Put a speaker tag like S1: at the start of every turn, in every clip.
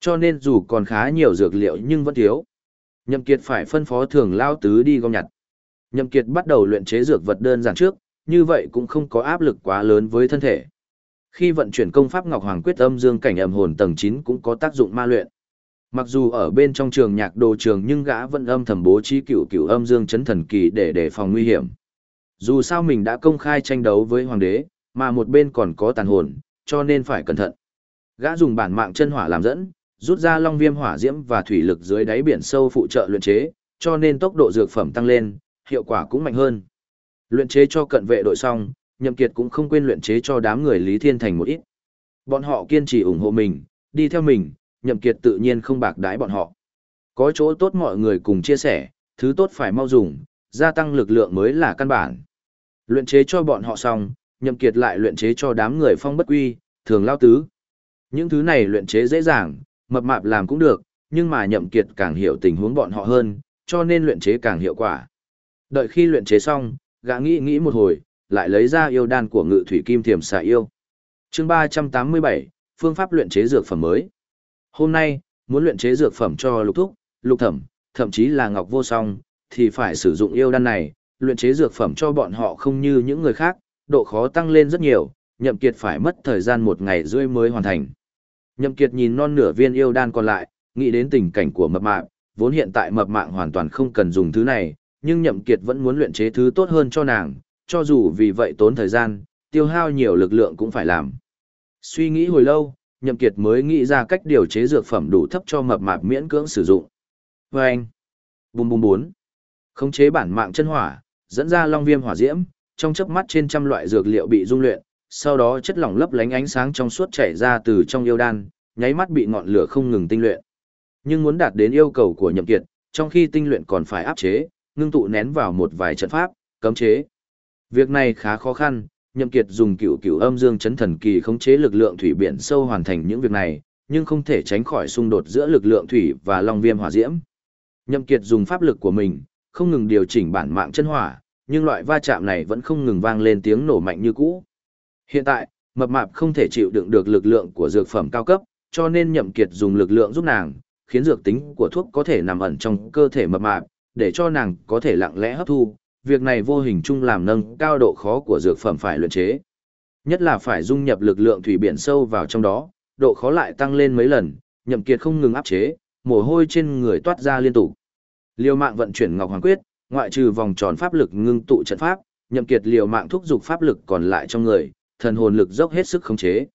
S1: Cho nên dù còn khá nhiều dược liệu nhưng vẫn thiếu. Nhậm Kiệt phải phân phó thường lao tứ đi gom nhặt. Nhậm Kiệt bắt đầu luyện chế dược vật đơn giản trước, như vậy cũng không có áp lực quá lớn với thân thể. Khi vận chuyển công pháp Ngọc Hoàng Quyết Âm Dương cảnh âm hồn tầng 9 cũng có tác dụng ma luyện. Mặc dù ở bên trong trường nhạc đồ trường nhưng gã vẫn âm thầm bố trí cửu cửu âm dương chấn thần kỳ để đề phòng nguy hiểm. Dù sao mình đã công khai tranh đấu với hoàng đế, mà một bên còn có tàn hồn, cho nên phải cẩn thận. Gã dùng bản mạng chân hỏa làm dẫn, rút ra long viêm hỏa diễm và thủy lực dưới đáy biển sâu phụ trợ luyện chế, cho nên tốc độ dược phẩm tăng lên, hiệu quả cũng mạnh hơn. Luyện chế cho cận vệ đội xong, Nhậm Kiệt cũng không quên luyện chế cho đám người Lý Thiên Thành một ít. Bọn họ kiên trì ủng hộ mình, đi theo mình, Nhậm Kiệt tự nhiên không bạc đãi bọn họ. Có chỗ tốt mọi người cùng chia sẻ, thứ tốt phải mau dùng, gia tăng lực lượng mới là căn bản. Luyện chế cho bọn họ xong, Nhậm Kiệt lại luyện chế cho đám người phong bất quy, thường lao tứ. Những thứ này luyện chế dễ dàng, mập mạp làm cũng được, nhưng mà Nhậm Kiệt càng hiểu tình huống bọn họ hơn, cho nên luyện chế càng hiệu quả. Đợi khi luyện chế xong, gã nghĩ nghĩ một hồi, lại lấy ra yêu đan của ngự thủy kim thiềm xà yêu. Chương 387, phương pháp luyện chế dược phẩm mới. Hôm nay, muốn luyện chế dược phẩm cho lục thúc, lục thẩm, thậm chí là ngọc vô song, thì phải sử dụng yêu đan này, luyện chế dược phẩm cho bọn họ không như những người khác, độ khó tăng lên rất nhiều, nhậm kiệt phải mất thời gian một ngày rưỡi mới hoàn thành. Nhậm kiệt nhìn non nửa viên yêu đan còn lại, nghĩ đến tình cảnh của mập mạp, vốn hiện tại mập mạng hoàn toàn không cần dùng thứ này, nhưng nhậm kiệt vẫn muốn luyện chế thứ tốt hơn cho nàng, cho dù vì vậy tốn thời gian, tiêu hao nhiều lực lượng cũng phải làm. Suy nghĩ hồi lâu, nhậm kiệt mới nghĩ ra cách điều chế dược phẩm đủ thấp cho mập mạp miễn cưỡng sử dụng. Và anh, bùm bùm bốn, khống chế bản mạng chân hỏa, dẫn ra long viêm hỏa diễm, trong chớp mắt trên trăm loại dược liệu bị dung luyện, sau đó chất lỏng lấp lánh ánh sáng trong suốt chảy ra từ trong yêu đan, nháy mắt bị ngọn lửa không ngừng tinh luyện. Nhưng muốn đạt đến yêu cầu của nhậm kiệt, trong khi tinh luyện còn phải áp chế, ngưng tụ nén vào một vài trận pháp, cấm chế. Việc này khá khó khăn, Nhậm Kiệt dùng cửu cửu âm dương chấn thần kỳ khống chế lực lượng thủy biển sâu hoàn thành những việc này, nhưng không thể tránh khỏi xung đột giữa lực lượng thủy và long viêm hỏa diễm. Nhậm Kiệt dùng pháp lực của mình, không ngừng điều chỉnh bản mạng chân hỏa, nhưng loại va chạm này vẫn không ngừng vang lên tiếng nổ mạnh như cũ. Hiện tại, mập mạp không thể chịu đựng được lực lượng của dược phẩm cao cấp, cho nên Nhậm Kiệt dùng lực lượng giúp nàng, khiến dược tính của thuốc có thể nằm ẩn trong cơ thể mập mạp, để cho nàng có thể lặng lẽ hấp thu, việc này vô hình chung làm nâng cao độ khó của dược phẩm phải luyện chế. Nhất là phải dung nhập lực lượng thủy biển sâu vào trong đó, độ khó lại tăng lên mấy lần, nhậm kiệt không ngừng áp chế, mồ hôi trên người toát ra liên tục. Liều mạng vận chuyển Ngọc Hoàng Quyết, ngoại trừ vòng tròn pháp lực ngưng tụ trận pháp, nhậm kiệt liều mạng thúc dục pháp lực còn lại trong người, thần hồn lực dốc hết sức khống chế.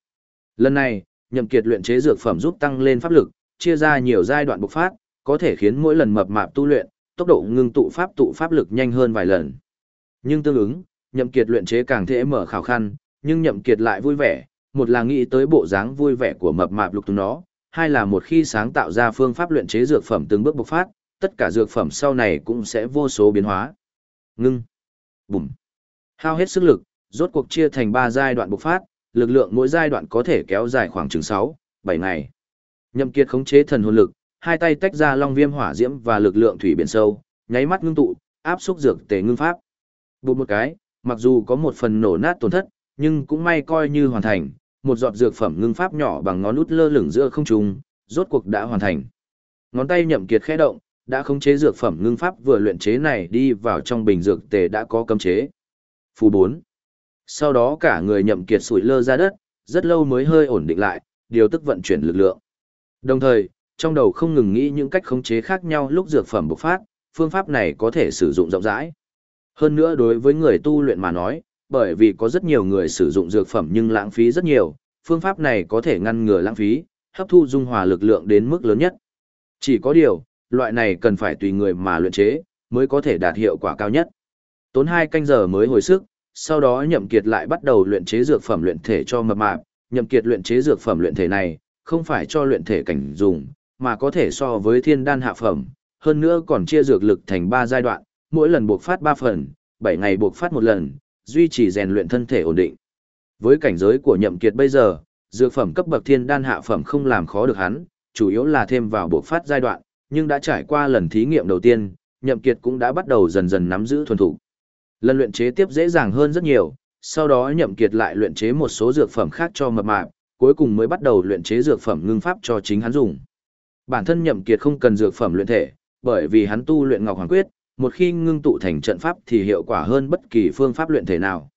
S1: Lần này, nhậm kiệt luyện chế dược phẩm giúp tăng lên pháp lực, chia ra nhiều giai đoạn bộc phát, có thể khiến mỗi lần mập mạp tu luyện, tốc độ ngưng tụ pháp tụ pháp lực nhanh hơn vài lần. Nhưng tương ứng, Nhậm Kiệt luyện chế càng thể mở khảo khăn, nhưng Nhậm Kiệt lại vui vẻ, một là nghĩ tới bộ dáng vui vẻ của mập mạp lục tùng nó, hai là một khi sáng tạo ra phương pháp luyện chế dược phẩm từng bước bộc phát, tất cả dược phẩm sau này cũng sẽ vô số biến hóa. Ngưng. Bùm. Hao hết sức lực, rốt cuộc chia thành 3 giai đoạn bộc phát, lực lượng mỗi giai đoạn có thể kéo dài khoảng chừng 6, 7 ngày. Nhậm Kiệt khống chế thần hồn lực, hai tay tách ra long viêm hỏa diễm và lực lượng thủy biển sâu, nháy mắt ngưng tụ, áp xúc dược tề ngưng pháp. Bụt một cái, mặc dù có một phần nổ nát tổn thất, nhưng cũng may coi như hoàn thành, một giọt dược phẩm ngưng pháp nhỏ bằng ngón út lơ lửng giữa không trung, rốt cuộc đã hoàn thành. Ngón tay nhậm kiệt khẽ động, đã khống chế dược phẩm ngưng pháp vừa luyện chế này đi vào trong bình dược tề đã có cấm chế. Phù 4. Sau đó cả người nhậm kiệt sủi lơ ra đất, rất lâu mới hơi ổn định lại, điều tức vận chuyển lực lượng. Đồng thời, trong đầu không ngừng nghĩ những cách khống chế khác nhau lúc dược phẩm bộc phát, phương pháp này có thể sử dụng rộng rãi. Hơn nữa đối với người tu luyện mà nói, bởi vì có rất nhiều người sử dụng dược phẩm nhưng lãng phí rất nhiều, phương pháp này có thể ngăn ngừa lãng phí, hấp thu dung hòa lực lượng đến mức lớn nhất. Chỉ có điều, loại này cần phải tùy người mà luyện chế, mới có thể đạt hiệu quả cao nhất. Tốn 2 canh giờ mới hồi sức, sau đó Nhậm Kiệt lại bắt đầu luyện chế dược phẩm luyện thể cho mập mạp, Nhậm Kiệt luyện chế dược phẩm luyện thể này, không phải cho luyện thể cảnh dùng, mà có thể so với thiên đan hạ phẩm, hơn nữa còn chia dược lực thành 3 giai đoạn, mỗi lần buộc phát 3 phần, 7 ngày buộc phát một lần, duy trì rèn luyện thân thể ổn định. Với cảnh giới của nhậm kiệt bây giờ, dược phẩm cấp bậc thiên đan hạ phẩm không làm khó được hắn, chủ yếu là thêm vào buộc phát giai đoạn, nhưng đã trải qua lần thí nghiệm đầu tiên, nhậm kiệt cũng đã bắt đầu dần dần nắm giữ thuần thủ. Lần luyện chế tiếp dễ dàng hơn rất nhiều, sau đó nhậm kiệt lại luyện chế một số dược phẩm khác cho mập mạp, cuối cùng mới bắt đầu luyện chế dược phẩm ngưng pháp cho chính hắn dùng. Bản thân nhậm kiệt không cần dược phẩm luyện thể, bởi vì hắn tu luyện Ngọc Hoàng Quyết, một khi ngưng tụ thành trận pháp thì hiệu quả hơn bất kỳ phương pháp luyện thể nào.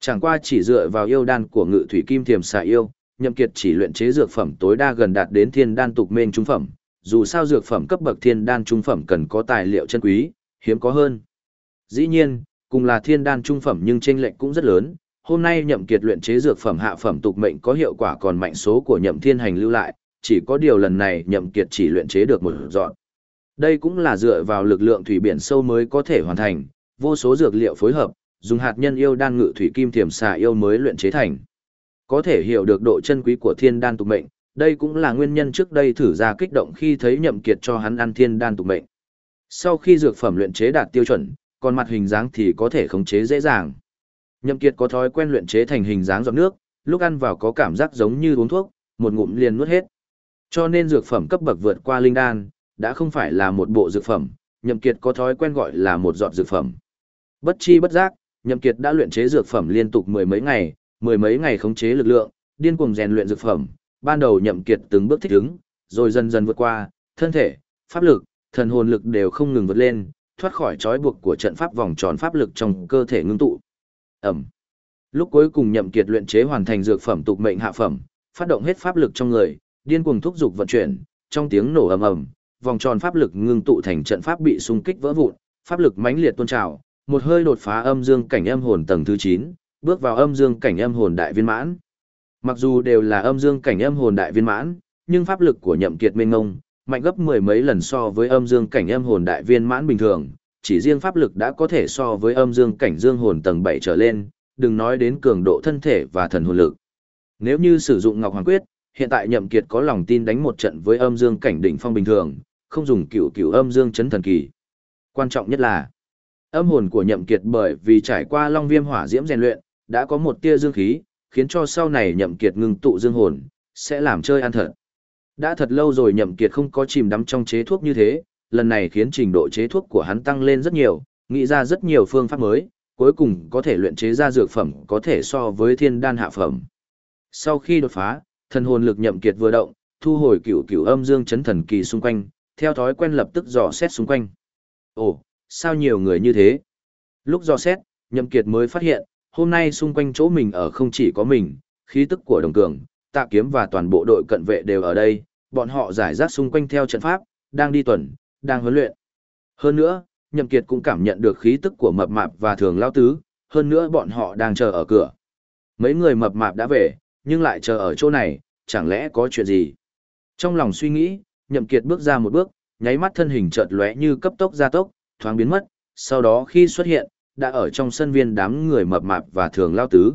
S1: Chẳng qua chỉ dựa vào yêu đan của ngự thủy kim thiềm xà yêu, nhậm kiệt chỉ luyện chế dược phẩm tối đa gần đạt đến thiên đan tục mênh trung phẩm, dù sao dược phẩm cấp bậc thiên đan trung phẩm cần có tài liệu chân quý, hiếm có hơn. Dĩ nhiên, cùng là thiên đan trung phẩm nhưng chênh lệch cũng rất lớn, hôm nay nhậm kiệt luyện chế dược phẩm hạ phẩm tục mệnh có hiệu quả còn mạnh số của nhậm thiên hành lưu lại, chỉ có điều lần này nhậm kiệt chỉ luyện chế được một dọn. Đây cũng là dựa vào lực lượng thủy biển sâu mới có thể hoàn thành, vô số dược liệu phối hợp, dùng hạt nhân yêu đan ngự thủy kim thiểm xà yêu mới luyện chế thành. Có thể hiểu được độ chân quý của thiên đan tục mệnh, đây cũng là nguyên nhân trước đây thử ra kích động khi thấy nhậm kiệt cho hắn ăn thiên đan tục mệnh. Sau khi dược phẩm luyện chế đạt tiêu chuẩn, còn mặt hình dáng thì có thể khống chế dễ dàng. Nhậm kiệt có thói quen luyện chế thành hình dáng giọt nước, lúc ăn vào có cảm giác giống như uống thuốc, một ngụm liền nuốt hết. Cho nên dược phẩm cấp bậc vượt qua linh đan, đã không phải là một bộ dược phẩm, Nhậm Kiệt có thói quen gọi là một giọt dược phẩm. Bất chi bất giác, Nhậm Kiệt đã luyện chế dược phẩm liên tục mười mấy ngày, mười mấy ngày khống chế lực lượng, điên cuồng rèn luyện dược phẩm. Ban đầu Nhậm Kiệt từng bước thích ứng, rồi dần dần vượt qua, thân thể, pháp lực, thần hồn lực đều không ngừng vượt lên, thoát khỏi trói buộc của trận pháp vòng tròn pháp lực trong cơ thể ngưng tụ. Ẩm. Lúc cuối cùng Nhậm Kiệt luyện chế hoàn thành dược phẩm tục mệnh hạ phẩm, phát động hết pháp lực trong người, điên cuồng thúc dục vận chuyển, trong tiếng nổ ầm ầm, vòng tròn pháp lực ngưng tụ thành trận pháp bị xung kích vỡ vụn, pháp lực mãnh liệt tuôn trào, một hơi đột phá âm dương cảnh âm hồn tầng thứ 9, bước vào âm dương cảnh âm hồn đại viên mãn. Mặc dù đều là âm dương cảnh âm hồn đại viên mãn, nhưng pháp lực của Nhậm Kiệt Minh Ngông mạnh gấp mười mấy lần so với âm dương cảnh âm hồn đại viên mãn bình thường, chỉ riêng pháp lực đã có thể so với âm dương cảnh dương hồn tầng 7 trở lên, đừng nói đến cường độ thân thể và thần hồn lực. Nếu như sử dụng Ngọc Hoàng Quyết, hiện tại Nhậm Kiệt có lòng tin đánh một trận với âm dương cảnh đỉnh phong bình thường, không dùng cựu cựu âm dương chấn thần kỳ. Quan trọng nhất là, âm hồn của Nhậm Kiệt bởi vì trải qua long viêm hỏa diễm rèn luyện, đã có một tia dương khí, khiến cho sau này Nhậm Kiệt ngưng tụ dương hồn, sẽ làm chơi ăn thật. Đã thật lâu rồi Nhậm Kiệt không có chìm đắm trong chế thuốc như thế, lần này khiến trình độ chế thuốc của hắn tăng lên rất nhiều, nghĩ ra rất nhiều phương pháp mới, cuối cùng có thể luyện chế ra dược phẩm có thể so với thiên đan hạ phẩm. Sau khi đột phá, thần hồn lực Nhậm Kiệt vừa động, thu hồi cửu cửu âm dương chấn thần kỳ xung quanh, theo thói quen lập tức dò xét xung quanh. Ồ, sao nhiều người như thế? Lúc dò xét, Nhậm Kiệt mới phát hiện, hôm nay xung quanh chỗ mình ở không chỉ có mình, khí tức của đồng cường, tạ kiếm và toàn bộ đội cận vệ đều ở đây, bọn họ giải rác xung quanh theo trận pháp, đang đi tuần, đang huấn luyện. Hơn nữa, Nhậm Kiệt cũng cảm nhận được khí tức của mập mạp và thường lao tứ, hơn nữa bọn họ đang chờ ở cửa. Mấy người mập mạp đã về, nhưng lại chờ ở chỗ này, chẳng lẽ có chuyện gì? Trong lòng suy nghĩ, Nhậm Kiệt bước ra một bước, nháy mắt thân hình chợt lóe như cấp tốc gia tốc, thoáng biến mất, sau đó khi xuất hiện, đã ở trong sân viên đám người mập mạp và thường lao tứ.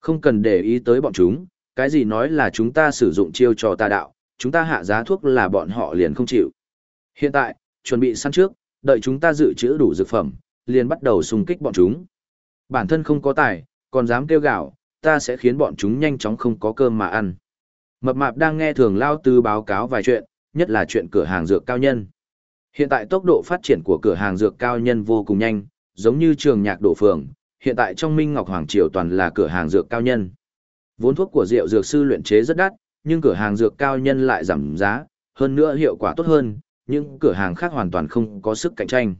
S1: Không cần để ý tới bọn chúng, cái gì nói là chúng ta sử dụng chiêu trò tà đạo, chúng ta hạ giá thuốc là bọn họ liền không chịu. Hiện tại, chuẩn bị săn trước, đợi chúng ta dự trữ đủ dược phẩm, liền bắt đầu xung kích bọn chúng. Bản thân không có tài, còn dám kêu gạo, ta sẽ khiến bọn chúng nhanh chóng không có cơm mà ăn. Mập mạp đang nghe thường lao tư báo cáo vài chuyện, nhất là chuyện cửa hàng dược cao nhân. Hiện tại tốc độ phát triển của cửa hàng dược cao nhân vô cùng nhanh, giống như trường nhạc đổ phường, hiện tại trong Minh Ngọc Hoàng Triều toàn là cửa hàng dược cao nhân. Vốn thuốc của rượu dược sư luyện chế rất đắt, nhưng cửa hàng dược cao nhân lại giảm giá, hơn nữa hiệu quả tốt hơn, nhưng cửa hàng khác hoàn toàn không có sức cạnh tranh.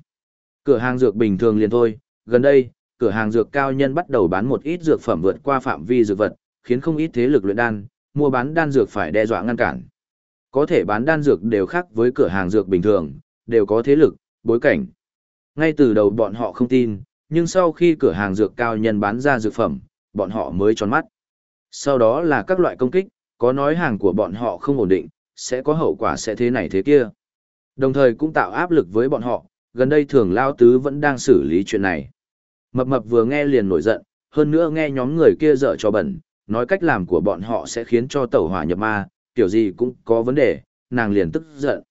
S1: Cửa hàng dược bình thường liền thôi, gần đây, cửa hàng dược cao nhân bắt đầu bán một ít dược phẩm vượt qua phạm vi dược vật, khiến không ít thế lực luyện đan, mua bán đan dược phải đe dọa ngăn cản. Có thể bán đan dược đều khác với cửa hàng dược bình thường, đều có thế lực, bối cảnh. Ngay từ đầu bọn họ không tin, nhưng sau khi cửa hàng dược cao nhân bán ra dược phẩm, bọn họ mới tròn mắt. Sau đó là các loại công kích, có nói hàng của bọn họ không ổn định, sẽ có hậu quả sẽ thế này thế kia. Đồng thời cũng tạo áp lực với bọn họ, gần đây thường lao tứ vẫn đang xử lý chuyện này. Mập mập vừa nghe liền nổi giận, hơn nữa nghe nhóm người kia dở cho bẩn, nói cách làm của bọn họ sẽ khiến cho tẩu hỏa nhập ma, kiểu gì cũng có vấn đề, nàng liền tức giận.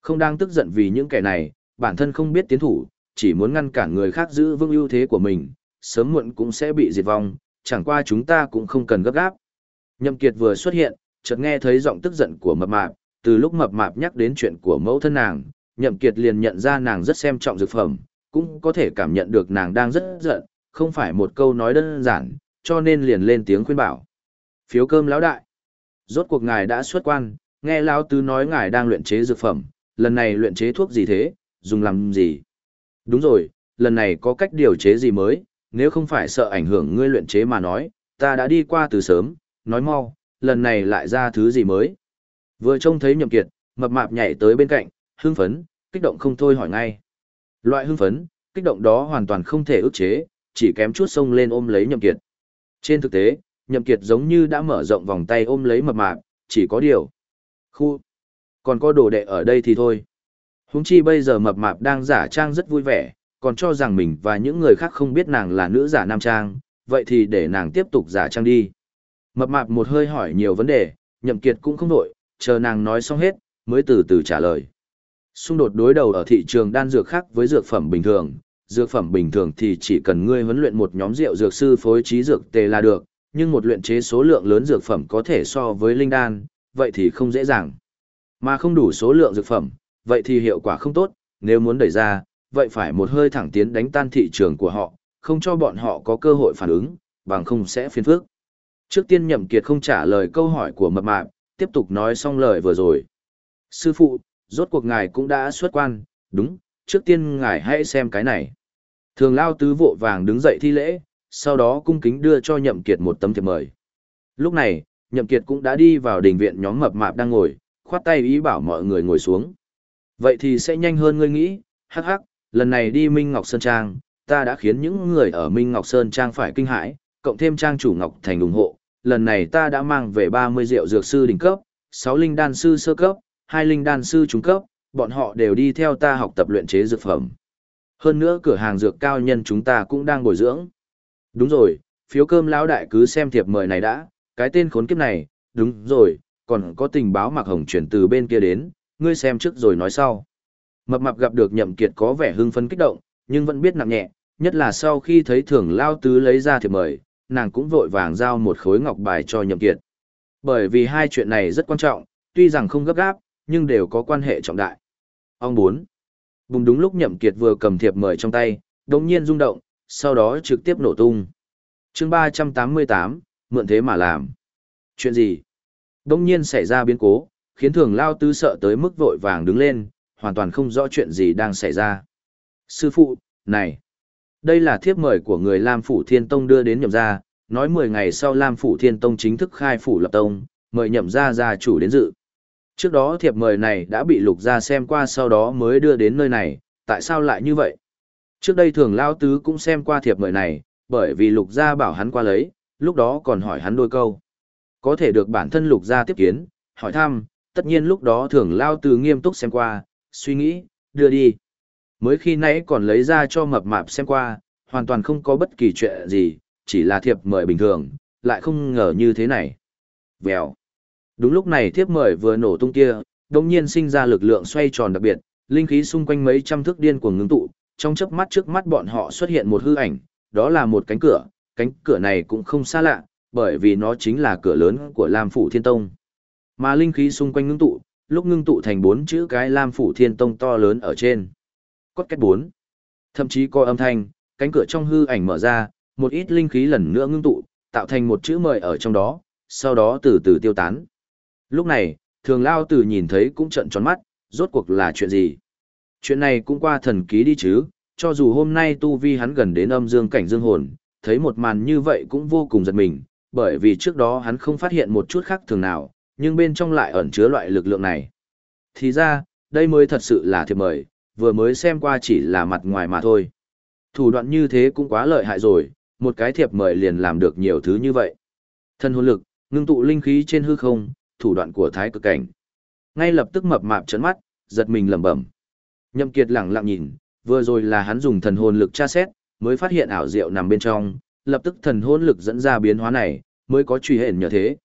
S1: Không đang tức giận vì những kẻ này, bản thân không biết tiến thủ, chỉ muốn ngăn cản người khác giữ vững ưu thế của mình, sớm muộn cũng sẽ bị diệt vong, chẳng qua chúng ta cũng không cần gấp gáp. Nhậm Kiệt vừa xuất hiện, chợt nghe thấy giọng tức giận của mập mạp, từ lúc mập mạp nhắc đến chuyện của mẫu thân nàng, Nhậm Kiệt liền nhận ra nàng rất xem trọng dược phẩm, cũng có thể cảm nhận được nàng đang rất giận, không phải một câu nói đơn giản, cho nên liền lên tiếng khuyên bảo. Phiếu cơm lão đại. Rốt cuộc ngài đã xuất quan, nghe lão tứ nói ngài đang luyện chế dược phẩm, lần này luyện chế thuốc gì thế, dùng làm gì? Đúng rồi, lần này có cách điều chế gì mới, nếu không phải sợ ảnh hưởng ngươi luyện chế mà nói, ta đã đi qua từ sớm, nói mau, lần này lại ra thứ gì mới. Vừa trông thấy nhậm kiệt, mập mạp nhảy tới bên cạnh, hưng phấn, kích động không thôi hỏi ngay. Loại hưng phấn, kích động đó hoàn toàn không thể ức chế, chỉ kém chút xông lên ôm lấy nhậm kiệt. Trên thực tế, nhậm kiệt giống như đã mở rộng vòng tay ôm lấy mập mạp, chỉ có điều. Khu, còn có đồ đệ ở đây thì thôi. Húng chi bây giờ mập mạp đang giả trang rất vui vẻ, còn cho rằng mình và những người khác không biết nàng là nữ giả nam trang, vậy thì để nàng tiếp tục giả trang đi. Mập mạp một hơi hỏi nhiều vấn đề, nhậm kiệt cũng không đổi, chờ nàng nói xong hết, mới từ từ trả lời. Xung đột đối đầu ở thị trường đan dược khác với dược phẩm bình thường, dược phẩm bình thường thì chỉ cần ngươi huấn luyện một nhóm rượu dược sư phối trí dược tề là được, nhưng một luyện chế số lượng lớn dược phẩm có thể so với linh đan, vậy thì không dễ dàng. Mà không đủ số lượng dược phẩm, vậy thì hiệu quả không tốt, nếu muốn đẩy ra, vậy phải một hơi thẳng tiến đánh tan thị trường của họ, không cho bọn họ có cơ hội phản ứng, bằng không sẽ phiền phức. Trước tiên Nhậm Kiệt không trả lời câu hỏi của mập mạp, tiếp tục nói xong lời vừa rồi. Sư phụ, rốt cuộc ngài cũng đã xuất quan, đúng, trước tiên ngài hãy xem cái này. Thường lao tứ vội vàng đứng dậy thi lễ, sau đó cung kính đưa cho Nhậm Kiệt một tấm thiệp mời. Lúc này, Nhậm Kiệt cũng đã đi vào đình viện nhóm mập mạp đang ngồi, khoát tay ý bảo mọi người ngồi xuống. Vậy thì sẽ nhanh hơn ngươi nghĩ, hắc hắc, lần này đi Minh Ngọc Sơn Trang, ta đã khiến những người ở Minh Ngọc Sơn Trang phải kinh hãi, cộng thêm Trang chủ Ngọc Thành ủng hộ, lần này ta đã mang về 30 rượu dược sư đỉnh cấp, 6 linh đan sư sơ cấp, 2 linh đan sư trung cấp, bọn họ đều đi theo ta học tập luyện chế dược phẩm. Hơn nữa cửa hàng dược cao nhân chúng ta cũng đang bồi dưỡng. Đúng rồi, phiếu cơm lão đại cứ xem thiệp mời này đã, cái tên khốn kiếp này, đúng rồi, còn có tình báo mặc hồng chuyển từ bên kia đến, ngươi xem trước rồi nói sau. Mập mập gặp được nhậm kiệt có vẻ hưng phấn kích động, nhưng vẫn biết nặng nhẹ, nhất là sau khi thấy thưởng lao tứ lấy ra thiệp mời, nàng cũng vội vàng giao một khối ngọc bài cho nhậm kiệt. Bởi vì hai chuyện này rất quan trọng, tuy rằng không gấp gáp, nhưng đều có quan hệ trọng đại. Ông bốn. Bùng đúng lúc nhậm kiệt vừa cầm thiệp mời trong tay, đột nhiên rung động, sau đó trực tiếp nổ tung. Chương 388, mượn thế mà làm. Chuyện gì? Đột nhiên xảy ra biến cố, khiến thường lao tứ sợ tới mức vội vàng đứng lên, hoàn toàn không rõ chuyện gì đang xảy ra. Sư phụ, này, đây là thiếp mời của người Lam Phủ Thiên Tông đưa đến nhậm gia, nói 10 ngày sau Lam Phủ Thiên Tông chính thức khai phủ lập tông, mời nhậm gia gia chủ đến dự. Trước đó thiệp mời này đã bị lục gia xem qua sau đó mới đưa đến nơi này, tại sao lại như vậy? Trước đây thường lao tứ cũng xem qua thiệp mời này, bởi vì lục gia bảo hắn qua lấy, lúc đó còn hỏi hắn đôi câu. Có thể được bản thân lục gia tiếp kiến, hỏi thăm, tất nhiên lúc đó thường lao tứ nghiêm túc xem qua, suy nghĩ, đưa đi. Mới khi nãy còn lấy ra cho mập mạp xem qua, hoàn toàn không có bất kỳ chuyện gì, chỉ là thiệp mời bình thường, lại không ngờ như thế này. Vèo. Đúng lúc này thiệp mời vừa nổ tung kia, đồng nhiên sinh ra lực lượng xoay tròn đặc biệt, linh khí xung quanh mấy trăm thước điên cuồng ngưng tụ, trong chớp mắt trước mắt bọn họ xuất hiện một hư ảnh, đó là một cánh cửa, cánh cửa này cũng không xa lạ, bởi vì nó chính là cửa lớn của Lam Phủ Thiên Tông. Mà linh khí xung quanh ngưng tụ, lúc ngưng tụ thành bốn chữ cái Lam Phủ Thiên Tông to lớn ở trên. Cốt cách bốn. Thậm chí có âm thanh, cánh cửa trong hư ảnh mở ra, một ít linh khí lần nữa ngưng tụ, tạo thành một chữ mời ở trong đó, sau đó từ từ tiêu tán. Lúc này, thường lao tử nhìn thấy cũng trận tròn mắt, rốt cuộc là chuyện gì? Chuyện này cũng qua thần ký đi chứ, cho dù hôm nay tu vi hắn gần đến âm dương cảnh dương hồn, thấy một màn như vậy cũng vô cùng giật mình, bởi vì trước đó hắn không phát hiện một chút khác thường nào, nhưng bên trong lại ẩn chứa loại lực lượng này. Thì ra, đây mới thật sự là thiệp mời, vừa mới xem qua chỉ là mặt ngoài mà thôi. Thủ đoạn như thế cũng quá lợi hại rồi, một cái thiệp mời liền làm được nhiều thứ như vậy. Thân hồn lực, ngưng tụ linh khí trên hư không, thủ đoạn của thái cực cảnh. Ngay lập tức mập mạp chấn mắt, giật mình lẩm bẩm. Nhậm Kiệt lẳng lặng nhìn, vừa rồi là hắn dùng thần hồn lực tra xét, mới phát hiện ảo diệu nằm bên trong, lập tức thần hồn lực dẫn ra biến hóa này, mới có truy hển nhờ thế.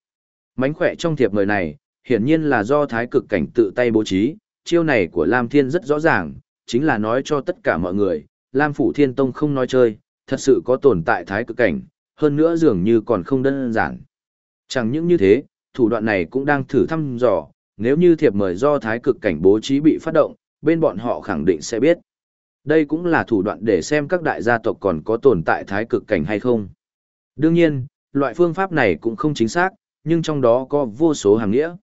S1: Mánh khỏe trong thiệp mời này, hiển nhiên là do thái cực cảnh tự tay bố trí, chiêu này của Lam Thiên rất rõ ràng, chính là nói cho tất cả mọi người, Lam Phủ Thiên Tông không nói chơi, thật sự có tồn tại thái cực cảnh, hơn nữa dường như còn không đơn giản. Chẳng những như thế, thủ đoạn này cũng đang thử thăm dò, nếu như thiệp mời do thái cực cảnh bố trí bị phát động, bên bọn họ khẳng định sẽ biết. Đây cũng là thủ đoạn để xem các đại gia tộc còn có tồn tại thái cực cảnh hay không. Đương nhiên, loại phương pháp này cũng không chính xác, nhưng trong đó có vô số hàng nghĩa.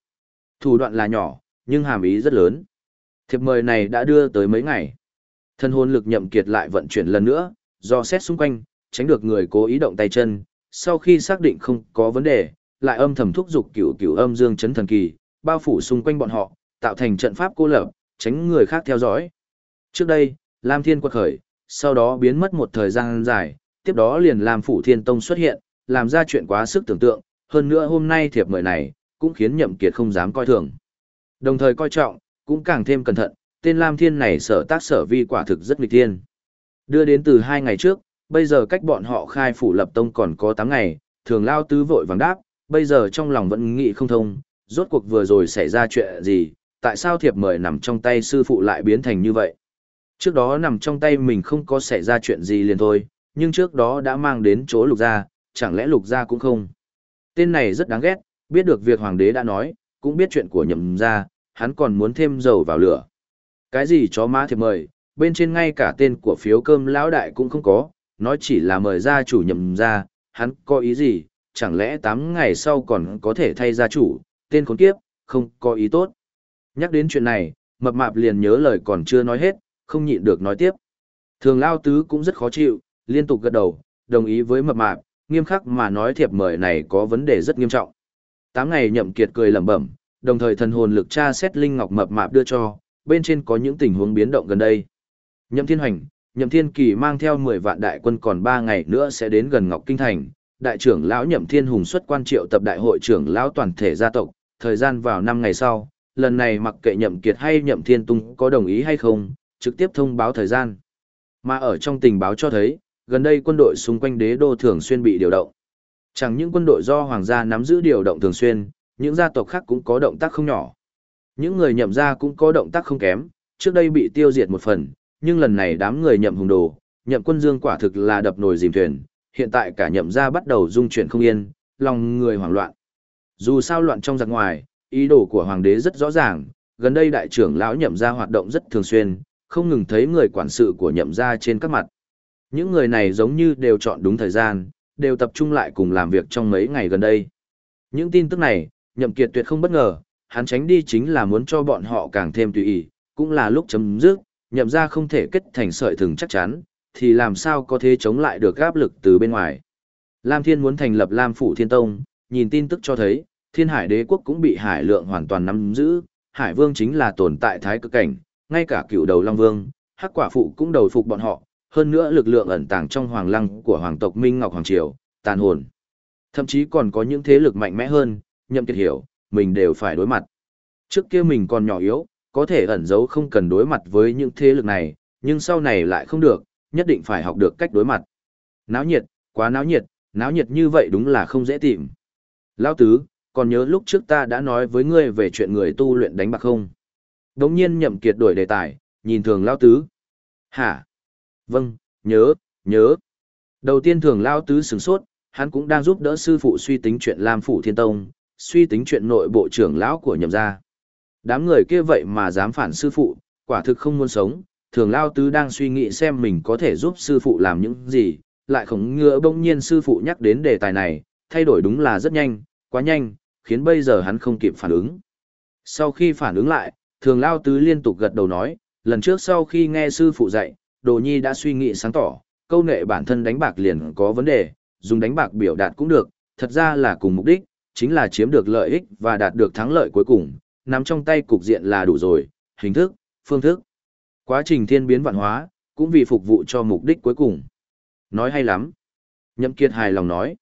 S1: Thủ đoạn là nhỏ, nhưng hàm ý rất lớn. Thiệp mời này đã đưa tới mấy ngày. Thân hồn lực nhậm kiệt lại vận chuyển lần nữa, do xét xung quanh, tránh được người cố ý động tay chân, sau khi xác định không có vấn đề, lại âm thầm thúc giục cửu cửu âm dương chấn thần kỳ, bao phủ xung quanh bọn họ, tạo thành trận pháp cô lập, tránh người khác theo dõi. Trước đây, Lam Thiên quật khởi, sau đó biến mất một thời gian dài, tiếp đó liền Lam Phủ Thiên Tông xuất hiện, làm ra chuyện quá sức tưởng tượng, hơn nữa hôm nay thiệp mời này, cũng khiến Nhậm Kiệt không dám coi thường. Đồng thời coi trọng, cũng càng thêm cẩn thận, tên Lam Thiên này sở tác sở vi quả thực rất nghịch thiên. Đưa đến từ hai ngày trước, bây giờ cách bọn họ khai phủ lập tông còn có 8 ngày, thường lao tứ vội vàng đáp, bây giờ trong lòng vẫn nghĩ không thông, rốt cuộc vừa rồi xảy ra chuyện gì, tại sao thiệp mời nằm trong tay sư phụ lại biến thành như vậy. Trước đó nằm trong tay mình không có xảy ra chuyện gì liền thôi, nhưng trước đó đã mang đến chỗ lục gia, chẳng lẽ lục gia cũng không. Tên này rất đáng ghét, biết được việc hoàng đế đã nói, cũng biết chuyện của nhậm gia, hắn còn muốn thêm dầu vào lửa. Cái gì chó má thiệp mời, bên trên ngay cả tên của phiếu cơm lão đại cũng không có, nói chỉ là mời gia chủ nhậm gia, hắn có ý gì, chẳng lẽ 8 ngày sau còn có thể thay gia chủ, tên khốn kiếp, không có ý tốt. Nhắc đến chuyện này, mập mạp liền nhớ lời còn chưa nói hết, không nhịn được nói tiếp. Thường lao tứ cũng rất khó chịu, liên tục gật đầu, đồng ý với mập mạp, nghiêm khắc mà nói thiệp mời này có vấn đề rất nghiêm trọng. Tám ngày nhậm kiệt cười lẩm bẩm, đồng thời thần hồn lực tra xét linh ngọc mập mạp đưa cho, bên trên có những tình huống biến động gần đây. Nhậm Thiên Hoành, Nhậm Thiên Kỳ mang theo 10 vạn đại quân còn 3 ngày nữa sẽ đến gần Ngọc Kinh Thành. Đại trưởng lão Nhậm Thiên Hùng xuất quan triệu tập đại hội trưởng lão toàn thể gia tộc, thời gian vào 5 ngày sau, lần này mặc kệ Nhậm Kiệt hay Nhậm Thiên Tung có đồng ý hay không, trực tiếp thông báo thời gian. Mà ở trong tình báo cho thấy, gần đây quân đội xung quanh đế đô thường xuyên bị điều động. Chẳng những quân đội do hoàng gia nắm giữ điều động thường xuyên, những gia tộc khác cũng có động tác không nhỏ. Những người nhậm gia cũng có động tác không kém, trước đây bị tiêu diệt một phần, nhưng lần này đám người nhậm hùng đồ, nhậm quân dương quả thực là đập nồi dìm thuyền, hiện tại cả nhậm gia bắt đầu dung chuyển không yên, lòng người hoảng loạn. Dù sao loạn trong giặc ngoài, ý đồ của hoàng đế rất rõ ràng, gần đây đại trưởng lão nhậm gia hoạt động rất thường xuyên, không ngừng thấy người quản sự của nhậm gia trên các mặt. Những người này giống như đều chọn đúng thời gian, đều tập trung lại cùng làm việc trong mấy ngày gần đây. Những tin tức này, nhậm kiệt tuyệt không bất ngờ, hắn tránh đi chính là muốn cho bọn họ càng thêm tùy ý, cũng là lúc chấm dứt, nhậm gia không thể kết thành sợi thừng chắc chắn, thì làm sao có thể chống lại được áp lực từ bên ngoài. Lam Thiên muốn thành lập Lam Phủ Thiên Tông, nhìn tin tức cho thấy, Thiên Hải Đế quốc cũng bị Hải Lượng hoàn toàn nắm giữ, Hải Vương chính là tồn tại thái cực cảnh, ngay cả cựu đầu Long Vương, Hắc Quả Phụ cũng đầu phục bọn họ, hơn nữa lực lượng ẩn tàng trong hoàng lăng của hoàng tộc Minh Ngọc Hoàng Triều, tàn hồn. Thậm chí còn có những thế lực mạnh mẽ hơn, nhậm kiệt hiểu, mình đều phải đối mặt. Trước kia mình còn nhỏ yếu, có thể ẩn giấu không cần đối mặt với những thế lực này, nhưng sau này lại không được, nhất định phải học được cách đối mặt. Náo nhiệt, quá náo nhiệt, náo nhiệt như vậy đúng là không dễ tìm. Lão tứ, còn nhớ lúc trước ta đã nói với ngươi về chuyện người tu luyện đánh bạc không? Đống nhiên nhậm kiệt đổi đề tài, nhìn thường Lão tứ. Hả? Vâng, nhớ, nhớ. Đầu tiên thường lao tứ sửng sốt, hắn cũng đang giúp đỡ sư phụ suy tính chuyện Lam Phủ Thiên Tông, suy tính chuyện nội bộ trưởng lão của nhậm gia. Đám người kia vậy mà dám phản sư phụ, quả thực không muốn sống, thường lao tứ đang suy nghĩ xem mình có thể giúp sư phụ làm những gì, lại không ngựa bỗng nhiên sư phụ nhắc đến đề tài này, thay đổi đúng là rất nhanh, quá nhanh, khiến bây giờ hắn không kịp phản ứng. Sau khi phản ứng lại, thường lao tứ liên tục gật đầu nói, lần trước sau khi nghe sư phụ dạy, đồ nhi đã suy nghĩ sáng tỏ, câu nệ bản thân đánh bạc liền có vấn đề, dùng đánh bạc biểu đạt cũng được, thật ra là cùng mục đích, chính là chiếm được lợi ích và đạt được thắng lợi cuối cùng, nắm trong tay cục diện là đủ rồi, hình thức, phương thức. Quá trình thiên biến vạn hóa, cũng vì phục vụ cho mục đích cuối cùng. Nói hay lắm. Nhậm Kiệt hài lòng nói.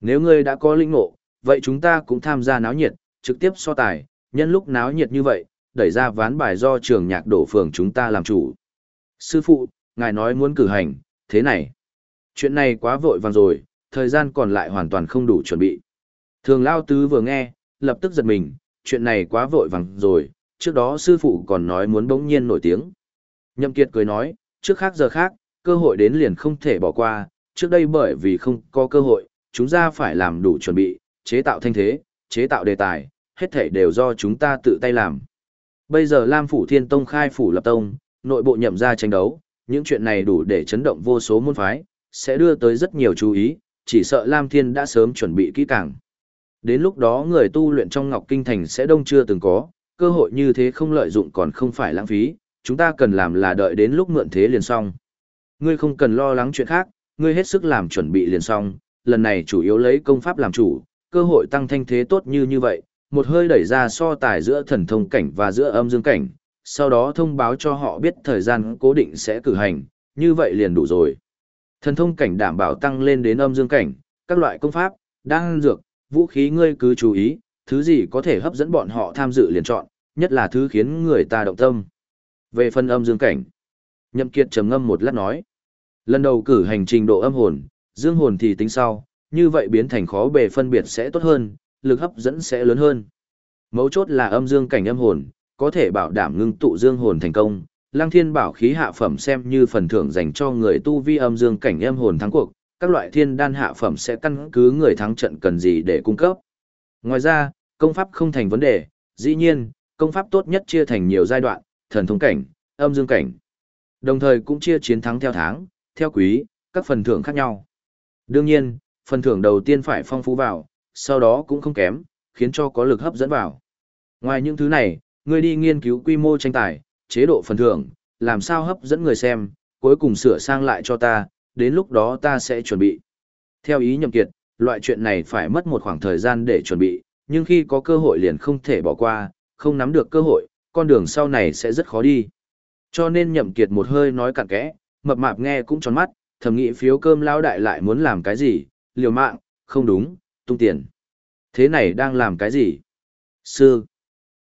S1: Nếu ngươi đã có linh ngộ, vậy chúng ta cũng tham gia náo nhiệt, trực tiếp so tài, nhân lúc náo nhiệt như vậy, đẩy ra ván bài do trường nhạc đổ phường chúng ta làm chủ. Sư phụ, ngài nói muốn cử hành, thế này. Chuyện này quá vội vàng rồi, thời gian còn lại hoàn toàn không đủ chuẩn bị. Thường Lao Tứ vừa nghe, lập tức giật mình, chuyện này quá vội vàng rồi, trước đó sư phụ còn nói muốn bỗng nhiên nổi tiếng. Nhậm Kiệt cười nói, trước khác giờ khác, cơ hội đến liền không thể bỏ qua, trước đây bởi vì không có cơ hội, chúng ta phải làm đủ chuẩn bị, chế tạo thanh thế, chế tạo đề tài, hết thảy đều do chúng ta tự tay làm. Bây giờ Lam Phủ Thiên Tông khai phủ lập tông, nội bộ nhậm ra tranh đấu, những chuyện này đủ để chấn động vô số môn phái, sẽ đưa tới rất nhiều chú ý, chỉ sợ Lam Thiên đã sớm chuẩn bị kỹ càng. Đến lúc đó người tu luyện trong Ngọc Kinh Thành sẽ đông chưa từng có, cơ hội như thế không lợi dụng còn không phải lãng phí, chúng ta cần làm là đợi đến lúc mượn thế liền xong. Ngươi không cần lo lắng chuyện khác, ngươi hết sức làm chuẩn bị liền xong, lần này chủ yếu lấy công pháp làm chủ, cơ hội tăng thanh thế tốt như như vậy, một hơi đẩy ra so tài giữa thần thông cảnh và giữa âm dương cảnh, sau đó thông báo cho họ biết thời gian cố định sẽ cử hành, như vậy liền đủ rồi. Thần thông cảnh đảm bảo tăng lên đến âm dương cảnh, các loại công pháp, đan dược, vũ khí ngươi cứ chú ý, thứ gì có thể hấp dẫn bọn họ tham dự liền chọn, nhất là thứ khiến người ta động tâm. Về phần âm dương cảnh, Nhậm Kiệt trầm ngâm một lát nói, lần đầu cử hành trình độ âm hồn, dương hồn thì tính sau, như vậy biến thành khó bề phân biệt sẽ tốt hơn, lực hấp dẫn sẽ lớn hơn. Mấu chốt là âm dương cảnh âm hồn, có thể bảo đảm ngưng tụ dương hồn thành công. Lăng thiên bảo khí hạ phẩm xem như phần thưởng dành cho người tu vi âm dương cảnh âm hồn thắng cuộc, các loại thiên đan hạ phẩm sẽ căn cứ người thắng trận cần gì để cung cấp. Ngoài ra, công pháp không thành vấn đề, dĩ nhiên, công pháp tốt nhất chia thành nhiều giai đoạn, thần thông cảnh, âm dương cảnh. Đồng thời cũng chia chiến thắng theo tháng, theo quý, các phần thưởng khác nhau. Đương nhiên, phần thưởng đầu tiên phải phong phú vào, sau đó cũng không kém, khiến cho có lực hấp dẫn vào. Ngoài những thứ này, ngươi đi nghiên cứu quy mô tranh tài, chế độ phần thưởng, làm sao hấp dẫn người xem, cuối cùng sửa sang lại cho ta, đến lúc đó ta sẽ chuẩn bị. Theo ý nhậm kiệt, loại chuyện này phải mất một khoảng thời gian để chuẩn bị, nhưng khi có cơ hội liền không thể bỏ qua, không nắm được cơ hội, con đường sau này sẽ rất khó đi. Cho nên nhậm kiệt một hơi nói cặn kẽ, mập mạp nghe cũng tròn mắt, thầm nghĩ phiếu cơm lao đại lại muốn làm cái gì, liều mạng, không đúng, tung tiền. Thế này đang làm cái gì? Sư.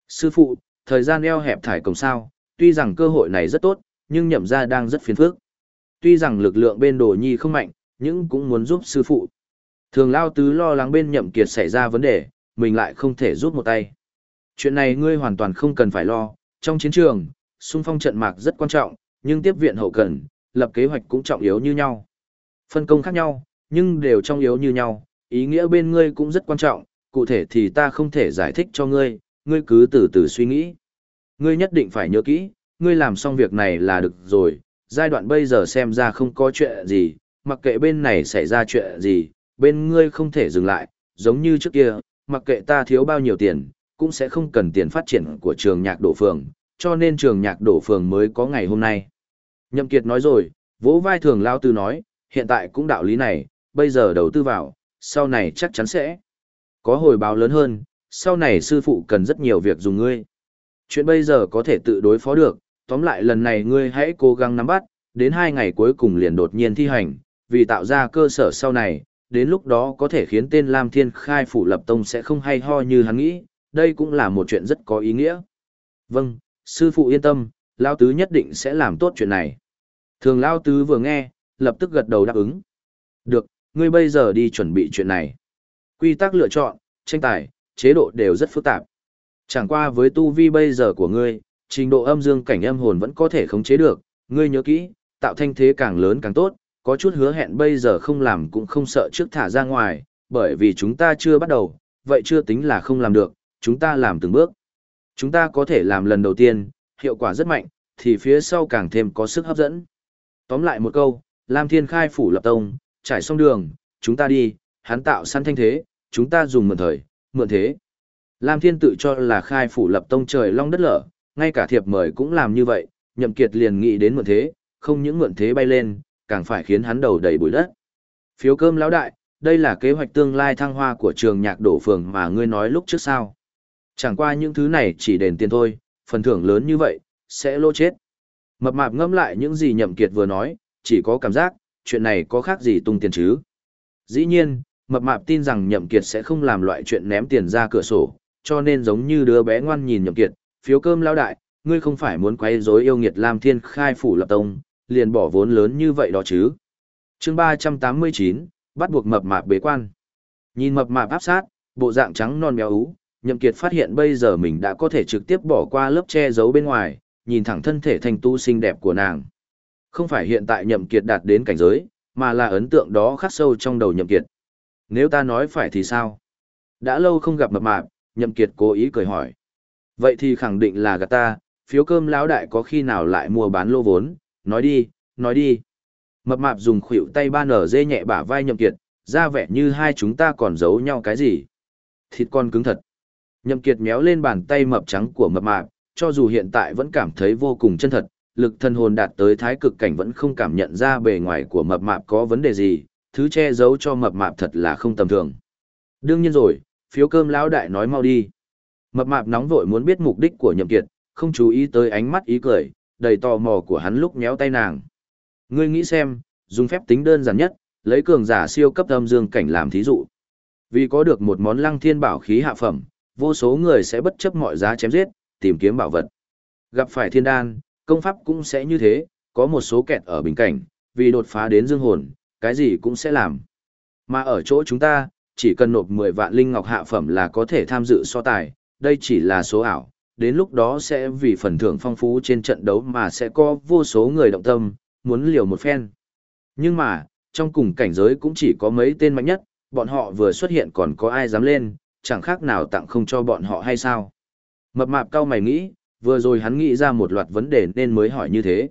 S1: Sư phụ, thời gian eo hẹp thải cổng sao, tuy rằng cơ hội này rất tốt, nhưng nhậm ra đang rất phiền phức. Tuy rằng lực lượng bên đồ nhi không mạnh, nhưng cũng muốn giúp sư phụ. Thường lao tứ lo lắng bên nhậm kiệt xảy ra vấn đề, mình lại không thể giúp một tay. Chuyện này ngươi hoàn toàn không cần phải lo, trong chiến trường, xung phong trận mạc rất quan trọng, nhưng tiếp viện hậu cần, lập kế hoạch cũng trọng yếu như nhau. Phân công khác nhau, nhưng đều trọng yếu như nhau, ý nghĩa bên ngươi cũng rất quan trọng, cụ thể thì ta không thể giải thích cho ngươi, ngươi cứ từ từ suy nghĩ. Ngươi nhất định phải nhớ kỹ, ngươi làm xong việc này là được rồi, giai đoạn bây giờ xem ra không có chuyện gì, mặc kệ bên này xảy ra chuyện gì, bên ngươi không thể dừng lại, giống như trước kia, mặc kệ ta thiếu bao nhiêu tiền, cũng sẽ không cần tiền phát triển của trường nhạc đổ phường, cho nên trường nhạc đổ phường mới có ngày hôm nay. Nhậm Kiệt nói rồi, vỗ vai thường lao tư nói, hiện tại cũng đạo lý này, bây giờ đầu tư vào, sau này chắc chắn sẽ có hồi báo lớn hơn, sau này sư phụ cần rất nhiều việc dùng ngươi. Chuyện bây giờ có thể tự đối phó được, tóm lại lần này ngươi hãy cố gắng nắm bắt, đến hai ngày cuối cùng liền đột nhiên thi hành, vì tạo ra cơ sở sau này, đến lúc đó có thể khiến tên Lam Thiên khai phủ lập tông sẽ không hay ho như hắn nghĩ, đây cũng là một chuyện rất có ý nghĩa. Vâng, sư phụ yên tâm, Lao Tứ nhất định sẽ làm tốt chuyện này. Thường Lao Tứ vừa nghe, lập tức gật đầu đáp ứng. Được, ngươi bây giờ đi chuẩn bị chuyện này. Quy tắc lựa chọn, tranh tài, chế độ đều rất phức tạp. Chẳng qua với tu vi bây giờ của ngươi, trình độ âm dương cảnh âm hồn vẫn có thể khống chế được, ngươi nhớ kỹ, tạo thanh thế càng lớn càng tốt, có chút hứa hẹn bây giờ không làm cũng không sợ trước thả ra ngoài, bởi vì chúng ta chưa bắt đầu, vậy chưa tính là không làm được, chúng ta làm từng bước. Chúng ta có thể làm lần đầu tiên, hiệu quả rất mạnh, thì phía sau càng thêm có sức hấp dẫn. Tóm lại một câu, Lam Thiên khai phủ lập tông, trải xong đường, chúng ta đi, hắn tạo săn thanh thế, chúng ta dùng mượn thời, mượn thế. Lam Thiên tự cho là khai phủ lập tông trời long đất lở, ngay cả thiệp mời cũng làm như vậy, nhậm kiệt liền nghĩ đến mượn thế, không những mượn thế bay lên, càng phải khiến hắn đầu đầy bụi đất. Phiếu cơm lão đại, đây là kế hoạch tương lai thăng hoa của trường nhạc đổ phường mà ngươi nói lúc trước sao. Chẳng qua những thứ này chỉ đền tiền thôi, phần thưởng lớn như vậy, sẽ lô chết. Mập mạp ngâm lại những gì nhậm kiệt vừa nói, chỉ có cảm giác, chuyện này có khác gì tung tiền chứ. Dĩ nhiên, mập mạp tin rằng nhậm kiệt sẽ không làm loại chuyện ném tiền ra cửa sổ, cho nên giống như đứa bé ngoan nhìn nhậm kiệt, phiếu cơm lao đại, ngươi không phải muốn quấy rối yêu nghiệt Lam Thiên khai phủ lập tông, liền bỏ vốn lớn như vậy đó chứ. Chương 389, bắt buộc mập mạp bế quan. Nhìn mập mạp áp sát, bộ dạng trắng non béo ú, Nhậm Kiệt phát hiện bây giờ mình đã có thể trực tiếp bỏ qua lớp che giấu bên ngoài, nhìn thẳng thân thể thành tu xinh đẹp của nàng. Không phải hiện tại Nhậm Kiệt đạt đến cảnh giới, mà là ấn tượng đó khắc sâu trong đầu Nhậm Kiệt. Nếu ta nói phải thì sao? Đã lâu không gặp mập mạp, Nhậm Kiệt cố ý cười hỏi. Vậy thì khẳng định là gạt ta, phiếu cơm lão đại có khi nào lại mua bán lô vốn, nói đi, nói đi. Mập mạp dùng khuỷu tay ba nở dê nhẹ bả vai Nhậm Kiệt, ra vẻ như hai chúng ta còn giấu nhau cái gì. Thịt con cứng thật. Nhậm Kiệt méo lên bàn tay mập trắng của mập mạp, cho dù hiện tại vẫn cảm thấy vô cùng chân thật, lực thân hồn đạt tới thái cực cảnh vẫn không cảm nhận ra bề ngoài của mập mạp có vấn đề gì, thứ che giấu cho mập mạp thật là không tầm thường. Đương nhiên rồi, phiếu cơm lão đại nói mau đi. Mập mạp nóng vội muốn biết mục đích của Nhậm Kiệt, không chú ý tới ánh mắt ý cười, đầy tò mò của hắn lúc nhéo tay nàng. Ngươi nghĩ xem, dùng phép tính đơn giản nhất, lấy cường giả siêu cấp âm dương cảnh làm thí dụ. Vì có được một món lăng thiên bảo khí hạ phẩm, vô số người sẽ bất chấp mọi giá chém giết, tìm kiếm bảo vật. Gặp phải thiên đan, công pháp cũng sẽ như thế, có một số kẹt ở bình cảnh, vì đột phá đến dương hồn, cái gì cũng sẽ làm. Mà ở chỗ chúng ta, chỉ cần nộp 10 vạn linh ngọc hạ phẩm là có thể tham dự so tài, đây chỉ là số ảo, đến lúc đó sẽ vì phần thưởng phong phú trên trận đấu mà sẽ có vô số người động tâm, muốn liều một phen. Nhưng mà, trong cùng cảnh giới cũng chỉ có mấy tên mạnh nhất, bọn họ vừa xuất hiện còn có ai dám lên, chẳng khác nào tặng không cho bọn họ hay sao. Mập mạp cao mày nghĩ, vừa rồi hắn nghĩ ra một loạt vấn đề nên mới hỏi như thế.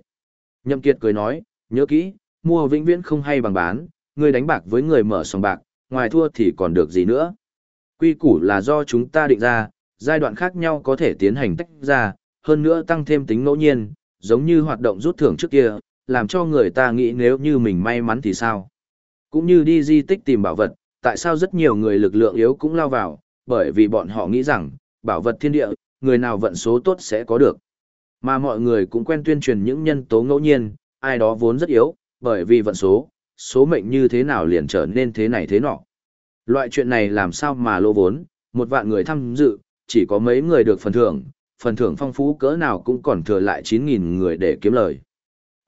S1: Nhậm Kiệt cười nói, nhớ kỹ, mua vĩnh viễn không hay bằng bán, người đánh bạc với người mở sòng bạc, ngoài thua thì còn được gì nữa. Quy củ là do chúng ta định ra, giai đoạn khác nhau có thể tiến hành tách ra, hơn nữa tăng thêm tính ngẫu nhiên, giống như hoạt động rút thưởng trước kia, làm cho người ta nghĩ nếu như mình may mắn thì sao. Cũng như đi di tích tìm bảo vật, tại sao rất nhiều người lực lượng yếu cũng lao vào, bởi vì bọn họ nghĩ rằng, bảo vật thiên địa, người nào vận số tốt sẽ có được. Mà mọi người cũng quen tuyên truyền những nhân tố ngẫu nhiên, ai đó vốn rất yếu, bởi vì vận số, số mệnh như thế nào liền trở nên thế này thế nọ. Loại chuyện này làm sao mà lô vốn, một vạn người tham dự, chỉ có mấy người được phần thưởng, phần thưởng phong phú cỡ nào cũng còn thừa lại 9.000 người để kiếm lời.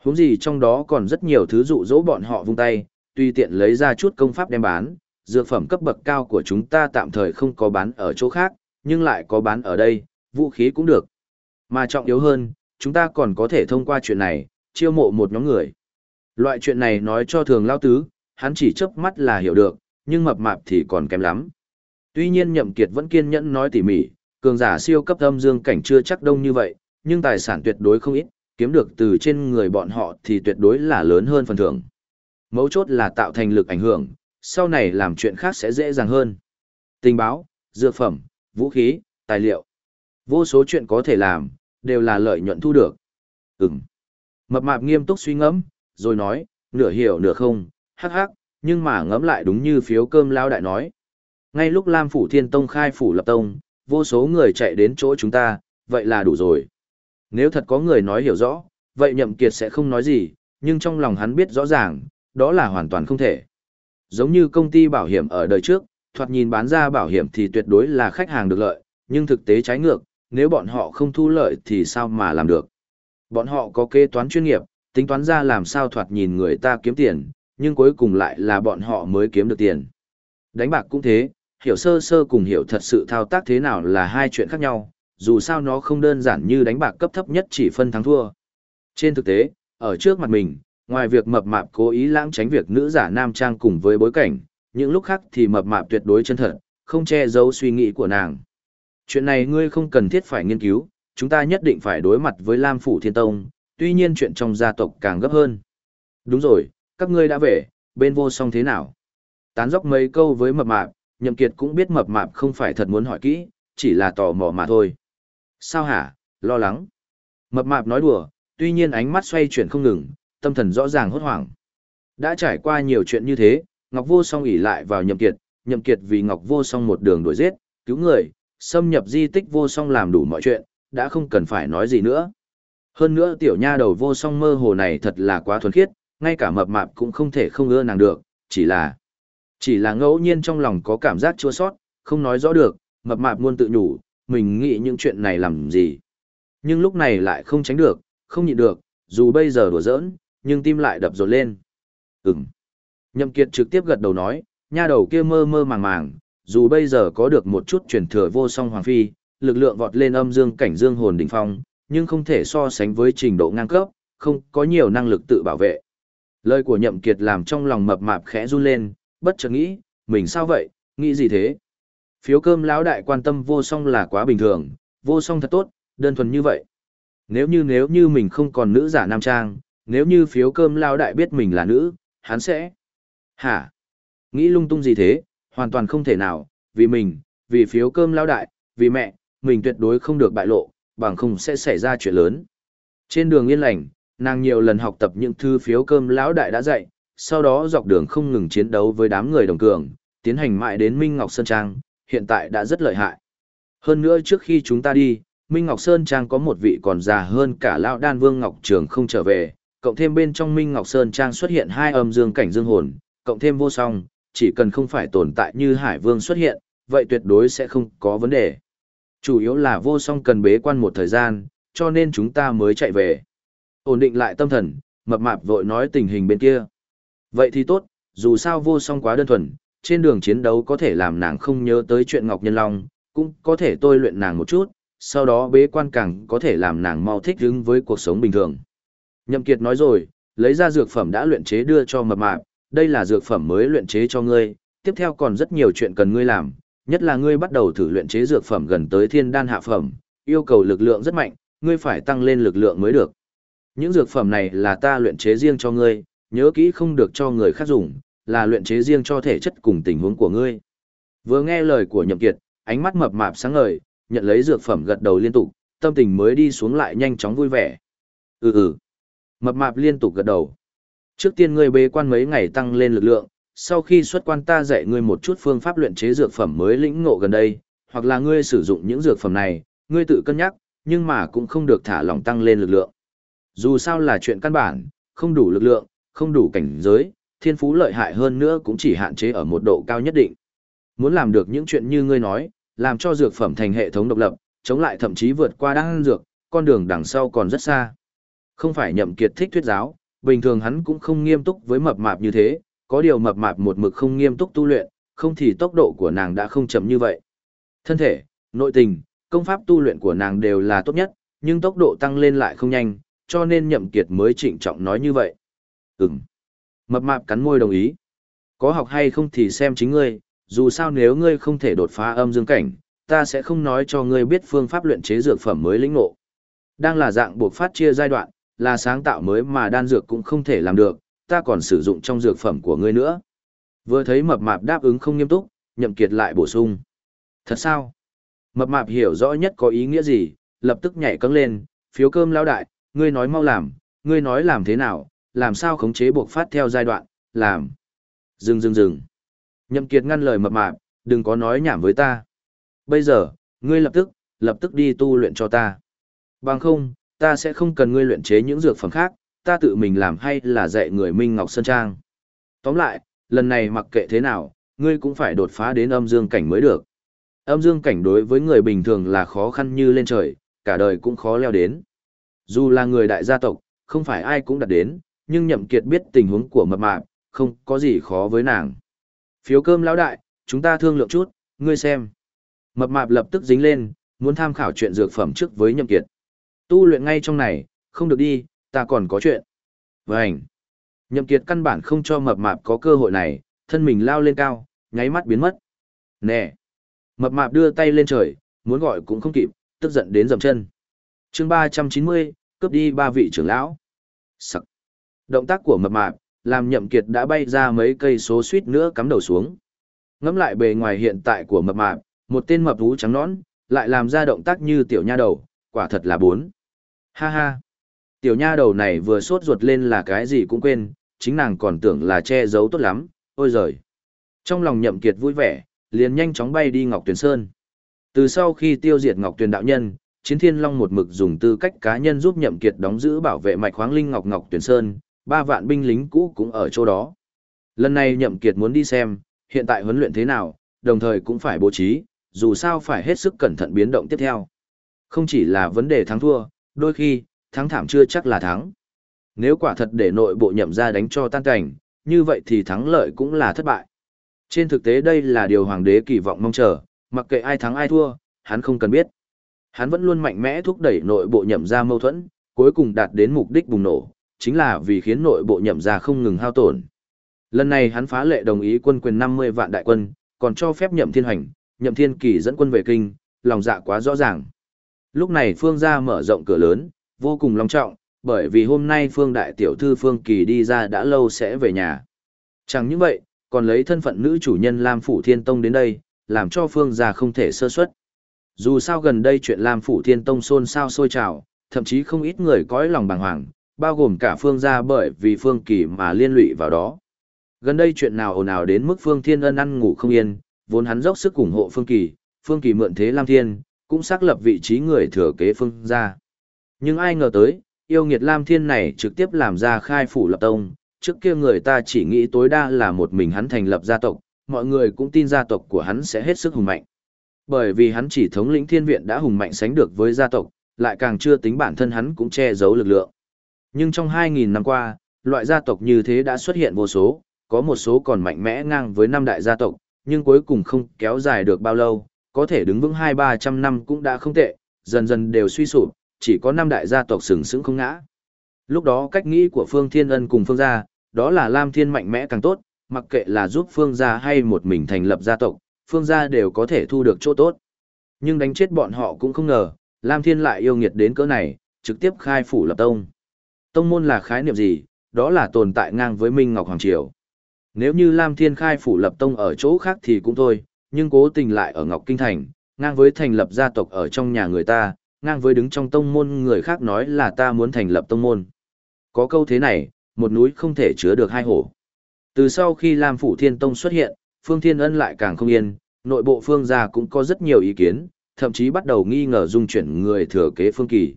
S1: Húng gì trong đó còn rất nhiều thứ dụ dỗ bọn họ vung tay, tùy tiện lấy ra chút công pháp đem bán, dược phẩm cấp bậc cao của chúng ta tạm thời không có bán ở chỗ khác, nhưng lại có bán ở đây, vũ khí cũng được. Mà trọng yếu hơn, chúng ta còn có thể thông qua chuyện này, chiêu mộ một nhóm người. Loại chuyện này nói cho thường lao tứ, hắn chỉ chớp mắt là hiểu được, nhưng mập mạp thì còn kém lắm. Tuy nhiên nhậm kiệt vẫn kiên nhẫn nói tỉ mỉ, cường giả siêu cấp âm dương cảnh chưa chắc đông như vậy, nhưng tài sản tuyệt đối không ít, kiếm được từ trên người bọn họ thì tuyệt đối là lớn hơn phần thưởng. Mấu chốt là tạo thành lực ảnh hưởng, sau này làm chuyện khác sẽ dễ dàng hơn. Tình báo, dược phẩm, vũ khí, tài liệu. Vô số chuyện có thể làm, đều là lợi nhuận thu được. Ừm. Mập mạp nghiêm túc suy ngẫm, rồi nói, nửa hiểu nửa không, hắc hắc, nhưng mà ngẫm lại đúng như phiếu cơm lao đại nói. Ngay lúc Lam Phủ Thiên Tông khai phủ lập tông, vô số người chạy đến chỗ chúng ta, vậy là đủ rồi. Nếu thật có người nói hiểu rõ, vậy nhậm kiệt sẽ không nói gì, nhưng trong lòng hắn biết rõ ràng, đó là hoàn toàn không thể. Giống như công ty bảo hiểm ở đời trước, thoạt nhìn bán ra bảo hiểm thì tuyệt đối là khách hàng được lợi, nhưng thực tế trái ngược, nếu bọn họ không thu lợi thì sao mà làm được. Bọn họ có kế toán chuyên nghiệp, tính toán ra làm sao thoạt nhìn người ta kiếm tiền, nhưng cuối cùng lại là bọn họ mới kiếm được tiền. Đánh bạc cũng thế, hiểu sơ sơ cùng hiểu thật sự thao tác thế nào là hai chuyện khác nhau, dù sao nó không đơn giản như đánh bạc cấp thấp nhất chỉ phân thắng thua. Trên thực tế, ở trước mặt mình, ngoài việc mập mạp cố ý lãng tránh việc nữ giả nam trang cùng với bối cảnh, những lúc khác thì mập mạp tuyệt đối chân thật, không che giấu suy nghĩ của nàng. Chuyện này ngươi không cần thiết phải nghiên cứu, chúng ta nhất định phải đối mặt với Lam Phủ Thiên Tông, tuy nhiên chuyện trong gia tộc càng gấp hơn. Đúng rồi, các ngươi đã về, bên vô song thế nào? Tán dốc mấy câu với mập mạp, nhậm kiệt cũng biết mập mạp không phải thật muốn hỏi kỹ, chỉ là tò mò mà thôi. Sao hả, lo lắng. Mập mạp nói đùa, tuy nhiên ánh mắt xoay chuyển không ngừng, tâm thần rõ ràng hốt hoảng. Đã trải qua nhiều chuyện như thế, Ngọc Vô Song ỉ lại vào Nhậm Kiệt, Nhậm Kiệt vì Ngọc Vô Song một đường đuổi giết, cứu người, xâm nhập di tích Vô Song làm đủ mọi chuyện, đã không cần phải nói gì nữa. Hơn nữa tiểu nha đầu Vô Song mơ hồ này thật là quá thuần khiết, ngay cả mập mạp cũng không thể không ưa nàng được, chỉ là chỉ là ngẫu nhiên trong lòng có cảm giác chua sót, không nói rõ được, mập mạp luôn tự nhủ, mình nghĩ những chuyện này làm gì. Nhưng lúc này lại không tránh được, không nhịn được, dù bây giờ đùa giỡn, nhưng tim lại đập rột lên. Ừm. Nhậm Kiệt trực tiếp gật đầu nói, nha đầu kia mơ mơ màng màng, dù bây giờ có được một chút truyền thừa vô song hoàng phi, lực lượng vọt lên âm dương cảnh dương hồn đỉnh phong, nhưng không thể so sánh với trình độ ngang cấp, không có nhiều năng lực tự bảo vệ. Lời của Nhậm Kiệt làm trong lòng mập mạp khẽ run lên, bất chợt nghĩ, mình sao vậy, nghĩ gì thế? Phiếu cơm lão đại quan tâm vô song là quá bình thường, vô song thật tốt, đơn thuần như vậy. Nếu như nếu như mình không còn nữ giả nam trang, nếu như phiếu cơm lão đại biết mình là nữ, hắn sẽ... Hả? Nghĩ lung tung gì thế, hoàn toàn không thể nào, vì mình, vì phiếu cơm lão đại, vì mẹ, mình tuyệt đối không được bại lộ, bằng không sẽ xảy ra chuyện lớn. Trên đường yên lành, nàng nhiều lần học tập những thư phiếu cơm lão đại đã dạy, sau đó dọc đường không ngừng chiến đấu với đám người đồng cường, tiến hành mãi đến Minh Ngọc Sơn Trang, hiện tại đã rất lợi hại. Hơn nữa trước khi chúng ta đi, Minh Ngọc Sơn Trang có một vị còn già hơn cả lão đan vương Ngọc Trường không trở về, cộng thêm bên trong Minh Ngọc Sơn Trang xuất hiện hai âm dương cảnh dương hồn, cộng thêm vô song, chỉ cần không phải tồn tại như Hải Vương xuất hiện, vậy tuyệt đối sẽ không có vấn đề. Chủ yếu là vô song cần bế quan một thời gian, cho nên chúng ta mới chạy về. Ổn định lại tâm thần, mập mạp vội nói tình hình bên kia. Vậy thì tốt, dù sao vô song quá đơn thuần, trên đường chiến đấu có thể làm nàng không nhớ tới chuyện Ngọc Nhân Long, cũng có thể tôi luyện nàng một chút, sau đó bế quan càng có thể làm nàng mau thích ứng với cuộc sống bình thường. Nhậm Kiệt nói rồi, lấy ra dược phẩm đã luyện chế đưa cho mập mạp, đây là dược phẩm mới luyện chế cho ngươi, tiếp theo còn rất nhiều chuyện cần ngươi làm, nhất là ngươi bắt đầu thử luyện chế dược phẩm gần tới thiên đan hạ phẩm, yêu cầu lực lượng rất mạnh, ngươi phải tăng lên lực lượng mới được. Những dược phẩm này là ta luyện chế riêng cho ngươi, nhớ kỹ không được cho người khác dùng, là luyện chế riêng cho thể chất cùng tình huống của ngươi. Vừa nghe lời của Nhậm Kiệt, ánh mắt mập mạp sáng ngời, nhận lấy dược phẩm gật đầu liên tục, tâm tình mới đi xuống lại nhanh chóng vui vẻ. Ừ ừ. Mập mạp liên tục gật đầu. Trước tiên ngươi bế quan mấy ngày tăng lên lực lượng, sau khi xuất quan ta dạy ngươi một chút phương pháp luyện chế dược phẩm mới lĩnh ngộ gần đây, hoặc là ngươi sử dụng những dược phẩm này, ngươi tự cân nhắc, nhưng mà cũng không được thả lỏng tăng lên lực lượng. Dù sao là chuyện căn bản, không đủ lực lượng, không đủ cảnh giới, thiên phú lợi hại hơn nữa cũng chỉ hạn chế ở một độ cao nhất định. Muốn làm được những chuyện như ngươi nói, làm cho dược phẩm thành hệ thống độc lập, chống lại thậm chí vượt qua đan dược, con đường đằng sau còn rất xa. Không phải nhậm kiệt thích thuyết giáo, bình thường hắn cũng không nghiêm túc với mập mạp như thế, có điều mập mạp một mực không nghiêm túc tu luyện, không thì tốc độ của nàng đã không chậm như vậy. Thân thể, nội tình, công pháp tu luyện của nàng đều là tốt nhất, nhưng tốc độ tăng lên lại không nhanh, cho nên nhậm kiệt mới trịnh trọng nói như vậy. Ừm. Mập mạp cắn môi đồng ý. Có học hay không thì xem chính ngươi, dù sao nếu ngươi không thể đột phá âm dương cảnh, ta sẽ không nói cho ngươi biết phương pháp luyện chế dược phẩm mới lĩnh ngộ. Đang là dạng buộc phát chia giai đoạn, là sáng tạo mới mà đan dược cũng không thể làm được, ta còn sử dụng trong dược phẩm của ngươi nữa. Vừa thấy mập mạp đáp ứng không nghiêm túc, nhậm kiệt lại bổ sung. Thật sao? Mập mạp hiểu rõ nhất có ý nghĩa gì, lập tức nhảy cẫng lên, phiếu cơm lão đại, ngươi nói mau làm, ngươi nói làm thế nào, làm sao khống chế buộc phát theo giai đoạn, làm. Dừng dừng dừng. Nhậm kiệt ngăn lời mập mạp, đừng có nói nhảm với ta. Bây giờ, ngươi lập tức, lập tức đi tu luyện cho ta. Bằng không, ta sẽ không cần ngươi luyện chế những dược phẩm khác, ta tự mình làm hay là dạy người Minh Ngọc Sơn Trang. Tóm lại, lần này mặc kệ thế nào, ngươi cũng phải đột phá đến âm dương cảnh mới được. Âm dương cảnh đối với người bình thường là khó khăn như lên trời, cả đời cũng khó leo đến. Dù là người đại gia tộc, không phải ai cũng đạt đến, nhưng nhậm kiệt biết tình huống của mập mạp, không có gì khó với nàng. Phiếu cơm lão đại, chúng ta thương lượng chút, ngươi xem. Mập mạp lập tức dính lên, muốn tham khảo chuyện dược phẩm trước với nhậm kiệt. Tu luyện ngay trong này, không được đi, ta còn có chuyện. Vânh. Nhậm kiệt căn bản không cho mập mạp có cơ hội này, thân mình lao lên cao, nháy mắt biến mất. Nè. Mập mạp đưa tay lên trời, muốn gọi cũng không kịp, tức giận đến dầm chân. Chương 390, cướp đi ba vị trưởng lão. Sặc. Động tác của mập mạp, làm nhậm kiệt đã bay ra mấy cây số suýt nữa cắm đầu xuống. Ngắm lại bề ngoài hiện tại của mập mạp, một tên mập vú trắng nõn, lại làm ra động tác như tiểu nha đầu, quả thật là bốn. Ha ha. Tiểu nha đầu này vừa sốt ruột lên là cái gì cũng quên, chính nàng còn tưởng là che giấu tốt lắm, ôi giời. Trong lòng nhậm kiệt vui vẻ, liền nhanh chóng bay đi Ngọc Tuyền Sơn. Từ sau khi tiêu diệt Ngọc Tuyền đạo nhân, Chiến Thiên Long một mực dùng tư cách cá nhân giúp nhậm kiệt đóng giữ bảo vệ mạch khoáng linh Ngọc Ngọc Tuyền Sơn, ba vạn binh lính cũ cũng ở chỗ đó. Lần này nhậm kiệt muốn đi xem, hiện tại huấn luyện thế nào, đồng thời cũng phải bố trí, dù sao phải hết sức cẩn thận biến động tiếp theo. Không chỉ là vấn đề thắng thua, đôi khi, thắng thảm chưa chắc là thắng. Nếu quả thật để nội bộ nhậm ra đánh cho tan cảnh, như vậy thì thắng lợi cũng là thất bại. Trên thực tế đây là điều hoàng đế kỳ vọng mong chờ, mặc kệ ai thắng ai thua, hắn không cần biết. Hắn vẫn luôn mạnh mẽ thúc đẩy nội bộ nhậm ra mâu thuẫn, cuối cùng đạt đến mục đích bùng nổ, chính là vì khiến nội bộ nhậm ra không ngừng hao tổn. Lần này hắn phá lệ đồng ý quân quyền 50 vạn đại quân, còn cho phép nhậm thiên hành, nhậm thiên kỳ dẫn quân về kinh, lòng dạ quá rõ ràng. Lúc này phương gia mở rộng cửa lớn, vô cùng long trọng, bởi vì hôm nay phương đại tiểu thư phương kỳ đi ra đã lâu sẽ về nhà. Chẳng những vậy, còn lấy thân phận nữ chủ nhân Lam Phủ Thiên Tông đến đây, làm cho phương gia không thể sơ suất. Dù sao gần đây chuyện Lam Phủ Thiên Tông xôn xao sôi trào, thậm chí không ít người cõi lòng bàng hoàng, bao gồm cả phương gia bởi vì phương kỳ mà liên lụy vào đó. Gần đây chuyện nào ồn ào đến mức phương thiên ân ăn ngủ không yên, vốn hắn dốc sức ủng hộ phương kỳ, phương kỳ mượn thế Lam Thiên, cũng xác lập vị trí người thừa kế phương gia. Nhưng ai ngờ tới, yêu nghiệt Lam Thiên này trực tiếp làm ra khai phủ lập tông, trước kia người ta chỉ nghĩ tối đa là một mình hắn thành lập gia tộc, mọi người cũng tin gia tộc của hắn sẽ hết sức hùng mạnh. Bởi vì hắn chỉ thống lĩnh thiên viện đã hùng mạnh sánh được với gia tộc, lại càng chưa tính bản thân hắn cũng che giấu lực lượng. Nhưng trong 2.000 năm qua, loại gia tộc như thế đã xuất hiện vô số, có một số còn mạnh mẽ ngang với năm đại gia tộc, nhưng cuối cùng không kéo dài được bao lâu, có thể đứng vững 2-300 năm cũng đã không tệ, dần dần đều suy sụp, chỉ có năm đại gia tộc sừng sững không ngã. Lúc đó cách nghĩ của Phương Thiên Ân cùng Phương gia, đó là Lam Thiên mạnh mẽ càng tốt, mặc kệ là giúp Phương gia hay một mình thành lập gia tộc, Phương gia đều có thể thu được chỗ tốt. Nhưng đánh chết bọn họ cũng không ngờ, Lam Thiên lại yêu nghiệt đến cỡ này, trực tiếp khai phủ lập tông. Tông môn là khái niệm gì? Đó là tồn tại ngang với Minh Ngọc Hoàng Triều. Nếu như Lam Thiên khai phủ lập tông ở chỗ khác thì cũng thôi, nhưng cố tình lại ở Ngọc Kinh Thành, ngang với thành lập gia tộc ở trong nhà người ta, ngang với đứng trong tông môn người khác nói là ta muốn thành lập tông môn. Có câu thế này, một núi không thể chứa được hai hổ. Từ sau khi Lam Phủ Thiên Tông xuất hiện, Phương Thiên Ân lại càng không yên, nội bộ Phương gia cũng có rất nhiều ý kiến, thậm chí bắt đầu nghi ngờ dung chuyển người thừa kế Phương Kỳ.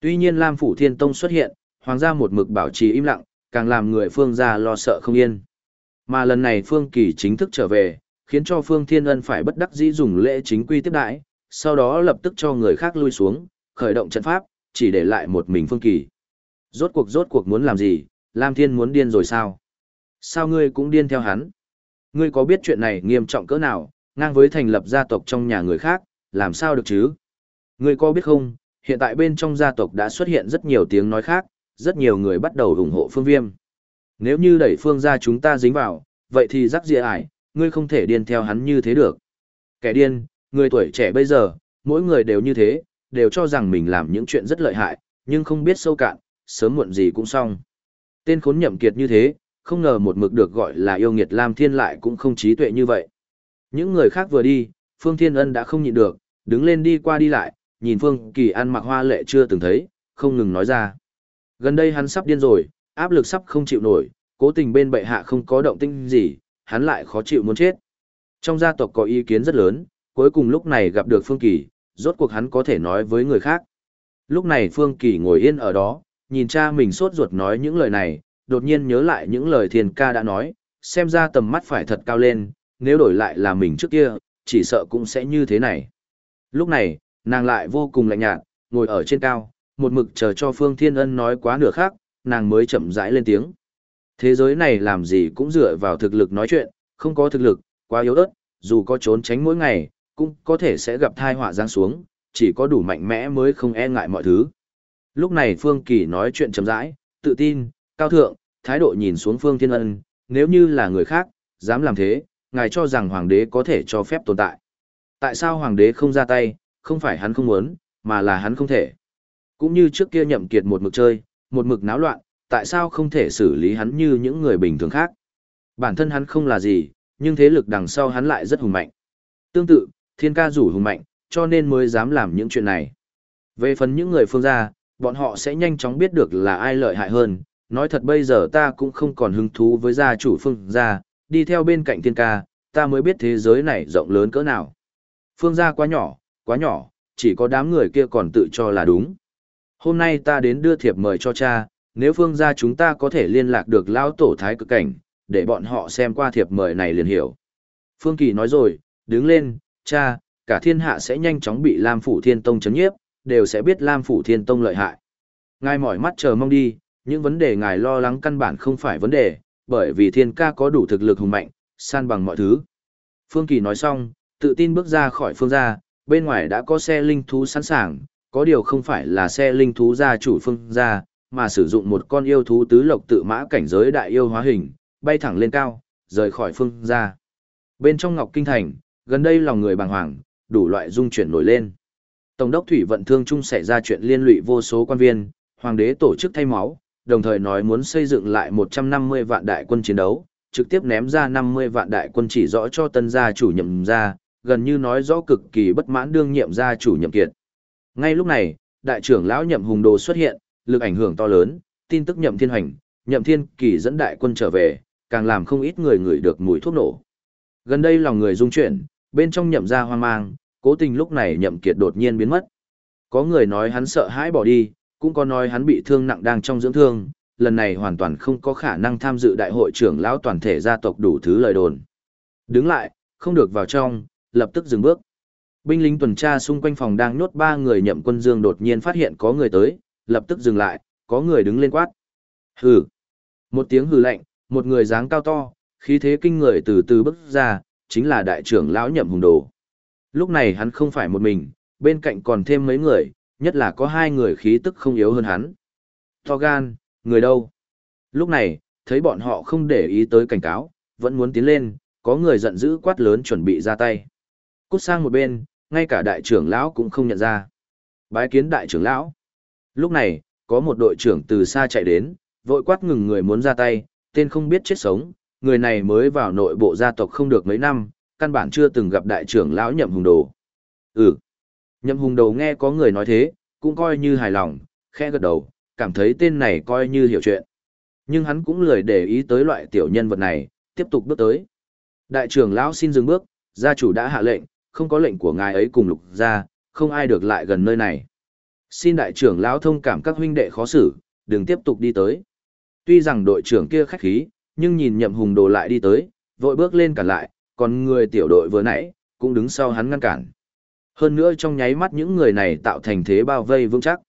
S1: Tuy nhiên Lam Phủ Thiên Tông xuất hiện, hoàng gia một mực bảo trì im lặng, càng làm người Phương gia lo sợ không yên. Mà lần này Phương Kỳ chính thức trở về, khiến cho Phương Thiên Ân phải bất đắc dĩ dùng lễ chính quy tiếp đãi, sau đó lập tức cho người khác lui xuống, khởi động trận pháp, chỉ để lại một mình Phương Kỳ. Rốt cuộc rốt cuộc muốn làm gì, Lam Thiên muốn điên rồi sao? Sao ngươi cũng điên theo hắn? Ngươi có biết chuyện này nghiêm trọng cỡ nào, ngang với thành lập gia tộc trong nhà người khác, làm sao được chứ? Ngươi có biết không, hiện tại bên trong gia tộc đã xuất hiện rất nhiều tiếng nói khác, rất nhiều người bắt đầu ủng hộ phương viêm. Nếu như đẩy phương gia chúng ta dính vào, vậy thì rắc rịa ải, ngươi không thể điên theo hắn như thế được. Kẻ điên, người tuổi trẻ bây giờ, mỗi người đều như thế, đều cho rằng mình làm những chuyện rất lợi hại, nhưng không biết sâu cạn, sớm muộn gì cũng xong. Tên khốn nhậm kiệt như thế, không ngờ một mực được gọi là yêu nghiệt Lam Thiên lại cũng không trí tuệ như vậy. Những người khác vừa đi, Phương Thiên Ân đã không nhịn được, đứng lên đi qua đi lại, nhìn Phương Kỳ An mặc hoa lệ chưa từng thấy, không ngừng nói ra. Gần đây hắn sắp điên rồi, áp lực sắp không chịu nổi, cố tình bên bệ hạ không có động tĩnh gì, hắn lại khó chịu muốn chết. Trong gia tộc có ý kiến rất lớn, cuối cùng lúc này gặp được Phương Kỳ, rốt cuộc hắn có thể nói với người khác. Lúc này Phương Kỳ ngồi yên ở đó, nhìn cha mình sốt ruột nói những lời này, đột nhiên nhớ lại những lời thiền ca đã nói, xem ra tầm mắt phải thật cao lên, nếu đổi lại là mình trước kia, chỉ sợ cũng sẽ như thế này. Lúc này, nàng lại vô cùng lạnh nhạt, ngồi ở trên cao, một mực chờ cho Phương Thiên Ân nói quá nửa khác, nàng mới chậm rãi lên tiếng. Thế giới này làm gì cũng dựa vào thực lực nói chuyện, không có thực lực, quá yếu ớt, dù có trốn tránh mỗi ngày, cũng có thể sẽ gặp thai họa giáng xuống, chỉ có đủ mạnh mẽ mới không e ngại mọi thứ. Lúc này Phương Kỳ nói chuyện chậm rãi, tự tin, cao thượng, thái độ nhìn xuống Phương Thiên Ân, nếu như là người khác, dám làm thế, ngài cho rằng hoàng đế có thể cho phép tồn tại. Tại sao hoàng đế không ra tay, không phải hắn không muốn, mà là hắn không thể. Cũng như trước kia nhậm kiệt một mực chơi, một mực náo loạn, tại sao không thể xử lý hắn như những người bình thường khác. Bản thân hắn không là gì, nhưng thế lực đằng sau hắn lại rất hùng mạnh. Tương tự, thiên ca rủ hùng mạnh, cho nên mới dám làm những chuyện này. Về phần những người phương gia, bọn họ sẽ nhanh chóng biết được là ai lợi hại hơn. Nói thật bây giờ ta cũng không còn hứng thú với gia chủ phương gia, đi theo bên cạnh thiên ca, ta mới biết thế giới này rộng lớn cỡ nào. Phương gia quá nhỏ, quá nhỏ, chỉ có đám người kia còn tự cho là đúng. Hôm nay ta đến đưa thiệp mời cho cha, nếu phương gia chúng ta có thể liên lạc được lão tổ thái cực cảnh, để bọn họ xem qua thiệp mời này liền hiểu. Phương Kỳ nói rồi, đứng lên, cha, cả thiên hạ sẽ nhanh chóng bị Lam Phủ Thiên Tông chấn nhiếp, đều sẽ biết Lam Phủ Thiên Tông lợi hại. Ngài mỏi mắt chờ mong đi, những vấn đề ngài lo lắng căn bản không phải vấn đề, bởi vì thiên ca có đủ thực lực hùng mạnh, san bằng mọi thứ. Phương Kỳ nói xong, tự tin bước ra khỏi phương gia, bên ngoài đã có xe linh thú sẵn sàng, có điều không phải là xe linh thú gia chủ phương gia, mà sử dụng một con yêu thú tứ lộc tự mã cảnh giới đại yêu hóa hình, bay thẳng lên cao, rời khỏi phương gia. Bên trong Ngọc Kinh Thành, gần đây lòng người bàng hoàng, đủ loại dung chuyển nổi lên. Tổng đốc Thủy Vận Thương Trung xảy ra chuyện liên lụy vô số quan viên, hoàng đế tổ chức thay máu, đồng thời nói muốn xây dựng lại 150 vạn đại quân chiến đấu, trực tiếp ném ra 50 vạn đại quân chỉ rõ cho tân gia chủ nhậm ra, gần như nói rõ cực kỳ bất mãn đương nhiệm gia chủ nhậm kiệt. Ngay lúc này, đại trưởng lão nhậm hùng đồ xuất hiện, lực ảnh hưởng to lớn, tin tức nhậm thiên hành, nhậm thiên kỳ dẫn đại quân trở về, càng làm không ít người người được mùi thuốc nổ. Gần đây lòng người rung chuyển, bên trong nhậm ra hoang mang, cố tình lúc này nhậm kiệt đột nhiên biến mất. Có người nói hắn sợ hãi bỏ đi, cũng có nói hắn bị thương nặng đang trong dưỡng thương, lần này hoàn toàn không có khả năng tham dự đại hội trưởng lão toàn thể gia tộc đủ thứ lời đồn. Đứng lại, không được vào trong, lập tức dừng bước. Binh lính tuần tra xung quanh phòng đang nhốt ba người nhậm quân dương đột nhiên phát hiện có người tới, lập tức dừng lại, có người đứng lên quát. Hừ. Một tiếng hừ lạnh, một người dáng cao to, khí thế kinh người từ từ bước ra, chính là đại trưởng lão nhậm hùng đồ. Lúc này hắn không phải một mình, bên cạnh còn thêm mấy người, nhất là có hai người khí tức không yếu hơn hắn. To gan, người đâu? Lúc này, thấy bọn họ không để ý tới cảnh cáo, vẫn muốn tiến lên, có người giận dữ quát lớn chuẩn bị ra tay. Cút sang một bên, ngay cả đại trưởng lão cũng không nhận ra. Bái kiến đại trưởng lão. Lúc này, có một đội trưởng từ xa chạy đến, vội quát ngừng người muốn ra tay, tên không biết chết sống, người này mới vào nội bộ gia tộc không được mấy năm, căn bản chưa từng gặp đại trưởng lão nhậm hùng đồ. Ừ. Nhậm hùng đồ nghe có người nói thế, cũng coi như hài lòng, khẽ gật đầu, cảm thấy tên này coi như hiểu chuyện. Nhưng hắn cũng lười để ý tới loại tiểu nhân vật này, tiếp tục bước tới. Đại trưởng lão xin dừng bước, gia chủ đã hạ lệnh, không có lệnh của ngài ấy cùng lục gia, không ai được lại gần nơi này. Xin đại trưởng lão thông cảm các huynh đệ khó xử, đừng tiếp tục đi tới. Tuy rằng đội trưởng kia khách khí, nhưng nhìn nhậm hùng đồ lại đi tới, vội bước lên cản lại, còn người tiểu đội vừa nãy, cũng đứng sau hắn ngăn cản. Hơn nữa trong nháy mắt những người này tạo thành thế bao vây vững chắc.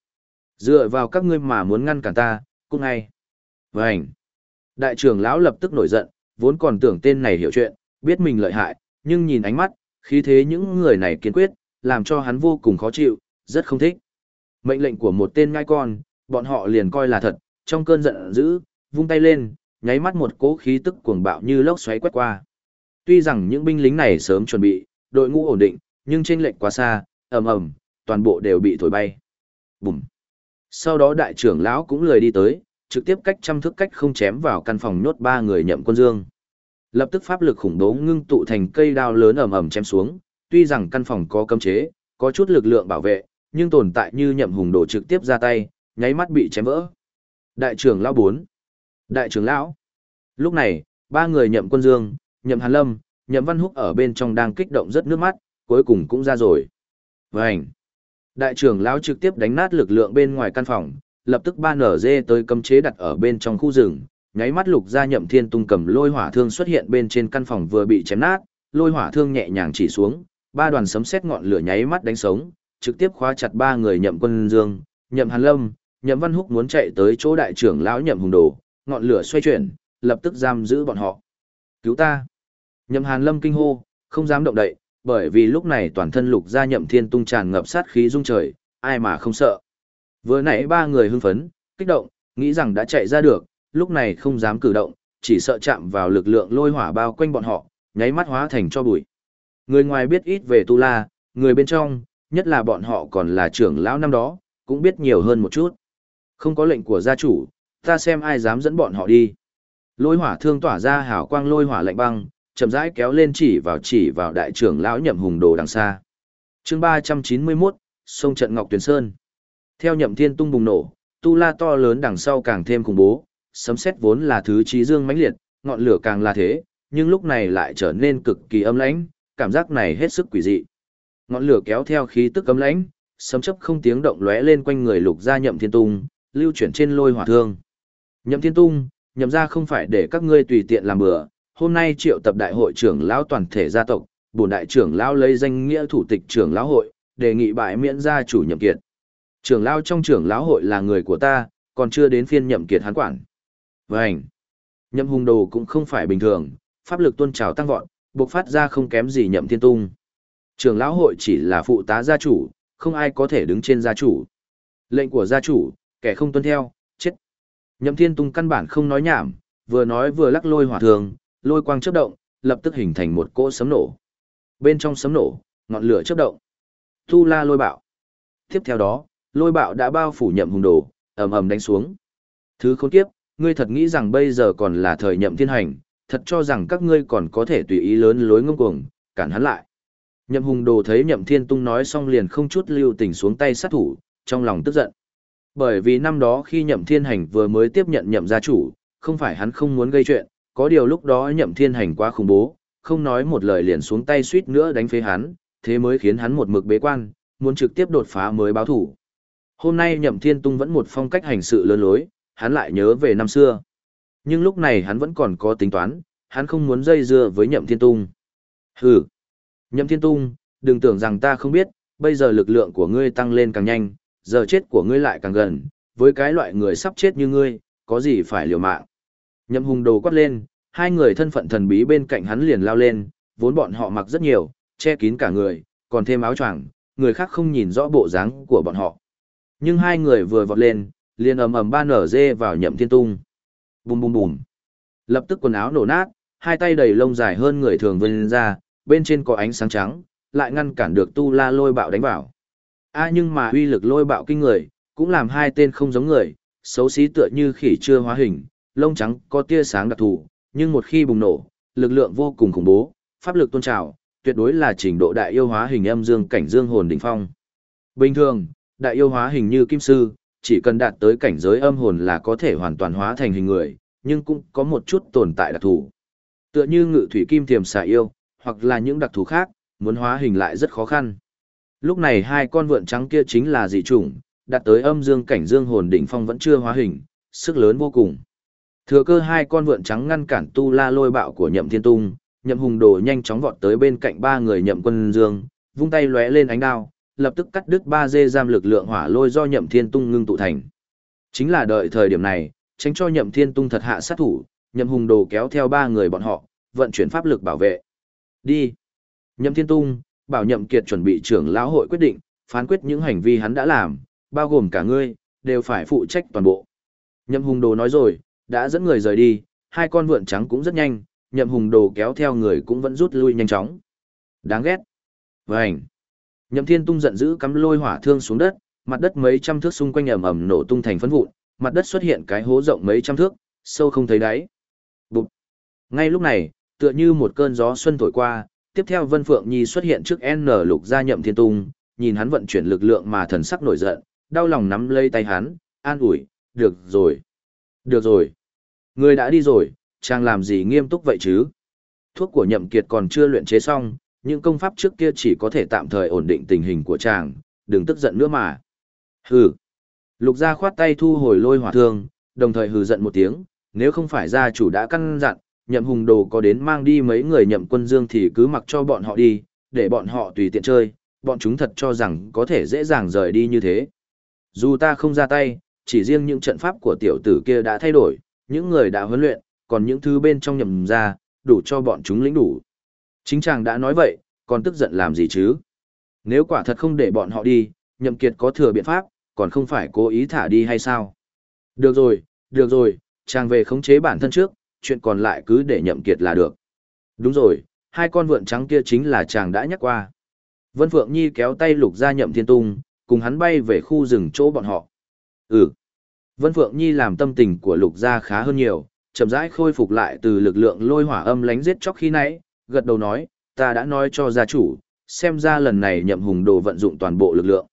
S1: Dựa vào các ngươi mà muốn ngăn cản ta, cũng ngay. Vânh! Đại trưởng lão lập tức nổi giận, vốn còn tưởng tên này hiểu chuyện, biết mình lợi hại, nhưng nhìn ánh mắt, khí thế những người này kiên quyết, làm cho hắn vô cùng khó chịu, rất không thích. Mệnh lệnh của một tên ngai con, bọn họ liền coi là thật, trong cơn giận dữ, vung tay lên, nháy mắt một cỗ khí tức cuồng bạo như lốc xoáy quét qua. Tuy rằng những binh lính này sớm chuẩn bị, đội ngũ ổn định, nhưng chênh lệnh quá xa, ầm ầm, toàn bộ đều bị thổi bay. Bùm. Sau đó đại trưởng lão cũng lười đi tới, trực tiếp cách trăm thước cách không chém vào căn phòng nhốt ba người nhậm quân dương. Lập tức pháp lực khủng bố ngưng tụ thành cây đao lớn ầm ầm chém xuống, tuy rằng căn phòng có cấm chế, có chút lực lượng bảo vệ, nhưng tồn tại như nhậm hùng đồ trực tiếp ra tay, nháy mắt bị chém vỡ. Đại trưởng lão 4. Đại trưởng lão. Lúc này, ba người nhậm quân dương, nhậm hàn lâm, nhậm văn húc ở bên trong đang kích động rất nước mắt, cuối cùng cũng ra rồi. Vânh. Đại trưởng lão trực tiếp đánh nát lực lượng bên ngoài căn phòng, lập tức ba nở dê tới cấm chế đặt ở bên trong khu rừng, nháy mắt lục ra nhậm thiên tung cầm lôi hỏa thương xuất hiện bên trên căn phòng vừa bị chém nát, lôi hỏa thương nhẹ nhàng chỉ xuống, ba đoàn sấm sét ngọn lửa nháy mắt đánh sống, trực tiếp khóa chặt ba người nhậm quân dương, nhậm hàn lâm, nhậm văn húc muốn chạy tới chỗ đại trưởng lão nhậm hùng đồ, ngọn lửa xoay chuyển, lập tức giam giữ bọn họ. Cứu ta! Nhậm hàn lâm kinh hô, không dám động đậy, bởi vì lúc này toàn thân lục gia nhậm thiên tung tràn ngập sát khí rung trời, ai mà không sợ. Vừa nãy ba người hưng phấn, kích động, nghĩ rằng đã chạy ra được, lúc này không dám cử động, chỉ sợ chạm vào lực lượng lôi hỏa bao quanh bọn họ, nháy mắt hóa thành cho bụi. Người ngoài biết ít về Tu La, người bên trong, nhất là bọn họ còn là trưởng lão năm đó, cũng biết nhiều hơn một chút. Không có lệnh của gia chủ, ta xem ai dám dẫn bọn họ đi. Lôi hỏa thương tỏa ra hào quang lôi hỏa lạnh băng, chậm rãi kéo lên chỉ vào chỉ vào đại trưởng lão nhậm hùng đồ đằng xa. chương 391, sông trận Ngọc Tuyền Sơn. Theo nhậm thiên tung bùng nổ, tu la to lớn đằng sau càng thêm khủng bố, sấm xét vốn là thứ trí dương mãnh liệt, ngọn lửa càng là thế, nhưng lúc này lại trở nên cực kỳ âm lãnh, cảm giác này hết sức quỷ dị. Ngọn lửa kéo theo khí tức âm lãnh, sấm chấp không tiếng động lóe lên quanh người lục gia nhậm thiên tung, lưu chuyển trên lôi hỏa thương. Nhậm thiên tung, nhậm ra không phải để các ngươi tùy tiện làm bừa, hôm nay triệu tập đại hội trưởng lão toàn thể gia tộc, bổn đại trưởng lão lấy danh nghĩa thủ tịch trưởng lão hội, đề nghị bãi miễn gia chủ nhậm kiệt. Trưởng lão trong trưởng lão hội là người của ta, còn chưa đến phiên nhậm kiệt hắn quản. Vâng. Nhậm hùng đồ cũng không phải bình thường, pháp lực tuân trào tăng vọt, bộc phát ra không kém gì nhậm thiên tung. Trưởng lão hội chỉ là phụ tá gia chủ, không ai có thể đứng trên gia chủ. Lệnh của gia chủ, kẻ không tuân theo, chết. Nhậm thiên tung căn bản không nói nhảm, vừa nói vừa lắc lôi hỏa thường, lôi quang chớp động, lập tức hình thành một cỗ sấm nổ. Bên trong sấm nổ, ngọn lửa chớp động. Tu la lôi bạo. Tiếp theo đó, lôi bạo đã bao phủ nhậm hùng đồ, ầm ầm đánh xuống. Thứ khốn kiếp, ngươi thật nghĩ rằng bây giờ còn là thời nhậm thiên hành, thật cho rằng các ngươi còn có thể tùy ý lớn lối ngông cuồng, cản hắn lại. Nhậm hùng đồ thấy nhậm thiên tung nói xong liền không chút lưu tình xuống tay sát thủ, trong lòng tức giận. Bởi vì năm đó khi nhậm thiên hành vừa mới tiếp nhận nhậm gia chủ, không phải hắn không muốn gây chuyện, có điều lúc đó nhậm thiên hành quá khủng bố, không nói một lời liền xuống tay suýt nữa đánh phế hắn, thế mới khiến hắn một mực bế quan, muốn trực tiếp đột phá mới báo thủ. Hôm nay nhậm thiên tung vẫn một phong cách hành sự lớn lối, hắn lại nhớ về năm xưa. Nhưng lúc này hắn vẫn còn có tính toán, hắn không muốn dây dưa với nhậm thiên tung. Hừ! Nhậm thiên tung, đừng tưởng rằng ta không biết, bây giờ lực lượng của ngươi tăng lên càng nhanh, giờ chết của ngươi lại càng gần, với cái loại người sắp chết như ngươi, có gì phải liều mạng. Nhậm hùng đồ quát lên, hai người thân phận thần bí bên cạnh hắn liền lao lên, vốn bọn họ mặc rất nhiều, che kín cả người, còn thêm áo choàng, người khác không nhìn rõ bộ dáng của bọn họ. Nhưng hai người vừa vọt lên, liền ầm ầm ba nở dê vào nhậm thiên tung. Bùm bùm bùm. Lập tức quần áo nổ nát, hai tay đầy lông dài hơn người thường vươn ra, bên trên có ánh sáng trắng, lại ngăn cản được tu la lôi bạo đánh vào. A nhưng mà uy lực lôi bạo kinh người, cũng làm hai tên không giống người, xấu xí tựa như khỉ chưa hóa hình, lông trắng có tia sáng đặc thù, nhưng một khi bùng nổ, lực lượng vô cùng khủng bố, pháp lực tôn trào, tuyệt đối là trình độ đại yêu hóa hình âm dương cảnh dương hồn đỉnh phong. Bình thường, đại yêu hóa hình như kim sư, chỉ cần đạt tới cảnh giới âm hồn là có thể hoàn toàn hóa thành hình người, nhưng cũng có một chút tồn tại đặc thù. Tựa như ngự thủy kim tiềm xà yêu, hoặc là những đặc thù khác, muốn hóa hình lại rất khó khăn. Lúc này hai con vượn trắng kia chính là dị chủng, đạt tới âm dương cảnh dương hồn đỉnh phong vẫn chưa hóa hình, sức lớn vô cùng. Thừa cơ hai con vượn trắng ngăn cản tu la lôi bạo của nhậm thiên tung, nhậm hùng đồ nhanh chóng vọt tới bên cạnh ba người nhậm quân dương, vung tay lóe lên ánh đao, lập tức cắt đứt ba dê giam lực lượng hỏa lôi do nhậm thiên tung ngưng tụ thành. Chính là đợi thời điểm này, tránh cho nhậm thiên tung thật hạ sát thủ, nhậm hùng đồ kéo theo ba người bọn họ, vận chuyển pháp lực bảo vệ. Đi. Nhậm thiên tung, bảo nhậm kiệt chuẩn bị trưởng lão hội quyết định, phán quyết những hành vi hắn đã làm, bao gồm cả ngươi, đều phải phụ trách toàn bộ. Nhậm hùng đồ nói rồi, đã dẫn người rời đi, hai con vượn trắng cũng rất nhanh, nhậm hùng đồ kéo theo người cũng vẫn rút lui nhanh chóng. Đáng ghét. Vânh. Nhậm thiên tung giận dữ cắm lôi hỏa thương xuống đất, mặt đất mấy trăm thước xung quanh ầm ầm nổ tung thành phấn vụn, mặt đất xuất hiện cái hố rộng mấy trăm thước, sâu không thấy đáy. Bụp. Ngay lúc này, tựa như một cơn gió xuân thổi qua, tiếp theo Vân Phượng Nhi xuất hiện trước N lục gia nhậm thiên tung, nhìn hắn vận chuyển lực lượng mà thần sắc nổi giận, đau lòng nắm lấy tay hắn, an ủi, được rồi. Được rồi. Người đã đi rồi, chàng làm gì nghiêm túc vậy chứ? Thuốc của nhậm kiệt còn chưa luyện chế xong, những công pháp trước kia chỉ có thể tạm thời ổn định tình hình của chàng, đừng tức giận nữa mà. Hừ. Lục gia khoát tay thu hồi lôi hỏa thương, đồng thời hừ giận một tiếng, nếu không phải gia chủ đã căn dặn, nhậm hùng đồ có đến mang đi mấy người nhậm quân dương thì cứ mặc cho bọn họ đi, để bọn họ tùy tiện chơi, bọn chúng thật cho rằng có thể dễ dàng rời đi như thế. Dù ta không ra tay, chỉ riêng những trận pháp của tiểu tử kia đã thay đổi, những người đã huấn luyện, còn những thứ bên trong nhậm ra, đủ cho bọn chúng lĩnh đủ. Chính chàng đã nói vậy, còn tức giận làm gì chứ? Nếu quả thật không để bọn họ đi, nhậm kiệt có thừa biện pháp, còn không phải cố ý thả đi hay sao? Được rồi, được rồi, chàng về khống chế bản thân trước, chuyện còn lại cứ để nhậm kiệt là được. Đúng rồi, hai con vượn trắng kia chính là chàng đã nhắc qua. Vân Phượng Nhi kéo tay lục ra nhậm thiên tung, cùng hắn bay về khu rừng chỗ bọn họ. Ừ. Vân Phượng Nhi làm tâm tình của lục gia khá hơn nhiều, chậm rãi khôi phục lại từ lực lượng lôi hỏa âm lánh giết chóc khi nãy, gật đầu nói, ta đã nói cho gia chủ, xem ra lần này nhậm hùng đồ vận dụng toàn bộ lực lượng.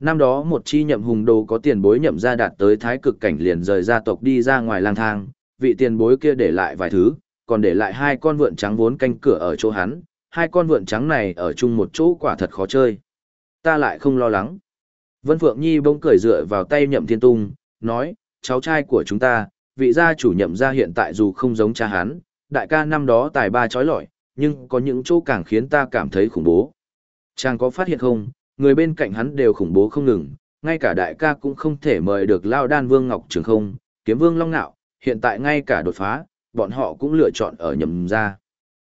S1: Năm đó một chi nhậm hùng đồ có tiền bối nhậm gia đạt tới thái cực cảnh liền rời gia tộc đi ra ngoài lang thang, vị tiền bối kia để lại vài thứ, còn để lại hai con vượn trắng vốn canh cửa ở chỗ hắn, hai con vượn trắng này ở chung một chỗ quả thật khó chơi. Ta lại không lo lắng. Vân Phượng Nhi bỗng cười dựa vào tay nhậm thiên tung, nói, cháu trai của chúng ta, vị gia chủ nhậm gia hiện tại dù không giống cha hắn, đại ca năm đó tài ba trói lọi, nhưng có những chỗ càng khiến ta cảm thấy khủng bố. Chàng có phát hiện không, người bên cạnh hắn đều khủng bố không ngừng, ngay cả đại ca cũng không thể mời được Lao Đan Vương Ngọc Trường không, kiếm Vương Long Nạo, hiện tại ngay cả đột phá, bọn họ cũng lựa chọn ở nhậm gia.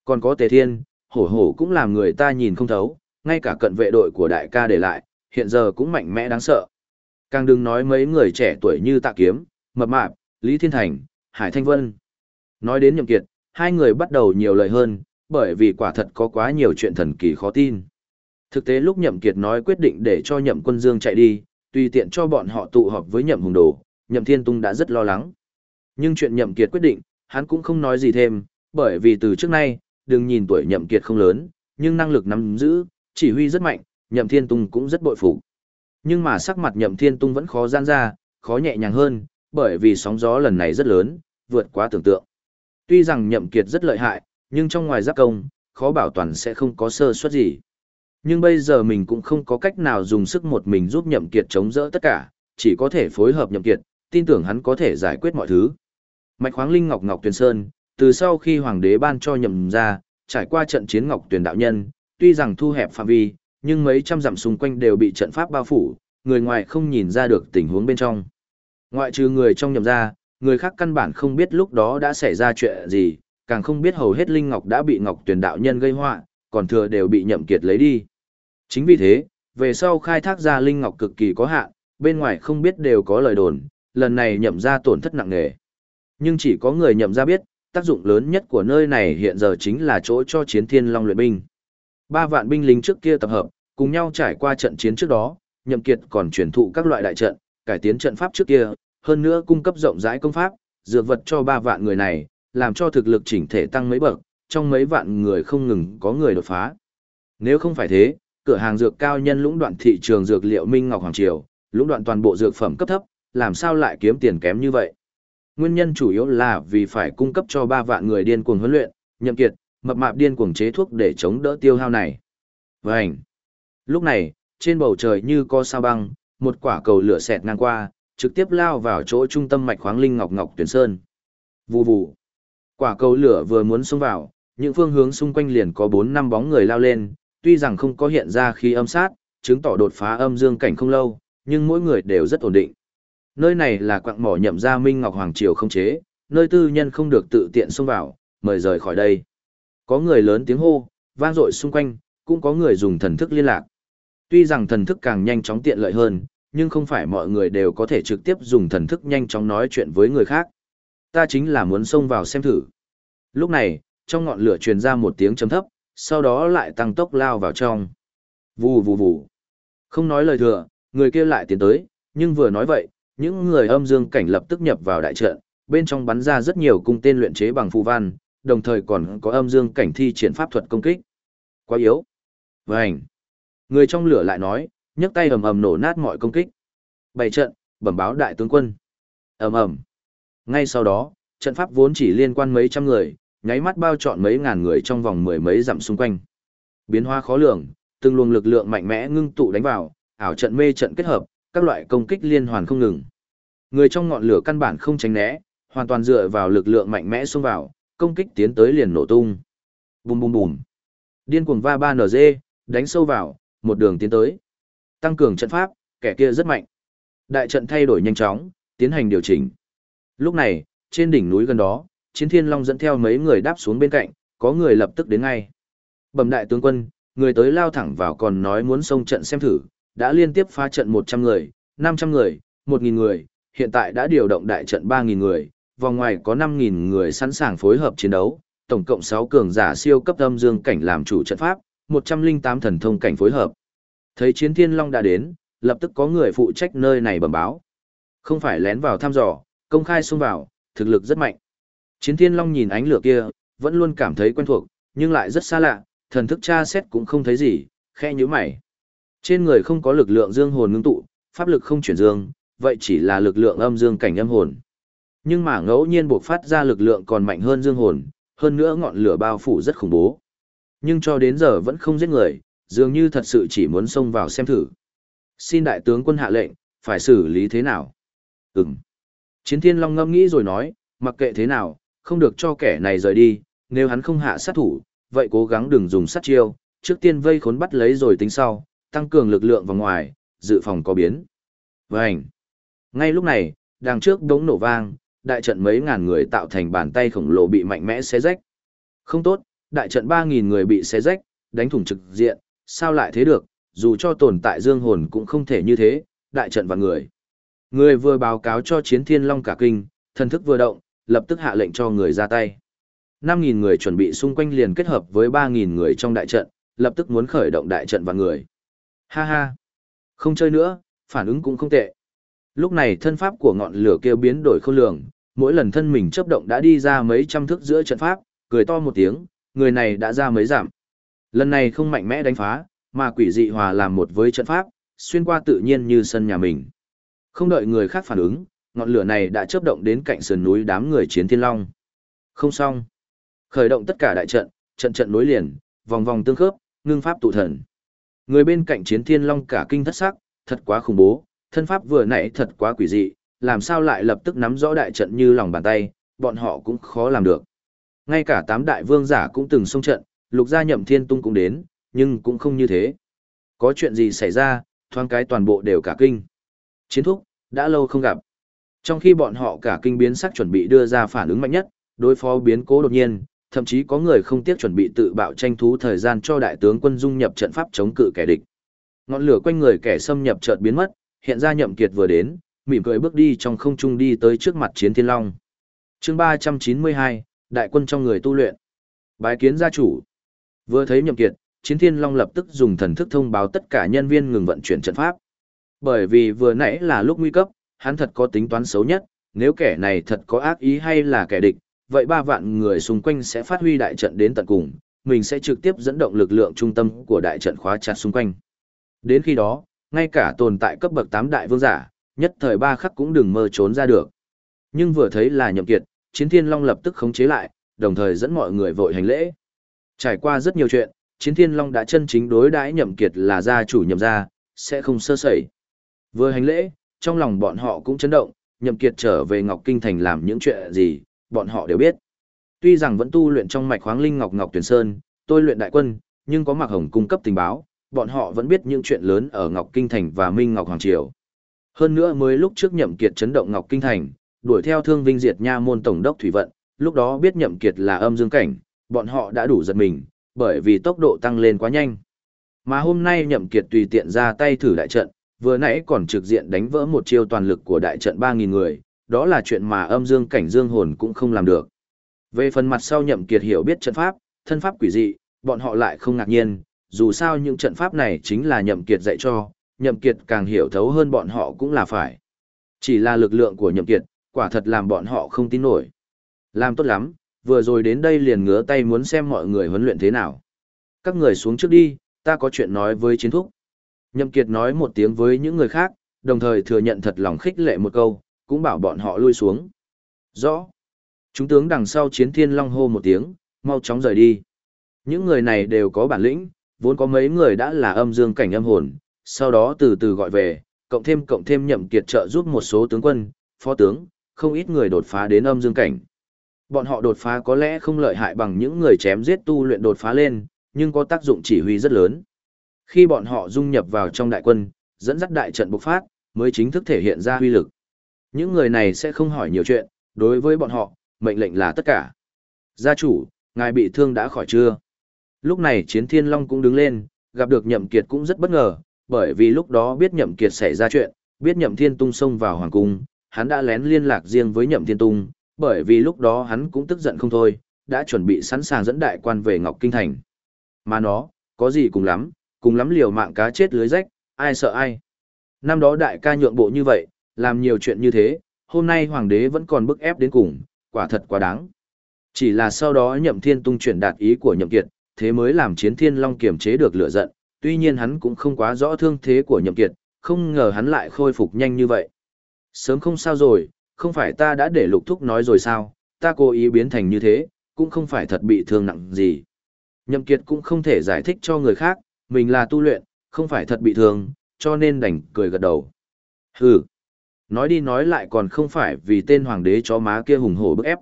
S1: Còn có Tề Thiên, hổ hổ cũng làm người ta nhìn không thấu, ngay cả cận vệ đội của đại ca để lại, hiện giờ cũng mạnh mẽ đáng sợ. Càng đừng nói mấy người trẻ tuổi như Tạ Kiếm, Mập Mạp, Lý Thiên Thành, Hải Thanh Vân. Nói đến nhậm kiệt, hai người bắt đầu nhiều lời hơn, bởi vì quả thật có quá nhiều chuyện thần kỳ khó tin. Thực tế lúc nhậm kiệt nói quyết định để cho nhậm quân dương chạy đi, tùy tiện cho bọn họ tụ họp với nhậm hùng đồ, nhậm thiên tung đã rất lo lắng. Nhưng chuyện nhậm kiệt quyết định, hắn cũng không nói gì thêm, bởi vì từ trước nay, đừng nhìn tuổi nhậm kiệt không lớn, nhưng năng lực nắm giữ, chỉ huy rất mạnh, Nhậm Thiên Tung cũng rất bội phục. Nhưng mà sắc mặt Nhậm Thiên Tung vẫn khó gian ra, khó nhẹ nhàng hơn, bởi vì sóng gió lần này rất lớn, vượt quá tưởng tượng. Tuy rằng Nhậm Kiệt rất lợi hại, nhưng trong ngoài giáp công, khó bảo toàn sẽ không có sơ suất gì. Nhưng bây giờ mình cũng không có cách nào dùng sức một mình giúp Nhậm Kiệt chống đỡ tất cả, chỉ có thể phối hợp Nhậm Kiệt, tin tưởng hắn có thể giải quyết mọi thứ. Mạch khoáng linh ngọc ngọc tuyền sơn, từ sau khi hoàng đế ban cho nhậm ra, trải qua trận chiến ngọc tuyền đạo nhân, tuy rằng thu hẹp phạm vi, nhưng mấy trăm dặm xung quanh đều bị trận pháp bao phủ, người ngoài không nhìn ra được tình huống bên trong. Ngoại trừ người trong nhậm ra, người khác căn bản không biết lúc đó đã xảy ra chuyện gì, càng không biết hầu hết linh ngọc đã bị ngọc tuyền đạo nhân gây họa, còn thừa đều bị nhậm kiệt lấy đi. Chính vì thế, về sau khai thác ra linh ngọc cực kỳ có hạn, bên ngoài không biết đều có lời đồn, lần này nhậm ra tổn thất nặng nề. Nhưng chỉ có người nhậm ra biết, tác dụng lớn nhất của nơi này hiện giờ chính là chỗ cho chiến thiên long luyện binh. Ba vạn binh lính trước kia tập hợp, cùng nhau trải qua trận chiến trước đó, nhậm kiệt còn truyền thụ các loại đại trận, cải tiến trận pháp trước kia, hơn nữa cung cấp rộng rãi công pháp, dược vật cho ba vạn người này, làm cho thực lực chỉnh thể tăng mấy bậc, trong mấy vạn người không ngừng có người đột phá. Nếu không phải thế, cửa hàng dược cao nhân lũng đoạn thị trường dược liệu Minh Ngọc Hoàng Triều, lũng đoạn toàn bộ dược phẩm cấp thấp, làm sao lại kiếm tiền kém như vậy? Nguyên nhân chủ yếu là vì phải cung cấp cho ba vạn người điên cuồng huấn luyện, nhậm kiệt, mập mạp điên cuồng chế thuốc để chống đỡ tiêu hao này. Vành. Lúc này, trên bầu trời như có sao băng, một quả cầu lửa xẹt ngang qua, trực tiếp lao vào chỗ trung tâm mạch khoáng linh ngọc ngọc tuyển sơn. Vù vù. Quả cầu lửa vừa muốn xông vào, những phương hướng xung quanh liền có 4 năm bóng người lao lên, tuy rằng không có hiện ra khi âm sát, chứng tỏ đột phá âm dương cảnh không lâu, nhưng mỗi người đều rất ổn định. Nơi này là quạng mỏ nhậm gia Minh Ngọc Hoàng Triều không chế, nơi tư nhân không được tự tiện xông vào, mời rời khỏi đây. Có người lớn tiếng hô, vang dội xung quanh, cũng có người dùng thần thức liên lạc. Tuy rằng thần thức càng nhanh chóng tiện lợi hơn, nhưng không phải mọi người đều có thể trực tiếp dùng thần thức nhanh chóng nói chuyện với người khác. Ta chính là muốn xông vào xem thử. Lúc này, trong ngọn lửa truyền ra một tiếng chấm thấp, sau đó lại tăng tốc lao vào trong. Vù vù vù. Không nói lời thừa, người kia lại tiến tới, nhưng vừa nói vậy, những người âm dương cảnh lập tức nhập vào đại trận, bên trong bắn ra rất nhiều cung tên luyện chế bằng phù văn, đồng thời còn có âm dương cảnh thi triển pháp thuật công kích. Quá yếu. Vành. Người trong lửa lại nói, nhấc tay ầm ầm nổ nát mọi công kích. Bày trận, bẩm báo đại tướng quân. Ầm ầm. Ngay sau đó, trận pháp vốn chỉ liên quan mấy trăm người, nháy mắt bao trọn mấy ngàn người trong vòng mười mấy dặm xung quanh. Biến hóa khó lường, từng luồng lực lượng mạnh mẽ ngưng tụ đánh vào, ảo trận mê trận kết hợp, các loại công kích liên hoàn không ngừng. Người trong ngọn lửa căn bản không tránh né, hoàn toàn dựa vào lực lượng mạnh mẽ xông vào, công kích tiến tới liền nổ tung. Bùm bùm bùm. Điên cuồng va ba NG, đánh sâu vào, một đường tiến tới. Tăng cường trận pháp, kẻ kia rất mạnh. Đại trận thay đổi nhanh chóng, tiến hành điều chỉnh. Lúc này, trên đỉnh núi gần đó, Chiến Thiên Long dẫn theo mấy người đáp xuống bên cạnh, có người lập tức đến ngay. Bẩm đại tướng quân, người tới lao thẳng vào còn nói muốn xông trận xem thử, đã liên tiếp phá trận 100 người, 500 người, 1.000 người, hiện tại đã điều động đại trận 3.000 người, vòng ngoài có 5.000 người sẵn sàng phối hợp chiến đấu, tổng cộng 6 cường giả siêu cấp âm dương cảnh làm chủ trận pháp, 108 thần thông cảnh phối hợp. Thấy chiến thiên long đã đến, lập tức có người phụ trách nơi này bẩm báo. Không phải lén vào thăm dò, công khai xông vào, thực lực rất mạnh. Chiến thiên long nhìn ánh lửa kia, vẫn luôn cảm thấy quen thuộc, nhưng lại rất xa lạ, thần thức tra xét cũng không thấy gì, khe như mày. Trên người không có lực lượng dương hồn ngưng tụ, pháp lực không chuyển dương, vậy chỉ là lực lượng âm dương cảnh âm hồn. Nhưng mà ngẫu nhiên buộc phát ra lực lượng còn mạnh hơn dương hồn, hơn nữa ngọn lửa bao phủ rất khủng bố. Nhưng cho đến giờ vẫn không giết người, dường như thật sự chỉ muốn xông vào xem thử. Xin đại tướng quân hạ lệnh, phải xử lý thế nào? Ừm. Chiến thiên long ngâm nghĩ rồi nói, mặc kệ thế nào, không được cho kẻ này rời đi, nếu hắn không hạ sát thủ, vậy cố gắng đừng dùng sát chiêu, trước tiên vây khốn bắt lấy rồi tính sau, tăng cường lực lượng vào ngoài, dự phòng có biến. Vành. Ngay lúc này, đằng trước đống nổ vang, đại trận mấy ngàn người tạo thành bàn tay khổng lồ bị mạnh mẽ xé rách. Không tốt, đại trận 3.000 người bị xé rách, đánh thủng trực diện, sao lại thế được, dù cho tồn tại dương hồn cũng không thể như thế, đại trận và người. Người vừa báo cáo cho chiến thiên long cả kinh, thần thức vừa động, lập tức hạ lệnh cho người ra tay. 5.000 người chuẩn bị xung quanh liền kết hợp với 3.000 người trong đại trận, lập tức muốn khởi động đại trận và người. Ha ha! Không chơi nữa, phản ứng cũng không tệ. Lúc này thân pháp của ngọn lửa kia biến đổi khôn lường, mỗi lần thân mình chấp động đã đi ra mấy trăm thước giữa trận pháp, cười to một tiếng, người này đã ra mấy giảm. Lần này không mạnh mẽ đánh phá, mà quỷ dị hòa làm một với trận pháp, xuyên qua tự nhiên như sân nhà mình. Không đợi người khác phản ứng, ngọn lửa này đã chớp động đến cạnh sườn núi đám người chiến thiên long. Không xong. Khởi động tất cả đại trận, trận trận nối liền, vòng vòng tương khớp, ngưng pháp tụ thần. Người bên cạnh chiến thiên long cả kinh thất sắc, thật quá khủng bố, thân pháp vừa nãy thật quá quỷ dị, làm sao lại lập tức nắm rõ đại trận như lòng bàn tay, bọn họ cũng khó làm được. Ngay cả tám đại vương giả cũng từng xông trận, lục gia nhậm thiên tung cũng đến, nhưng cũng không như thế. Có chuyện gì xảy ra, thoáng cái toàn bộ đều cả kinh. Chiến thúc, đã lâu không gặp. Trong khi bọn họ cả kinh biến sắc chuẩn bị đưa ra phản ứng mạnh nhất, đối phó biến cố đột nhiên, thậm chí có người không tiếc chuẩn bị tự bạo tranh thú thời gian cho đại tướng quân dung nhập trận pháp chống cự kẻ địch. Ngọn lửa quanh người kẻ xâm nhập chợt biến mất, hiện ra Nhậm Kiệt vừa đến, mỉm cười bước đi trong không trung đi tới trước mặt Chiến Thiên Long. Chương 392, đại quân trong người tu luyện. Bái kiến gia chủ. Vừa thấy Nhậm Kiệt, Chiến Thiên Long lập tức dùng thần thức thông báo tất cả nhân viên ngừng vận chuyển trận pháp. Bởi vì vừa nãy là lúc nguy cấp, hắn thật có tính toán xấu nhất, nếu kẻ này thật có ác ý hay là kẻ địch, vậy ba vạn người xung quanh sẽ phát huy đại trận đến tận cùng, mình sẽ trực tiếp dẫn động lực lượng trung tâm của đại trận khóa chặt xung quanh. Đến khi đó, ngay cả tồn tại cấp bậc 8 đại vương giả, nhất thời ba khắc cũng đừng mơ trốn ra được. Nhưng vừa thấy là nhậm kiệt, chiến thiên long lập tức khống chế lại, đồng thời dẫn mọi người vội hành lễ. Trải qua rất nhiều chuyện, chiến thiên long đã chân chính đối đãi nhậm kiệt là gia chủ nhậm gia, sẽ không sơ sẩy. Vừa hành lễ, trong lòng bọn họ cũng chấn động, nhậm kiệt trở về Ngọc Kinh Thành làm những chuyện gì, bọn họ đều biết. Tuy rằng vẫn tu luyện trong mạch khoáng linh Ngọc Ngọc Tuyển Sơn, tôi luyện đại quân, nhưng có Mạc Hồng cung cấp tình báo, bọn họ vẫn biết những chuyện lớn ở Ngọc Kinh Thành và Minh Ngọc Hoàng Triều. Hơn nữa mới lúc trước nhậm kiệt chấn động Ngọc Kinh Thành, đuổi theo thương vinh diệt nha môn tổng đốc thủy vận, lúc đó biết nhậm kiệt là âm dương cảnh, bọn họ đã đủ giật mình, bởi vì tốc độ tăng lên quá nhanh. Mà hôm nay nhậm kiệt tùy tiện ra tay thử đại trận, vừa nãy còn trực diện đánh vỡ một chiêu toàn lực của đại trận 3.000 người, đó là chuyện mà âm dương cảnh dương hồn cũng không làm được. Về phần mặt sau nhậm kiệt hiểu biết trận pháp, thân pháp quỷ dị, bọn họ lại không ngạc nhiên, dù sao những trận pháp này chính là nhậm kiệt dạy cho, nhậm kiệt càng hiểu thấu hơn bọn họ cũng là phải. Chỉ là lực lượng của nhậm kiệt, quả thật làm bọn họ không tin nổi. Làm tốt lắm, vừa rồi đến đây liền ngứa tay muốn xem mọi người huấn luyện thế nào. Các người xuống trước đi, ta có chuyện nói với chiến thúc. Nhậm kiệt nói một tiếng với những người khác, đồng thời thừa nhận thật lòng khích lệ một câu, cũng bảo bọn họ lui xuống. Rõ. Chúng tướng đằng sau chiến thiên long hô một tiếng, mau chóng rời đi. Những người này đều có bản lĩnh, vốn có mấy người đã là âm dương cảnh âm hồn, sau đó từ từ gọi về, cộng thêm cộng thêm nhậm kiệt trợ giúp một số tướng quân, phó tướng, không ít người đột phá đến âm dương cảnh. Bọn họ đột phá có lẽ không lợi hại bằng những người chém giết tu luyện đột phá lên, nhưng có tác dụng chỉ huy rất lớn. Khi bọn họ dung nhập vào trong đại quân, dẫn dắt đại trận bộc phát, mới chính thức thể hiện ra huy lực. Những người này sẽ không hỏi nhiều chuyện, đối với bọn họ, mệnh lệnh là tất cả. Gia chủ, ngài bị thương đã khỏi chưa? Lúc này chiến thiên long cũng đứng lên, gặp được nhậm kiệt cũng rất bất ngờ, bởi vì lúc đó biết nhậm kiệt xảy ra chuyện, biết nhậm thiên tung xông vào hoàng cung, hắn đã lén liên lạc riêng với nhậm thiên tung, bởi vì lúc đó hắn cũng tức giận không thôi, đã chuẩn bị sẵn sàng dẫn đại quan về Ngọc Kinh Thành. Mà nó, có gì cùng lắm, cùng lắm liều mạng cá chết lưới rách, ai sợ ai. Năm đó đại ca nhượng bộ như vậy, làm nhiều chuyện như thế, hôm nay hoàng đế vẫn còn bức ép đến cùng, quả thật quá đáng. Chỉ là sau đó nhậm thiên tung chuyển đạt ý của nhậm kiệt, thế mới làm chiến thiên long kiềm chế được lửa giận, tuy nhiên hắn cũng không quá rõ thương thế của nhậm kiệt, không ngờ hắn lại khôi phục nhanh như vậy. Sớm không sao rồi, không phải ta đã để lục thúc nói rồi sao, ta cố ý biến thành như thế, cũng không phải thật bị thương nặng gì. Nhậm kiệt cũng không thể giải thích cho người khác, mình là tu luyện, không phải thật bị thương, cho nên đành cười gật đầu. Hừ, nói đi nói lại còn không phải vì tên hoàng đế chó má kia hùng hổ bức ép.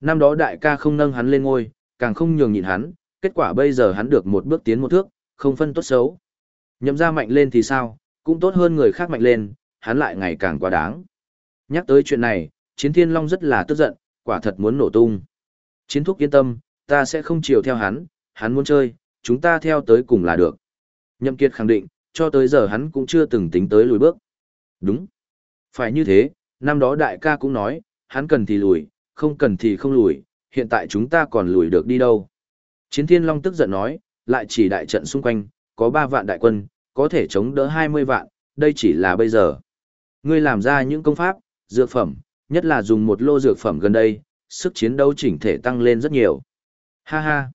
S1: Năm đó đại ca không nâng hắn lên ngôi, càng không nhường nhịn hắn, kết quả bây giờ hắn được một bước tiến một thước, không phân tốt xấu. Nhậm ra mạnh lên thì sao, cũng tốt hơn người khác mạnh lên, hắn lại ngày càng quá đáng. Nhắc tới chuyện này, Chiến Thiên Long rất là tức giận, quả thật muốn nổ tung. Chiến thúc yên tâm, ta sẽ không chiều theo hắn, hắn muốn chơi, chúng ta theo tới cùng là được. Nhậm Kiệt khẳng định, cho tới giờ hắn cũng chưa từng tính tới lùi bước. Đúng. Phải như thế, năm đó đại ca cũng nói, hắn cần thì lùi, không cần thì không lùi, hiện tại chúng ta còn lùi được đi đâu. Chiến Thiên Long tức giận nói, lại chỉ đại trận xung quanh, có 3 vạn đại quân, có thể chống đỡ 20 vạn, đây chỉ là bây giờ. Ngươi làm ra những công pháp, dược phẩm, nhất là dùng một lô dược phẩm gần đây, sức chiến đấu chỉnh thể tăng lên rất nhiều. Ha ha!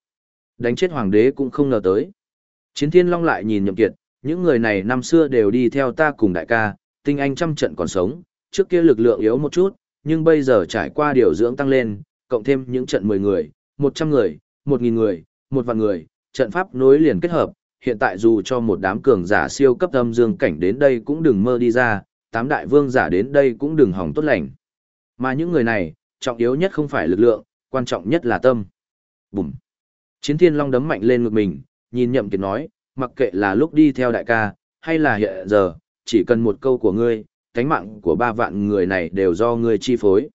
S1: Đánh chết hoàng đế cũng không ngờ tới. Chiến thiên long lại nhìn nhậm kiệt, những người này năm xưa đều đi theo ta cùng đại ca, tinh anh trăm trận còn sống, trước kia lực lượng yếu một chút, nhưng bây giờ trải qua điều dưỡng tăng lên, cộng thêm những trận 10 người, 100 người, 1.000 người, một vạn người, trận pháp nối liền kết hợp, hiện tại dù cho một đám cường giả siêu cấp âm dương cảnh đến đây cũng đừng mơ đi ra, tám đại vương giả đến đây cũng đừng hỏng tốt lành. Mà những người này, trọng yếu nhất không phải lực lượng, quan trọng nhất là tâm. Bùm. Chiến thiên long đấm mạnh lên ngực mình, nhìn nhậm kiệt nói, mặc kệ là lúc đi theo đại ca, hay là hiện giờ, chỉ cần một câu của ngươi, cánh mạng của ba vạn người này đều do ngươi chi phối.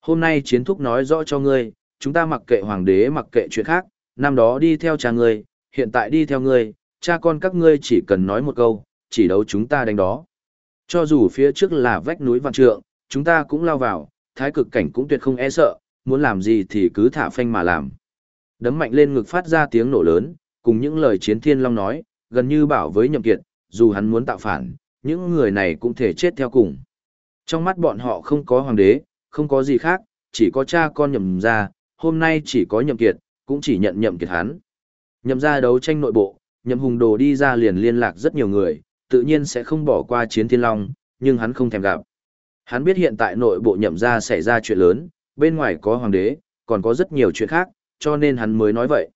S1: Hôm nay chiến thúc nói rõ cho ngươi, chúng ta mặc kệ hoàng đế mặc kệ chuyện khác, năm đó đi theo cha ngươi, hiện tại đi theo ngươi, cha con các ngươi chỉ cần nói một câu, chỉ đấu chúng ta đánh đó. Cho dù phía trước là vách núi vạn trượng, chúng ta cũng lao vào, thái cực cảnh cũng tuyệt không e sợ, muốn làm gì thì cứ thả phanh mà làm. Đấm mạnh lên ngực phát ra tiếng nổ lớn, cùng những lời chiến thiên long nói, gần như bảo với nhậm kiệt, dù hắn muốn tạo phản, những người này cũng thể chết theo cùng. Trong mắt bọn họ không có hoàng đế, không có gì khác, chỉ có cha con nhậm ra, hôm nay chỉ có nhậm kiệt, cũng chỉ nhận nhậm kiệt hắn. Nhậm ra đấu tranh nội bộ, nhậm hùng đồ đi ra liền liên lạc rất nhiều người, tự nhiên sẽ không bỏ qua chiến thiên long, nhưng hắn không thèm gặp. Hắn biết hiện tại nội bộ nhậm ra xảy ra chuyện lớn, bên ngoài có hoàng đế, còn có rất nhiều chuyện khác, cho nên hắn mới nói vậy.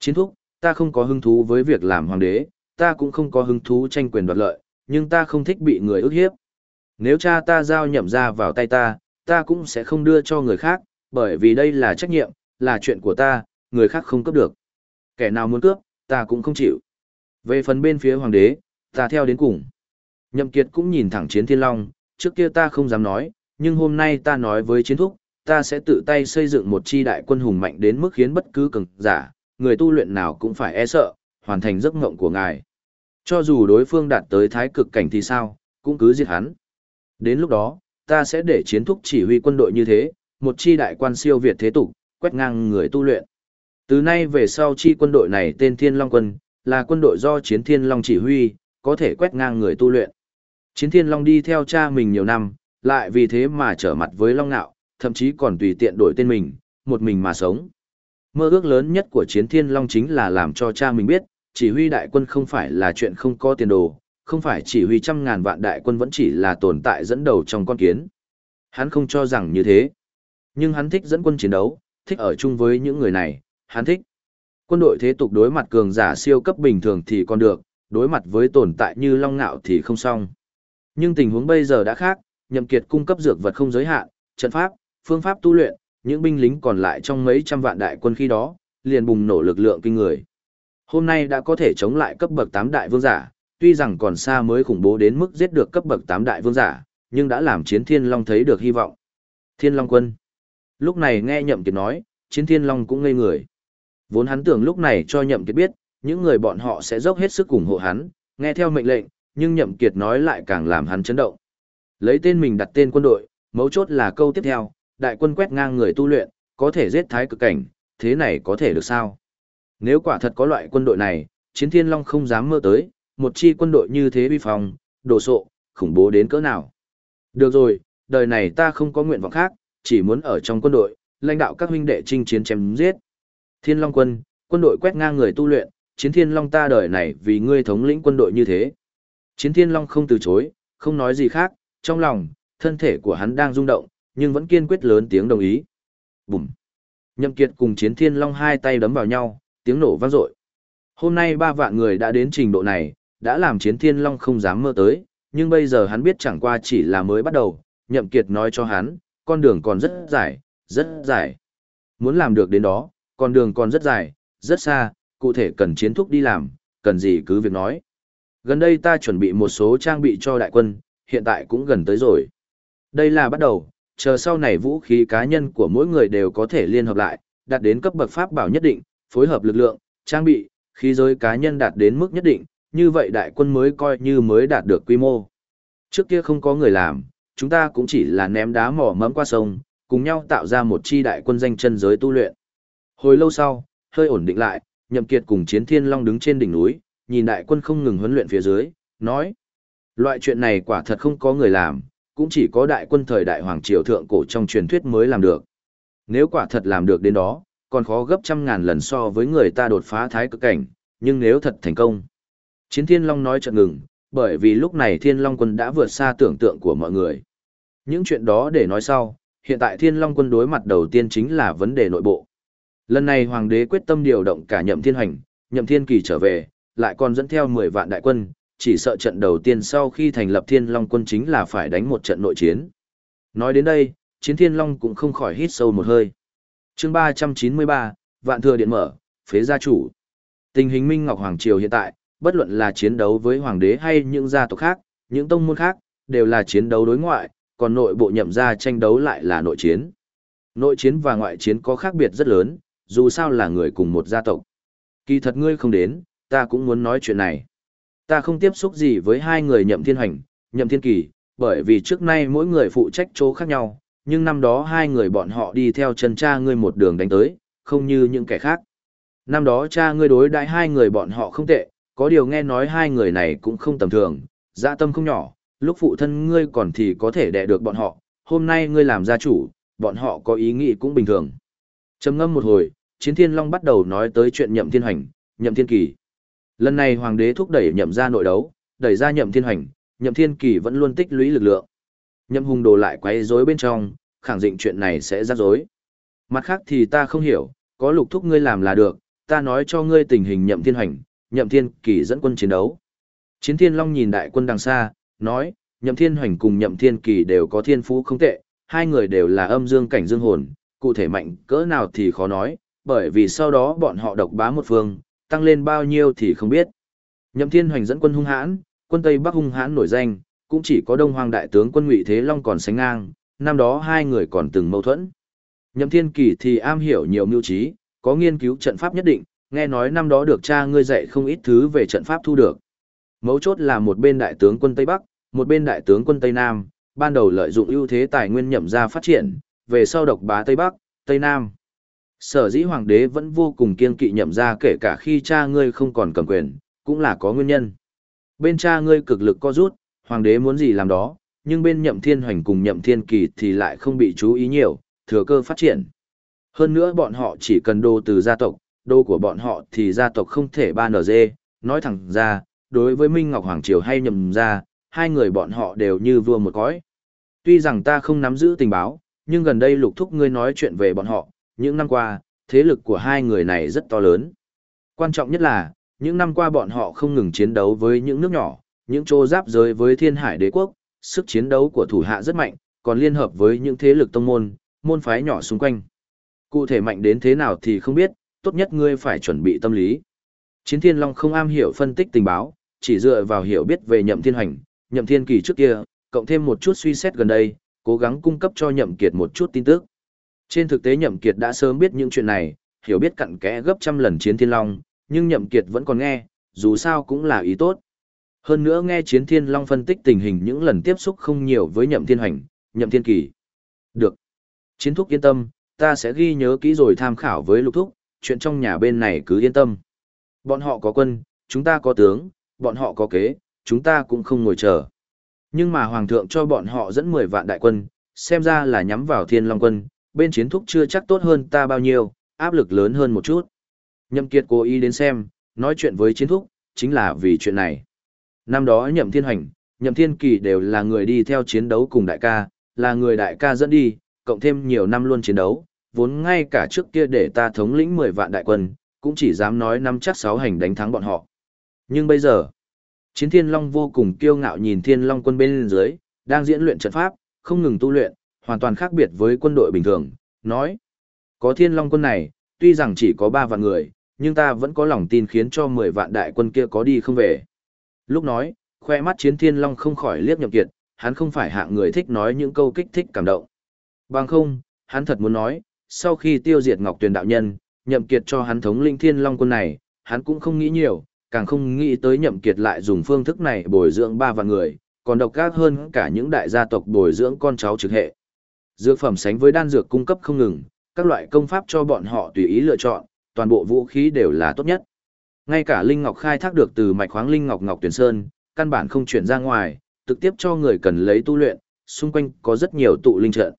S1: Chiến thúc, ta không có hứng thú với việc làm hoàng đế, ta cũng không có hứng thú tranh quyền đoạt lợi, nhưng ta không thích bị người ức hiếp. Nếu cha ta giao nhậm ra vào tay ta, ta cũng sẽ không đưa cho người khác, bởi vì đây là trách nhiệm, là chuyện của ta, người khác không cướp được. Kẻ nào muốn cướp, ta cũng không chịu. Về phần bên phía hoàng đế, ta theo đến cùng. Nhậm Kiệt cũng nhìn thẳng Chiến Thiên Long, trước kia ta không dám nói, nhưng hôm nay ta nói với Chiến Thúc, ta sẽ tự tay xây dựng một chi đại quân hùng mạnh đến mức khiến bất cứ cường giả, người tu luyện nào cũng phải e sợ, hoàn thành giấc mộng của ngài. Cho dù đối phương đạt tới thái cực cảnh thì sao, cũng cứ giết hắn. Đến lúc đó, ta sẽ để chiến thúc chỉ huy quân đội như thế, một chi đại quan siêu Việt thế tục, quét ngang người tu luyện. Từ nay về sau chi quân đội này tên Thiên Long Quân, là quân đội do Chiến Thiên Long chỉ huy, có thể quét ngang người tu luyện. Chiến Thiên Long đi theo cha mình nhiều năm, lại vì thế mà trở mặt với Long Nạo, thậm chí còn tùy tiện đổi tên mình, một mình mà sống. Mơ ước lớn nhất của Chiến Thiên Long chính là làm cho cha mình biết, chỉ huy đại quân không phải là chuyện không có tiền đồ, không phải chỉ huy trăm ngàn vạn đại quân vẫn chỉ là tồn tại dẫn đầu trong con kiến. Hắn không cho rằng như thế. Nhưng hắn thích dẫn quân chiến đấu, thích ở chung với những người này, hắn thích. Quân đội thế tục đối mặt cường giả siêu cấp bình thường thì còn được, đối mặt với tồn tại như Long Ngạo thì không xong. Nhưng tình huống bây giờ đã khác, Nhậm Kiệt cung cấp dược vật không giới hạn, trận pháp, phương pháp tu luyện, những binh lính còn lại trong mấy trăm vạn đại quân khi đó, liền bùng nổ lực lượng kinh người. Hôm nay đã có thể chống lại cấp bậc 8 đại vương giả, tuy rằng còn xa mới khủng bố đến mức giết được cấp bậc 8 đại vương giả, nhưng đã làm chiến thiên long thấy được hy vọng. Thiên long quân. Lúc này nghe nhậm kiệt nói, chiến thiên long cũng ngây người. Vốn hắn tưởng lúc này cho nhậm kiệt biết, những người bọn họ sẽ dốc hết sức ủng hộ hắn, nghe theo mệnh lệnh, nhưng nhậm kiệt nói lại càng làm hắn chấn động. Lấy tên mình đặt tên quân đội, mấu chốt là câu tiếp theo, đại quân quét ngang người tu luyện, có thể giết thái cực cảnh, thế này có thể được sao? Nếu quả thật có loại quân đội này, chiến thiên long không dám mơ tới, một chi quân đội như thế vi phòng, đồ sộ, khủng bố đến cỡ nào. Được rồi, đời này ta không có nguyện vọng khác, chỉ muốn ở trong quân đội, lãnh đạo các huynh đệ chinh chiến chém giết. Thiên Long quân, quân đội quét ngang người tu luyện, chiến Thiên Long ta đời này vì ngươi thống lĩnh quân đội như thế. Chiến Thiên Long không từ chối, không nói gì khác, trong lòng, thân thể của hắn đang rung động, nhưng vẫn kiên quyết lớn tiếng đồng ý. Bùm. Nhậm Kiệt cùng Chiến Thiên Long hai tay đấm vào nhau, tiếng nổ vang dội. Hôm nay ba vạn người đã đến trình độ này, đã làm Chiến Thiên Long không dám mơ tới, nhưng bây giờ hắn biết chẳng qua chỉ là mới bắt đầu, Nhậm Kiệt nói cho hắn, con đường còn rất dài, rất dài. Muốn làm được đến đó, con đường còn rất dài, rất xa, cụ thể cần chiến thúc đi làm, cần gì cứ việc nói. Gần đây ta chuẩn bị một số trang bị cho đại quân, hiện tại cũng gần tới rồi. Đây là bắt đầu, chờ sau này vũ khí cá nhân của mỗi người đều có thể liên hợp lại, đạt đến cấp bậc pháp bảo nhất định, phối hợp lực lượng, trang bị, khí giới cá nhân đạt đến mức nhất định, như vậy đại quân mới coi như mới đạt được quy mô. Trước kia không có người làm, chúng ta cũng chỉ là ném đá mỏ mẫm qua sông, cùng nhau tạo ra một chi đại quân danh chân giới tu luyện. Hồi lâu sau, hơi ổn định lại, Nhậm Kiệt cùng Chiến Thiên Long đứng trên đỉnh núi, nhìn đại quân không ngừng huấn luyện phía dưới, nói: Loại chuyện này quả thật không có người làm, cũng chỉ có đại quân thời đại hoàng triều thượng cổ trong truyền thuyết mới làm được. Nếu quả thật làm được đến đó, còn khó gấp trăm ngàn lần so với người ta đột phá thái cực cảnh, nhưng nếu thật thành công. Chiến Thiên Long nói chợt ngừng, bởi vì lúc này Thiên Long quân đã vượt xa tưởng tượng của mọi người. Những chuyện đó để nói sau, hiện tại Thiên Long quân đối mặt đầu tiên chính là vấn đề nội bộ. Lần này Hoàng đế quyết tâm điều động cả nhậm thiên hành, nhậm thiên kỳ trở về, lại còn dẫn theo 10 vạn đại quân, chỉ sợ trận đầu tiên sau khi thành lập Thiên Long quân chính là phải đánh một trận nội chiến. Nói đến đây, Chiến Thiên Long cũng không khỏi hít sâu một hơi. chương 393, Vạn Thừa Điện mở, phế gia chủ. Tình hình Minh Ngọc Hoàng Triều hiện tại, bất luận là chiến đấu với Hoàng đế hay những gia tộc khác, những tông môn khác, đều là chiến đấu đối ngoại, còn nội bộ nhậm gia tranh đấu lại là nội chiến. Nội chiến và ngoại chiến có khác biệt rất lớn, dù sao là người cùng một gia tộc. Kỳ thật ngươi không đến, ta cũng muốn nói chuyện này. Ta không tiếp xúc gì với hai người nhậm thiên hành, nhậm thiên kỳ, bởi vì trước nay mỗi người phụ trách chỗ khác nhau, nhưng năm đó hai người bọn họ đi theo chân cha ngươi một đường đánh tới, không như những kẻ khác. Năm đó cha ngươi đối đãi hai người bọn họ không tệ, có điều nghe nói hai người này cũng không tầm thường, dạ tâm không nhỏ, lúc phụ thân ngươi còn thì có thể đẻ được bọn họ, hôm nay ngươi làm gia chủ, bọn họ có ý nghĩ cũng bình thường. Trầm ngâm một hồi, Chiến Thiên Long bắt đầu nói tới chuyện nhậm thiên hành, nhậm thiên kỳ. Lần này hoàng đế thúc đẩy nhậm ra nội đấu, đẩy ra nhậm thiên hành, nhậm thiên kỳ vẫn luôn tích lũy lực lượng. Nhậm hùng đồ lại quấy rối bên trong, khẳng định chuyện này sẽ rắc rối. Mặt khác thì ta không hiểu, có lục thúc ngươi làm là được, ta nói cho ngươi tình hình nhậm thiên hành, nhậm thiên kỳ dẫn quân chiến đấu. Chiến thiên long nhìn đại quân đằng xa, nói, nhậm thiên hoành cùng nhậm thiên kỳ đều có thiên phú không tệ, hai người đều là âm dương cảnh dương hồn, cụ thể mạnh cỡ nào thì khó nói, bởi vì sau đó bọn họ độc bá một phương, tăng lên bao nhiêu thì không biết. Nhậm thiên hoành dẫn quân hung hãn, quân Tây Bắc hung hãn nổi danh, cũng chỉ có Đông Hoàng đại tướng quân Ngụy Thế Long còn sánh ngang, năm đó hai người còn từng mâu thuẫn. Nhậm Thiên Kỳ thì am hiểu nhiều mưu trí, có nghiên cứu trận pháp nhất định, nghe nói năm đó được cha ngươi dạy không ít thứ về trận pháp thu được. Mấu chốt là một bên đại tướng quân Tây Bắc, một bên đại tướng quân Tây Nam, ban đầu lợi dụng ưu thế tài nguyên nhậm ra phát triển, về sau độc bá Tây Bắc, Tây Nam. Sở dĩ hoàng đế vẫn vô cùng kiên kỵ nhậm ra kể cả khi cha ngươi không còn cầm quyền, cũng là có nguyên nhân. Bên cha ngươi cực lực co rút, hoàng đế muốn gì làm đó, nhưng bên nhậm thiên hoành cùng nhậm thiên kỳ thì lại không bị chú ý nhiều, thừa cơ phát triển. Hơn nữa bọn họ chỉ cần đô từ gia tộc, đô của bọn họ thì gia tộc không thể ba nở dê, nói thẳng ra, đối với Minh Ngọc Hoàng Triều hay nhầm ra, hai người bọn họ đều như vua một cõi. Tuy rằng ta không nắm giữ tình báo, nhưng gần đây lục thúc ngươi nói chuyện về bọn họ, những năm qua, thế lực của hai người này rất to lớn. Quan trọng nhất là, những năm qua bọn họ không ngừng chiến đấu với những nước nhỏ, những chỗ giáp giới với thiên hải đế quốc, sức chiến đấu của thủ hạ rất mạnh, còn liên hợp với những thế lực tông môn, môn phái nhỏ xung quanh. Cụ thể mạnh đến thế nào thì không biết, tốt nhất ngươi phải chuẩn bị tâm lý. Chiến Thiên Long không am hiểu phân tích tình báo, chỉ dựa vào hiểu biết về Nhậm Thiên Hành, Nhậm Thiên Kỳ trước kia, cộng thêm một chút suy xét gần đây, cố gắng cung cấp cho Nhậm Kiệt một chút tin tức. Trên thực tế Nhậm Kiệt đã sớm biết những chuyện này, hiểu biết cặn kẽ gấp trăm lần Chiến Thiên Long, nhưng Nhậm Kiệt vẫn còn nghe, dù sao cũng là ý tốt. Hơn nữa nghe Chiến Thiên Long phân tích tình hình những lần tiếp xúc không nhiều với Nhậm Thiên Hành, Nhậm Thiên Kỳ. Được. Chiến thúc yên tâm, ta sẽ ghi nhớ kỹ rồi tham khảo với lục thúc, chuyện trong nhà bên này cứ yên tâm. Bọn họ có quân, chúng ta có tướng, bọn họ có kế, chúng ta cũng không ngồi chờ. Nhưng mà Hoàng thượng cho bọn họ dẫn 10 vạn đại quân, xem ra là nhắm vào Thiên Long quân, bên chiến thúc chưa chắc tốt hơn ta bao nhiêu, áp lực lớn hơn một chút. Nhậm Kiệt cố ý đến xem, nói chuyện với chiến thúc, chính là vì chuyện này. Năm đó Nhậm Thiên Hành, Nhậm Thiên Kỳ đều là người đi theo chiến đấu cùng đại ca, là người đại ca dẫn đi, cộng thêm nhiều năm luôn chiến đấu, vốn ngay cả trước kia để ta thống lĩnh 10 vạn đại quân, cũng chỉ dám nói năm chắc sáu hành đánh thắng bọn họ. Nhưng bây giờ, Chiến Thiên Long vô cùng kiêu ngạo nhìn Thiên Long quân bên dưới, đang diễn luyện trận pháp, không ngừng tu luyện, hoàn toàn khác biệt với quân đội bình thường, nói. Có Thiên Long quân này, tuy rằng chỉ có 3 vạn người, nhưng ta vẫn có lòng tin khiến cho 10 vạn đại quân kia có đi không về. Lúc nói, khoe mắt chiến thiên long không khỏi liếc nhậm kiệt, hắn không phải hạng người thích nói những câu kích thích cảm động. Bằng không, hắn thật muốn nói, sau khi tiêu diệt Ngọc Tuyền đạo nhân, nhậm kiệt cho hắn thống linh thiên long quân này, hắn cũng không nghĩ nhiều, càng không nghĩ tới nhậm kiệt lại dùng phương thức này bồi dưỡng ba vạn người, còn độc ác hơn cả những đại gia tộc bồi dưỡng con cháu trực hệ. Dược phẩm sánh với đan dược cung cấp không ngừng, các loại công pháp cho bọn họ tùy ý lựa chọn, toàn bộ vũ khí đều là tốt nhất. Ngay cả linh ngọc khai thác được từ mạch khoáng linh ngọc ngọc tuyển sơn, căn bản không chuyển ra ngoài, trực tiếp cho người cần lấy tu luyện, xung quanh có rất nhiều tụ linh trận.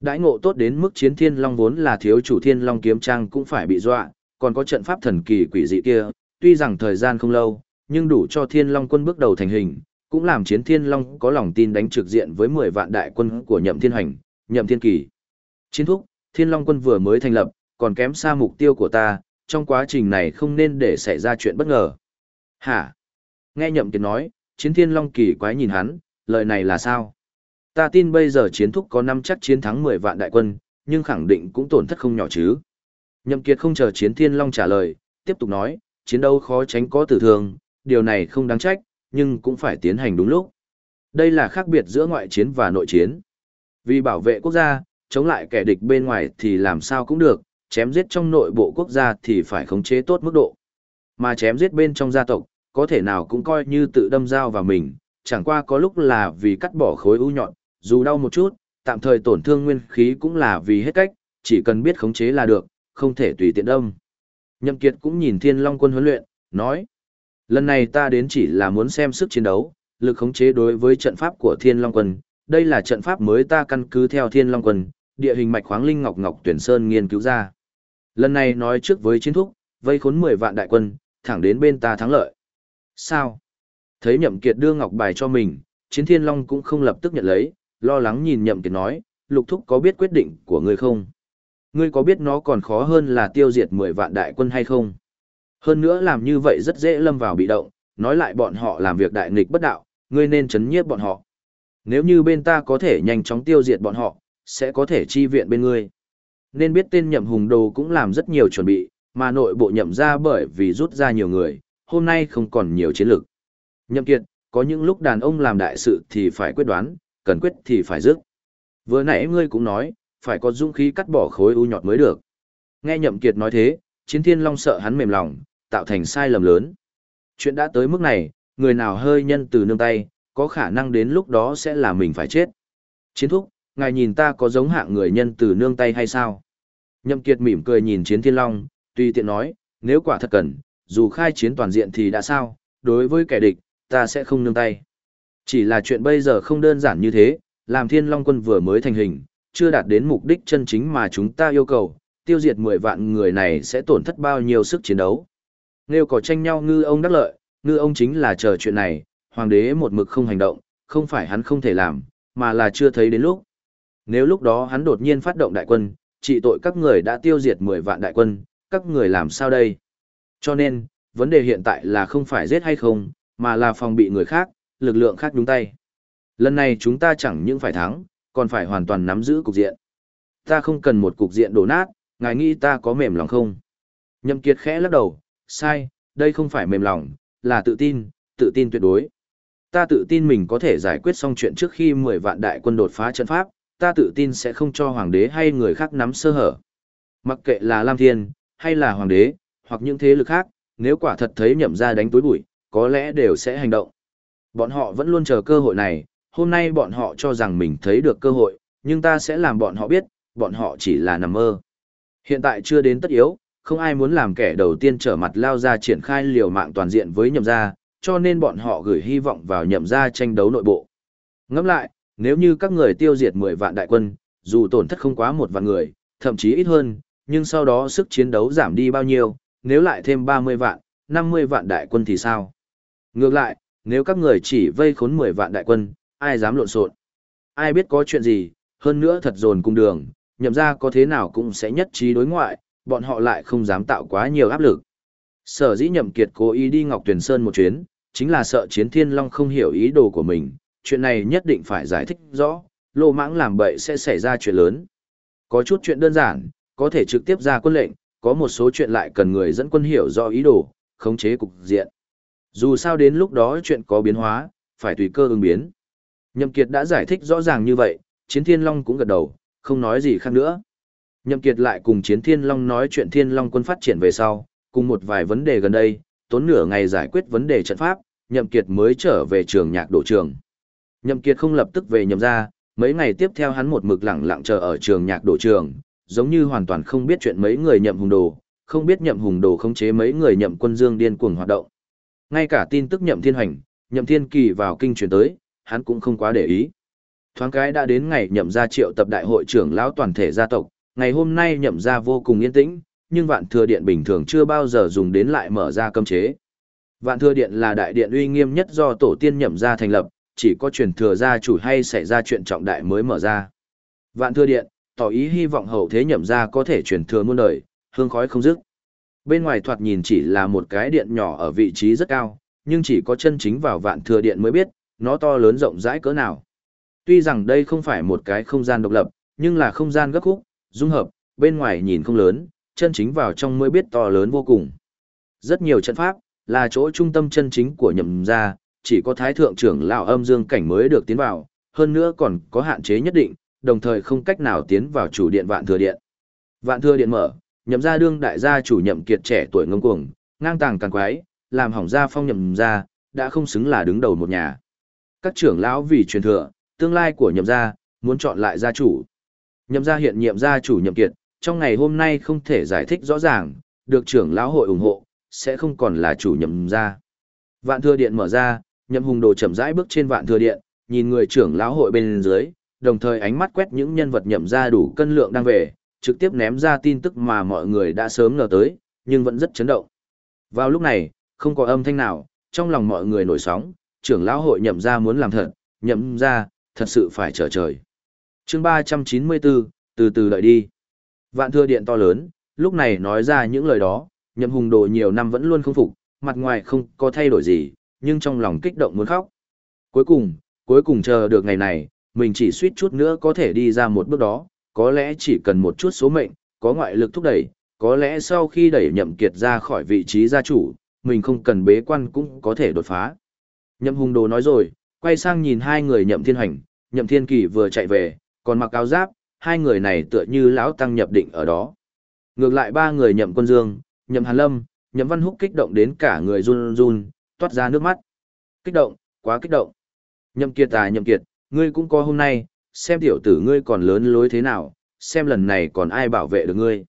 S1: Đãi ngộ tốt đến mức chiến thiên long vốn là thiếu chủ thiên long kiếm trang cũng phải bị dọa, còn có trận pháp thần kỳ quỷ dị kia, tuy rằng thời gian không lâu, nhưng đủ cho thiên long quân bước đầu thành hình, cũng làm chiến thiên long có lòng tin đánh trực diện với 10 vạn đại quân của nhậm thiên hành, nhậm thiên kỳ. Chiến thúc, thiên long quân vừa mới thành lập, còn kém xa mục tiêu của ta, trong quá trình này không nên để xảy ra chuyện bất ngờ. Hả? Nghe nhậm kiệt nói, chiến thiên long kỳ quái nhìn hắn, lời này là sao? Ta tin bây giờ chiến thúc có năm chắc chiến thắng 10 vạn đại quân, nhưng khẳng định cũng tổn thất không nhỏ chứ. Nhậm kiệt không chờ chiến thiên long trả lời, tiếp tục nói, chiến đấu khó tránh có tử thương, điều này không đáng trách, nhưng cũng phải tiến hành đúng lúc. Đây là khác biệt giữa ngoại chiến và nội chiến. Vì bảo vệ quốc gia, chống lại kẻ địch bên ngoài thì làm sao cũng được, chém giết trong nội bộ quốc gia thì phải khống chế tốt mức độ. Mà chém giết bên trong gia tộc, có thể nào cũng coi như tự đâm dao vào mình, chẳng qua có lúc là vì cắt bỏ khối u nhọn, dù đau một chút, tạm thời tổn thương nguyên khí cũng là vì hết cách, chỉ cần biết khống chế là được, không thể tùy tiện đâm. Nhậm Kiệt cũng nhìn Thiên Long quân huấn luyện, nói: "Lần này ta đến chỉ là muốn xem sức chiến đấu, lực khống chế đối với trận pháp của Thiên Long quân, đây là trận pháp mới ta căn cứ theo Thiên Long quân, địa hình mạch khoáng linh ngọc ngọc tuyển sơn nghiên cứu ra. Lần này nói trước với chiến thúc, vây khốn 10 vạn đại quân, thẳng đến bên ta thắng lợi. Sao? Thấy Nhậm Kiệt đưa ngọc bài cho mình, Chiến Thiên Long cũng không lập tức nhận lấy, lo lắng nhìn Nhậm Kiệt nói, Lục Thúc có biết quyết định của ngươi không? Ngươi có biết nó còn khó hơn là tiêu diệt 10 vạn đại quân hay không? Hơn nữa làm như vậy rất dễ lâm vào bị động, nói lại bọn họ làm việc đại nghịch bất đạo, ngươi nên chấn nhiếp bọn họ. Nếu như bên ta có thể nhanh chóng tiêu diệt bọn họ, sẽ có thể chi viện bên ngươi. Nên biết tên nhậm hùng đồ cũng làm rất nhiều chuẩn bị, mà nội bộ nhậm ra bởi vì rút ra nhiều người, hôm nay không còn nhiều chiến lược. Nhậm kiệt, có những lúc đàn ông làm đại sự thì phải quyết đoán, cần quyết thì phải dứt. Vừa nãy ngươi cũng nói, phải có dũng khí cắt bỏ khối u nhọt mới được. Nghe nhậm kiệt nói thế, chiến thiên long sợ hắn mềm lòng, tạo thành sai lầm lớn. Chuyện đã tới mức này, người nào hơi nhân từ nương tay, có khả năng đến lúc đó sẽ là mình phải chết. Chiến thúc, ngài nhìn ta có giống hạng người nhân từ nương tay hay sao? Nhậm Kiệt mỉm cười nhìn Chiến Thiên Long, tùy tiện nói, nếu quả thật cần, dù khai chiến toàn diện thì đã sao, đối với kẻ địch, ta sẽ không nương tay. Chỉ là chuyện bây giờ không đơn giản như thế, làm Thiên Long quân vừa mới thành hình, chưa đạt đến mục đích chân chính mà chúng ta yêu cầu, tiêu diệt 10 vạn người này sẽ tổn thất bao nhiêu sức chiến đấu. Nếu có tranh nhau ngư ông đắc lợi, ngư ông chính là chờ chuyện này, hoàng đế một mực không hành động, không phải hắn không thể làm, mà là chưa thấy đến lúc. Nếu lúc đó hắn đột nhiên phát động đại quân, trị tội các người đã tiêu diệt 10 vạn đại quân, các người làm sao đây? Cho nên, vấn đề hiện tại là không phải giết hay không, mà là phòng bị người khác, lực lượng khác đúng tay. Lần này chúng ta chẳng những phải thắng, còn phải hoàn toàn nắm giữ cục diện. Ta không cần một cục diện đổ nát, ngài nghĩ ta có mềm lòng không? Nhậm Kiệt khẽ lắc đầu, sai, đây không phải mềm lòng, là tự tin, tự tin tuyệt đối. Ta tự tin mình có thể giải quyết xong chuyện trước khi 10 vạn đại quân đột phá trận pháp, ta tự tin sẽ không cho hoàng đế hay người khác nắm sơ hở. Mặc kệ là Lam Thiên, hay là hoàng đế, hoặc những thế lực khác, nếu quả thật thấy nhậm ra đánh túi bụi, có lẽ đều sẽ hành động. Bọn họ vẫn luôn chờ cơ hội này, hôm nay bọn họ cho rằng mình thấy được cơ hội, nhưng ta sẽ làm bọn họ biết, bọn họ chỉ là nằm mơ. Hiện tại chưa đến tất yếu, không ai muốn làm kẻ đầu tiên trở mặt lao ra triển khai liều mạng toàn diện với nhậm gia, cho nên bọn họ gửi hy vọng vào nhậm gia tranh đấu nội bộ. Ngẫm lại, nếu như các người tiêu diệt 10 vạn đại quân, dù tổn thất không quá một vạn người, thậm chí ít hơn, nhưng sau đó sức chiến đấu giảm đi bao nhiêu, nếu lại thêm 30 vạn, 50 vạn đại quân thì sao? Ngược lại, nếu các người chỉ vây khốn 10 vạn đại quân, ai dám lộn xộn? Ai biết có chuyện gì, hơn nữa thật dồn cung đường, nhậm ra có thế nào cũng sẽ nhất trí đối ngoại, bọn họ lại không dám tạo quá nhiều áp lực. Sở dĩ nhậm kiệt cố ý đi Ngọc Tuyền Sơn một chuyến, chính là sợ chiến thiên long không hiểu ý đồ của mình, chuyện này nhất định phải giải thích rõ, lô mãng làm bậy sẽ xảy ra chuyện lớn. Có chút chuyện đơn giản, có thể trực tiếp ra quân lệnh, có một số chuyện lại cần người dẫn quân hiểu rõ ý đồ, khống chế cục diện. Dù sao đến lúc đó chuyện có biến hóa, phải tùy cơ ứng biến. Nhậm Kiệt đã giải thích rõ ràng như vậy, Chiến Thiên Long cũng gật đầu, không nói gì khác nữa. Nhậm Kiệt lại cùng Chiến Thiên Long nói chuyện Thiên Long quân phát triển về sau, cùng một vài vấn đề gần đây, tốn nửa ngày giải quyết vấn đề trận pháp, Nhậm Kiệt mới trở về trường nhạc đổ trường. Nhậm Kiệt không lập tức về nhậm ra, mấy ngày tiếp theo hắn một mực lặng lặng chờ ở trường nhạc đổ trường, giống như hoàn toàn không biết chuyện mấy người nhậm hùng đồ, không biết nhậm hùng đồ khống chế mấy người nhậm quân dương điên cuồng hoạt động. Ngay cả tin tức nhậm thiên hành, nhậm thiên kỳ vào kinh truyền tới, hắn cũng không quá để ý. Thoáng cái đã đến ngày nhậm gia triệu tập đại hội trưởng lão toàn thể gia tộc, ngày hôm nay nhậm gia vô cùng yên tĩnh, nhưng vạn thừa điện bình thường chưa bao giờ dùng đến lại mở ra cấm chế. Vạn thừa điện là đại điện uy nghiêm nhất do tổ tiên nhậm gia thành lập, chỉ có truyền thừa gia chủ hay xảy ra chuyện trọng đại mới mở ra. Vạn thừa điện, tỏ ý hy vọng hậu thế nhậm gia có thể truyền thừa muôn đời, hương khói không dứt. Bên ngoài thoạt nhìn chỉ là một cái điện nhỏ ở vị trí rất cao, nhưng chỉ có chân chính vào vạn thừa điện mới biết, nó to lớn rộng rãi cỡ nào. Tuy rằng đây không phải một cái không gian độc lập, nhưng là không gian gấp khúc, dung hợp, bên ngoài nhìn không lớn, chân chính vào trong mới biết to lớn vô cùng. Rất nhiều trận pháp, là chỗ trung tâm chân chính của nhậm gia, chỉ có thái thượng trưởng lão âm dương cảnh mới được tiến vào, hơn nữa còn có hạn chế nhất định, đồng thời không cách nào tiến vào chủ điện vạn thừa điện. Vạn thừa điện mở, nhậm gia đương đại gia chủ nhậm kiệt trẻ tuổi ngông cuồng, ngang tàng càng quái, làm hỏng gia phong nhậm gia, đã không xứng là đứng đầu một nhà. Các trưởng lão vì truyền thừa, tương lai của nhậm gia, muốn chọn lại gia chủ. Nhậm gia hiện nhiệm gia chủ nhậm kiệt, trong ngày hôm nay không thể giải thích rõ ràng, được trưởng lão hội ủng hộ, sẽ không còn là chủ nhậm gia. Vạn thừa điện mở ra, nhậm hùng đồ chậm rãi bước trên vạn thừa điện, nhìn người trưởng lão hội bên dưới, đồng thời ánh mắt quét những nhân vật nhậm gia đủ cân lượng đang về, trực tiếp ném ra tin tức mà mọi người đã sớm ngờ tới, nhưng vẫn rất chấn động. Vào lúc này, không có âm thanh nào, trong lòng mọi người nổi sóng, trưởng lão hội nhậm ra muốn làm thật, nhậm ra, thật sự phải trở trời. chương 394, từ từ đợi đi. Vạn thưa điện to lớn, lúc này nói ra những lời đó, nhậm hùng đồ nhiều năm vẫn luôn không phục, mặt ngoài không có thay đổi gì, nhưng trong lòng kích động muốn khóc. Cuối cùng, cuối cùng chờ được ngày này, mình chỉ suýt chút nữa có thể đi ra một bước đó, có lẽ chỉ cần một chút số mệnh, có ngoại lực thúc đẩy, có lẽ sau khi đẩy nhậm kiệt ra khỏi vị trí gia chủ, mình không cần bế quan cũng có thể đột phá. Nhậm hùng đồ nói rồi, quay sang nhìn hai người nhậm thiên hành, nhậm thiên kỳ vừa chạy về, còn mặc áo giáp, hai người này tựa như lão tăng nhập định ở đó. Ngược lại ba người nhậm quân dương, nhậm hàn lâm, nhậm văn húc kích động đến cả người run run, toát ra nước mắt. Kích động, quá kích động. Nhậm kiệt à nhậm kiệt, ngươi cũng có hôm nay, xem tiểu tử ngươi còn lớn lối thế nào, xem lần này còn ai bảo vệ được ngươi.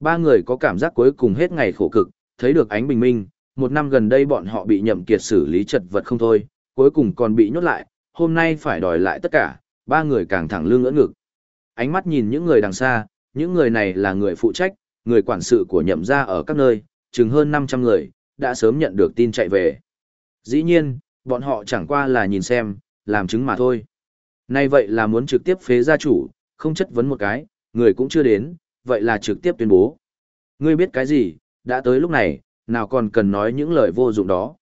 S1: Ba người có cảm giác cuối cùng hết ngày khổ cực, thấy được ánh bình minh, một năm gần đây bọn họ bị nhậm kiệt xử lý chật vật không thôi, cuối cùng còn bị nhốt lại, hôm nay phải đòi lại tất cả, ba người càng thẳng lưng ưỡn ngực. Ánh mắt nhìn những người đằng xa, những người này là người phụ trách, người quản sự của nhậm gia ở các nơi, chừng hơn 500 người, đã sớm nhận được tin chạy về. Dĩ nhiên, bọn họ chẳng qua là nhìn xem, làm chứng mà thôi. Nay vậy là muốn trực tiếp phế gia chủ, không chất vấn một cái, người cũng chưa đến, vậy là trực tiếp tuyên bố. Ngươi biết cái gì, đã tới lúc này, nào còn cần nói những lời vô dụng đó.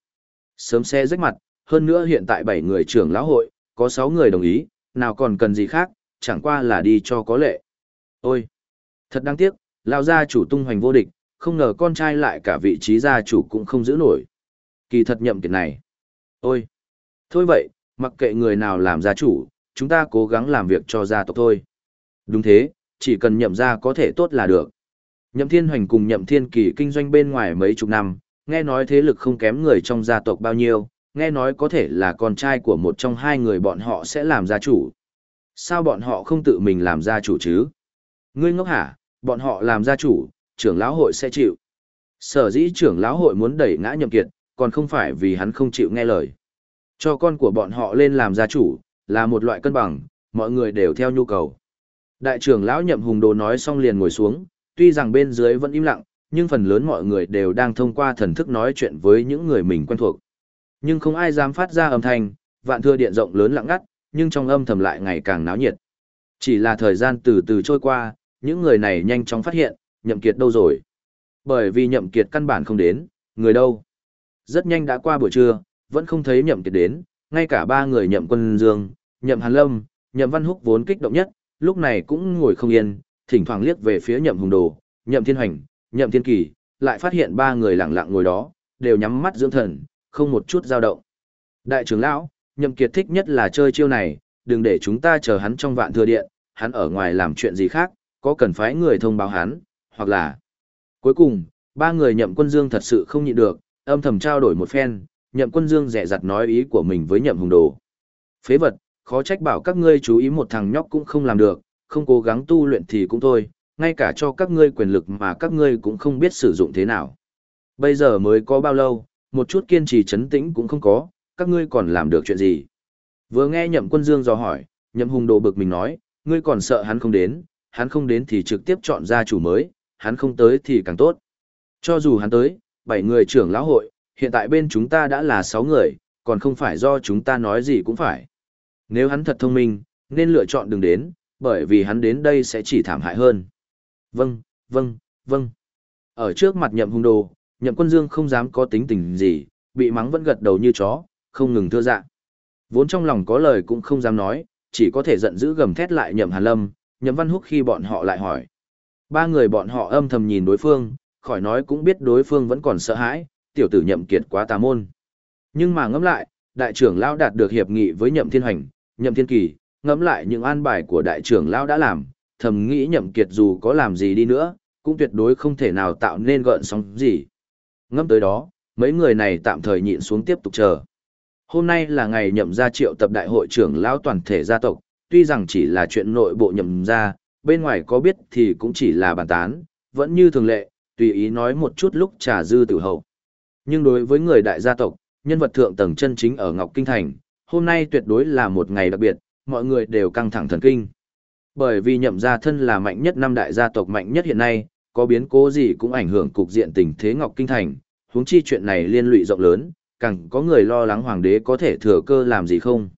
S1: Sớm xe rách mặt, hơn nữa hiện tại 7 người trưởng lão hội, có 6 người đồng ý, nào còn cần gì khác, chẳng qua là đi cho có lệ. Ôi! Thật đáng tiếc, lão gia chủ tung hoành vô địch, không ngờ con trai lại cả vị trí gia chủ cũng không giữ nổi. Kỳ thật nhậm kiệt này. Ôi! Thôi vậy, mặc kệ người nào làm gia chủ, chúng ta cố gắng làm việc cho gia tộc thôi. Đúng thế, chỉ cần nhậm gia có thể tốt là được. Nhậm Thiên Hoành cùng Nhậm Thiên Kỳ kinh doanh bên ngoài mấy chục năm, nghe nói thế lực không kém người trong gia tộc bao nhiêu, nghe nói có thể là con trai của một trong hai người bọn họ sẽ làm gia chủ. Sao bọn họ không tự mình làm gia chủ chứ? Ngươi ngốc hả, bọn họ làm gia chủ, trưởng lão hội sẽ chịu. Sở dĩ trưởng lão hội muốn đẩy ngã nhậm kiệt, còn không phải vì hắn không chịu nghe lời. Cho con của bọn họ lên làm gia chủ, là một loại cân bằng, mọi người đều theo nhu cầu. Đại trưởng lão nhậm hùng đồ nói xong liền ngồi xuống, tuy rằng bên dưới vẫn im lặng, nhưng phần lớn mọi người đều đang thông qua thần thức nói chuyện với những người mình quen thuộc. Nhưng không ai dám phát ra âm thanh, vạn thưa điện rộng lớn lặng ngắt, nhưng trong âm thầm lại ngày càng náo nhiệt. Chỉ là thời gian từ từ trôi qua, những người này nhanh chóng phát hiện, nhậm kiệt đâu rồi. Bởi vì nhậm kiệt căn bản không đến, người đâu. Rất nhanh đã qua buổi trưa, vẫn không thấy nhậm kiệt đến, ngay cả ba người nhậm quân dương, nhậm hàn lâm, nhậm văn húc vốn kích động nhất, lúc này cũng ngồi không yên, thỉnh thoảng liếc về phía nhậm hùng đồ, nhậm thiên hoành, nhậm thiên kỳ, lại phát hiện ba người lặng lặng ngồi đó, đều nhắm mắt dưỡng thần, không một chút dao động. Đại trưởng lão, nhậm kiệt thích nhất là chơi chiêu này, đừng để chúng ta chờ hắn trong vạn thừa điện, hắn ở ngoài làm chuyện gì khác, có cần phải người thông báo hắn, hoặc là... Cuối cùng, ba người nhậm quân dương thật sự không nhịn được, âm thầm trao đổi một phen, nhậm quân dương rẻ rặt nói ý của mình với nhậm hùng đồ. Phế vật, khó trách bảo các ngươi chú ý một thằng nhóc cũng không làm được, không cố gắng tu luyện thì cũng thôi, ngay cả cho các ngươi quyền lực mà các ngươi cũng không biết sử dụng thế nào. Bây giờ mới có bao lâu, một chút kiên trì chấn tĩnh cũng không có, các ngươi còn làm được chuyện gì? Vừa nghe nhậm quân dương dò hỏi, nhậm hùng đồ bực mình nói, ngươi còn sợ hắn không đến, hắn không đến thì trực tiếp chọn ra chủ mới, hắn không tới thì càng tốt. Cho dù hắn tới, bảy người trưởng lão hội, hiện tại bên chúng ta đã là sáu người, còn không phải do chúng ta nói gì cũng phải. Nếu hắn thật thông minh, nên lựa chọn đừng đến, bởi vì hắn đến đây sẽ chỉ thảm hại hơn. Vâng, vâng, vâng. Ở trước mặt nhậm hung đồ, nhậm quân dương không dám có tính tình gì, bị mắng vẫn gật đầu như chó, không ngừng thưa dạ. Vốn trong lòng có lời cũng không dám nói, chỉ có thể giận dữ gầm thét lại nhậm hàn lâm, nhậm văn húc khi bọn họ lại hỏi. Ba người bọn họ âm thầm nhìn đối phương, khỏi nói cũng biết đối phương vẫn còn sợ hãi, tiểu tử nhậm kiệt quá tà môn. Nhưng mà ngẫm lại, đại trưởng lão đạt được hiệp nghị với nhậm thiên hành, nhậm thiên kỳ, ngẫm lại những an bài của đại trưởng lão đã làm, thầm nghĩ nhậm kiệt dù có làm gì đi nữa, cũng tuyệt đối không thể nào tạo nên gợn sóng gì. Ngẫm tới đó, mấy người này tạm thời nhịn xuống tiếp tục chờ. Hôm nay là ngày nhậm gia triệu tập đại hội trưởng lão toàn thể gia tộc, tuy rằng chỉ là chuyện nội bộ nhậm gia, bên ngoài có biết thì cũng chỉ là bàn tán, vẫn như thường lệ, tùy ý nói một chút lúc trà dư tử hậu. Nhưng đối với người đại gia tộc, nhân vật thượng tầng chân chính ở Ngọc Kinh Thành, hôm nay tuyệt đối là một ngày đặc biệt, mọi người đều căng thẳng thần kinh. Bởi vì nhậm gia thân là mạnh nhất năm đại gia tộc mạnh nhất hiện nay, có biến cố gì cũng ảnh hưởng cục diện tình thế Ngọc Kinh Thành, huống chi chuyện này liên lụy rộng lớn, càng có người lo lắng hoàng đế có thể thừa cơ làm gì không.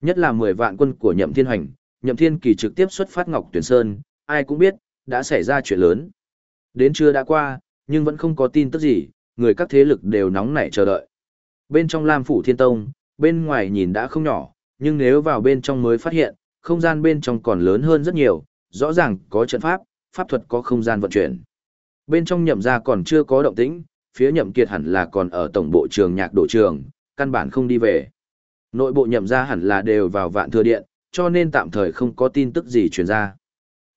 S1: Nhất là 10 vạn quân của nhậm thiên hành, nhậm thiên kỳ trực tiếp xuất phát Ngọc Tuyển Sơn, ai cũng biết, đã xảy ra chuyện lớn. Đến trưa đã qua, nhưng vẫn không có tin tức gì, người các thế lực đều nóng nảy chờ đợi. Bên trong Lam Phủ Thiên Tông, bên ngoài nhìn đã không nhỏ, nhưng nếu vào bên trong mới phát hiện, không gian bên trong còn lớn hơn rất nhiều, rõ ràng có trận pháp, pháp thuật có không gian vận chuyển. Bên trong nhậm ra còn chưa có động tĩnh, phía nhậm kiệt hẳn là còn ở tổng bộ trường nhạc độ trường, căn bản không đi về. Nội bộ nhậm ra hẳn là đều vào vạn thừa điện, cho nên tạm thời không có tin tức gì truyền ra.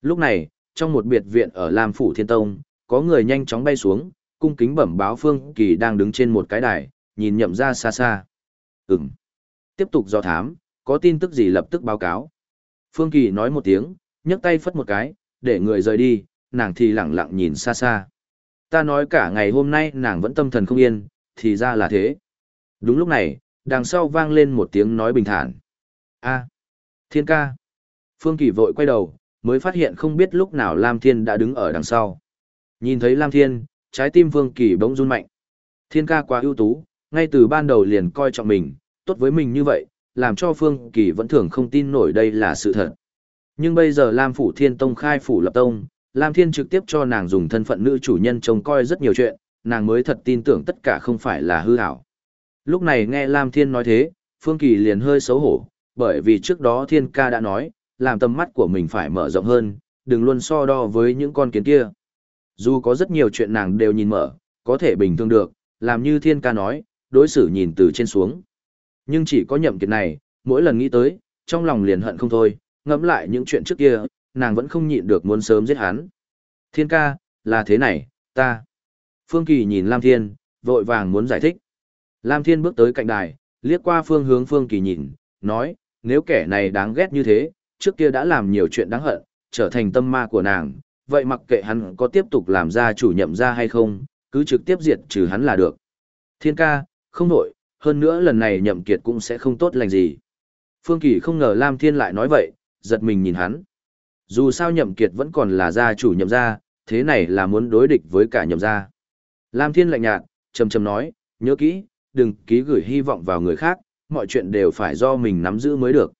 S1: Lúc này, trong một biệt viện ở Lam Phủ Thiên Tông, có người nhanh chóng bay xuống, cung kính bẩm báo Phương Kỳ đang đứng trên một cái đài, nhìn nhậm ra xa xa. Ừm. Tiếp tục do thám, có tin tức gì lập tức báo cáo. Phương Kỳ nói một tiếng, nhấc tay phất một cái, để người rời đi, nàng thì lặng lặng nhìn xa xa. Ta nói cả ngày hôm nay nàng vẫn tâm thần không yên, thì ra là thế. Đúng lúc này, đằng sau vang lên một tiếng nói bình thản. a thiên ca. Phương Kỳ vội quay đầu, mới phát hiện không biết lúc nào Lam Thiên đã đứng ở đằng sau. Nhìn thấy Lam Thiên, trái tim Phương Kỳ bỗng run mạnh. Thiên ca quá ưu tú, ngay từ ban đầu liền coi trọng mình, tốt với mình như vậy, làm cho Phương Kỳ vẫn thường không tin nổi đây là sự thật. Nhưng bây giờ Lam Phủ Thiên Tông khai phủ lập tông, Lam Thiên trực tiếp cho nàng dùng thân phận nữ chủ nhân trông coi rất nhiều chuyện, nàng mới thật tin tưởng tất cả không phải là hư ảo. Lúc này nghe Lam Thiên nói thế, Phương Kỳ liền hơi xấu hổ, bởi vì trước đó Thiên ca đã nói, làm tầm mắt của mình phải mở rộng hơn, đừng luôn so đo với những con kiến kia. Dù có rất nhiều chuyện nàng đều nhìn mở, có thể bình thường được, làm như Thiên ca nói, đối xử nhìn từ trên xuống. Nhưng chỉ có nhậm kiệt này, mỗi lần nghĩ tới, trong lòng liền hận không thôi, ngẫm lại những chuyện trước kia, nàng vẫn không nhịn được muốn sớm giết hắn. Thiên ca, là thế này, ta. Phương Kỳ nhìn Lam Thiên, vội vàng muốn giải thích. Lam Thiên bước tới cạnh đài, liếc qua phương hướng Phương Kỳ nhìn, nói, nếu kẻ này đáng ghét như thế, trước kia đã làm nhiều chuyện đáng hận, trở thành tâm ma của nàng, vậy mặc kệ hắn có tiếp tục làm ra chủ nhậm ra hay không, cứ trực tiếp diệt trừ hắn là được. Thiên ca, không nổi, hơn nữa lần này nhậm kiệt cũng sẽ không tốt lành gì. Phương Kỳ không ngờ Lam Thiên lại nói vậy, giật mình nhìn hắn. Dù sao nhậm kiệt vẫn còn là gia chủ nhậm gia, thế này là muốn đối địch với cả nhậm gia. Lam Thiên lạnh nhạt, trầm trầm nói, nhớ kỹ, đừng ký gửi hy vọng vào người khác, mọi chuyện đều phải do mình nắm giữ mới được.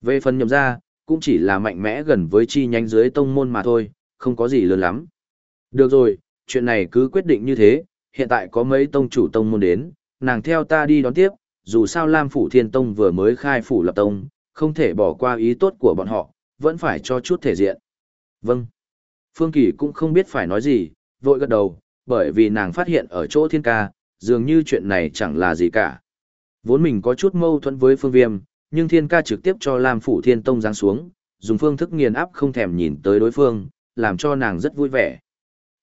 S1: Về phần nhậm gia, cũng chỉ là mạnh mẽ gần với chi nhánh dưới tông môn mà thôi, không có gì lớn lắm. Được rồi, chuyện này cứ quyết định như thế, hiện tại có mấy tông chủ tông môn đến, nàng theo ta đi đón tiếp, dù sao Lam Phủ Thiên Tông vừa mới khai phủ lập tông, không thể bỏ qua ý tốt của bọn họ, vẫn phải cho chút thể diện. Vâng. Phương Kỳ cũng không biết phải nói gì, vội gật đầu, bởi vì nàng phát hiện ở chỗ thiên ca, dường như chuyện này chẳng là gì cả. Vốn mình có chút mâu thuẫn với phương viêm, nhưng thiên ca trực tiếp cho Lam Phủ Thiên Tông giáng xuống, dùng phương thức nghiền áp không thèm nhìn tới đối phương, làm cho nàng rất vui vẻ.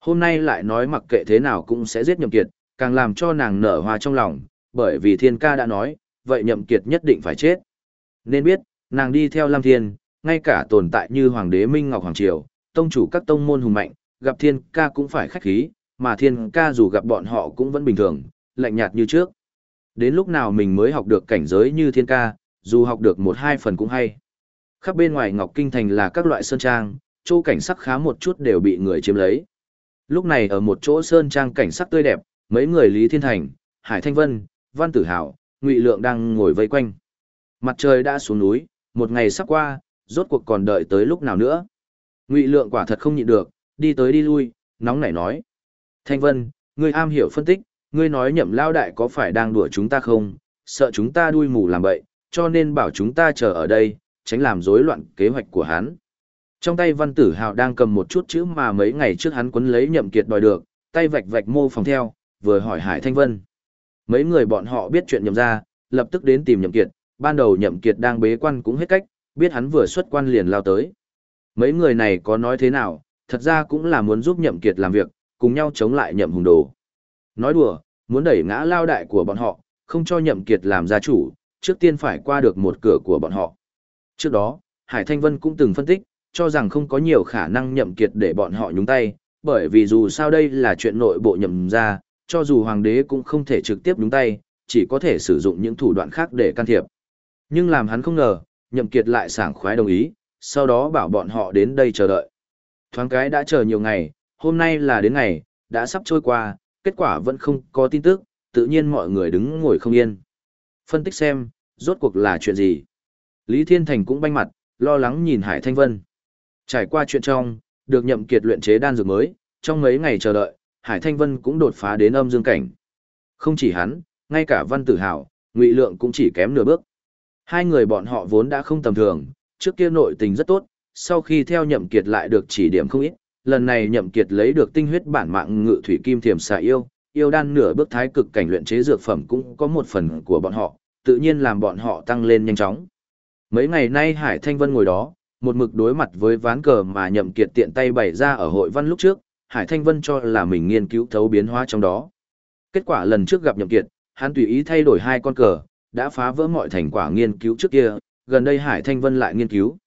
S1: Hôm nay lại nói mặc kệ thế nào cũng sẽ giết nhầm kiệt, càng làm cho nàng nở hoa trong lòng, bởi vì thiên ca đã nói, vậy nhậm kiệt nhất định phải chết. Nên biết, nàng đi theo Lam Thiên, ngay cả tồn tại như Hoàng đế Minh Ngọc Hoàng Triều, tông chủ các tông môn hùng mạnh, gặp thiên ca cũng phải khách khí, mà thiên ca dù gặp bọn họ cũng vẫn bình thường, lạnh nhạt như trước. Đến lúc nào mình mới học được cảnh giới như thiên ca, dù học được một hai phần cũng hay. Khắp bên ngoài Ngọc Kinh Thành là các loại sơn trang, chỗ cảnh sắc khá một chút đều bị người chiếm lấy. Lúc này ở một chỗ sơn trang cảnh sắc tươi đẹp, mấy người Lý Thiên Thành, Hải Thanh Vân, Văn Tử Hảo, Ngụy Lượng đang ngồi vây quanh. Mặt trời đã xuống núi, một ngày sắp qua, rốt cuộc còn đợi tới lúc nào nữa. Ngụy Lượng quả thật không nhịn được, đi tới đi lui, nóng nảy nói. Thanh Vân, ngươi am hiểu phân tích, ngươi nói nhậm lao đại có phải đang đùa chúng ta không, sợ chúng ta đuôi mù làm bậy, cho nên bảo chúng ta chờ ở đây, tránh làm rối loạn kế hoạch của hắn. Trong tay văn tử hào đang cầm một chút chữ mà mấy ngày trước hắn quấn lấy nhậm kiệt đòi được, tay vạch vạch mô phòng theo, vừa hỏi Hải Thanh Vân. Mấy người bọn họ biết chuyện nhậm ra, lập tức đến tìm nhậm kiệt, ban đầu nhậm kiệt đang bế quan cũng hết cách, biết hắn vừa xuất quan liền lao tới. Mấy người này có nói thế nào, thật ra cũng là muốn giúp nhậm kiệt làm việc, cùng nhau chống lại nhậm hùng đồ. Nói đùa, muốn đẩy ngã lao đại của bọn họ, không cho nhậm kiệt làm gia chủ, trước tiên phải qua được một cửa của bọn họ. Trước đó, Hải Thanh Vân cũng từng phân tích, cho rằng không có nhiều khả năng nhậm kiệt để bọn họ nhúng tay, bởi vì dù sao đây là chuyện nội bộ nhậm gia cho dù hoàng đế cũng không thể trực tiếp đúng tay, chỉ có thể sử dụng những thủ đoạn khác để can thiệp. Nhưng làm hắn không ngờ, nhậm kiệt lại sảng khoái đồng ý, sau đó bảo bọn họ đến đây chờ đợi. Thoáng cái đã chờ nhiều ngày, hôm nay là đến ngày, đã sắp trôi qua, kết quả vẫn không có tin tức, tự nhiên mọi người đứng ngồi không yên. Phân tích xem, rốt cuộc là chuyện gì. Lý Thiên Thành cũng banh mặt, lo lắng nhìn Hải Thanh Vân. Trải qua chuyện trong, được nhậm kiệt luyện chế đan dược mới, trong mấy ngày chờ đợi, Hải Thanh Vân cũng đột phá đến âm dương cảnh. Không chỉ hắn, ngay cả Văn Tử Hảo, Ngụy Lượng cũng chỉ kém nửa bước. Hai người bọn họ vốn đã không tầm thường, trước kia nội tình rất tốt, sau khi theo nhậm kiệt lại được chỉ điểm không ít, lần này nhậm kiệt lấy được tinh huyết bản mạng ngự thủy kim thiềm xà yêu, yêu đan nửa bước thái cực cảnh luyện chế dược phẩm cũng có một phần của bọn họ, tự nhiên làm bọn họ tăng lên nhanh chóng. Mấy ngày nay Hải Thanh Vân ngồi đó, một mực đối mặt với ván cờ mà nhậm kiệt tiện tay bày ra ở hội văn lúc trước, Hải Thanh Vân cho là mình nghiên cứu thấu biến hóa trong đó. Kết quả lần trước gặp nhậm kiệt, hắn tùy ý thay đổi hai con cờ, đã phá vỡ mọi thành quả nghiên cứu trước kia, gần đây Hải Thanh Vân lại nghiên cứu.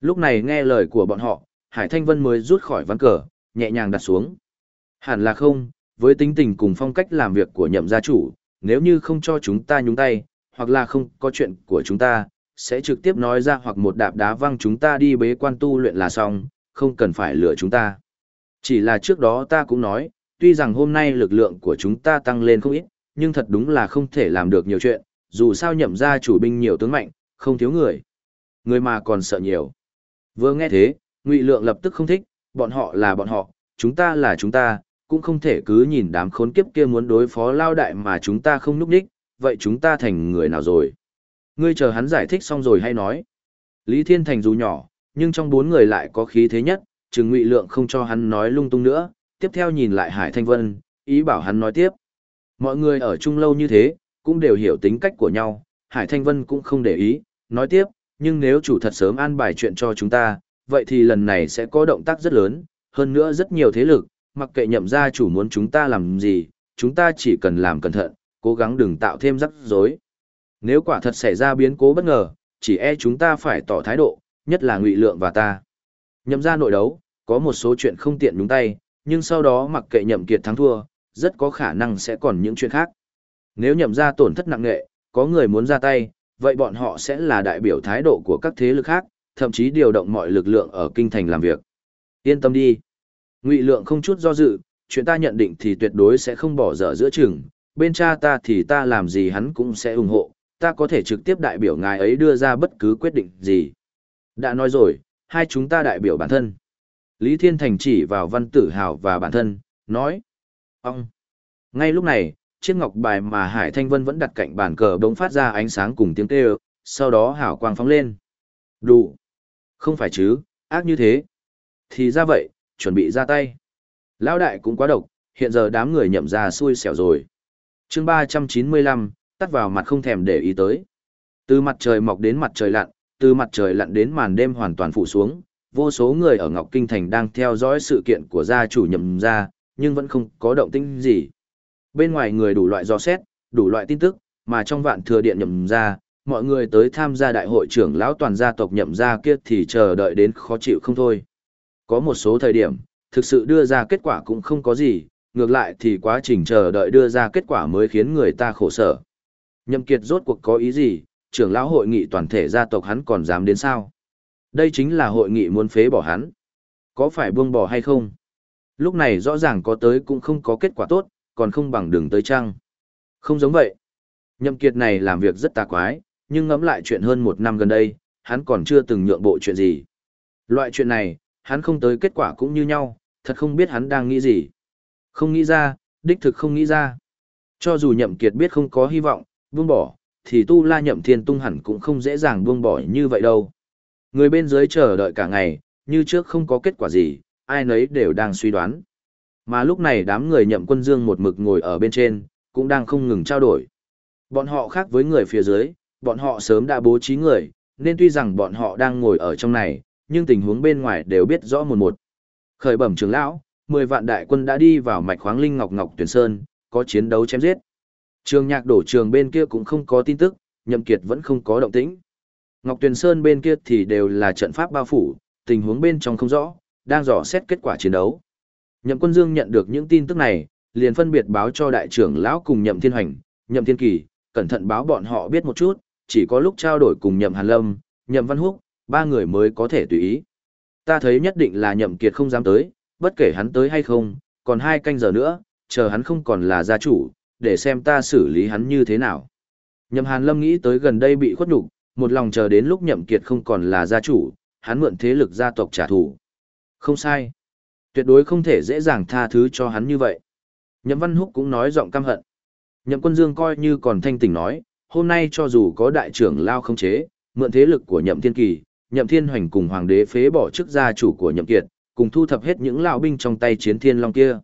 S1: Lúc này nghe lời của bọn họ, Hải Thanh Vân mới rút khỏi ván cờ, nhẹ nhàng đặt xuống. Hẳn là không, với tính tình cùng phong cách làm việc của nhậm gia chủ, nếu như không cho chúng ta nhúng tay, hoặc là không có chuyện của chúng ta, sẽ trực tiếp nói ra hoặc một đạp đá văng chúng ta đi bế quan tu luyện là xong, không cần phải lừa chúng ta. Chỉ là trước đó ta cũng nói, tuy rằng hôm nay lực lượng của chúng ta tăng lên không ít, nhưng thật đúng là không thể làm được nhiều chuyện, dù sao nhậm ra chủ binh nhiều tướng mạnh, không thiếu người. Người mà còn sợ nhiều. Vừa nghe thế, Ngụy Lượng lập tức không thích, bọn họ là bọn họ, chúng ta là chúng ta, cũng không thể cứ nhìn đám khốn kiếp kia muốn đối phó lao đại mà chúng ta không núp đích, vậy chúng ta thành người nào rồi? Ngươi chờ hắn giải thích xong rồi hay nói. Lý Thiên Thành dù nhỏ, nhưng trong bốn người lại có khí thế nhất, chừng ngụy lượng không cho hắn nói lung tung nữa, tiếp theo nhìn lại Hải Thanh Vân, ý bảo hắn nói tiếp. Mọi người ở chung lâu như thế, cũng đều hiểu tính cách của nhau, Hải Thanh Vân cũng không để ý, nói tiếp, nhưng nếu chủ thật sớm an bài chuyện cho chúng ta, vậy thì lần này sẽ có động tác rất lớn, hơn nữa rất nhiều thế lực, mặc kệ nhậm gia chủ muốn chúng ta làm gì, chúng ta chỉ cần làm cẩn thận, cố gắng đừng tạo thêm rắc rối. Nếu quả thật xảy ra biến cố bất ngờ, chỉ e chúng ta phải tỏ thái độ, nhất là ngụy lượng và ta. Nhậm ra nội đấu, có một số chuyện không tiện nhúng tay, nhưng sau đó mặc kệ nhậm kiệt thắng thua, rất có khả năng sẽ còn những chuyện khác. Nếu nhậm ra tổn thất nặng nề, có người muốn ra tay, vậy bọn họ sẽ là đại biểu thái độ của các thế lực khác, thậm chí điều động mọi lực lượng ở kinh thành làm việc. Yên tâm đi. Ngụy lượng không chút do dự, chuyện ta nhận định thì tuyệt đối sẽ không bỏ dở giữa chừng, bên cha ta thì ta làm gì hắn cũng sẽ ủng hộ, ta có thể trực tiếp đại biểu ngài ấy đưa ra bất cứ quyết định gì. Đã nói rồi, hai chúng ta đại biểu bản thân. Lý Thiên Thành chỉ vào văn tử hào và bản thân, nói. Ông! Ngay lúc này, chiếc ngọc bài mà Hải Thanh Vân vẫn đặt cạnh bàn cờ bỗng phát ra ánh sáng cùng tiếng kêu, sau đó hảo quang phóng lên. Đủ! Không phải chứ, ác như thế. Thì ra vậy, chuẩn bị ra tay. Lão đại cũng quá độc, hiện giờ đám người nhậm ra xui xẻo rồi. chương 395, tắt vào mặt không thèm để ý tới. Từ mặt trời mọc đến mặt trời lặn, từ mặt trời lặn đến màn đêm hoàn toàn phủ xuống, vô số người ở Ngọc Kinh Thành đang theo dõi sự kiện của gia chủ nhậm gia, nhưng vẫn không có động tĩnh gì. Bên ngoài người đủ loại do xét, đủ loại tin tức, mà trong vạn thừa điện nhậm gia, mọi người tới tham gia đại hội trưởng lão toàn gia tộc nhậm gia kia thì chờ đợi đến khó chịu không thôi. Có một số thời điểm, thực sự đưa ra kết quả cũng không có gì, ngược lại thì quá trình chờ đợi đưa ra kết quả mới khiến người ta khổ sở. Nhậm Kiệt rốt cuộc có ý gì, trưởng lão hội nghị toàn thể gia tộc hắn còn dám đến sao? Đây chính là hội nghị muốn phế bỏ hắn. Có phải buông bỏ hay không? Lúc này rõ ràng có tới cũng không có kết quả tốt, còn không bằng đường tới chăng. Không giống vậy. Nhậm kiệt này làm việc rất tà quái, nhưng ngẫm lại chuyện hơn một năm gần đây, hắn còn chưa từng nhượng bộ chuyện gì. Loại chuyện này, hắn không tới kết quả cũng như nhau, thật không biết hắn đang nghĩ gì. Không nghĩ ra, đích thực không nghĩ ra. Cho dù nhậm kiệt biết không có hy vọng, buông bỏ, thì tu la nhậm thiên tung hẳn cũng không dễ dàng buông bỏ như vậy đâu. Người bên dưới chờ đợi cả ngày, như trước không có kết quả gì, ai nấy đều đang suy đoán. Mà lúc này đám người nhậm quân dương một mực ngồi ở bên trên, cũng đang không ngừng trao đổi. Bọn họ khác với người phía dưới, bọn họ sớm đã bố trí người, nên tuy rằng bọn họ đang ngồi ở trong này, nhưng tình huống bên ngoài đều biết rõ một một. Khởi bẩm trưởng lão, 10 vạn đại quân đã đi vào mạch khoáng linh ngọc ngọc tuyển sơn, có chiến đấu chém giết. Trường nhạc đổ trường bên kia cũng không có tin tức, nhậm kiệt vẫn không có động tĩnh. Ngọc Tuyền Sơn bên kia thì đều là trận pháp bao phủ, tình huống bên trong không rõ, đang dò xét kết quả chiến đấu. Nhậm Quân Dương nhận được những tin tức này, liền phân biệt báo cho đại trưởng lão cùng Nhậm Thiên Hoành, Nhậm Thiên Kỳ, cẩn thận báo bọn họ biết một chút, chỉ có lúc trao đổi cùng Nhậm Hàn Lâm, Nhậm Văn Húc, ba người mới có thể tùy ý. Ta thấy nhất định là Nhậm Kiệt không dám tới, bất kể hắn tới hay không, còn hai canh giờ nữa, chờ hắn không còn là gia chủ, để xem ta xử lý hắn như thế nào. Nhậm Hàn Lâm nghĩ tới gần đây bị khuất nhục, một lòng chờ đến lúc Nhậm Kiệt không còn là gia chủ, hắn mượn thế lực gia tộc trả thù. Không sai. Tuyệt đối không thể dễ dàng tha thứ cho hắn như vậy. Nhậm Văn Húc cũng nói giọng căm hận. Nhậm Quân Dương coi như còn thanh tỉnh nói, hôm nay cho dù có đại trưởng lao không chế, mượn thế lực của Nhậm Thiên Kỳ, Nhậm Thiên Hoành cùng hoàng đế phế bỏ chức gia chủ của Nhậm Kiệt, cùng thu thập hết những lão binh trong tay chiến thiên long kia.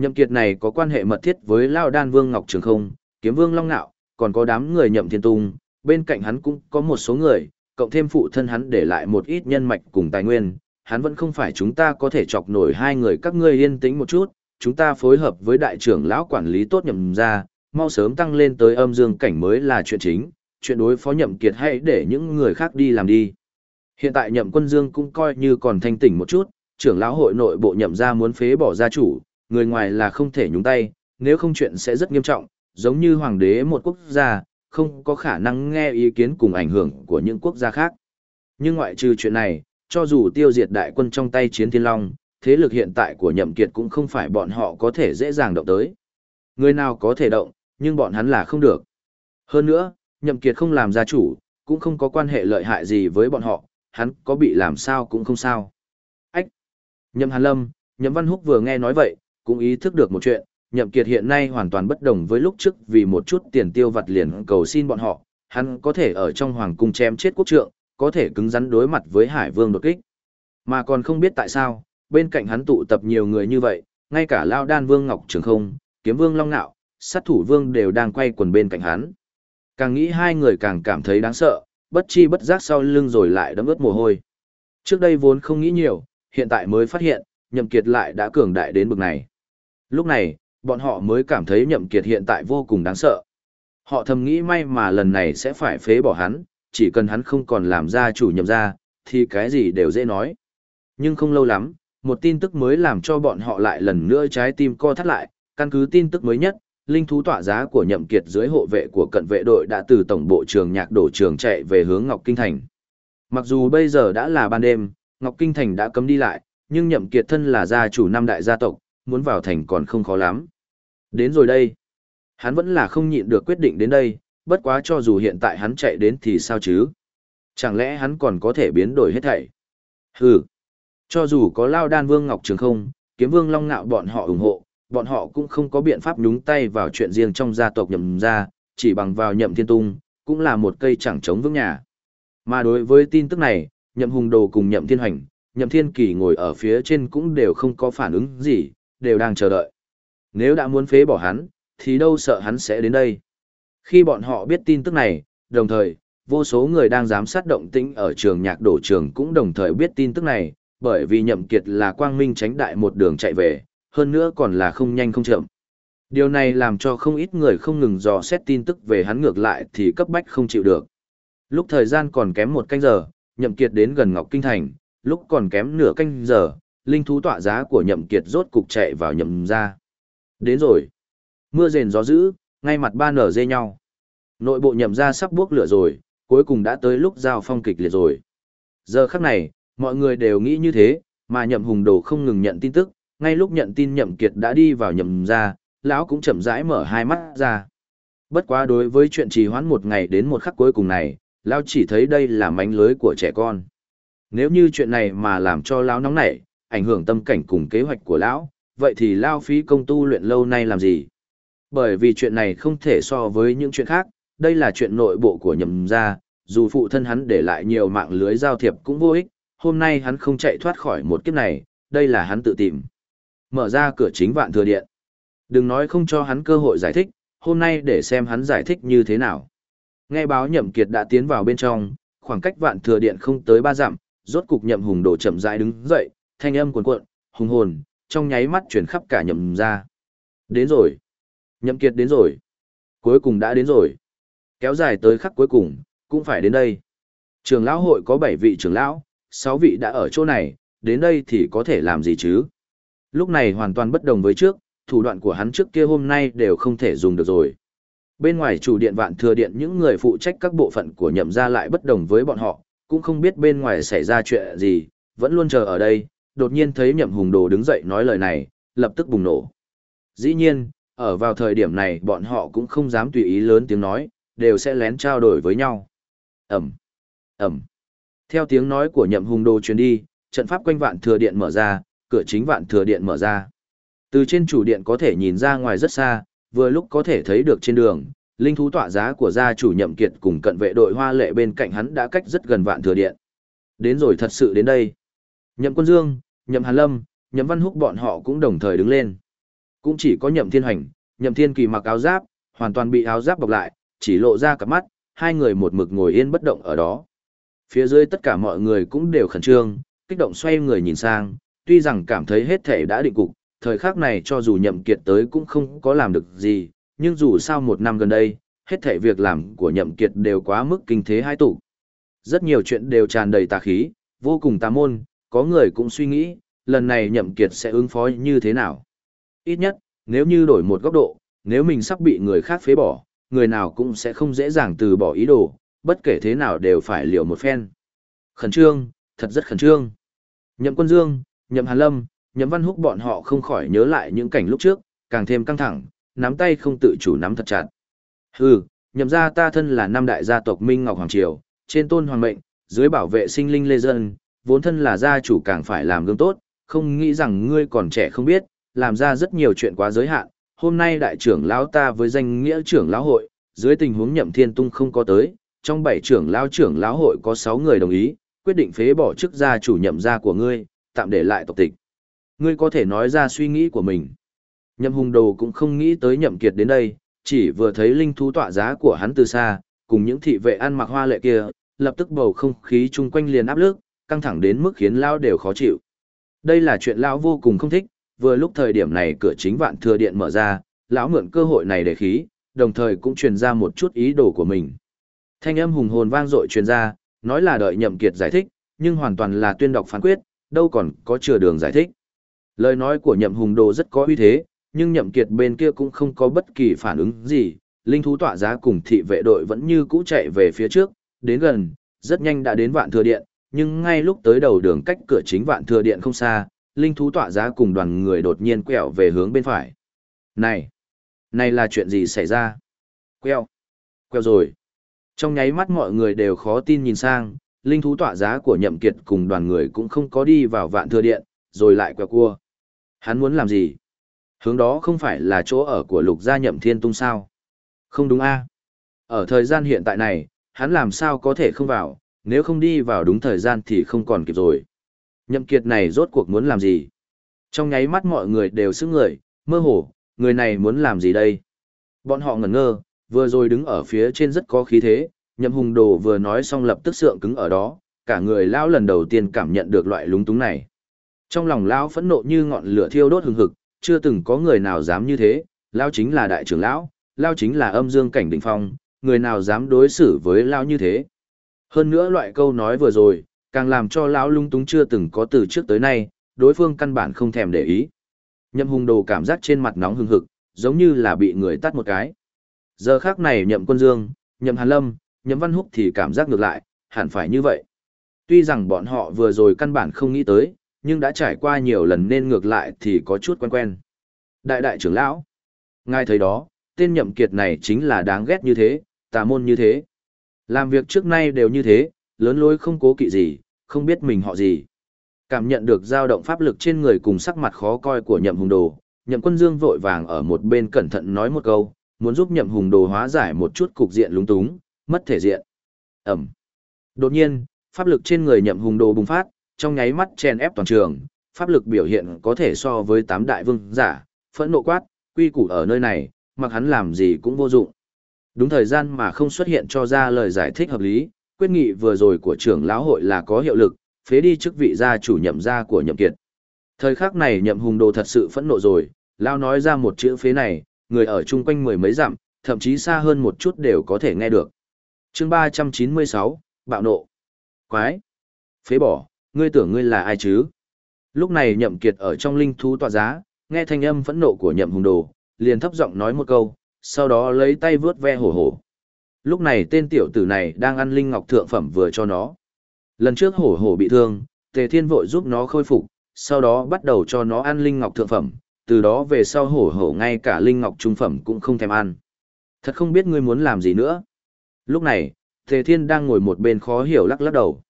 S1: Nhậm Kiệt này có quan hệ mật thiết với Lão Đan Vương Ngọc Trường Không, Kiếm Vương Long Nạo, còn có đám người Nhậm Thiên Tung, bên cạnh hắn cũng có một số người, cộng thêm phụ thân hắn để lại một ít nhân mạch cùng tài nguyên, hắn vẫn không phải chúng ta có thể chọc nổi hai người các ngươi yên tĩnh một chút, chúng ta phối hợp với đại trưởng lão quản lý tốt nhậm ra, mau sớm tăng lên tới âm dương cảnh mới là chuyện chính, chuyện đối phó nhậm kiệt hãy để những người khác đi làm đi. Hiện tại nhậm quân dương cũng coi như còn thanh tỉnh một chút, trưởng lão hội nội bộ nhậm ra muốn phế bỏ gia chủ, người ngoài là không thể nhúng tay, nếu không chuyện sẽ rất nghiêm trọng, giống như hoàng đế một quốc gia, không có khả năng nghe ý kiến cùng ảnh hưởng của những quốc gia khác. Nhưng ngoại trừ chuyện này, cho dù tiêu diệt đại quân trong tay chiến thiên long, thế lực hiện tại của nhậm kiệt cũng không phải bọn họ có thể dễ dàng động tới. Người nào có thể động, nhưng bọn hắn là không được. Hơn nữa, nhậm kiệt không làm gia chủ, cũng không có quan hệ lợi hại gì với bọn họ, hắn có bị làm sao cũng không sao. Ách! Nhậm Hàn Lâm, Nhậm Văn Húc vừa nghe nói vậy, cũng ý thức được một chuyện, Nhậm Kiệt hiện nay hoàn toàn bất đồng với lúc trước vì một chút tiền tiêu vặt liền cầu xin bọn họ, hắn có thể ở trong hoàng cung chém chết quốc trượng, có thể cứng rắn đối mặt với Hải Vương đột kích. Mà còn không biết tại sao, bên cạnh hắn tụ tập nhiều người như vậy, ngay cả Lao Đan Vương Ngọc Trường Không, Kiếm Vương Long Nạo, sát thủ Vương đều đang quay quần bên cạnh hắn. Càng nghĩ hai người càng cảm thấy đáng sợ, bất chi bất giác sau lưng rồi lại đấm ướt mồ hôi. Trước đây vốn không nghĩ nhiều, hiện tại mới phát hiện, Nhậm Kiệt lại đã cường đại đến bực này. Lúc này, bọn họ mới cảm thấy Nhậm Kiệt hiện tại vô cùng đáng sợ. Họ thầm nghĩ may mà lần này sẽ phải phế bỏ hắn, chỉ cần hắn không còn làm gia chủ nhậm gia, thì cái gì đều dễ nói. Nhưng không lâu lắm, một tin tức mới làm cho bọn họ lại lần nữa trái tim co thắt lại, căn cứ tin tức mới nhất, linh thú tỏa giá của nhậm kiệt dưới hộ vệ của cận vệ đội đã từ tổng bộ trường nhạc đổ trường chạy về hướng Ngọc Kinh Thành. Mặc dù bây giờ đã là ban đêm, Ngọc Kinh Thành đã cấm đi lại, nhưng nhậm kiệt thân là gia chủ năm đại gia tộc, muốn vào thành còn không khó lắm. Đến rồi đây. Hắn vẫn là không nhịn được quyết định đến đây, bất quá cho dù hiện tại hắn chạy đến thì sao chứ? Chẳng lẽ hắn còn có thể biến đổi hết thảy? Hừ. Cho dù có Lao Đan Vương Ngọc Trường không, Kiếm Vương Long Nạo bọn họ ủng hộ, bọn họ cũng không có biện pháp nhúng tay vào chuyện riêng trong gia tộc nhậm gia, chỉ bằng vào nhậm thiên tung, cũng là một cây chẳng chống vững nhà. Mà đối với tin tức này, nhậm hùng đồ cùng nhậm thiên hoành, nhậm thiên kỳ ngồi ở phía trên cũng đều không có phản ứng gì, đều đang chờ đợi. Nếu đã muốn phế bỏ hắn, thì đâu sợ hắn sẽ đến đây. Khi bọn họ biết tin tức này, đồng thời, vô số người đang giám sát động tĩnh ở trường nhạc đổ trường cũng đồng thời biết tin tức này, bởi vì nhậm kiệt là quang minh tránh đại một đường chạy về, hơn nữa còn là không nhanh không chậm. Điều này làm cho không ít người không ngừng dò xét tin tức về hắn ngược lại thì cấp bách không chịu được. Lúc thời gian còn kém một canh giờ, nhậm kiệt đến gần Ngọc Kinh Thành, lúc còn kém nửa canh giờ, linh thú tọa giá của nhậm kiệt rốt cục chạy vào nhậm ra. Đến rồi. Mưa rền gió dữ, ngay mặt ba nở dê nhau. Nội bộ nhậm ra sắp buốc lửa rồi, cuối cùng đã tới lúc giao phong kịch liệt rồi. Giờ khắc này, mọi người đều nghĩ như thế, mà nhậm hùng đồ không ngừng nhận tin tức, ngay lúc nhận tin nhậm kiệt đã đi vào nhậm ra, lão cũng chậm rãi mở hai mắt ra. Bất quá đối với chuyện trì hoãn một ngày đến một khắc cuối cùng này, lão chỉ thấy đây là mánh lưới của trẻ con. Nếu như chuyện này mà làm cho lão nóng nảy, ảnh hưởng tâm cảnh cùng kế hoạch của lão, vậy thì lão phí công tu luyện lâu nay làm gì? Bởi vì chuyện này không thể so với những chuyện khác, đây là chuyện nội bộ của nhậm gia, dù phụ thân hắn để lại nhiều mạng lưới giao thiệp cũng vô ích, hôm nay hắn không chạy thoát khỏi một kiếp này, đây là hắn tự tìm. Mở ra cửa chính vạn thừa điện. Đừng nói không cho hắn cơ hội giải thích, hôm nay để xem hắn giải thích như thế nào. Nghe báo nhậm kiệt đã tiến vào bên trong, khoảng cách vạn thừa điện không tới ba dặm, rốt cục nhậm hùng đổ chậm rãi đứng dậy, thanh âm cuồn cuộn, hùng hồn, trong nháy mắt chuyển khắp cả nhậm ra. Đến rồi. Nhậm kiệt đến rồi. Cuối cùng đã đến rồi. Kéo dài tới khắc cuối cùng, cũng phải đến đây. Trường lão hội có 7 vị trưởng lão, 6 vị đã ở chỗ này, đến đây thì có thể làm gì chứ? Lúc này hoàn toàn bất đồng với trước, thủ đoạn của hắn trước kia hôm nay đều không thể dùng được rồi. Bên ngoài chủ điện vạn thừa điện những người phụ trách các bộ phận của nhậm gia lại bất đồng với bọn họ, cũng không biết bên ngoài xảy ra chuyện gì, vẫn luôn chờ ở đây, đột nhiên thấy nhậm hùng đồ đứng dậy nói lời này, lập tức bùng nổ. Dĩ nhiên, ở vào thời điểm này bọn họ cũng không dám tùy ý lớn tiếng nói, đều sẽ lén trao đổi với nhau. Ẩm, Ẩm. Theo tiếng nói của nhậm hùng đồ truyền đi, trận pháp quanh vạn thừa điện mở ra, cửa chính vạn thừa điện mở ra. Từ trên chủ điện có thể nhìn ra ngoài rất xa, vừa lúc có thể thấy được trên đường, linh thú tọa giá của gia chủ nhậm kiệt cùng cận vệ đội hoa lệ bên cạnh hắn đã cách rất gần vạn thừa điện. Đến rồi thật sự đến đây. Nhậm quân dương, nhậm hàn lâm, nhậm văn húc bọn họ cũng đồng thời đứng lên. Cũng chỉ có nhậm thiên hành, nhậm thiên kỳ mặc áo giáp, hoàn toàn bị áo giáp bọc lại, chỉ lộ ra cả mắt, hai người một mực ngồi yên bất động ở đó. Phía dưới tất cả mọi người cũng đều khẩn trương, kích động xoay người nhìn sang, tuy rằng cảm thấy hết thể đã định cục, thời khắc này cho dù nhậm kiệt tới cũng không có làm được gì, nhưng dù sao một năm gần đây, hết thể việc làm của nhậm kiệt đều quá mức kinh thế hai tụ. Rất nhiều chuyện đều tràn đầy tà khí, vô cùng tà môn, có người cũng suy nghĩ, lần này nhậm kiệt sẽ ứng phó như thế nào. Ít nhất, nếu như đổi một góc độ, nếu mình sắp bị người khác phế bỏ, người nào cũng sẽ không dễ dàng từ bỏ ý đồ, bất kể thế nào đều phải liều một phen. Khẩn trương, thật rất khẩn trương. Nhậm Quân Dương, Nhậm Hàn Lâm, Nhậm Văn Húc bọn họ không khỏi nhớ lại những cảnh lúc trước, càng thêm căng thẳng, nắm tay không tự chủ nắm thật chặt. Hừ, nhậm gia ta thân là năm đại gia tộc Minh Ngọc Hoàng Triều, trên tôn hoàng mệnh, dưới bảo vệ sinh linh lê dân, vốn thân là gia chủ càng phải làm gương tốt, không nghĩ rằng ngươi còn trẻ không biết, làm ra rất nhiều chuyện quá giới hạn. Hôm nay đại trưởng lão ta với danh nghĩa trưởng lão hội, dưới tình huống nhậm thiên tung không có tới, trong bảy trưởng lão trưởng lão hội có sáu người đồng ý, quyết định phế bỏ chức gia chủ nhậm gia của ngươi, tạm để lại tộc tịch. Ngươi có thể nói ra suy nghĩ của mình. Nhậm hùng đồ cũng không nghĩ tới nhậm kiệt đến đây, chỉ vừa thấy linh thú tọa giá của hắn từ xa, cùng những thị vệ ăn mặc hoa lệ kia, lập tức bầu không khí chung quanh liền áp lực, căng thẳng đến mức khiến lão đều khó chịu. Đây là chuyện lão vô cùng không thích, vừa lúc thời điểm này cửa chính vạn thừa điện mở ra, lão mượn cơ hội này để khí, đồng thời cũng truyền ra một chút ý đồ của mình. Thanh âm hùng hồn vang dội truyền ra, nói là đợi nhậm kiệt giải thích, nhưng hoàn toàn là tuyên đọc phán quyết, đâu còn có chừa đường giải thích. Lời nói của nhậm hùng đồ rất có uy thế, nhưng nhậm kiệt bên kia cũng không có bất kỳ phản ứng gì, linh thú tỏa giá cùng thị vệ đội vẫn như cũ chạy về phía trước, đến gần, rất nhanh đã đến vạn thừa điện, nhưng ngay lúc tới đầu đường cách cửa chính vạn thừa điện không xa, linh thú tọa giá cùng đoàn người đột nhiên quẹo về hướng bên phải. Này! Này là chuyện gì xảy ra? Quẹo! Quẹo rồi! Trong nháy mắt mọi người đều khó tin nhìn sang, linh thú tọa giá của nhậm kiệt cùng đoàn người cũng không có đi vào vạn thừa điện, rồi lại quẹo cua. Hắn muốn làm gì? Hướng đó không phải là chỗ ở của lục gia nhậm thiên tung sao? Không đúng a? Ở thời gian hiện tại này, hắn làm sao có thể không vào, nếu không đi vào đúng thời gian thì không còn kịp rồi. Nhậm kiệt này rốt cuộc muốn làm gì? Trong nháy mắt mọi người đều sững người, mơ hồ, người này muốn làm gì đây? Bọn họ ngẩn ngơ, vừa rồi đứng ở phía trên rất có khí thế, nhậm hùng đồ vừa nói xong lập tức sượng cứng ở đó, cả người lão lần đầu tiên cảm nhận được loại lúng túng này. Trong lòng lão phẫn nộ như ngọn lửa thiêu đốt hừng hực, chưa từng có người nào dám như thế, lão chính là đại trưởng lão, lão chính là âm dương cảnh đỉnh phong, người nào dám đối xử với lão như thế. Hơn nữa loại câu nói vừa rồi, càng làm cho lão lung túng chưa từng có từ trước tới nay, đối phương căn bản không thèm để ý. Nhậm hùng đồ cảm giác trên mặt nóng hừng hực, giống như là bị người tắt một cái. Giờ khác này nhậm quân dương, nhậm hàn lâm, nhậm văn húc thì cảm giác ngược lại, hẳn phải như vậy. Tuy rằng bọn họ vừa rồi căn bản không nghĩ tới, nhưng đã trải qua nhiều lần nên ngược lại thì có chút quen quen. Đại đại trưởng lão, ngay thấy đó, tên nhậm kiệt này chính là đáng ghét như thế, tà môn như thế. Làm việc trước nay đều như thế, lớn lối không cố kỵ gì, không biết mình họ gì. Cảm nhận được dao động pháp lực trên người cùng sắc mặt khó coi của nhậm hùng đồ, nhậm quân dương vội vàng ở một bên cẩn thận nói một câu, muốn giúp nhậm hùng đồ hóa giải một chút cục diện lúng túng, mất thể diện. Ẩm. Đột nhiên, pháp lực trên người nhậm hùng đồ bùng phát, trong nháy mắt chen ép toàn trường, pháp lực biểu hiện có thể so với tám đại vương giả, phẫn nộ quát, quy củ ở nơi này, mặc hắn làm gì cũng vô dụng. Đúng thời gian mà không xuất hiện cho ra lời giải thích hợp lý, quyết nghị vừa rồi của trưởng lão hội là có hiệu lực, phế đi chức vị gia chủ nhậm gia của nhậm kiệt. Thời khắc này nhậm hùng đồ thật sự phẫn nộ rồi, lão nói ra một chữ phế này, người ở chung quanh mười mấy dặm, thậm chí xa hơn một chút đều có thể nghe được. Chương 396, bạo nộ. Quái. Phế bỏ, ngươi tưởng ngươi là ai chứ? Lúc này nhậm kiệt ở trong linh thú tọa giá, nghe thanh âm phẫn nộ của nhậm hùng đồ, liền thấp giọng nói một câu, sau đó lấy tay vướt ve hổ hổ. Lúc này tên tiểu tử này đang ăn linh ngọc thượng phẩm vừa cho nó. Lần trước hổ hổ bị thương, tề thiên vội giúp nó khôi phục, sau đó bắt đầu cho nó ăn linh ngọc thượng phẩm, từ đó về sau hổ hổ ngay cả linh ngọc trung phẩm cũng không thèm ăn. Thật không biết ngươi muốn làm gì nữa. Lúc này, tề thiên đang ngồi một bên khó hiểu lắc lắc đầu.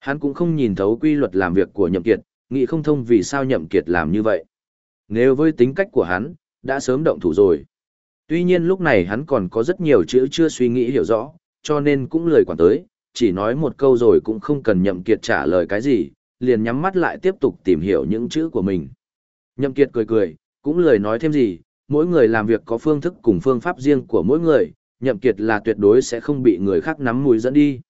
S1: Hắn cũng không nhìn thấu quy luật làm việc của nhậm kiệt, nghĩ không thông vì sao nhậm kiệt làm như vậy. Nếu với tính cách của hắn, đã sớm động thủ rồi. Tuy nhiên lúc này hắn còn có rất nhiều chữ chưa suy nghĩ hiểu rõ, cho nên cũng lười quản tới, chỉ nói một câu rồi cũng không cần nhậm kiệt trả lời cái gì, liền nhắm mắt lại tiếp tục tìm hiểu những chữ của mình. Nhậm kiệt cười cười, cũng lười nói thêm gì, mỗi người làm việc có phương thức cùng phương pháp riêng của mỗi người, nhậm kiệt là tuyệt đối sẽ không bị người khác nắm mũi dẫn đi.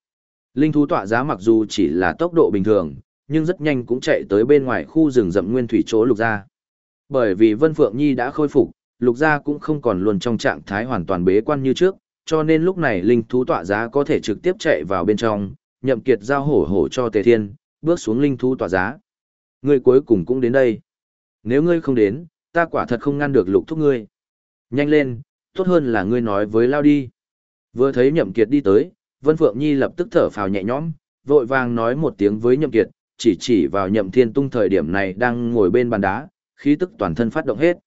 S1: Linh thú tọa giá mặc dù chỉ là tốc độ bình thường, nhưng rất nhanh cũng chạy tới bên ngoài khu rừng rậm nguyên thủy chỗ lục ra, Bởi vì Vân Phượng Nhi đã khôi phục, lục gia cũng không còn luôn trong trạng thái hoàn toàn bế quan như trước, cho nên lúc này linh thú tọa giá có thể trực tiếp chạy vào bên trong, nhậm kiệt giao hổ hổ cho Tề Thiên, bước xuống linh thú tọa giá. Ngươi cuối cùng cũng đến đây. Nếu ngươi không đến, ta quả thật không ngăn được lục thúc ngươi. Nhanh lên, tốt hơn là ngươi nói với Lao đi. Vừa thấy nhậm kiệt đi tới, Vân Phượng Nhi lập tức thở phào nhẹ nhõm, vội vàng nói một tiếng với nhậm kiệt, chỉ chỉ vào nhậm thiên tung thời điểm này đang ngồi bên bàn đá, khí tức toàn thân phát động hết.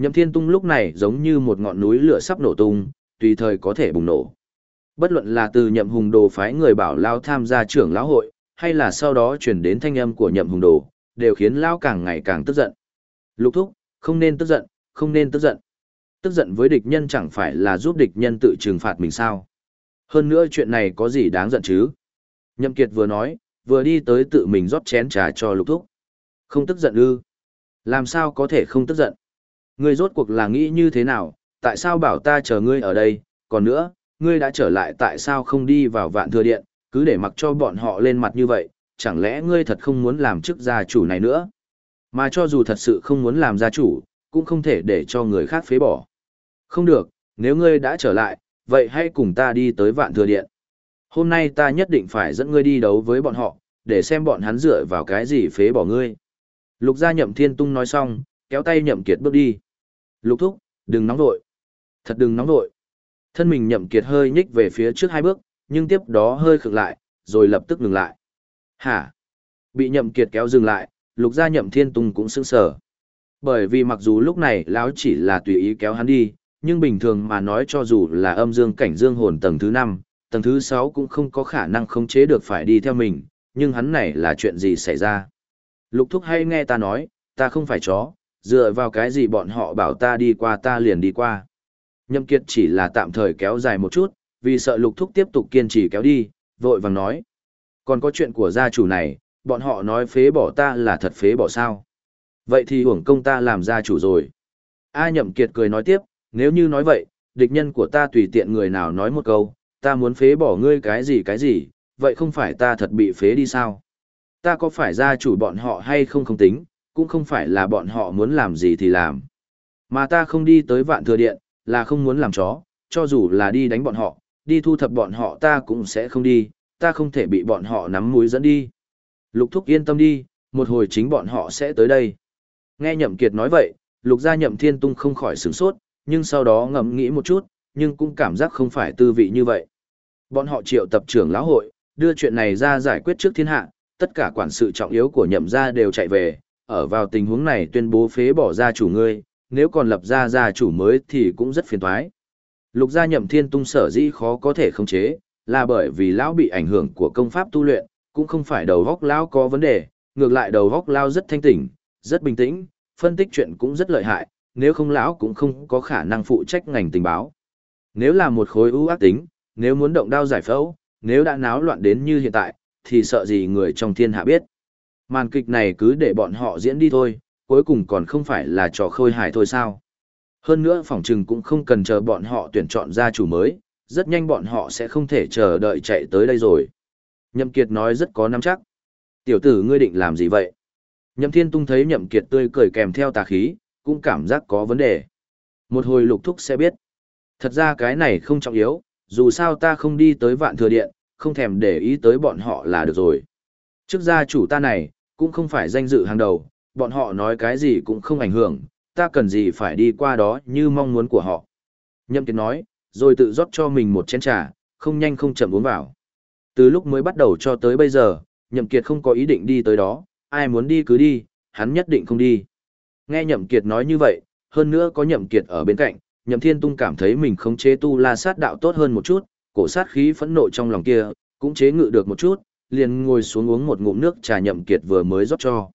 S1: Nhậm Thiên Tung lúc này giống như một ngọn núi lửa sắp nổ tung, tùy thời có thể bùng nổ. Bất luận là từ Nhậm Hùng Đồ phái người bảo lao tham gia trưởng lão hội, hay là sau đó chuyển đến thanh âm của Nhậm Hùng Đồ, đều khiến lao càng ngày càng tức giận. Lục thúc, không nên tức giận, không nên tức giận. Tức giận với địch nhân chẳng phải là giúp địch nhân tự trừng phạt mình sao? Hơn nữa chuyện này có gì đáng giận chứ? Nhậm Kiệt vừa nói, vừa đi tới tự mình rót chén trà cho lục thúc. Không tức giận ư? Làm sao có thể không tức giận? Ngươi rốt cuộc là nghĩ như thế nào, tại sao bảo ta chờ ngươi ở đây, còn nữa, ngươi đã trở lại tại sao không đi vào vạn thừa điện, cứ để mặc cho bọn họ lên mặt như vậy, chẳng lẽ ngươi thật không muốn làm chức gia chủ này nữa? Mà cho dù thật sự không muốn làm gia chủ, cũng không thể để cho người khác phế bỏ. Không được, nếu ngươi đã trở lại, vậy hãy cùng ta đi tới vạn thừa điện. Hôm nay ta nhất định phải dẫn ngươi đi đấu với bọn họ, để xem bọn hắn dựa vào cái gì phế bỏ ngươi. Lục gia nhậm thiên tung nói xong, kéo tay nhậm kiệt bước đi. Lục thúc, đừng nóng vội. Thật đừng nóng vội. Thân mình nhậm kiệt hơi nhích về phía trước hai bước, nhưng tiếp đó hơi khựng lại, rồi lập tức ngừng lại. Hả? Bị nhậm kiệt kéo dừng lại, lục gia nhậm thiên tung cũng sững sờ. Bởi vì mặc dù lúc này lão chỉ là tùy ý kéo hắn đi, nhưng bình thường mà nói cho dù là âm dương cảnh dương hồn tầng thứ 5, tầng thứ 6 cũng không có khả năng khống chế được phải đi theo mình, nhưng hắn này là chuyện gì xảy ra? Lục thúc hay nghe ta nói, ta không phải chó, dựa vào cái gì bọn họ bảo ta đi qua ta liền đi qua. Nhậm Kiệt chỉ là tạm thời kéo dài một chút, vì sợ lục thúc tiếp tục kiên trì kéo đi, vội vàng nói. Còn có chuyện của gia chủ này, bọn họ nói phế bỏ ta là thật phế bỏ sao. Vậy thì hưởng công ta làm gia chủ rồi. A Nhậm Kiệt cười nói tiếp, nếu như nói vậy, địch nhân của ta tùy tiện người nào nói một câu, ta muốn phế bỏ ngươi cái gì cái gì, vậy không phải ta thật bị phế đi sao? Ta có phải gia chủ bọn họ hay không không tính, cũng không phải là bọn họ muốn làm gì thì làm. Mà ta không đi tới vạn thừa điện, là không muốn làm chó, cho dù là đi đánh bọn họ, đi thu thập bọn họ ta cũng sẽ không đi, ta không thể bị bọn họ nắm mũi dẫn đi. Lục thúc yên tâm đi, một hồi chính bọn họ sẽ tới đây. Nghe nhậm kiệt nói vậy, lục gia nhậm thiên tung không khỏi sửng sốt, nhưng sau đó ngẫm nghĩ một chút, nhưng cũng cảm giác không phải tư vị như vậy. Bọn họ triệu tập trưởng lão hội, đưa chuyện này ra giải quyết trước thiên hạ, tất cả quản sự trọng yếu của nhậm gia đều chạy về, ở vào tình huống này tuyên bố phế bỏ gia chủ ngươi, nếu còn lập ra gia chủ mới thì cũng rất phiền toái. Lục gia nhậm thiên tung sở dĩ khó có thể khống chế, là bởi vì lão bị ảnh hưởng của công pháp tu luyện, cũng không phải đầu góc lão có vấn đề, ngược lại đầu góc lão rất thanh tỉnh, rất bình tĩnh, phân tích chuyện cũng rất lợi hại, nếu không lão cũng không có khả năng phụ trách ngành tình báo. Nếu là một khối ưu ác tính, nếu muốn động đao giải phẫu, nếu đã náo loạn đến như hiện tại, thì sợ gì người trong thiên hạ biết. Màn kịch này cứ để bọn họ diễn đi thôi, cuối cùng còn không phải là trò khôi hài thôi sao. Hơn nữa phỏng trừng cũng không cần chờ bọn họ tuyển chọn ra chủ mới, rất nhanh bọn họ sẽ không thể chờ đợi chạy tới đây rồi. Nhậm Kiệt nói rất có nắm chắc. Tiểu tử ngươi định làm gì vậy? Nhậm Thiên Tung thấy Nhậm Kiệt tươi cười kèm theo tà khí, cũng cảm giác có vấn đề. Một hồi lục thúc sẽ biết. Thật ra cái này không trọng yếu, dù sao ta không đi tới vạn thừa điện, không thèm để ý tới bọn họ là được rồi. Trước gia chủ ta này, cũng không phải danh dự hàng đầu, bọn họ nói cái gì cũng không ảnh hưởng, ta cần gì phải đi qua đó như mong muốn của họ. Nhậm Kiệt nói, rồi tự rót cho mình một chén trà, không nhanh không chậm uống vào. Từ lúc mới bắt đầu cho tới bây giờ, Nhậm Kiệt không có ý định đi tới đó, ai muốn đi cứ đi, hắn nhất định không đi. Nghe Nhậm Kiệt nói như vậy, hơn nữa có Nhậm Kiệt ở bên cạnh, Nhậm Thiên Tung cảm thấy mình không chế tu la sát đạo tốt hơn một chút, cổ sát khí phẫn nộ trong lòng kia, cũng chế ngự được một chút, liền ngồi xuống uống một ngụm nước trà Nhậm Kiệt vừa mới rót cho.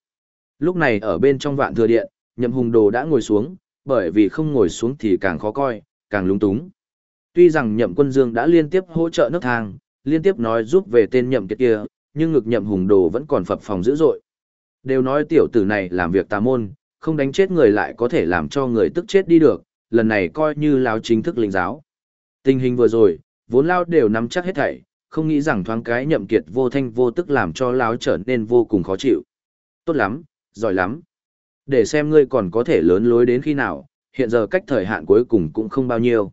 S1: Lúc này ở bên trong vạn thừa điện, Nhậm Hùng Đồ đã ngồi xuống, bởi vì không ngồi xuống thì càng khó coi, càng lúng túng. Tuy rằng Nhậm Quân Dương đã liên tiếp hỗ trợ nước thang, liên tiếp nói giúp về tên Nhậm Kiệt kia, nhưng ngực Nhậm Hùng Đồ vẫn còn phập phòng dữ dội. Đều nói tiểu tử này làm việc tà môn, không đánh chết người lại có thể làm cho người tức chết đi được, lần này coi như lao chính thức linh giáo. Tình hình vừa rồi, vốn lao đều nắm chắc hết thảy, không nghĩ rằng thoáng cái nhậm kiệt vô thanh vô tức làm cho láo trở nên vô cùng khó chịu. Tốt lắm, giỏi lắm. Để xem ngươi còn có thể lớn lối đến khi nào, hiện giờ cách thời hạn cuối cùng cũng không bao nhiêu.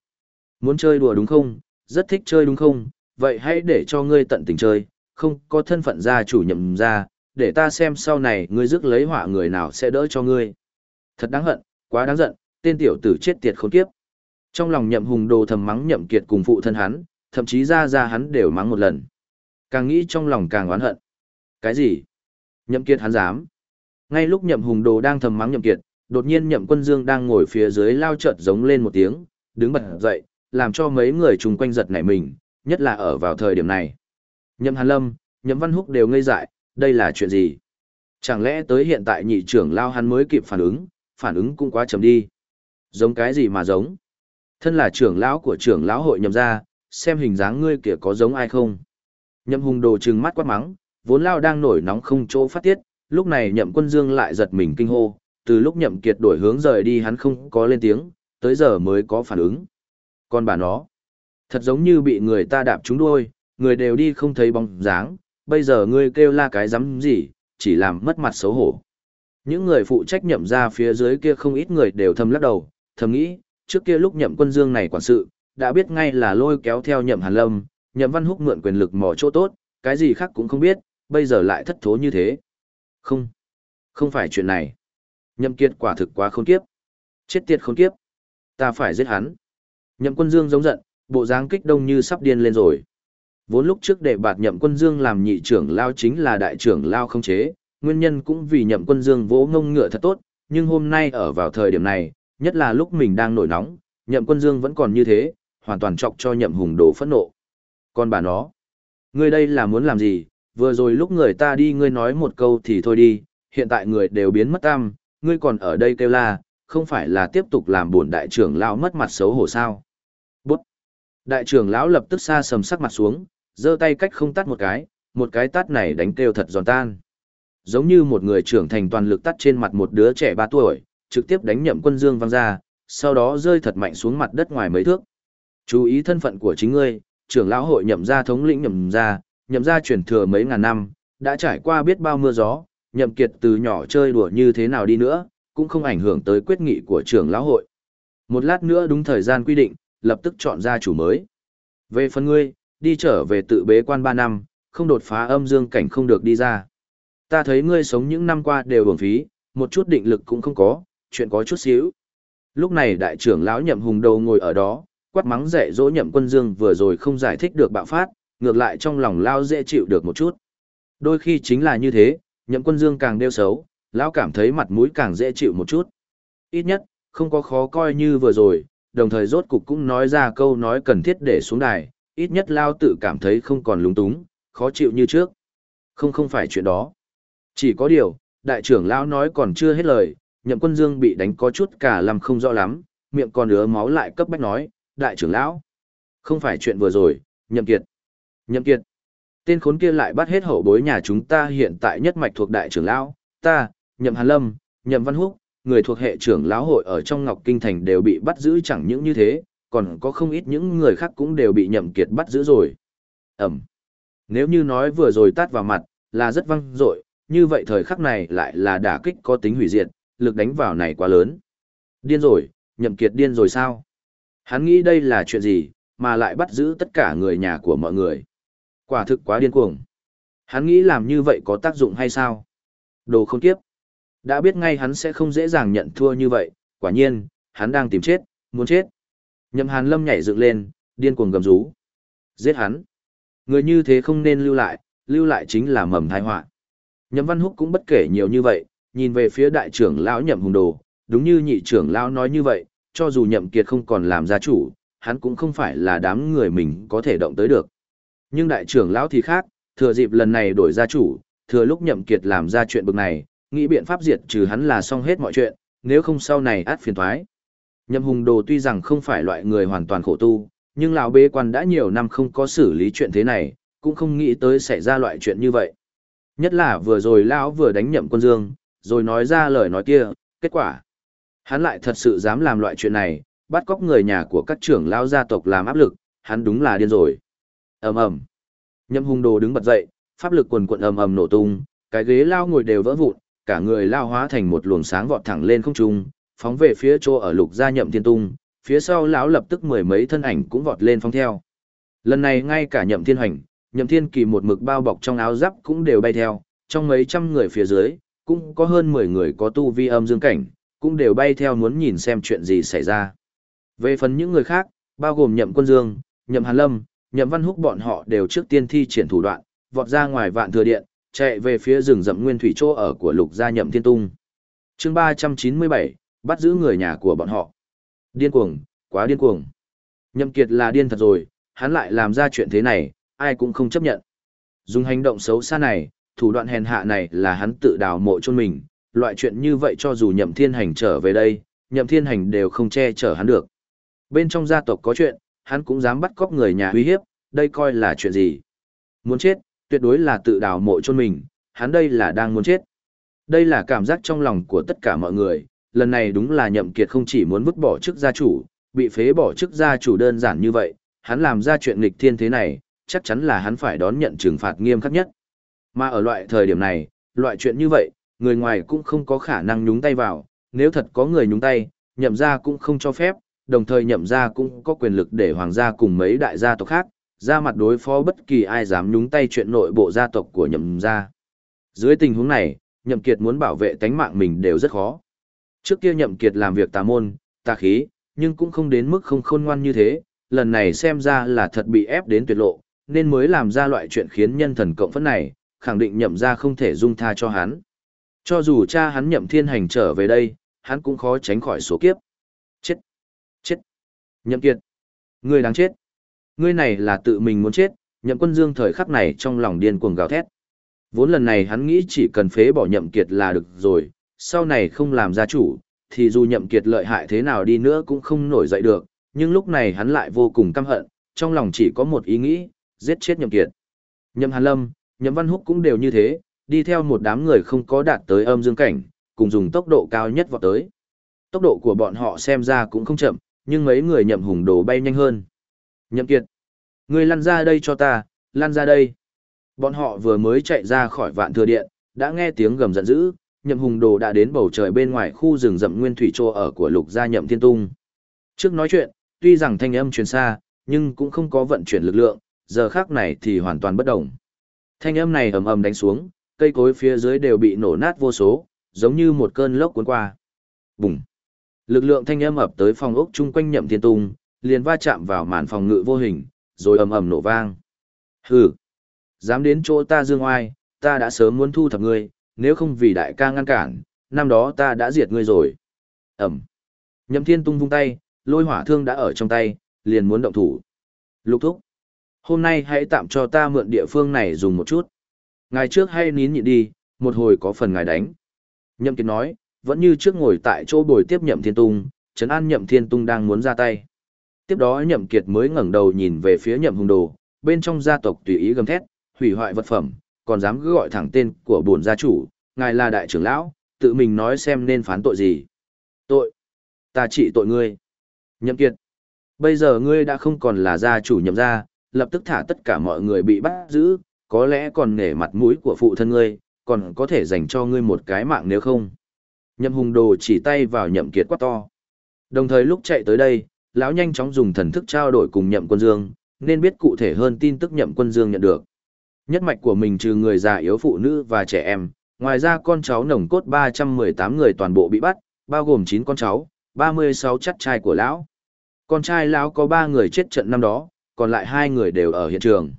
S1: Muốn chơi đùa đúng không, rất thích chơi đúng không, vậy hãy để cho ngươi tận tình chơi, không có thân phận gia chủ nhậm ra, để ta xem sau này ngươi rước lấy họa người nào sẽ đỡ cho ngươi. Thật đáng hận, quá đáng giận, tên tiểu tử chết tiệt khốn kiếp. Trong lòng nhậm hùng đồ thầm mắng nhậm kiệt cùng phụ thân hắn, thậm chí ra ra hắn đều mắng một lần. Càng nghĩ trong lòng càng oán hận. Cái gì? Nhậm kiệt hắn dám. Ngay lúc nhậm hùng đồ đang thầm mắng nhậm kiệt, đột nhiên nhậm quân dương đang ngồi phía dưới lao chợt giống lên một tiếng, đứng bật dậy, làm cho mấy người chung quanh giật nảy mình, nhất là ở vào thời điểm này. Nhậm hàn lâm, nhậm văn húc đều ngây dại, đây là chuyện gì? Chẳng lẽ tới hiện tại nhị trưởng lao hắn mới kịp phản ứng, phản ứng cũng quá chậm đi. Giống cái gì mà giống? Thân là trưởng lão của trưởng lão hội nhậm gia xem hình dáng ngươi kia có giống ai không? Nhậm hùng đồ trừng mắt quát mắng, vốn lao đang nổi nóng không chỗ phát tiết, lúc này nhậm quân dương lại giật mình kinh hô, từ lúc nhậm kiệt đổi hướng rời đi hắn không có lên tiếng, tới giờ mới có phản ứng. Còn bà nó, thật giống như bị người ta đạp trúng đuôi, người đều đi không thấy bóng dáng, bây giờ ngươi kêu la cái dám gì, chỉ làm mất mặt xấu hổ. Những người phụ trách nhậm ra phía dưới kia không ít người đều thầm lắc đầu, thầm nghĩ, trước kia lúc nhậm quân dương này quản sự, đã biết ngay là lôi kéo theo nhậm hàn lâm, nhậm văn húc mượn quyền lực mỏ chỗ tốt, cái gì khác cũng không biết, bây giờ lại thất thố như thế. Không, không phải chuyện này. Nhậm kiệt quả thực quá khốn kiếp. Chết tiệt khốn kiếp. Ta phải giết hắn. Nhậm quân dương giống giận, bộ dáng kích động như sắp điên lên rồi. Vốn lúc trước để bạt nhậm quân dương làm nhị trưởng lao chính là đại trưởng lao không chế, nguyên nhân cũng vì nhậm quân dương vỗ ngông ngựa thật tốt, nhưng hôm nay ở vào thời điểm này, nhất là lúc mình đang nổi nóng, nhậm quân dương vẫn còn như thế, hoàn toàn chọc cho nhậm hùng đồ phẫn nộ. Còn bà nó, ngươi đây là muốn làm gì, vừa rồi lúc người ta đi ngươi nói một câu thì thôi đi, hiện tại người đều biến mất tam, ngươi còn ở đây kêu la, không phải là tiếp tục làm buồn đại trưởng lão mất mặt xấu hổ sao. Bút! Đại trưởng lão lập tức xa sầm sắc mặt xuống, giơ tay cách không tắt một cái, một cái tát này đánh kêu thật giòn tan. Giống như một người trưởng thành toàn lực tắt trên mặt một đứa trẻ 3 tuổi, trực tiếp đánh nhậm quân dương văng ra, sau đó rơi thật mạnh xuống mặt đất ngoài mấy thước. Chú ý thân phận của chính ngươi, trưởng lão hội nhậm gia thống lĩnh nhậm gia, nhậm gia truyền thừa mấy ngàn năm, đã trải qua biết bao mưa gió, nhậm kiệt từ nhỏ chơi đùa như thế nào đi nữa, cũng không ảnh hưởng tới quyết nghị của trưởng lão hội. Một lát nữa đúng thời gian quy định, lập tức chọn ra chủ mới. Về phần ngươi, đi trở về tự bế quan 3 năm, không đột phá âm dương cảnh không được đi ra. Ta thấy ngươi sống những năm qua đều uổng phí, một chút định lực cũng không có, chuyện có chút xíu. Lúc này đại trưởng lão nhậm hùng đầu ngồi ở đó, quát mắng dạy dỗ nhậm quân dương vừa rồi không giải thích được bạo phát, ngược lại trong lòng lao dễ chịu được một chút. Đôi khi chính là như thế, nhậm quân dương càng đeo xấu, lão cảm thấy mặt mũi càng dễ chịu một chút. Ít nhất, không có khó coi như vừa rồi, đồng thời rốt cục cũng nói ra câu nói cần thiết để xuống đài, ít nhất lao tự cảm thấy không còn lúng túng, khó chịu như trước. Không không phải chuyện đó. Chỉ có điều, đại trưởng lão nói còn chưa hết lời, nhậm quân dương bị đánh có chút cả làm không rõ lắm, miệng còn ứa máu lại cấp bách nói, đại trưởng lão. Không phải chuyện vừa rồi, nhậm kiệt. Nhậm kiệt. Tên khốn kia lại bắt hết hậu bối nhà chúng ta hiện tại nhất mạch thuộc đại trưởng lão, ta, nhậm hàn lâm, nhậm văn húc, người thuộc hệ trưởng lão hội ở trong Ngọc Kinh Thành đều bị bắt giữ chẳng những như thế, còn có không ít những người khác cũng đều bị nhậm kiệt bắt giữ rồi. Ẩm. Nếu như nói vừa rồi tát vào mặt, là rất văng rội, như vậy thời khắc này lại là đả kích có tính hủy diệt, lực đánh vào này quá lớn. Điên rồi, nhậm kiệt điên rồi sao? Hắn nghĩ đây là chuyện gì, mà lại bắt giữ tất cả người nhà của mọi người. Quả thực quá điên cuồng. Hắn nghĩ làm như vậy có tác dụng hay sao? Đồ không tiếp. Đã biết ngay hắn sẽ không dễ dàng nhận thua như vậy, quả nhiên, hắn đang tìm chết, muốn chết. Nhậm Hàn Lâm nhảy dựng lên, điên cuồng gầm rú. Giết hắn. Người như thế không nên lưu lại, lưu lại chính là mầm tai họa. Nhậm Văn Húc cũng bất kể nhiều như vậy, nhìn về phía đại trưởng lão Nhậm Hùng Đồ, đúng như nhị trưởng lão nói như vậy, cho dù Nhậm Kiệt không còn làm gia chủ, hắn cũng không phải là đám người mình có thể động tới được. Nhưng đại trưởng lão thì khác, thừa dịp lần này đổi gia chủ, thừa lúc Nhậm Kiệt làm ra chuyện bực này, nghĩ biện pháp diệt trừ hắn là xong hết mọi chuyện, nếu không sau này át phiền toái. Nhậm Hùng Đồ tuy rằng không phải loại người hoàn toàn khổ tu, nhưng lão bế quan đã nhiều năm không có xử lý chuyện thế này, cũng không nghĩ tới xảy ra loại chuyện như vậy. Nhất là vừa rồi lão vừa đánh Nhậm Quân Dương, rồi nói ra lời nói kia, kết quả hắn lại thật sự dám làm loại chuyện này, bắt cóc người nhà của các trưởng lão gia tộc làm áp lực, hắn đúng là điên rồi. Ầm ầm. Nhậm hung Đồ đứng bật dậy, pháp lực quần quần ầm ầm nổ tung, cái ghế lao ngồi đều vỡ vụn, cả người lao hóa thành một luồng sáng vọt thẳng lên không trung, phóng về phía chỗ ở lục gia nhậm thiên tung, phía sau lão lập tức mười mấy thân ảnh cũng vọt lên phóng theo. Lần này ngay cả nhậm thiên hành, nhậm thiên kỳ một mực bao bọc trong áo giáp cũng đều bay theo, trong mấy trăm người phía dưới, cũng có hơn 10 người có tu vi âm dương cảnh, cũng đều bay theo muốn nhìn xem chuyện gì xảy ra. Về phần những người khác, bao gồm nhậm quân dương, nhậm hàn lâm, nhậm văn húc bọn họ đều trước tiên thi triển thủ đoạn, vọt ra ngoài vạn thừa điện, chạy về phía rừng rậm nguyên thủy chỗ ở của lục gia nhậm thiên tung. chương 397, bắt giữ người nhà của bọn họ. Điên cuồng, quá điên cuồng. Nhậm kiệt là điên thật rồi, hắn lại làm ra chuyện thế này, ai cũng không chấp nhận. Dùng hành động xấu xa này, thủ đoạn hèn hạ này là hắn tự đào mộ chôn mình, loại chuyện như vậy cho dù nhậm thiên hành trở về đây, nhậm thiên hành đều không che chở hắn được. Bên trong gia tộc có chuyện, hắn cũng dám bắt cóc người nhà uy hiếp, đây coi là chuyện gì. Muốn chết, tuyệt đối là tự đào mộ chôn mình, hắn đây là đang muốn chết. Đây là cảm giác trong lòng của tất cả mọi người, lần này đúng là nhậm kiệt không chỉ muốn vứt bỏ chức gia chủ, bị phế bỏ chức gia chủ đơn giản như vậy, hắn làm ra chuyện nghịch thiên thế này, chắc chắn là hắn phải đón nhận trừng phạt nghiêm khắc nhất. Mà ở loại thời điểm này, loại chuyện như vậy, người ngoài cũng không có khả năng nhúng tay vào, nếu thật có người nhúng tay, nhậm gia cũng không cho phép, đồng thời nhậm gia cũng có quyền lực để hoàng gia cùng mấy đại gia tộc khác, ra mặt đối phó bất kỳ ai dám nhúng tay chuyện nội bộ gia tộc của nhậm gia. Dưới tình huống này, nhậm kiệt muốn bảo vệ tánh mạng mình đều rất khó. Trước kia nhậm kiệt làm việc tà môn, tà khí, nhưng cũng không đến mức không khôn ngoan như thế, lần này xem ra là thật bị ép đến tuyệt lộ, nên mới làm ra loại chuyện khiến nhân thần cộng phẫn này, khẳng định nhậm gia không thể dung tha cho hắn. Cho dù cha hắn nhậm thiên hành trở về đây, hắn cũng khó tránh khỏi số kiếp. Chết! Chết! Nhậm kiệt! Ngươi đáng chết! Ngươi này là tự mình muốn chết, nhậm quân dương thời khắc này trong lòng điên cuồng gào thét. Vốn lần này hắn nghĩ chỉ cần phế bỏ nhậm kiệt là được rồi, sau này không làm gia chủ, thì dù nhậm kiệt lợi hại thế nào đi nữa cũng không nổi dậy được, nhưng lúc này hắn lại vô cùng căm hận, trong lòng chỉ có một ý nghĩ, giết chết nhậm kiệt. Nhậm Hàn Lâm, nhậm Văn Húc cũng đều như thế, đi theo một đám người không có đạt tới âm dương cảnh, cùng dùng tốc độ cao nhất vọt tới. Tốc độ của bọn họ xem ra cũng không chậm, nhưng mấy người nhậm hùng đồ bay nhanh hơn. Nhậm kiệt, ngươi lăn ra đây cho ta, lăn ra đây. Bọn họ vừa mới chạy ra khỏi vạn thừa điện, đã nghe tiếng gầm giận dữ, nhậm hùng đồ đã đến bầu trời bên ngoài khu rừng rậm nguyên thủy trô ở của lục gia nhậm thiên tung. Trước nói chuyện, tuy rằng thanh âm truyền xa, nhưng cũng không có vận chuyển lực lượng, giờ khác này thì hoàn toàn bất động. Thanh âm này ầm ầm đánh xuống, cây cối phía dưới đều bị nổ nát vô số, giống như một cơn lốc cuốn qua. Bùng! Lực lượng thanh âm ập tới phòng ốc chung quanh nhậm thiên tung, liền va chạm vào màn phòng ngự vô hình, rồi ầm ầm nổ vang. Hừ, dám đến chỗ ta dương oai, ta đã sớm muốn thu thập ngươi, nếu không vì đại ca ngăn cản, năm đó ta đã diệt ngươi rồi. Ẩm. Nhậm thiên tung vung tay, lôi hỏa thương đã ở trong tay, liền muốn động thủ. Lục thúc. Hôm nay hãy tạm cho ta mượn địa phương này dùng một chút. Ngày trước hay nín nhịn đi, một hồi có phần ngài đánh. Nhậm kiệt nói, vẫn như trước ngồi tại chỗ bồi tiếp nhậm thiên tung, trấn an nhậm thiên tung đang muốn ra tay. Tiếp đó nhậm kiệt mới ngẩng đầu nhìn về phía nhậm hùng đồ, bên trong gia tộc tùy ý gầm thét, hủy hoại vật phẩm, còn dám cứ gọi thẳng tên của bổn gia chủ, ngài là đại trưởng lão, tự mình nói xem nên phán tội gì. Tội. Ta trị tội ngươi. Nhậm kiệt. Bây giờ ngươi đã không còn là gia chủ nhậm gia, lập tức thả tất cả mọi người bị bắt giữ, có lẽ còn nể mặt mũi của phụ thân ngươi, còn có thể dành cho ngươi một cái mạng nếu không. Nhậm hùng đồ chỉ tay vào nhậm kiệt quát to. Đồng thời lúc chạy tới đây, lão nhanh chóng dùng thần thức trao đổi cùng nhậm quân dương, nên biết cụ thể hơn tin tức nhậm quân dương nhận được. Nhất mạch của mình trừ người già yếu phụ nữ và trẻ em, ngoài ra con cháu nồng cốt 318 người toàn bộ bị bắt, bao gồm 9 con cháu, 36 chắc trai của lão. Con trai lão có 3 người chết trận năm đó, còn lại hai người đều ở hiện trường.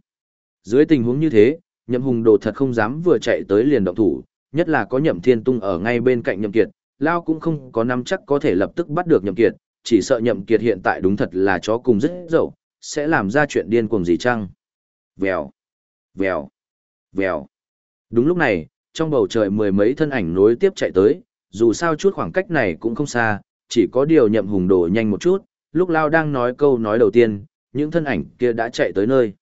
S1: Dưới tình huống như thế, nhậm hùng đồ thật không dám vừa chạy tới liền động thủ, nhất là có nhậm thiên tung ở ngay bên cạnh nhậm kiệt, lao cũng không có nắm chắc có thể lập tức bắt được nhậm kiệt, chỉ sợ nhậm kiệt hiện tại đúng thật là chó cùng rất dậu, sẽ làm ra chuyện điên cuồng gì chăng? Vèo, vèo, vèo. Đúng lúc này, trong bầu trời mười mấy thân ảnh nối tiếp chạy tới, dù sao chút khoảng cách này cũng không xa, chỉ có điều nhậm hùng đồ nhanh một chút, lúc lao đang nói câu nói đầu tiên, những thân ảnh kia đã chạy tới nơi.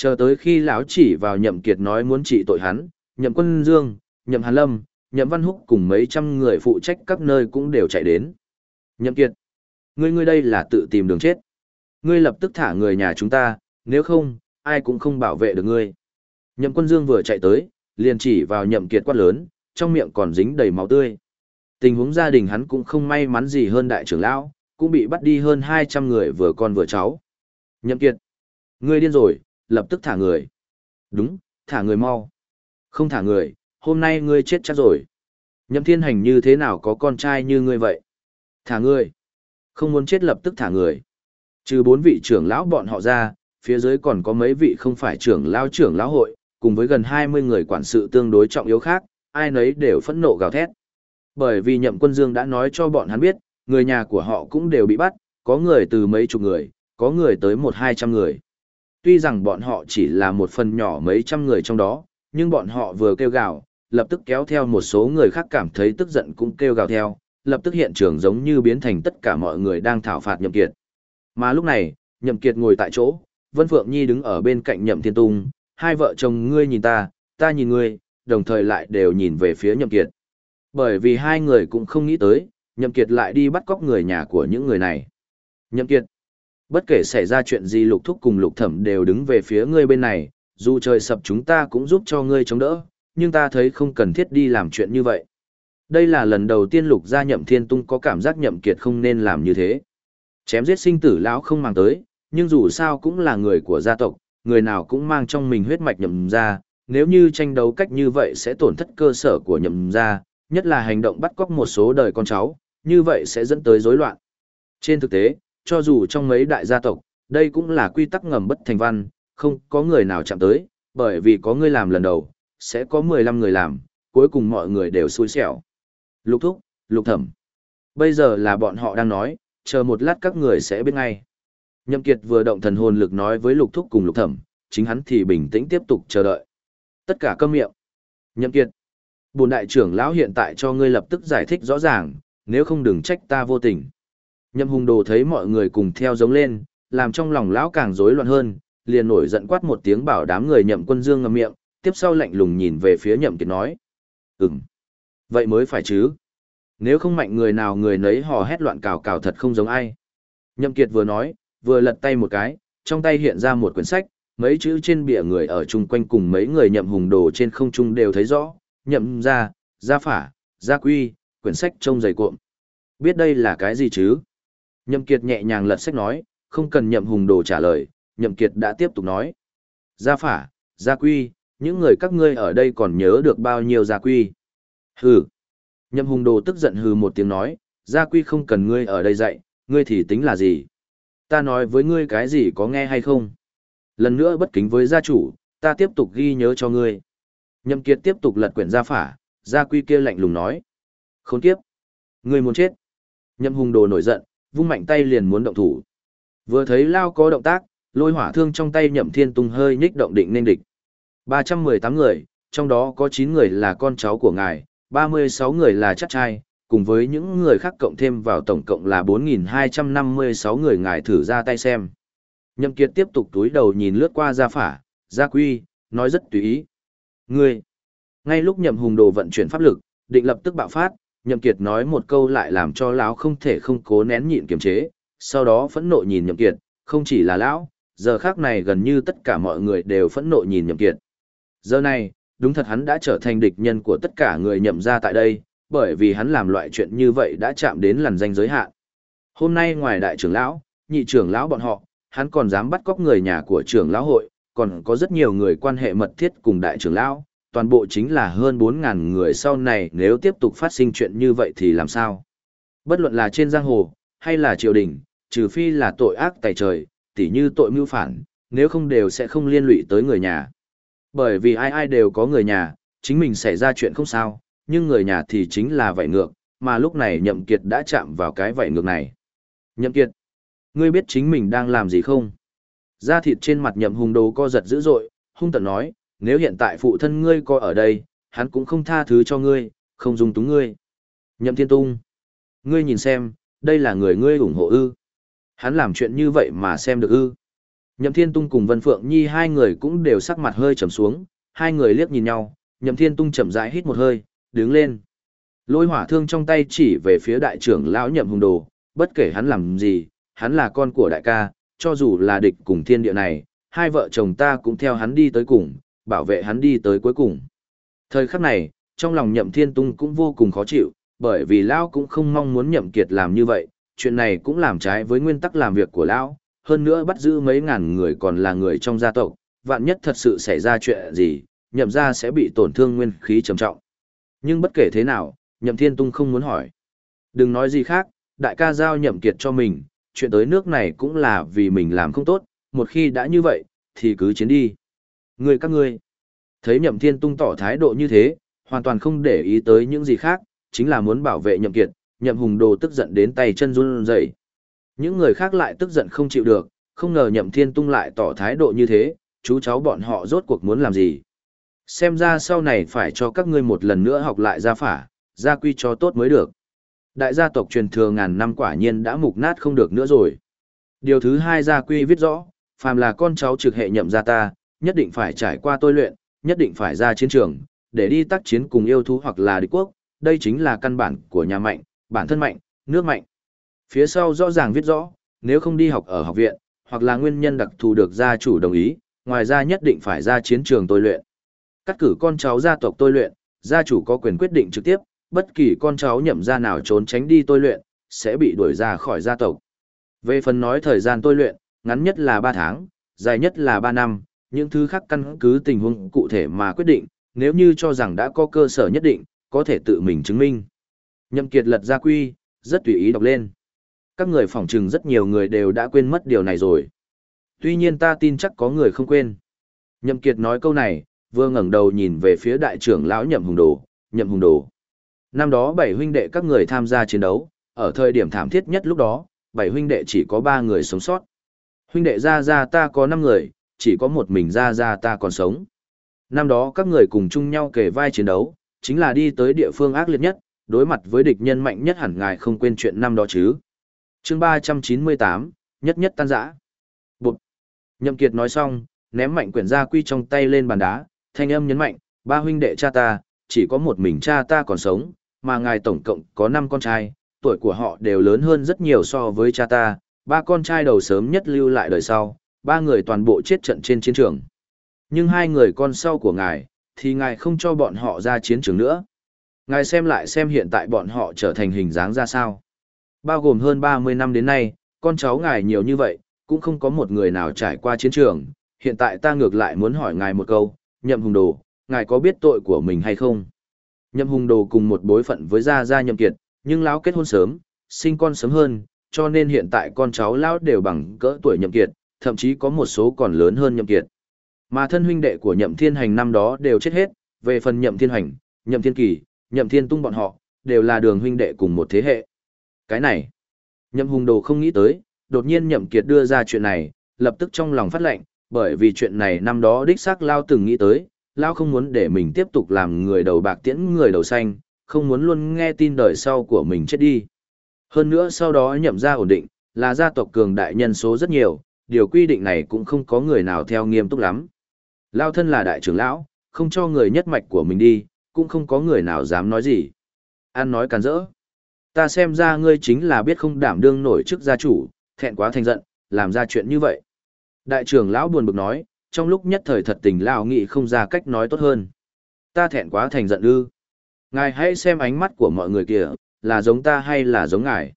S1: Chờ tới khi lão chỉ vào nhậm kiệt nói muốn trị tội hắn, nhậm quân dương, nhậm hàn lâm, nhậm văn húc cùng mấy trăm người phụ trách các nơi cũng đều chạy đến. Nhậm kiệt, ngươi ngươi đây là tự tìm đường chết. Ngươi lập tức thả người nhà chúng ta, nếu không, ai cũng không bảo vệ được ngươi. Nhậm quân dương vừa chạy tới, liền chỉ vào nhậm kiệt quát lớn, trong miệng còn dính đầy máu tươi. Tình huống gia đình hắn cũng không may mắn gì hơn đại trưởng lão, cũng bị bắt đi hơn 200 người vừa con vừa cháu. Nhậm kiệt, ngươi điên rồi, lập tức thả người. Đúng, thả người mau. Không thả người, hôm nay ngươi chết chắc rồi. Nhậm thiên hành như thế nào có con trai như ngươi vậy? Thả ngươi. Không muốn chết lập tức thả người. Trừ bốn vị trưởng lão bọn họ ra, phía dưới còn có mấy vị không phải trưởng lão trưởng lão hội, cùng với gần 20 người quản sự tương đối trọng yếu khác, ai nấy đều phẫn nộ gào thét. Bởi vì nhậm quân dương đã nói cho bọn hắn biết, người nhà của họ cũng đều bị bắt, có người từ mấy chục người, có người tới một hai trăm người. Tuy rằng bọn họ chỉ là một phần nhỏ mấy trăm người trong đó, nhưng bọn họ vừa kêu gào, lập tức kéo theo một số người khác cảm thấy tức giận cũng kêu gào theo, lập tức hiện trường giống như biến thành tất cả mọi người đang thảo phạt Nhậm Kiệt. Mà lúc này, Nhậm Kiệt ngồi tại chỗ, Vân Phượng Nhi đứng ở bên cạnh Nhậm Thiên Tung, hai vợ chồng ngươi nhìn ta, ta nhìn ngươi, đồng thời lại đều nhìn về phía Nhậm Kiệt. Bởi vì hai người cũng không nghĩ tới, Nhậm Kiệt lại đi bắt cóc người nhà của những người này. Nhậm Kiệt, bất kể xảy ra chuyện gì lục thúc cùng lục thẩm đều đứng về phía ngươi bên này, dù trời sập chúng ta cũng giúp cho ngươi chống đỡ, nhưng ta thấy không cần thiết đi làm chuyện như vậy. Đây là lần đầu tiên lục gia nhậm thiên tung có cảm giác nhậm kiệt không nên làm như thế. Chém giết sinh tử lão không mang tới, nhưng dù sao cũng là người của gia tộc, người nào cũng mang trong mình huyết mạch nhậm gia, nếu như tranh đấu cách như vậy sẽ tổn thất cơ sở của nhậm gia, nhất là hành động bắt cóc một số đời con cháu, như vậy sẽ dẫn tới rối loạn. Trên thực tế, cho dù trong mấy đại gia tộc, đây cũng là quy tắc ngầm bất thành văn, không có người nào chạm tới, bởi vì có người làm lần đầu, sẽ có 15 người làm, cuối cùng mọi người đều xui xẻo. Lục thúc, lục thẩm. Bây giờ là bọn họ đang nói, chờ một lát các người sẽ biết ngay. Nhậm Kiệt vừa động thần hồn lực nói với lục thúc cùng lục thẩm, chính hắn thì bình tĩnh tiếp tục chờ đợi. Tất cả câm miệng. Nhậm Kiệt. Bồn đại trưởng lão hiện tại cho ngươi lập tức giải thích rõ ràng, nếu không đừng trách ta vô tình. Nhậm hùng đồ thấy mọi người cùng theo giống lên, làm trong lòng lão càng rối loạn hơn, liền nổi giận quát một tiếng bảo đám người nhậm quân dương ngậm miệng, tiếp sau lạnh lùng nhìn về phía nhậm kiệt nói. Ừm, vậy mới phải chứ. Nếu không mạnh người nào người nấy hò hét loạn cào cào thật không giống ai. Nhậm kiệt vừa nói, vừa lật tay một cái, trong tay hiện ra một quyển sách, mấy chữ trên bìa người ở chung quanh cùng mấy người nhậm hùng đồ trên không trung đều thấy rõ, nhậm gia, gia phả, gia quy, quyển sách trông dày cuộn. Biết đây là cái gì chứ? Nhậm kiệt nhẹ nhàng lật sách nói, không cần nhậm hùng đồ trả lời, nhậm kiệt đã tiếp tục nói. Gia phả, gia quy, những người các ngươi ở đây còn nhớ được bao nhiêu gia quy. Hừ. Nhậm hùng đồ tức giận hừ một tiếng nói, gia quy không cần ngươi ở đây dạy, ngươi thì tính là gì? Ta nói với ngươi cái gì có nghe hay không? Lần nữa bất kính với gia chủ, ta tiếp tục ghi nhớ cho ngươi. Nhậm Kiệt tiếp tục lật quyển gia phả, gia quy kia lạnh lùng nói. Khốn kiếp! Ngươi muốn chết! Nhậm hùng đồ nổi giận, vung mạnh tay liền muốn động thủ. Vừa thấy Lao có động tác, lôi hỏa thương trong tay nhậm thiên tung hơi nhích động định nên địch. 318 người, trong đó có 9 người là con cháu của ngài, 36 người là chắc trai, cùng với những người khác cộng thêm vào tổng cộng là 4.256 người ngài thử ra tay xem. Nhậm Kiệt tiếp tục túi đầu nhìn lướt qua gia phả, gia quy, nói rất tùy ý. Ngươi! Ngay lúc nhậm hùng đồ vận chuyển pháp lực, định lập tức bạo phát, nhậm kiệt nói một câu lại làm cho lão không thể không cố nén nhịn kiềm chế, sau đó phẫn nộ nhìn nhậm kiệt, không chỉ là lão, giờ khắc này gần như tất cả mọi người đều phẫn nộ nhìn nhậm kiệt. Giờ này, đúng thật hắn đã trở thành địch nhân của tất cả người nhậm ra tại đây, bởi vì hắn làm loại chuyện như vậy đã chạm đến làn danh giới hạn. Hôm nay ngoài đại trưởng lão, nhị trưởng lão bọn họ, hắn còn dám bắt cóc người nhà của trưởng lão hội, còn có rất nhiều người quan hệ mật thiết cùng đại trưởng lão, toàn bộ chính là hơn 4.000 người sau này nếu tiếp tục phát sinh chuyện như vậy thì làm sao? Bất luận là trên giang hồ, hay là triều đình, trừ phi là tội ác tài trời, tỉ như tội mưu phản, nếu không đều sẽ không liên lụy tới người nhà. Bởi vì ai ai đều có người nhà, chính mình xảy ra chuyện không sao, nhưng người nhà thì chính là vậy ngược, mà lúc này Nhậm Kiệt đã chạm vào cái vậy ngược này. Nhậm Kiệt, ngươi biết chính mình đang làm gì không? Da thịt trên mặt Nhậm Hùng Đồ co giật dữ dội, hung tợn nói, nếu hiện tại phụ thân ngươi có ở đây, hắn cũng không tha thứ cho ngươi, không dung túng ngươi. Nhậm Thiên Tung, ngươi nhìn xem, đây là người ngươi ủng hộ ư. Hắn làm chuyện như vậy mà xem được ư. Nhậm Thiên Tung cùng Vân Phượng Nhi hai người cũng đều sắc mặt hơi trầm xuống, hai người liếc nhìn nhau, Nhậm Thiên Tung chậm rãi hít một hơi, đứng lên. Lôi hỏa thương trong tay chỉ về phía đại trưởng lão Nhậm Hùng Đồ, bất kể hắn làm gì, hắn là con của đại ca, cho dù là địch cùng thiên địa này, hai vợ chồng ta cũng theo hắn đi tới cùng, bảo vệ hắn đi tới cuối cùng. Thời khắc này, trong lòng Nhậm Thiên Tung cũng vô cùng khó chịu, bởi vì lão cũng không mong muốn Nhậm Kiệt làm như vậy, chuyện này cũng làm trái với nguyên tắc làm việc của lão, hơn nữa bắt giữ mấy ngàn người còn là người trong gia tộc, vạn nhất thật sự xảy ra chuyện gì, nhậm gia sẽ bị tổn thương nguyên khí trầm trọng. Nhưng bất kể thế nào, nhậm thiên tung không muốn hỏi. Đừng nói gì khác, đại ca giao nhậm kiệt cho mình, chuyện tới nước này cũng là vì mình làm không tốt, một khi đã như vậy, thì cứ chiến đi. Người các ngươi, thấy nhậm thiên tung tỏ thái độ như thế, hoàn toàn không để ý tới những gì khác, chính là muốn bảo vệ nhậm kiệt, nhậm hùng đồ tức giận đến tay chân run rẩy. Những người khác lại tức giận không chịu được, không ngờ nhậm thiên tung lại tỏ thái độ như thế, chú cháu bọn họ rốt cuộc muốn làm gì. Xem ra sau này phải cho các ngươi một lần nữa học lại gia phả, gia quy cho tốt mới được. Đại gia tộc truyền thừa ngàn năm quả nhiên đã mục nát không được nữa rồi. Điều thứ hai gia quy viết rõ, phàm là con cháu trực hệ nhậm gia ta, nhất định phải trải qua tôi luyện, nhất định phải ra chiến trường, để đi tác chiến cùng yêu thú hoặc là địch quốc, đây chính là căn bản của nhà mạnh, bản thân mạnh, nước mạnh. Phía sau rõ ràng viết rõ, nếu không đi học ở học viện, hoặc là nguyên nhân đặc thù được gia chủ đồng ý, ngoài ra nhất định phải ra chiến trường tôi luyện. Cắt cử con cháu gia tộc tôi luyện, gia chủ có quyền quyết định trực tiếp, bất kỳ con cháu nhậm gia nào trốn tránh đi tôi luyện, sẽ bị đuổi ra khỏi gia tộc. Về phần nói thời gian tôi luyện, ngắn nhất là 3 tháng, dài nhất là 3 năm, những thứ khác căn cứ tình huống cụ thể mà quyết định, nếu như cho rằng đã có cơ sở nhất định, có thể tự mình chứng minh. Nhậm Kiệt lật ra quy, rất tùy ý đọc lên các người phỏng trừng rất nhiều người đều đã quên mất điều này rồi. Tuy nhiên ta tin chắc có người không quên. Nhậm Kiệt nói câu này, vừa ngẩng đầu nhìn về phía đại trưởng lão Nhậm Hùng Đồ, Nhậm Hùng Đồ. Năm đó bảy huynh đệ các người tham gia chiến đấu, ở thời điểm thảm thiết nhất lúc đó, bảy huynh đệ chỉ có ba người sống sót. Huynh đệ gia gia ta có năm người, chỉ có một mình gia gia ta còn sống. Năm đó các người cùng chung nhau kề vai chiến đấu, chính là đi tới địa phương ác liệt nhất, đối mặt với địch nhân mạnh nhất hẳn ngài không quên chuyện năm đó chứ. Chương ba trăm chín mươi tám nhất nhất tan giã bụt. Nhậm kiệt nói xong ném mạnh quyển gia quy trong tay lên bàn đá thanh âm nhấn mạnh ba huynh đệ cha ta chỉ có một mình cha ta còn sống mà ngài tổng cộng có năm con trai tuổi của họ đều lớn hơn rất nhiều so với cha ta ba con trai đầu sớm nhất lưu lại đời sau ba người toàn bộ chết trận trên chiến trường nhưng hai người con sau của ngài thì ngài không cho bọn họ ra chiến trường nữa ngài xem lại xem hiện tại bọn họ trở thành hình dáng ra sao Bao gồm hơn 30 năm đến nay, con cháu ngài nhiều như vậy, cũng không có một người nào trải qua chiến trường. Hiện tại ta ngược lại muốn hỏi ngài một câu, nhậm hùng đồ, ngài có biết tội của mình hay không? Nhậm hùng đồ cùng một bối phận với gia gia nhậm kiệt, nhưng lão kết hôn sớm, sinh con sớm hơn, cho nên hiện tại con cháu lão đều bằng cỡ tuổi nhậm kiệt, thậm chí có một số còn lớn hơn nhậm kiệt. Mà thân huynh đệ của nhậm thiên hành năm đó đều chết hết, về phần nhậm thiên hành, nhậm thiên kỳ, nhậm thiên tung bọn họ, đều là đường huynh đệ cùng một thế hệ. Cái này, nhậm hùng đồ không nghĩ tới, đột nhiên nhậm kiệt đưa ra chuyện này, lập tức trong lòng phát lệnh, bởi vì chuyện này năm đó đích xác Lao từng nghĩ tới, Lao không muốn để mình tiếp tục làm người đầu bạc tiễn người đầu xanh, không muốn luôn nghe tin đời sau của mình chết đi. Hơn nữa sau đó nhậm ra ổn định, là gia tộc cường đại nhân số rất nhiều, điều quy định này cũng không có người nào theo nghiêm túc lắm. Lao thân là đại trưởng lão, không cho người nhất mạch của mình đi, cũng không có người nào dám nói gì. An nói càn rỡ. Ta xem ra ngươi chính là biết không đảm đương nổi trước gia chủ, thẹn quá thành giận, làm ra chuyện như vậy. Đại trưởng lão buồn bực nói, trong lúc nhất thời thật tình lão nghị không ra cách nói tốt hơn. Ta thẹn quá thành giận ư. Ngài hãy xem ánh mắt của mọi người kìa, là giống ta hay là giống ngài.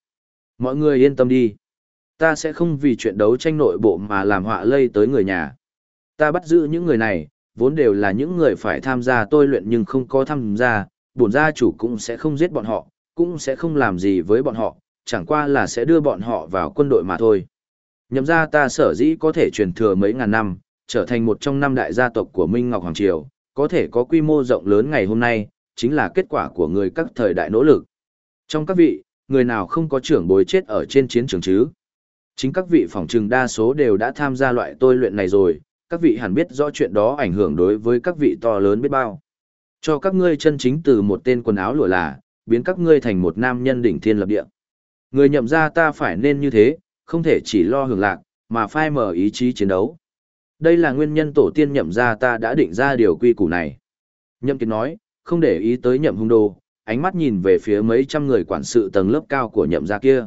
S1: Mọi người yên tâm đi. Ta sẽ không vì chuyện đấu tranh nội bộ mà làm họa lây tới người nhà. Ta bắt giữ những người này, vốn đều là những người phải tham gia tôi luyện nhưng không có tham gia, bổn gia chủ cũng sẽ không giết bọn họ, cũng sẽ không làm gì với bọn họ, chẳng qua là sẽ đưa bọn họ vào quân đội mà thôi. Nhậm ra ta sở dĩ có thể truyền thừa mấy ngàn năm, trở thành một trong năm đại gia tộc của Minh Ngọc Hoàng Triều, có thể có quy mô rộng lớn ngày hôm nay, chính là kết quả của người các thời đại nỗ lực. Trong các vị, người nào không có trưởng bối chết ở trên chiến trường chứ? Chính các vị phỏng trừng đa số đều đã tham gia loại tôi luyện này rồi, các vị hẳn biết rõ chuyện đó ảnh hưởng đối với các vị to lớn biết bao. Cho các ngươi chân chính từ một tên quần áo lụa là, biến các ngươi thành một nam nhân đỉnh thiên lập địa. Người nhậm ra ta phải nên như thế, không thể chỉ lo hưởng lạc, mà phai mở ý chí chiến đấu. Đây là nguyên nhân tổ tiên nhậm ra ta đã định ra điều quy củ này. Nhậm kiệt nói, không để ý tới nhậm hung đồ, ánh mắt nhìn về phía mấy trăm người quản sự tầng lớp cao của nhậm gia kia.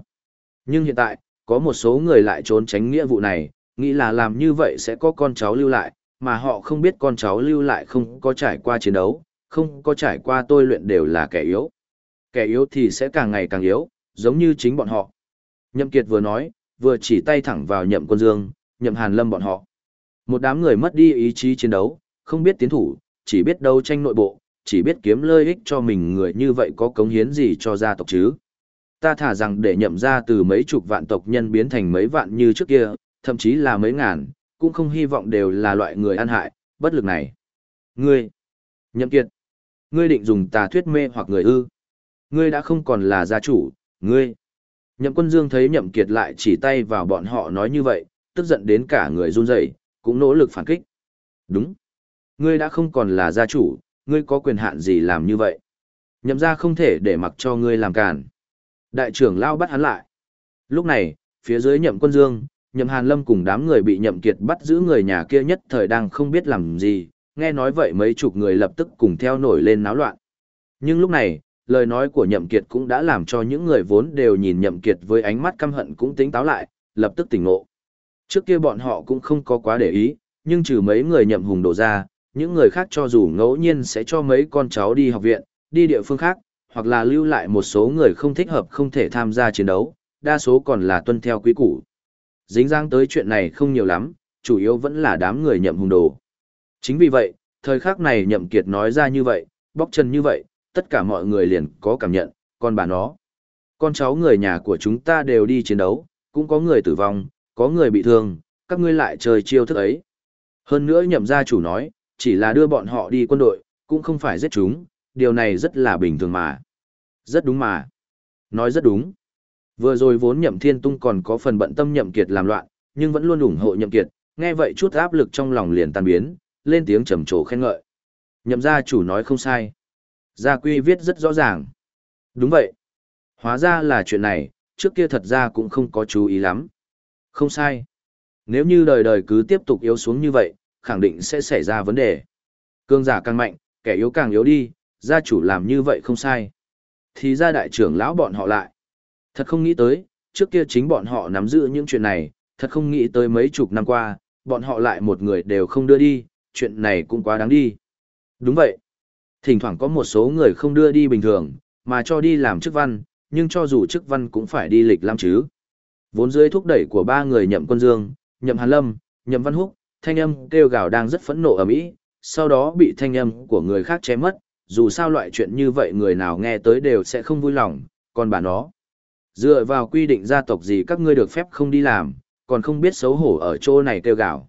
S1: Nhưng hiện tại, có một số người lại trốn tránh nghĩa vụ này, nghĩ là làm như vậy sẽ có con cháu lưu lại, mà họ không biết con cháu lưu lại không có trải qua chiến đấu, không có trải qua tôi luyện đều là kẻ yếu. Kẻ yếu thì sẽ càng ngày càng yếu, giống như chính bọn họ. Nhậm Kiệt vừa nói, vừa chỉ tay thẳng vào nhậm quân dương, nhậm hàn lâm bọn họ. Một đám người mất đi ý chí chiến đấu, không biết tiến thủ, chỉ biết đấu tranh nội bộ, chỉ biết kiếm lợi ích cho mình người như vậy có cống hiến gì cho gia tộc chứ. Ta thả rằng để nhậm ra từ mấy chục vạn tộc nhân biến thành mấy vạn như trước kia, thậm chí là mấy ngàn, cũng không hy vọng đều là loại người ăn hại, bất lực này. Ngươi, nhậm kiệt, ngươi định dùng tà thuyết mê hoặc người ư. Ngươi đã không còn là gia chủ, ngươi. Nhậm quân dương thấy nhậm kiệt lại chỉ tay vào bọn họ nói như vậy, tức giận đến cả người run rẩy, cũng nỗ lực phản kích. Đúng. Ngươi đã không còn là gia chủ, ngươi có quyền hạn gì làm như vậy? Nhậm gia không thể để mặc cho ngươi làm cản. Đại trưởng lao bắt hắn lại. Lúc này, phía dưới nhậm quân dương, nhậm hàn lâm cùng đám người bị nhậm kiệt bắt giữ người nhà kia nhất thời đang không biết làm gì, nghe nói vậy mấy chục người lập tức cùng theo nổi lên náo loạn. Nhưng lúc này, lời nói của nhậm kiệt cũng đã làm cho những người vốn đều nhìn nhậm kiệt với ánh mắt căm hận cũng tính táo lại, lập tức tỉnh ngộ. Trước kia bọn họ cũng không có quá để ý, nhưng trừ mấy người nhậm hùng đổ ra, những người khác cho dù ngẫu nhiên sẽ cho mấy con cháu đi học viện, đi địa phương khác, hoặc là lưu lại một số người không thích hợp không thể tham gia chiến đấu, đa số còn là tuân theo quý củ. Dính dáng tới chuyện này không nhiều lắm, chủ yếu vẫn là đám người nhậm hùng đồ. Chính vì vậy, thời khắc này nhậm kiệt nói ra như vậy, bóc chân như vậy, tất cả mọi người liền có cảm nhận, con bà nó. Con cháu người nhà của chúng ta đều đi chiến đấu, cũng có người tử vong, có người bị thương, các ngươi lại chơi chiêu thức ấy. Hơn nữa nhậm gia chủ nói, chỉ là đưa bọn họ đi quân đội, cũng không phải giết chúng, điều này rất là bình thường mà. Rất đúng mà. Nói rất đúng. Vừa rồi vốn nhậm thiên tung còn có phần bận tâm nhậm kiệt làm loạn, nhưng vẫn luôn ủng hộ nhậm kiệt, nghe vậy chút áp lực trong lòng liền tan biến, lên tiếng trầm trồ khen ngợi. Nhậm gia chủ nói không sai. Gia quy viết rất rõ ràng. Đúng vậy. Hóa ra là chuyện này, trước kia thật ra cũng không có chú ý lắm. Không sai. Nếu như đời đời cứ tiếp tục yếu xuống như vậy, khẳng định sẽ xảy ra vấn đề. Cương giả càng mạnh, kẻ yếu càng yếu đi, gia chủ làm như vậy không sai. Thì ra đại trưởng lão bọn họ lại. Thật không nghĩ tới, trước kia chính bọn họ nắm giữ những chuyện này, thật không nghĩ tới mấy chục năm qua, bọn họ lại một người đều không đưa đi, chuyện này cũng quá đáng đi. Đúng vậy. Thỉnh thoảng có một số người không đưa đi bình thường, mà cho đi làm chức văn, nhưng cho dù chức văn cũng phải đi lịch làm chứ. Vốn dưới thúc đẩy của ba người nhậm quân dương, nhậm hàn lâm, nhậm văn húc, thanh âm kêu gào đang rất phẫn nộ ở Mỹ, sau đó bị thanh âm của người khác chém mất, dù sao loại chuyện như vậy người nào nghe tới đều sẽ không vui lòng, còn bà nó. Dựa vào quy định gia tộc gì các ngươi được phép không đi làm, còn không biết xấu hổ ở chỗ này kêu gào.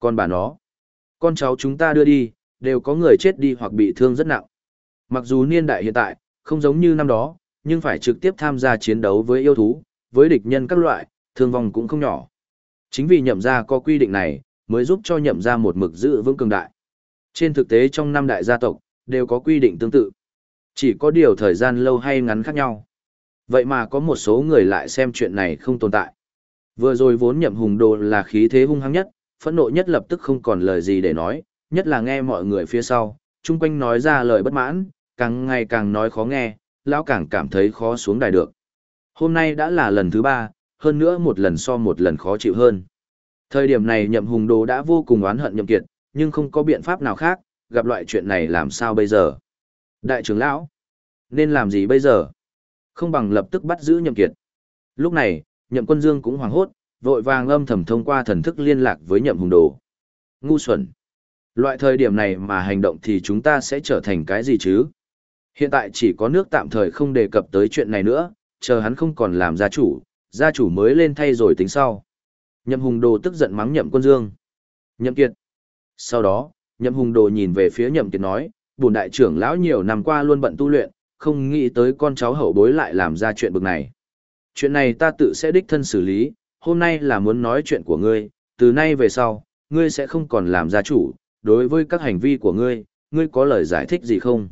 S1: Còn bà nó, con cháu chúng ta đưa đi, đều có người chết đi hoặc bị thương rất nặng. Mặc dù niên đại hiện tại, không giống như năm đó, nhưng phải trực tiếp tham gia chiến đấu với yêu thú, với địch nhân các loại, thương vong cũng không nhỏ. Chính vì nhậm gia có quy định này, mới giúp cho nhậm gia một mực giữ vững cường đại. Trên thực tế trong năm đại gia tộc, đều có quy định tương tự. Chỉ có điều thời gian lâu hay ngắn khác nhau. Vậy mà có một số người lại xem chuyện này không tồn tại. Vừa rồi vốn nhậm hùng đồ là khí thế hung hăng nhất, phẫn nộ nhất lập tức không còn lời gì để nói, nhất là nghe mọi người phía sau, chung quanh nói ra lời bất mãn, càng ngày càng nói khó nghe, lão càng cảm thấy khó xuống đài được. Hôm nay đã là lần thứ ba, hơn nữa một lần so một lần khó chịu hơn. Thời điểm này nhậm hùng đồ đã vô cùng oán hận nhậm kiệt, nhưng không có biện pháp nào khác, gặp loại chuyện này làm sao bây giờ? Đại trưởng lão, nên làm gì bây giờ? Không bằng lập tức bắt giữ nhậm kiệt. Lúc này, nhậm quân dương cũng hoảng hốt, vội vàng âm thầm thông qua thần thức liên lạc với nhậm hùng đồ. Ngu xuẩn. Loại thời điểm này mà hành động thì chúng ta sẽ trở thành cái gì chứ? Hiện tại chỉ có nước tạm thời không đề cập tới chuyện này nữa, chờ hắn không còn làm gia chủ, gia chủ mới lên thay rồi tính sau. Nhậm hùng đồ tức giận mắng nhậm quân dương. Nhậm kiệt. Sau đó, nhậm hùng đồ nhìn về phía nhậm kiệt nói, bổn đại trưởng lão nhiều năm qua luôn bận tu luyện, không nghĩ tới con cháu hậu bối lại làm ra chuyện bực này. Chuyện này ta tự sẽ đích thân xử lý, hôm nay là muốn nói chuyện của ngươi, từ nay về sau, ngươi sẽ không còn làm gia chủ, đối với các hành vi của ngươi, ngươi có lời giải thích gì không?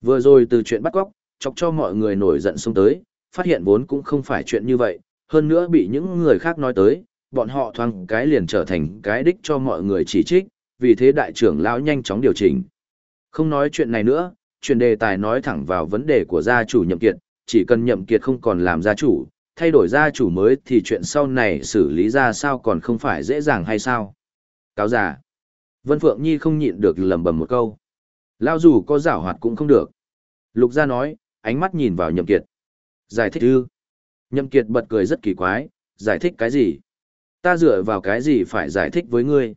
S1: Vừa rồi từ chuyện bắt cóc, chọc cho mọi người nổi giận xuống tới, phát hiện vốn cũng không phải chuyện như vậy, hơn nữa bị những người khác nói tới, bọn họ thoáng cái liền trở thành cái đích cho mọi người chỉ trích, vì thế đại trưởng lão nhanh chóng điều chỉnh. Không nói chuyện này nữa, chuyện đề tài nói thẳng vào vấn đề của gia chủ nhậm kiệt, chỉ cần nhậm kiệt không còn làm gia chủ, thay đổi gia chủ mới thì chuyện sau này xử lý ra sao còn không phải dễ dàng hay sao. Cáo giả. Vân Phượng Nhi không nhịn được lẩm bẩm một câu. Lao dù có giảo hoạt cũng không được. Lục gia nói, ánh mắt nhìn vào nhậm kiệt. Giải thích ư. Nhậm kiệt bật cười rất kỳ quái, giải thích cái gì? Ta dựa vào cái gì phải giải thích với ngươi?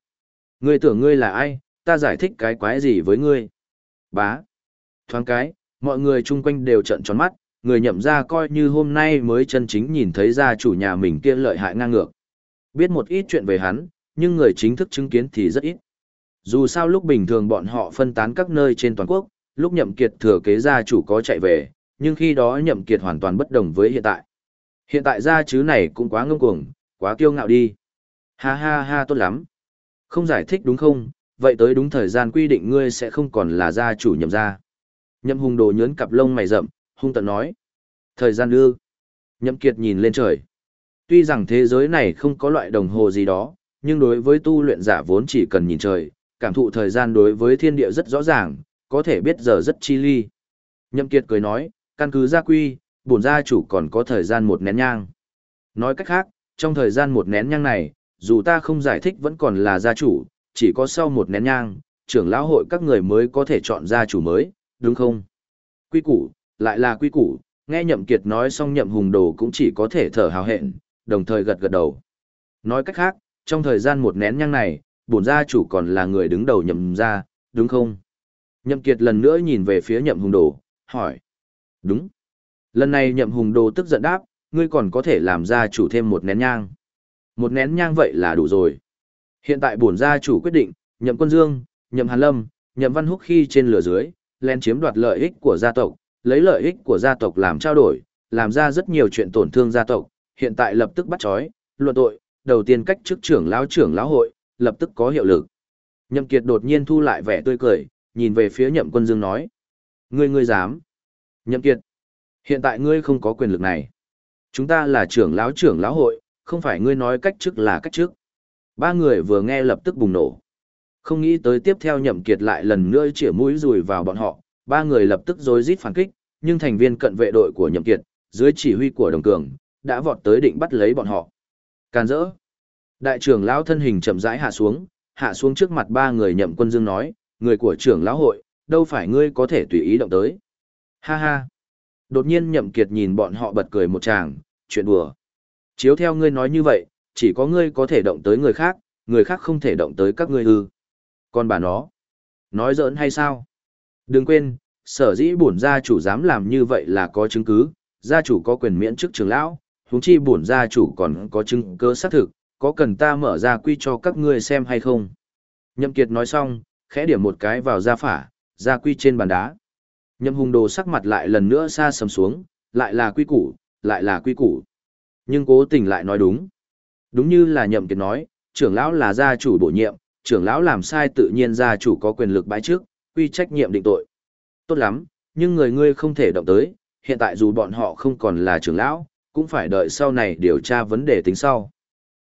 S1: Ngươi tưởng ngươi là ai, ta giải thích cái quái gì với ngươi? Bá. Thoáng cái, mọi người chung quanh đều trợn tròn mắt, người nhậm ra coi như hôm nay mới chân chính nhìn thấy gia chủ nhà mình kia lợi hại ngang ngược. Biết một ít chuyện về hắn, nhưng người chính thức chứng kiến thì rất ít. Dù sao lúc bình thường bọn họ phân tán các nơi trên toàn quốc, lúc nhậm kiệt thừa kế gia chủ có chạy về, nhưng khi đó nhậm kiệt hoàn toàn bất đồng với hiện tại. Hiện tại gia chứ này cũng quá ngông cuồng, quá kiêu ngạo đi. Ha ha ha tốt lắm. Không giải thích đúng không, vậy tới đúng thời gian quy định ngươi sẽ không còn là gia chủ nhậm gia. Nhậm hùng đồ nhớn cặp lông mày rậm, hung tận nói. Thời gian ư. Nhậm kiệt nhìn lên trời. Tuy rằng thế giới này không có loại đồng hồ gì đó, nhưng đối với tu luyện giả vốn chỉ cần nhìn trời, cảm thụ thời gian đối với thiên địa rất rõ ràng, có thể biết giờ rất chi ly. Nhậm kiệt cười nói, căn cứ gia quy, bổn gia chủ còn có thời gian một nén nhang. Nói cách khác, trong thời gian một nén nhang này, dù ta không giải thích vẫn còn là gia chủ, chỉ có sau một nén nhang, trưởng lão hội các người mới có thể chọn gia chủ mới, đúng không? Quy củ, lại là quy củ, nghe nhậm kiệt nói xong nhậm hùng đồ cũng chỉ có thể thở hào hẹn, đồng thời gật gật đầu. Nói cách khác, trong thời gian một nén nhang này, bổn gia chủ còn là người đứng đầu nhậm gia, đúng không? Nhậm kiệt lần nữa nhìn về phía nhậm hùng đồ, hỏi. Đúng. Lần này nhậm hùng đồ tức giận đáp, ngươi còn có thể làm gia chủ thêm một nén nhang. Một nén nhang vậy là đủ rồi. Hiện tại bổn gia chủ quyết định, nhậm quân dương, nhậm hàn lâm, nhậm văn húc khi trên lửa dưới, len chiếm đoạt lợi ích của gia tộc, lấy lợi ích của gia tộc làm trao đổi, làm ra rất nhiều chuyện tổn thương gia tộc, hiện tại lập tức bắt trói, luận tội, đầu tiên cách chức trưởng lão trưởng lão hội, lập tức có hiệu lực. Nhậm Kiệt đột nhiên thu lại vẻ tươi cười, nhìn về phía Nhậm Quân Dương nói: "Ngươi ngươi dám?" Nhậm Kiệt, hiện tại ngươi không có quyền lực này. Chúng ta là trưởng lão trưởng lão hội, không phải ngươi nói cách trước là cách trước. Ba người vừa nghe lập tức bùng nổ. Không nghĩ tới tiếp theo Nhậm Kiệt lại lần nữa chĩa mũi rùi vào bọn họ, ba người lập tức rối rít phản kích, nhưng thành viên cận vệ đội của Nhậm Kiệt, dưới chỉ huy của Đồng Cường, đã vọt tới định bắt lấy bọn họ. Càn dỡ. Đại trưởng lão thân hình chậm rãi hạ xuống, hạ xuống trước mặt ba người Nhậm Quân Dương nói, người của trưởng lão hội, đâu phải ngươi có thể tùy ý động tới. Ha ha. Đột nhiên Nhậm Kiệt nhìn bọn họ bật cười một tràng, chuyện đùa. Chiếu theo ngươi nói như vậy, chỉ có ngươi có thể động tới người khác, người khác không thể động tới các ngươi ư. Còn bà nó, nói giỡn hay sao? Đừng quên, sở dĩ bổn gia chủ dám làm như vậy là có chứng cứ, gia chủ có quyền miễn chức trưởng lão, huống chi bổn gia chủ còn có chứng cơ xác thực, có cần ta mở ra quy cho các ngươi xem hay không? Nhậm Kiệt nói xong, khẽ điểm một cái vào gia phả, gia quy trên bàn đá. Nhậm Hùng Đồ sắc mặt lại lần nữa xa sầm xuống, lại là quy củ, lại là quy củ. Nhưng cố tình lại nói đúng. Đúng như là Nhậm Kiệt nói, trưởng lão là gia chủ bổ nhiệm, trưởng lão làm sai tự nhiên gia chủ có quyền lực bãi trước, quy trách nhiệm định tội. Tốt lắm, nhưng người ngươi không thể động tới, hiện tại dù bọn họ không còn là trưởng lão, cũng phải đợi sau này điều tra vấn đề tính sau.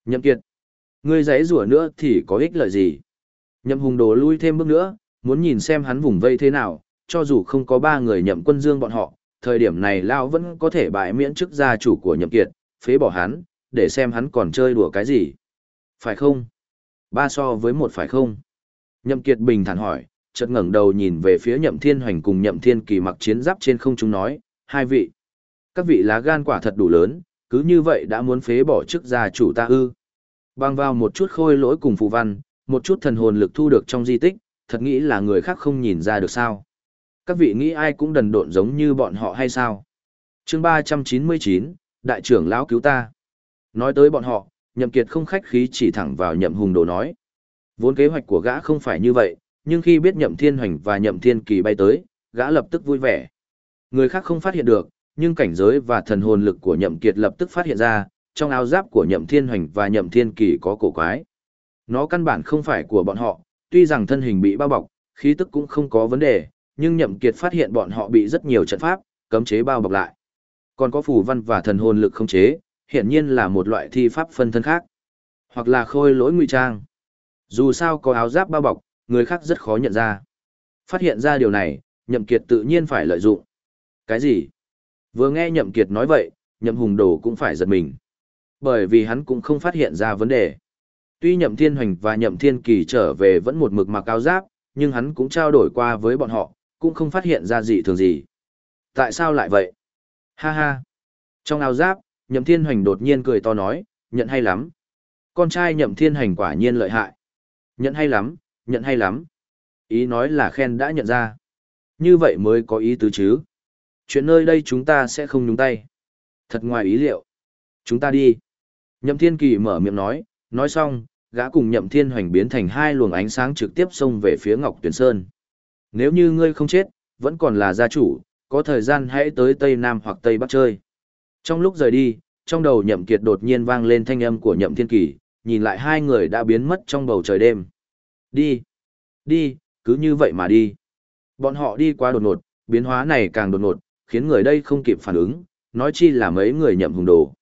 S1: Nhậm Kiệt, ngươi giấy rủa nữa thì có ích lợi gì? Nhậm Hùng Đồ lui thêm bước nữa, muốn nhìn xem hắn vùng vây thế nào, cho dù không có ba người nhậm quân dương bọn họ, thời điểm này Lao vẫn có thể bại miễn chức gia chủ của nhậm kiệt, phế bỏ hắn, để xem hắn còn chơi đùa cái gì. Phải không? Ba so với một phải không? Nhậm kiệt bình thản hỏi, chợt ngẩng đầu nhìn về phía nhậm thiên hoành cùng nhậm thiên kỳ mặc chiến giáp trên không trung nói, hai vị. Các vị lá gan quả thật đủ lớn, cứ như vậy đã muốn phế bỏ chức gia chủ ta ư. Bang vào một chút khôi lỗi cùng phù văn, một chút thần hồn lực thu được trong di tích, thật nghĩ là người khác không nhìn ra được sao. Các vị nghĩ ai cũng đần độn giống như bọn họ hay sao? chương 399, Đại trưởng lão cứu ta. Nói tới bọn họ, nhậm kiệt không khách khí chỉ thẳng vào nhậm hùng đồ nói. Vốn kế hoạch của gã không phải như vậy, nhưng khi biết nhậm thiên hoành và nhậm thiên kỳ bay tới, gã lập tức vui vẻ. Người khác không phát hiện được, nhưng cảnh giới và thần hồn lực của nhậm kiệt lập tức phát hiện ra, trong áo giáp của nhậm thiên hoành và nhậm thiên kỳ có cổ quái. Nó căn bản không phải của bọn họ, tuy rằng thân hình bị bao bọc, khí tức cũng không có vấn đề, nhưng nhậm kiệt phát hiện bọn họ bị rất nhiều trận pháp, cấm chế bao bọc lại. Còn có phù văn và thần hồn lực không chế, hiện nhiên là một loại thi pháp phân thân khác. Hoặc là khôi lỗi ngụy trang. Dù sao có áo giáp bao bọc, người khác rất khó nhận ra. Phát hiện ra điều này, nhậm kiệt tự nhiên phải lợi dụng. Cái gì? Vừa nghe nhậm kiệt nói vậy, nhậm hùng đồ cũng phải giật mình. Bởi vì hắn cũng không phát hiện ra vấn đề. Tuy nhậm thiên hoành và nhậm thiên kỳ trở về vẫn một mực mặc áo giáp, nhưng hắn cũng trao đổi qua với bọn họ, cũng không phát hiện ra gì thường gì. Tại sao lại vậy? Ha ha! Trong áo giáp, nhậm thiên Hành đột nhiên cười to nói, nhận hay lắm. Con trai nhậm thiên hành quả nhiên lợi hại. Nhận hay lắm, nhận hay lắm. Ý nói là khen đã nhận ra. Như vậy mới có ý tứ chứ. Chuyện nơi đây chúng ta sẽ không nhúng tay. Thật ngoài ý liệu. Chúng ta đi. Nhậm thiên kỳ mở miệng nói, nói xong, gã cùng nhậm thiên hoành biến thành hai luồng ánh sáng trực tiếp xông về phía Ngọc Tuyền Sơn. Nếu như ngươi không chết, vẫn còn là gia chủ, có thời gian hãy tới Tây Nam hoặc Tây Bắc chơi. Trong lúc rời đi, trong đầu nhậm kiệt đột nhiên vang lên thanh âm của nhậm thiên kỳ, nhìn lại hai người đã biến mất trong bầu trời đêm. Đi, đi, cứ như vậy mà đi. Bọn họ đi quá đột ngột, biến hóa này càng đột ngột, khiến người đây không kịp phản ứng, nói chi là mấy người nhậm hùng đồ.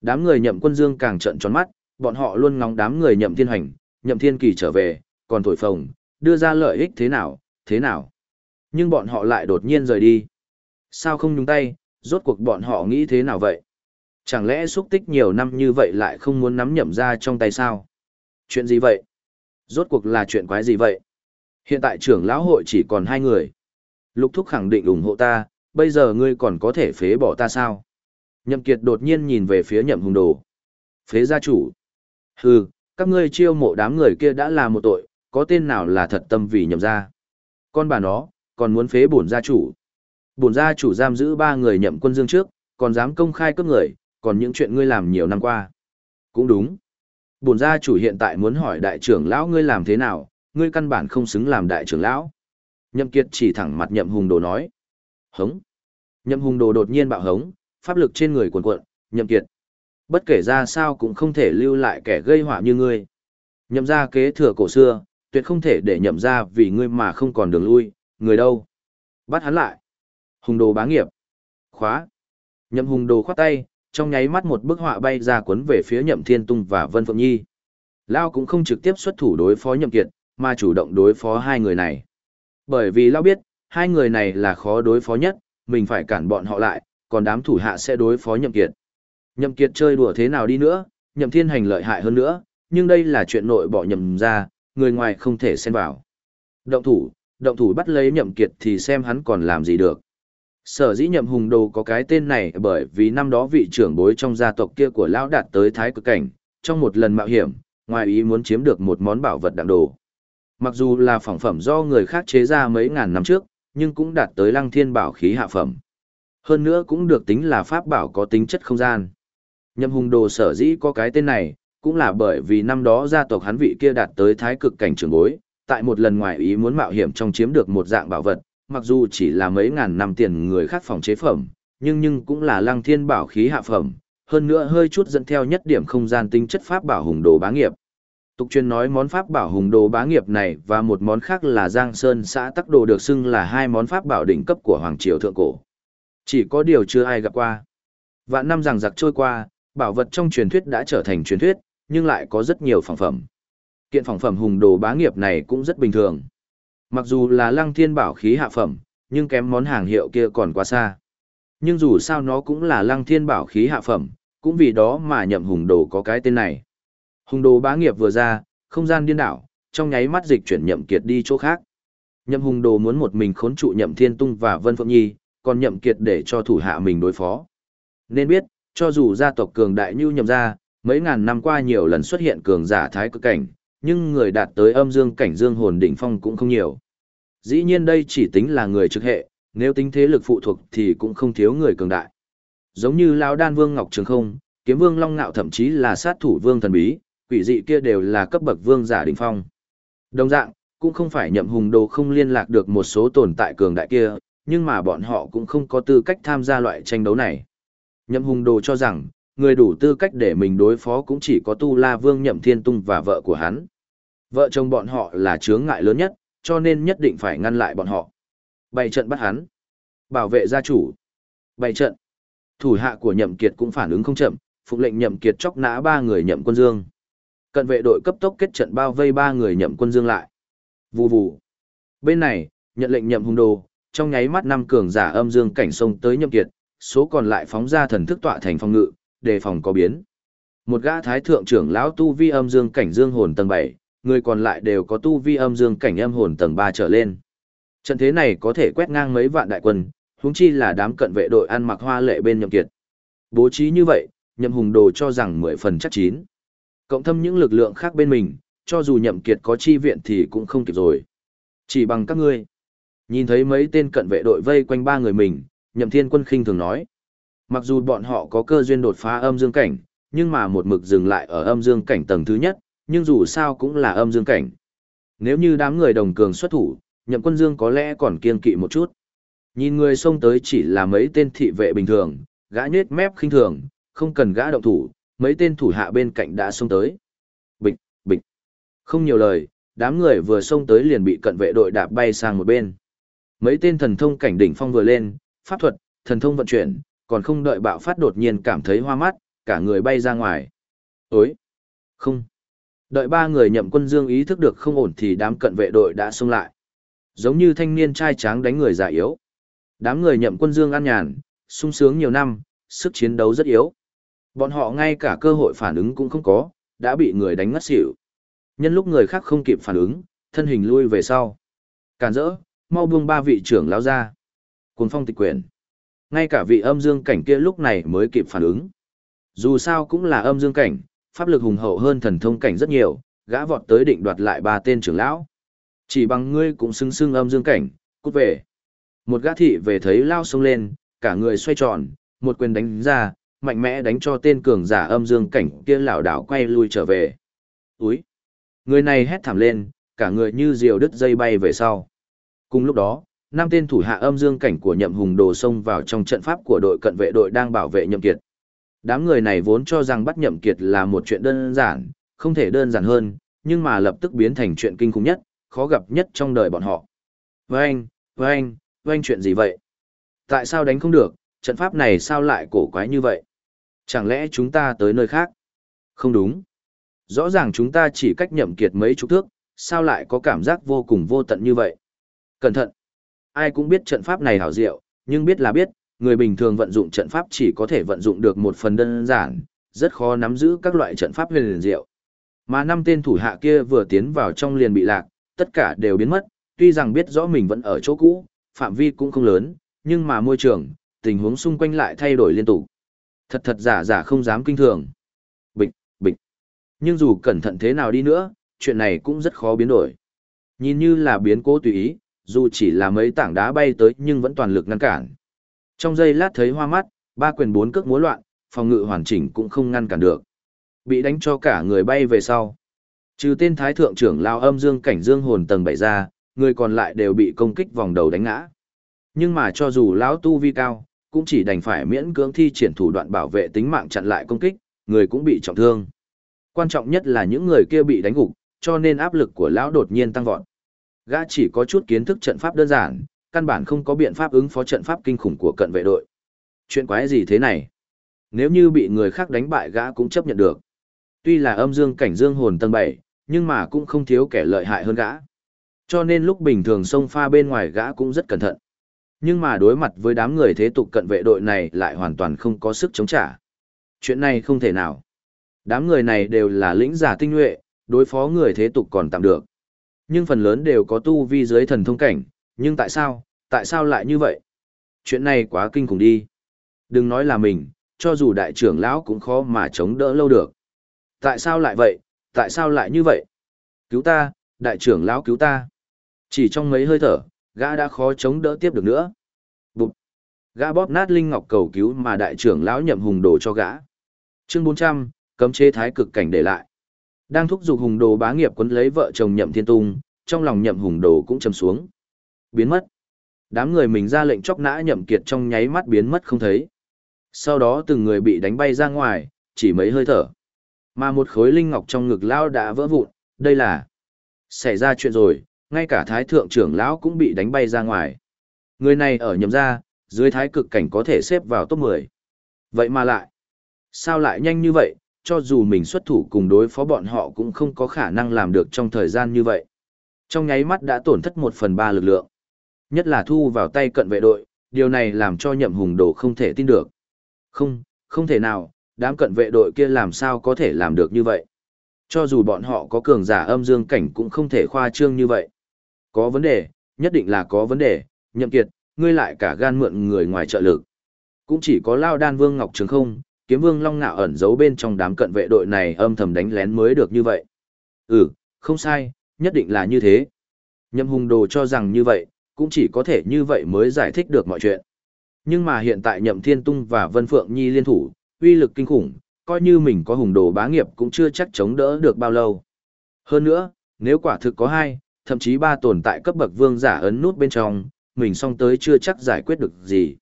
S1: Đám người nhậm quân dương càng trợn tròn mắt, bọn họ luôn ngóng đám người nhậm thiên hành, nhậm thiên kỳ trở về, còn thổi phồng, đưa ra lợi ích thế nào, thế nào. Nhưng bọn họ lại đột nhiên rời đi. Sao không nhúng tay, rốt cuộc bọn họ nghĩ thế nào vậy? Chẳng lẽ xúc tích nhiều năm như vậy lại không muốn nắm nhậm ra trong tay sao? Chuyện gì vậy? Rốt cuộc là chuyện quái gì vậy? Hiện tại trưởng lão hội chỉ còn hai người. Lục thúc khẳng định ủng hộ ta, bây giờ ngươi còn có thể phế bỏ ta sao? Nhậm Kiệt đột nhiên nhìn về phía nhậm hùng đồ. Phế gia chủ. Hừ, các ngươi chiêu mộ đám người kia đã là một tội, có tên nào là thật tâm vì nhậm gia? Con bà nó, còn muốn phế bổn gia chủ. Bổn gia chủ giam giữ ba người nhậm quân dương trước, còn dám công khai cướp người, còn những chuyện ngươi làm nhiều năm qua. Cũng đúng. Bổn gia chủ hiện tại muốn hỏi đại trưởng lão ngươi làm thế nào, ngươi căn bản không xứng làm đại trưởng lão. Nhậm Kiệt chỉ thẳng mặt Nhậm Hùng Đồ nói. Hống. Nhậm Hùng Đồ đột nhiên bạo hống, pháp lực trên người cuồn cuộn, Nhậm Kiệt. Bất kể ra sao cũng không thể lưu lại kẻ gây họa như ngươi. Nhậm gia kế thừa cổ xưa, tuyệt không thể để nhậm gia vì ngươi mà không còn đường lui, người đâu. Bắt hắn lại. Hùng đồ bá nghiệp. Khóa. Nhậm hùng đồ khoát tay, trong nháy mắt một bức họa bay ra cuốn về phía nhậm thiên tung và vân phượng nhi. Lao cũng không trực tiếp xuất thủ đối phó nhậm kiệt, mà chủ động đối phó hai người này. Bởi vì Lao biết, hai người này là khó đối phó nhất, mình phải cản bọn họ lại, còn đám thủ hạ sẽ đối phó nhậm kiệt. Nhậm kiệt chơi đùa thế nào đi nữa, nhậm thiên hành lợi hại hơn nữa, nhưng đây là chuyện nội bỏ nhậm ra, người ngoài không thể xen vào. Động thủ, động thủ bắt lấy nhậm kiệt thì xem hắn còn làm gì được. Sở dĩ nhậm hùng đồ có cái tên này bởi vì năm đó vị trưởng bối trong gia tộc kia của lão đạt tới thái cực cảnh, trong một lần mạo hiểm, ngoài ý muốn chiếm được một món bảo vật đặng đồ. Mặc dù là phỏng phẩm do người khác chế ra mấy ngàn năm trước, nhưng cũng đạt tới lăng thiên bảo khí hạ phẩm. Hơn nữa cũng được tính là pháp bảo có tính chất không gian. Nhậm hùng đồ sở dĩ có cái tên này, cũng là bởi vì năm đó gia tộc hắn vị kia đạt tới thái cực cảnh trường bối, tại một lần ngoài ý muốn mạo hiểm trong chiếm được một dạng bảo vật, mặc dù chỉ là mấy ngàn năm tiền người khác phòng chế phẩm, nhưng nhưng cũng là lăng thiên bảo khí hạ phẩm, hơn nữa hơi chút dẫn theo nhất điểm không gian tinh chất pháp bảo hùng đồ bá nghiệp. Tục chuyên nói món pháp bảo hùng đồ bá nghiệp này và một món khác là Giang Sơn xã Tắc Đồ được xưng là hai món pháp bảo đỉnh cấp của Hoàng Triều Thượng Cổ. Chỉ có điều chưa ai gặp qua. Vạn năm rằng giặc trôi qua, bảo vật trong truyền thuyết đã trở thành truyền thuyết, nhưng lại có rất nhiều phỏng phẩm. Kiện phòng phẩm hùng đồ bá nghiệp này cũng rất bình thường. Mặc dù là lăng thiên bảo khí hạ phẩm, nhưng kém món hàng hiệu kia còn quá xa. Nhưng dù sao nó cũng là lăng thiên bảo khí hạ phẩm, cũng vì đó mà nhậm hùng đồ có cái tên này. Hùng đồ bá nghiệp vừa ra, không gian điên đảo, trong nháy mắt dịch chuyển nhậm kiệt đi chỗ khác. Nhậm hùng đồ muốn một mình khốn trụ nhậm thiên tung và vân phượng nhi, còn nhậm kiệt để cho thủ hạ mình đối phó. Nên biết, cho dù gia tộc cường đại như nhậm gia, mấy ngàn năm qua nhiều lần xuất hiện cường giả thái cực cảnh, nhưng người đạt tới âm dương cảnh dương hồn đỉnh phong cũng không nhiều. Dĩ nhiên đây chỉ tính là người trực hệ, nếu tính thế lực phụ thuộc thì cũng không thiếu người cường đại. Giống như Lão Đan Vương Ngọc Trường Không, Kiếm Vương Long Nạo thậm chí là sát thủ vương thần bí, quỷ dị kia đều là cấp bậc vương giả đỉnh phong. Đồng dạng, cũng không phải nhậm hùng đồ không liên lạc được một số tồn tại cường đại kia, nhưng mà bọn họ cũng không có tư cách tham gia loại tranh đấu này. Nhậm hùng đồ cho rằng, người đủ tư cách để mình đối phó cũng chỉ có Tu La Vương Nhậm Thiên Tung và vợ của hắn. Vợ chồng bọn họ là chướng ngại lớn nhất, cho nên nhất định phải ngăn lại bọn họ. Bày trận bắt hắn. Bảo vệ gia chủ. Bày trận. Thủ hạ của Nhậm Kiệt cũng phản ứng không chậm, phục lệnh Nhậm Kiệt chọc nã ba người Nhậm Quân Dương. Cận vệ đội cấp tốc kết trận bao vây ba người Nhậm Quân Dương lại. Vù vù. Bên này, nhận lệnh Nhậm Hung Đồ, trong nháy mắt năm cường giả âm dương cảnh sông tới Nhậm Kiệt, số còn lại phóng ra thần thức tọa thành phòng ngự, đề phòng có biến. Một gã thái thượng trưởng lão tu vi âm dương cảnh dương hồn tầng 7, người còn lại đều có tu vi âm dương cảnh âm hồn tầng 3 trở lên. Trận thế này có thể quét ngang mấy vạn đại quân, huống chi là đám cận vệ đội ăn mặc hoa lệ bên nhậm kiệt. Bố trí như vậy, nhậm hùng đồ cho rằng 10 phần chắc chín. Cộng thâm những lực lượng khác bên mình, cho dù nhậm kiệt có chi viện thì cũng không kịp rồi. Chỉ bằng các ngươi. Nhìn thấy mấy tên cận vệ đội vây quanh ba người mình, nhậm thiên quân khinh thường nói. Mặc dù bọn họ có cơ duyên đột phá âm dương cảnh, nhưng mà một mực dừng lại ở âm dương cảnh tầng thứ nhất, nhưng dù sao cũng là âm dương cảnh. Nếu như đám người đồng cường xuất thủ, nhậm quân dương có lẽ còn kiên kỵ một chút. Nhìn người xông tới chỉ là mấy tên thị vệ bình thường, gã nhết mép khinh thường, không cần gã động thủ, mấy tên thủ hạ bên cạnh đã xông tới. Bịch, bịch. Không nhiều lời, đám người vừa xông tới liền bị cận vệ đội đạp bay sang một bên. Mấy tên thần thông cảnh đỉnh phong vừa lên, pháp thuật, thần thông vận chuyển, còn không đợi bạo phát đột nhiên cảm thấy hoa mắt, cả người bay ra ngoài. Ối! Không! Đợi ba người nhậm quân dương ý thức được không ổn thì đám cận vệ đội đã xông lại. Giống như thanh niên trai tráng đánh người già yếu. Đám người nhậm quân dương an nhàn, sung sướng nhiều năm, sức chiến đấu rất yếu. Bọn họ ngay cả cơ hội phản ứng cũng không có, đã bị người đánh ngất xỉu. Nhân lúc người khác không kịp phản ứng, thân hình lui về sau. Càn rỡ, mau buông ba vị trưởng lão ra. Cuốn phong tịch quyền. Ngay cả vị âm dương cảnh kia lúc này mới kịp phản ứng. Dù sao cũng là âm dương cảnh, pháp lực hùng hậu hơn thần thông cảnh rất nhiều, gã vọt tới định đoạt lại ba tên trưởng lão. Chỉ bằng ngươi cũng xứng xưng âm dương cảnh, cút về. Một gã thị về thấy lao sông lên, cả người xoay tròn, một quyền đánh ra, mạnh mẽ đánh cho tên cường giả âm dương cảnh kia lảo đảo quay lui trở về. Úi! Người này hét thảm lên, cả người như diều đứt dây bay về sau. Cùng lúc đó, năm tên thủ hạ âm dương cảnh của nhậm hùng đồ xông vào trong trận pháp của đội cận vệ đội đang bảo vệ nhậm kiệt. Đám người này vốn cho rằng bắt nhậm kiệt là một chuyện đơn giản, không thể đơn giản hơn, nhưng mà lập tức biến thành chuyện kinh khủng nhất, khó gặp nhất trong đời bọn họ. Vâng, vâng, vâng chuyện gì vậy? Tại sao đánh không được, trận pháp này sao lại cổ quái như vậy? Chẳng lẽ chúng ta tới nơi khác? Không đúng. Rõ ràng chúng ta chỉ cách nhậm kiệt mấy chục thước, sao lại có cảm giác vô cùng vô tận như vậy? Cẩn thận! Ai cũng biết trận pháp này hảo diệu, nhưng biết là biết, người bình thường vận dụng trận pháp chỉ có thể vận dụng được một phần đơn giản, rất khó nắm giữ các loại trận pháp huyền liền diệu. Mà năm tên thủ hạ kia vừa tiến vào trong liền bị lạc, tất cả đều biến mất, tuy rằng biết rõ mình vẫn ở chỗ cũ, phạm vi cũng không lớn, nhưng mà môi trường, tình huống xung quanh lại thay đổi liên tục. Thật thật giả giả không dám kinh thường. Bịch, bịch. Nhưng dù cẩn thận thế nào đi nữa, chuyện này cũng rất khó biến đổi. Nhìn như là biến cố tùy ý, dù chỉ là mấy tảng đá bay tới nhưng vẫn toàn lực ngăn cản. Trong giây lát thấy hoa mắt, ba quyền bốn cước múa loạn, phòng ngự hoàn chỉnh cũng không ngăn cản được. Bị đánh cho cả người bay về sau. Trừ tên thái thượng trưởng lao âm dương cảnh dương hồn tầng bảy ra, người còn lại đều bị công kích vòng đầu đánh ngã. Nhưng mà cho dù lão tu vi cao, cũng chỉ đành phải miễn cưỡng thi triển thủ đoạn bảo vệ tính mạng chặn lại công kích, người cũng bị trọng thương. Quan trọng nhất là những người kia bị đánh gục, cho nên áp lực của lão đột nhiên tăng vọt. Gã chỉ có chút kiến thức trận pháp đơn giản, căn bản không có biện pháp ứng phó trận pháp kinh khủng của cận vệ đội. Chuyện quái gì thế này? Nếu như bị người khác đánh bại gã cũng chấp nhận được. Tuy là âm dương cảnh dương hồn tầng 7, nhưng mà cũng không thiếu kẻ lợi hại hơn gã. Cho nên lúc bình thường xông pha bên ngoài gã cũng rất cẩn thận. Nhưng mà đối mặt với đám người thế tục cận vệ đội này lại hoàn toàn không có sức chống trả. Chuyện này không thể nào. Đám người này đều là lĩnh giả tinh nhuệ, đối phó người thế tục còn tạm được. Nhưng phần lớn đều có tu vi dưới thần thông cảnh, nhưng tại sao, tại sao lại như vậy? Chuyện này quá kinh khủng đi. Đừng nói là mình, cho dù đại trưởng lão cũng khó mà chống đỡ lâu được. Tại sao lại vậy, tại sao lại như vậy? Cứu ta, đại trưởng lão cứu ta. Chỉ trong mấy hơi thở, gã đã khó chống đỡ tiếp được nữa. Bụt! Gã bóp nát linh ngọc cầu cứu mà đại trưởng lão nhậm hùng đồ cho gã. Chương 400, cấm chế thái cực cảnh để lại. Đang thúc giục hùng đồ bá nghiệp quấn lấy vợ chồng nhậm thiên tung, trong lòng nhậm hùng đồ cũng chầm xuống. Biến mất. Đám người mình ra lệnh chóc nã nhậm kiệt trong nháy mắt biến mất không thấy. Sau đó từng người bị đánh bay ra ngoài, chỉ mấy hơi thở. Mà một khối linh ngọc trong ngực lão đã vỡ vụn, đây là... Xảy ra chuyện rồi, ngay cả thái thượng trưởng lão cũng bị đánh bay ra ngoài. Người này ở nhậm ra, dưới thái cực cảnh có thể xếp vào top 10. Vậy mà lại, sao lại nhanh như vậy, cho dù mình xuất thủ cùng đối phó bọn họ cũng không có khả năng làm được trong thời gian như vậy. Trong nháy mắt đã tổn thất một phần ba lực lượng. Nhất là thu vào tay cận vệ đội, điều này làm cho nhậm hùng đồ không thể tin được. Không, không thể nào, đám cận vệ đội kia làm sao có thể làm được như vậy. Cho dù bọn họ có cường giả âm dương cảnh cũng không thể khoa trương như vậy. Có vấn đề, nhất định là có vấn đề, nhậm kiệt, ngươi lại cả gan mượn người ngoài trợ lực. Cũng chỉ có Lao Đan Vương Ngọc Trường không, kiếm vương Long Nạo ẩn giấu bên trong đám cận vệ đội này âm thầm đánh lén mới được như vậy. Ừ, không sai, nhất định là như thế. Nhậm hùng đồ cho rằng như vậy, cũng chỉ có thể như vậy mới giải thích được mọi chuyện. Nhưng mà hiện tại nhậm thiên tung và Vân Phượng Nhi liên thủ, uy lực kinh khủng, coi như mình có hùng đồ bá nghiệp cũng chưa chắc chống đỡ được bao lâu. Hơn nữa, nếu quả thực có hai, thậm chí ba tồn tại cấp bậc vương giả ấn nút bên trong, mình song tới chưa chắc giải quyết được gì.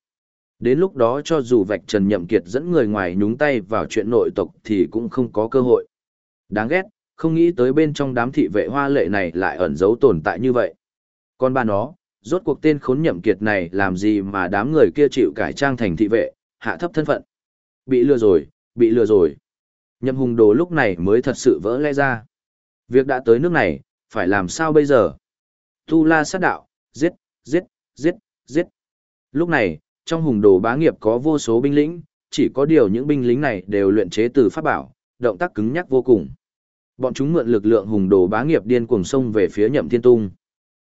S1: Đến lúc đó cho dù vạch trần nhậm kiệt dẫn người ngoài nhúng tay vào chuyện nội tộc thì cũng không có cơ hội. Đáng ghét, không nghĩ tới bên trong đám thị vệ hoa lệ này lại ẩn giấu tồn tại như vậy. Còn ba nó, rốt cuộc tên khốn nhậm kiệt này làm gì mà đám người kia chịu cải trang thành thị vệ, hạ thấp thân phận. Bị lừa rồi, bị lừa rồi. Nhậm hùng đồ lúc này mới thật sự vỡ lẽ ra. Việc đã tới nước này, phải làm sao bây giờ? Tu la sát đạo, giết, giết, giết, giết. Lúc này, trong hùng đồ bá nghiệp có vô số binh lính, chỉ có điều những binh lính này đều luyện chế từ pháp bảo, động tác cứng nhắc vô cùng. Bọn chúng mượn lực lượng hùng đồ bá nghiệp điên cuồng xông về phía Nhậm Thiên Tung.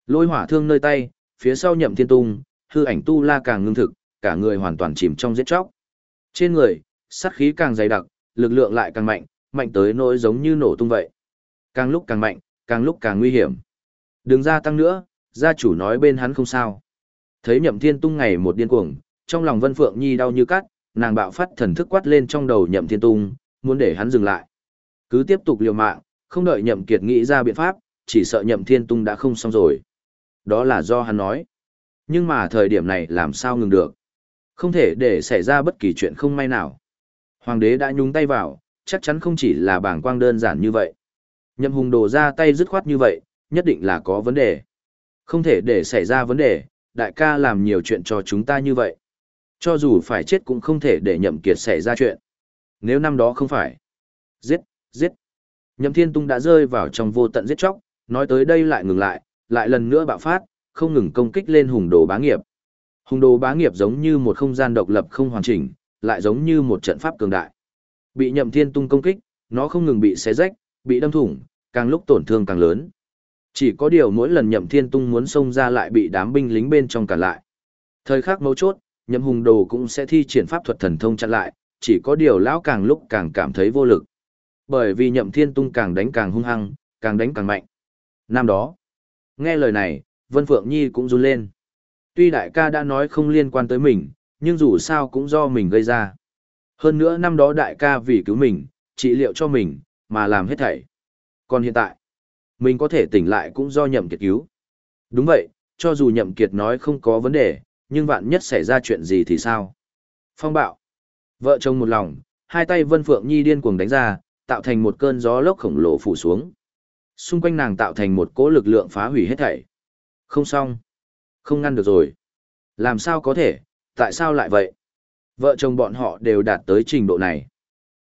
S1: Lôi hỏa thương nơi tay, phía sau Nhậm Thiên Tung, hư ảnh tu la càng ngưng thực, cả người hoàn toàn chìm trong giết chóc. Trên người, sát khí càng dày đặc, lực lượng lại càng mạnh, mạnh tới nỗi giống như nổ tung vậy. Càng lúc càng mạnh, càng lúc càng nguy hiểm. Đừng gia tăng nữa, gia chủ nói bên hắn không sao. Thấy Nhậm Thiên Tung ngày một điên cuồng, trong lòng Vân Phượng Nhi đau như cắt, nàng bạo phát thần thức quát lên trong đầu Nhậm Thiên Tung, muốn để hắn dừng lại. Cứ tiếp tục liều mạng, không đợi Nhậm Kiệt nghĩ ra biện pháp, chỉ sợ Nhậm Thiên Tung đã không xong rồi. Đó là do hắn nói. Nhưng mà thời điểm này làm sao ngừng được? Không thể để xảy ra bất kỳ chuyện không may nào. Hoàng đế đã nhúng tay vào, chắc chắn không chỉ là bảng quang đơn giản như vậy. Nhậm hùng đồ ra tay dứt khoát như vậy, nhất định là có vấn đề. Không thể để xảy ra vấn đề, đại ca làm nhiều chuyện cho chúng ta như vậy. Cho dù phải chết cũng không thể để nhậm kiệt xảy ra chuyện. Nếu năm đó không phải. Giết, giết. Nhậm thiên tung đã rơi vào trong vô tận giết chóc, nói tới đây lại ngừng lại, lại lần nữa bạo phát, không ngừng công kích lên hùng đồ bá nghiệp. Hùng đồ bá nghiệp giống như một không gian độc lập không hoàn chỉnh, lại giống như một trận pháp cường đại. Bị nhậm thiên tung công kích, nó không ngừng bị xé rách, bị đâm thủng, càng lúc tổn thương càng lớn. Chỉ có điều mỗi lần nhậm thiên tung muốn xông ra lại bị đám binh lính bên trong cản lại. Thời khắc mấu chốt, nhậm hùng đồ cũng sẽ thi triển pháp thuật thần thông chặn lại, chỉ có điều lão càng lúc càng cảm thấy vô lực. Bởi vì nhậm thiên tung càng đánh càng hung hăng, càng đánh càng mạnh. Năm đó, nghe lời này, Vân Phượng Nhi cũng run lên. Tuy đại ca đã nói không liên quan tới mình, nhưng dù sao cũng do mình gây ra. Hơn nữa năm đó đại ca vì cứu mình, trị liệu cho mình, mà làm hết thảy. Còn hiện tại, mình có thể tỉnh lại cũng do nhậm kiệt cứu. Đúng vậy, cho dù nhậm kiệt nói không có vấn đề, nhưng vạn nhất xảy ra chuyện gì thì sao? Phong bạo. Vợ chồng một lòng, hai tay Vân Phượng Nhi điên cuồng đánh ra, tạo thành một cơn gió lốc khổng lồ phủ xuống. Xung quanh nàng tạo thành một cỗ lực lượng phá hủy hết thảy. Không xong. Không ngăn được rồi. Làm sao có thể, tại sao lại vậy? Vợ chồng bọn họ đều đạt tới trình độ này.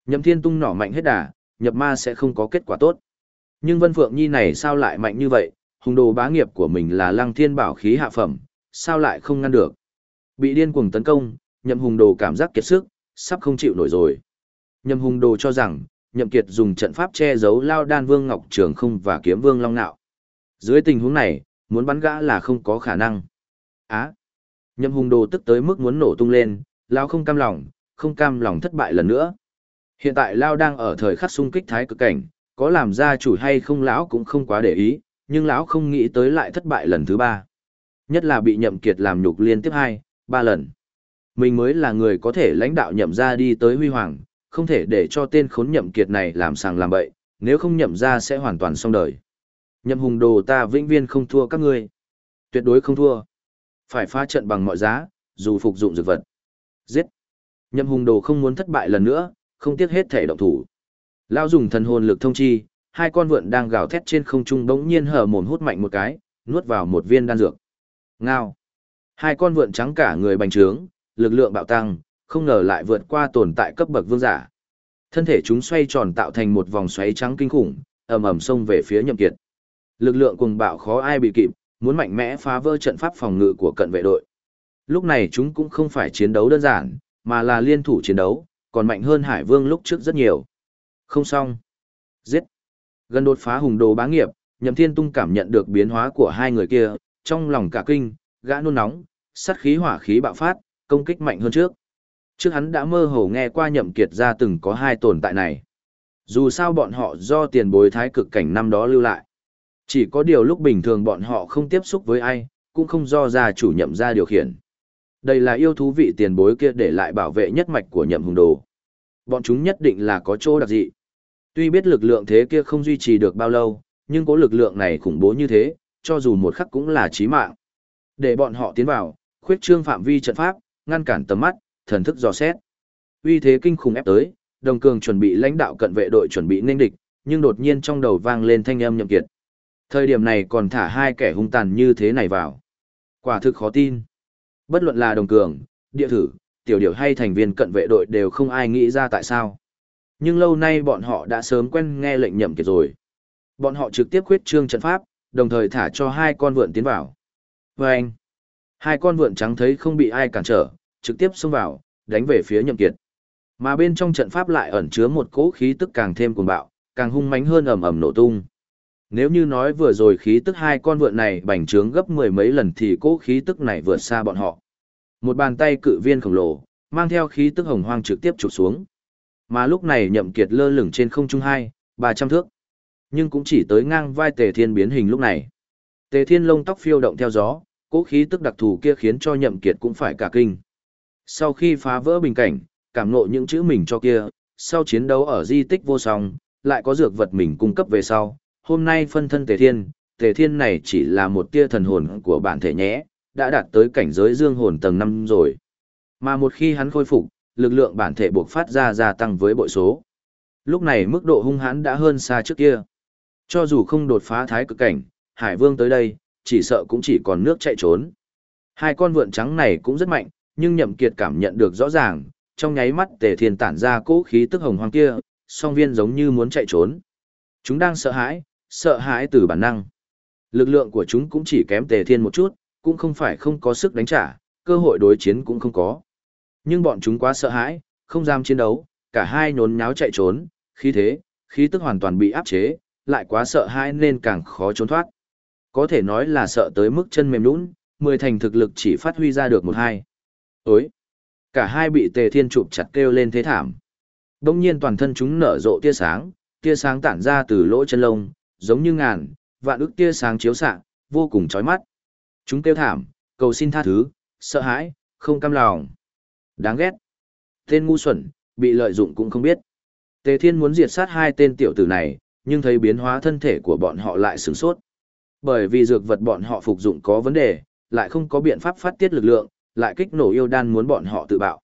S1: Nhậm thiên tung nỏ mạnh hết đà, nhập ma sẽ không có kết quả tốt. Nhưng Vân Phượng Nhi này sao lại mạnh như vậy, hùng đồ bá nghiệp của mình là lăng thiên bảo khí hạ phẩm, sao lại không ngăn được. Bị điên cuồng tấn công, nhậm hùng đồ cảm giác kiệt sức, sắp không chịu nổi rồi. Nhậm hùng đồ cho rằng, nhậm kiệt dùng trận pháp che giấu lao đan vương ngọc trường không và kiếm vương long nạo. Dưới tình huống này, muốn bắn gã là không có khả năng. Á! nhậm hùng đồ tức tới mức muốn nổ tung lên, lao không cam lòng, không cam lòng thất bại lần nữa. Hiện tại lao đang ở thời khắc xung kích thái cực cảnh, có làm gia chủ hay không lão cũng không quá để ý, nhưng lão không nghĩ tới lại thất bại lần thứ ba. Nhất là bị nhậm kiệt làm nhục liên tiếp hai, ba lần. Mình mới là người có thể lãnh đạo nhậm ra đi tới huy hoàng, không thể để cho tên khốn nhậm kiệt này làm sàng làm bậy, nếu không nhậm ra sẽ hoàn toàn xong đời. Nhậm hùng đồ ta vĩnh viên không thua các ngươi. Tuyệt đối không thua. Phải phá trận bằng mọi giá, dù phục dụng dược vật. Giết. Nhậm hùng đồ không muốn thất bại lần nữa, không tiếc hết thể động thủ. lao dùng thần hồn lực thông chi, hai con vượn đang gào thét trên không trung bỗng nhiên hở mồm hút mạnh một cái, nuốt vào một viên đan dược. Ngao. Hai con vượn trắng cả người bành trướng, lực lượng bạo tăng, không ngờ lại vượt qua tồn tại cấp bậc vương giả. Thân thể chúng xoay tròn tạo thành một vòng xoáy trắng kinh khủng, ầm ầm xông về phía Nhậm Kiệt. Lực lượng cuồng bạo khó ai bị kịp, muốn mạnh mẽ phá vỡ trận pháp phòng ngự của cận vệ đội. Lúc này chúng cũng không phải chiến đấu đơn giản, mà là liên thủ chiến đấu, còn mạnh hơn Hải Vương lúc trước rất nhiều. Không xong. Giết. Gần đột phá hùng đồ bá nghiệp, Nhậm Thiên Tung cảm nhận được biến hóa của hai người kia, trong lòng cả kinh, gã nôn nóng, sát khí hỏa khí bạo phát, công kích mạnh hơn trước. Trước hắn đã mơ hồ nghe qua Nhậm Kiệt ra từng có hai tồn tại này. Dù sao bọn họ do tiền bối thái cực cảnh năm đó lưu lại. Chỉ có điều lúc bình thường bọn họ không tiếp xúc với ai, cũng không do gia chủ nhậm ra điều khiển. Đây là yêu thú vị tiền bối kia để lại bảo vệ nhất mạch của nhậm hùng đồ. Bọn chúng nhất định là có chỗ đặc dị. Tuy biết lực lượng thế kia không duy trì được bao lâu, nhưng có lực lượng này khủng bố như thế, cho dù một khắc cũng là chí mạng. Để bọn họ tiến vào, khuyết trương phạm vi trận pháp, ngăn cản tầm mắt, thần thức dò xét. Uy thế kinh khủng ép tới, Đồng Cường chuẩn bị lãnh đạo cận vệ đội chuẩn bị nên địch, nhưng đột nhiên trong đầu vang lên thanh âm nhậm kiệt. Thời điểm này còn thả hai kẻ hung tàn như thế này vào. Quả thực khó tin. Bất luận là Đồng Cường, địa thử, tiểu điểu hay thành viên cận vệ đội đều không ai nghĩ ra tại sao. Nhưng lâu nay bọn họ đã sớm quen nghe lệnh nhậm kiệt rồi. Bọn họ trực tiếp khuyết trương trận pháp, đồng thời thả cho hai con vượn tiến vào. Và anh, hai con vượn trắng thấy không bị ai cản trở, trực tiếp xông vào, đánh về phía nhậm kiệt. Mà bên trong trận pháp lại ẩn chứa một cỗ khí tức càng thêm cuồng bạo, càng hung mãnh hơn ầm ầm nổ tung. Nếu như nói vừa rồi khí tức hai con vượn này bành trướng gấp mười mấy lần thì cỗ khí tức này vượt xa bọn họ. Một bàn tay cự viên khổng lồ, mang theo khí tức hồng hoang trực tiếp chụp xuống. Mà lúc này nhậm kiệt lơ lửng trên không trung hai, ba trăm thước. Nhưng cũng chỉ tới ngang vai tề thiên biến hình lúc này. Tề thiên lông tóc phiêu động theo gió, cỗ khí tức đặc thù kia khiến cho nhậm kiệt cũng phải cả kinh. Sau khi phá vỡ bình cảnh, cảm ngộ những chữ mình cho kia, sau chiến đấu ở di tích vô song, lại có dược vật mình cung cấp về sau. Hôm nay phân thân tề thiên, tề thiên này chỉ là một tia thần hồn của bản thể nhé, đã đạt tới cảnh giới dương hồn tầng 5 rồi. Mà một khi hắn khôi phục, lực lượng bản thể buộc phát ra gia tăng với bội số. Lúc này mức độ hung hãn đã hơn xa trước kia. Cho dù không đột phá thái cực cảnh, Hải Vương tới đây, chỉ sợ cũng chỉ còn nước chạy trốn. Hai con vượn trắng này cũng rất mạnh, nhưng Nhậm Kiệt cảm nhận được rõ ràng, trong nháy mắt Tề Thiên tản ra cỗ khí tức hồng hoang kia, song viên giống như muốn chạy trốn. Chúng đang sợ hãi, sợ hãi từ bản năng. Lực lượng của chúng cũng chỉ kém Tề Thiên một chút, cũng không phải không có sức đánh trả, cơ hội đối chiến cũng không có. Nhưng bọn chúng quá sợ hãi, không dám chiến đấu, cả hai nhốn nháo chạy trốn, khí thế, khí tức hoàn toàn bị áp chế, lại quá sợ hãi nên càng khó trốn thoát. Có thể nói là sợ tới mức chân mềm nhũn, mười thành thực lực chỉ phát huy ra được một hai. Ối! Cả hai bị tề thiên chụp chặt kêu lên thế thảm. Đông nhiên toàn thân chúng nở rộ tia sáng, tia sáng tản ra từ lỗ chân lông, giống như ngàn, vạn ức tia sáng chiếu xạ, vô cùng chói mắt. Chúng kêu thảm, cầu xin tha thứ, sợ hãi, không cam lòng. Đáng ghét. Tên ngu xuẩn, bị lợi dụng cũng không biết. Tề Thiên muốn diệt sát hai tên tiểu tử này, nhưng thấy biến hóa thân thể của bọn họ lại sửng sốt. Bởi vì dược vật bọn họ phục dụng có vấn đề, lại không có biện pháp phát tiết lực lượng, lại kích nổ yêu đan muốn bọn họ tự bạo.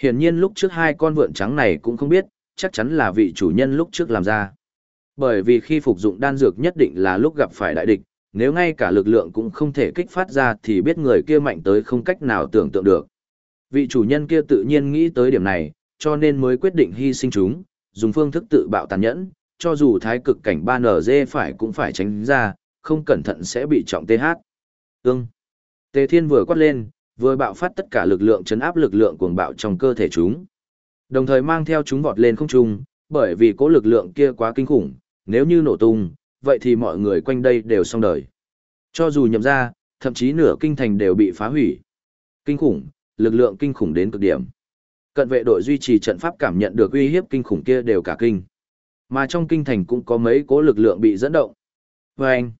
S1: Hiển nhiên lúc trước hai con vượn trắng này cũng không biết, chắc chắn là vị chủ nhân lúc trước làm ra. Bởi vì khi phục dụng đan dược nhất định là lúc gặp phải đại địch, nếu ngay cả lực lượng cũng không thể kích phát ra thì biết người kia mạnh tới không cách nào tưởng tượng được. Vị chủ nhân kia tự nhiên nghĩ tới điểm này, cho nên mới quyết định hy sinh chúng, dùng phương thức tự bạo tàn nhẫn, cho dù thái cực cảnh 3NZ phải cũng phải tránh ra, không cẩn thận sẽ bị trọng TH. Ưng. Tề Thiên vừa quát lên, vừa bạo phát tất cả lực lượng chấn áp lực lượng cuồng bạo trong cơ thể chúng. Đồng thời mang theo chúng vọt lên không trung, bởi vì cố lực lượng kia quá kinh khủng, nếu như nổ tung, vậy thì mọi người quanh đây đều xong đời. Cho dù nhậm ra, thậm chí nửa kinh thành đều bị phá hủy. Kinh khủng, lực lượng kinh khủng đến cực điểm. Cận vệ đội duy trì trận pháp cảm nhận được uy hiếp kinh khủng kia đều cả kinh. Mà trong kinh thành cũng có mấy cố lực lượng bị dẫn động. Và anh,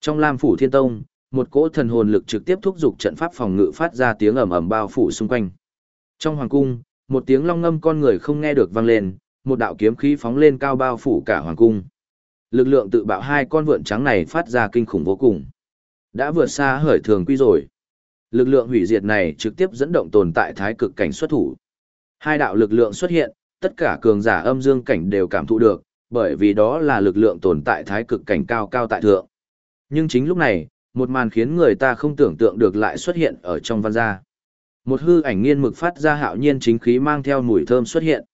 S1: trong Lam Phủ Thiên Tông, một cỗ thần hồn lực trực tiếp thúc giục trận pháp phòng ngự phát ra tiếng ầm ầm bao phủ xung quanh. Trong hoàng cung, một tiếng long ngâm con người không nghe được vang lên, một đạo kiếm khí phóng lên cao bao phủ cả hoàng cung. Lực lượng tự bạo hai con vượn trắng này phát ra kinh khủng vô cùng. Đã vượt xa hởi thường quy rồi. Lực lượng hủy diệt này trực tiếp dẫn động tồn tại thái cực cảnh xuất thủ. Hai đạo lực lượng xuất hiện, tất cả cường giả âm dương cảnh đều cảm thụ được, bởi vì đó là lực lượng tồn tại thái cực cảnh cao cao tại thượng. Nhưng chính lúc này, một màn khiến người ta không tưởng tượng được lại xuất hiện ở trong văn gia. Một hư ảnh nghiên mực phát ra hạo nhiên chính khí mang theo mùi thơm xuất hiện.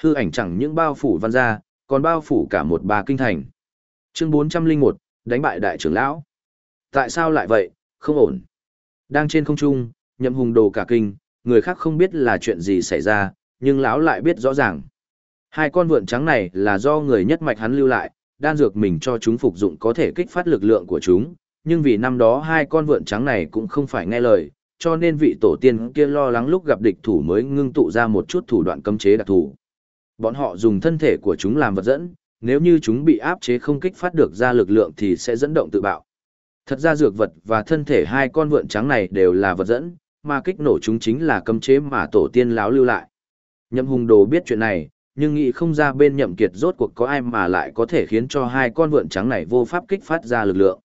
S1: Hư ảnh chẳng những bao phủ văn gia, còn bao phủ cả một bà kinh thành. Chương 401, đánh bại đại trưởng lão. Tại sao lại vậy, không ổn. Đang trên không trung, nhậm hùng đồ cả kinh, người khác không biết là chuyện gì xảy ra, nhưng lão lại biết rõ ràng. Hai con vượn trắng này là do người nhất mạch hắn lưu lại, đan dược mình cho chúng phục dụng có thể kích phát lực lượng của chúng, nhưng vì năm đó hai con vượn trắng này cũng không phải nghe lời, cho nên vị tổ tiên kia lo lắng lúc gặp địch thủ mới ngưng tụ ra một chút thủ đoạn cấm chế đặc thù. Bọn họ dùng thân thể của chúng làm vật dẫn, nếu như chúng bị áp chế không kích phát được ra lực lượng thì sẽ dẫn động tự bạo. Thật ra dược vật và thân thể hai con vượn trắng này đều là vật dẫn, mà kích nổ chúng chính là cấm chế mà tổ tiên láo lưu lại. Nhậm hùng đồ biết chuyện này, nhưng nghĩ không ra bên nhậm kiệt rốt cuộc có ai mà lại có thể khiến cho hai con vượn trắng này vô pháp kích phát ra lực lượng.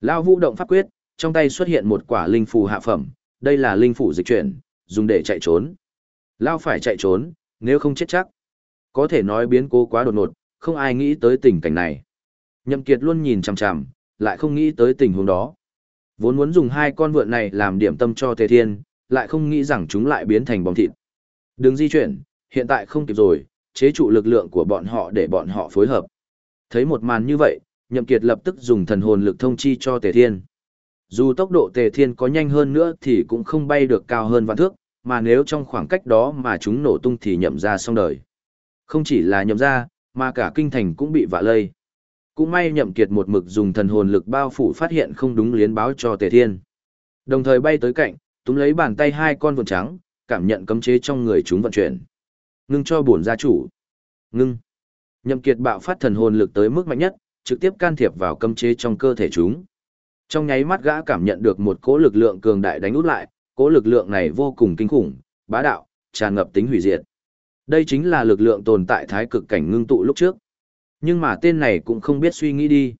S1: Lao vũ động pháp quyết, trong tay xuất hiện một quả linh phù hạ phẩm, đây là linh phù dịch chuyển, dùng để chạy trốn. Lao phải chạy trốn, nếu không chết chắc. Có thể nói biến cố quá đột ngột, không ai nghĩ tới tình cảnh này. Nhậm Kiệt luôn nhìn chằm chằm, lại không nghĩ tới tình huống đó. Vốn muốn dùng hai con vượn này làm điểm tâm cho Tề Thiên, lại không nghĩ rằng chúng lại biến thành bóng thịt. Đừng di chuyển, hiện tại không kịp rồi, chế trụ lực lượng của bọn họ để bọn họ phối hợp. Thấy một màn như vậy, Nhậm Kiệt lập tức dùng thần hồn lực thông chi cho Tề Thiên. Dù tốc độ Tề Thiên có nhanh hơn nữa thì cũng không bay được cao hơn vạn thước, mà nếu trong khoảng cách đó mà chúng nổ tung thì nhậm ra xong đời. Không chỉ là nhậm ra, mà cả kinh thành cũng bị vạ lây. Cũng may nhậm kiệt một mực dùng thần hồn lực bao phủ phát hiện không đúng liến báo cho Tề Thiên. Đồng thời bay tới cạnh, túm lấy bàn tay hai con vượn trắng, cảm nhận cấm chế trong người chúng vận chuyển. Ngưng cho bổn gia chủ. Ngưng. Nhậm kiệt bạo phát thần hồn lực tới mức mạnh nhất, trực tiếp can thiệp vào cấm chế trong cơ thể chúng. Trong nháy mắt gã cảm nhận được một cỗ lực lượng cường đại đánh út lại, cỗ lực lượng này vô cùng kinh khủng, bá đạo, tràn ngập tính hủy diệt. Đây chính là lực lượng tồn tại thái cực cảnh ngưng tụ lúc trước. Nhưng mà tên này cũng không biết suy nghĩ đi.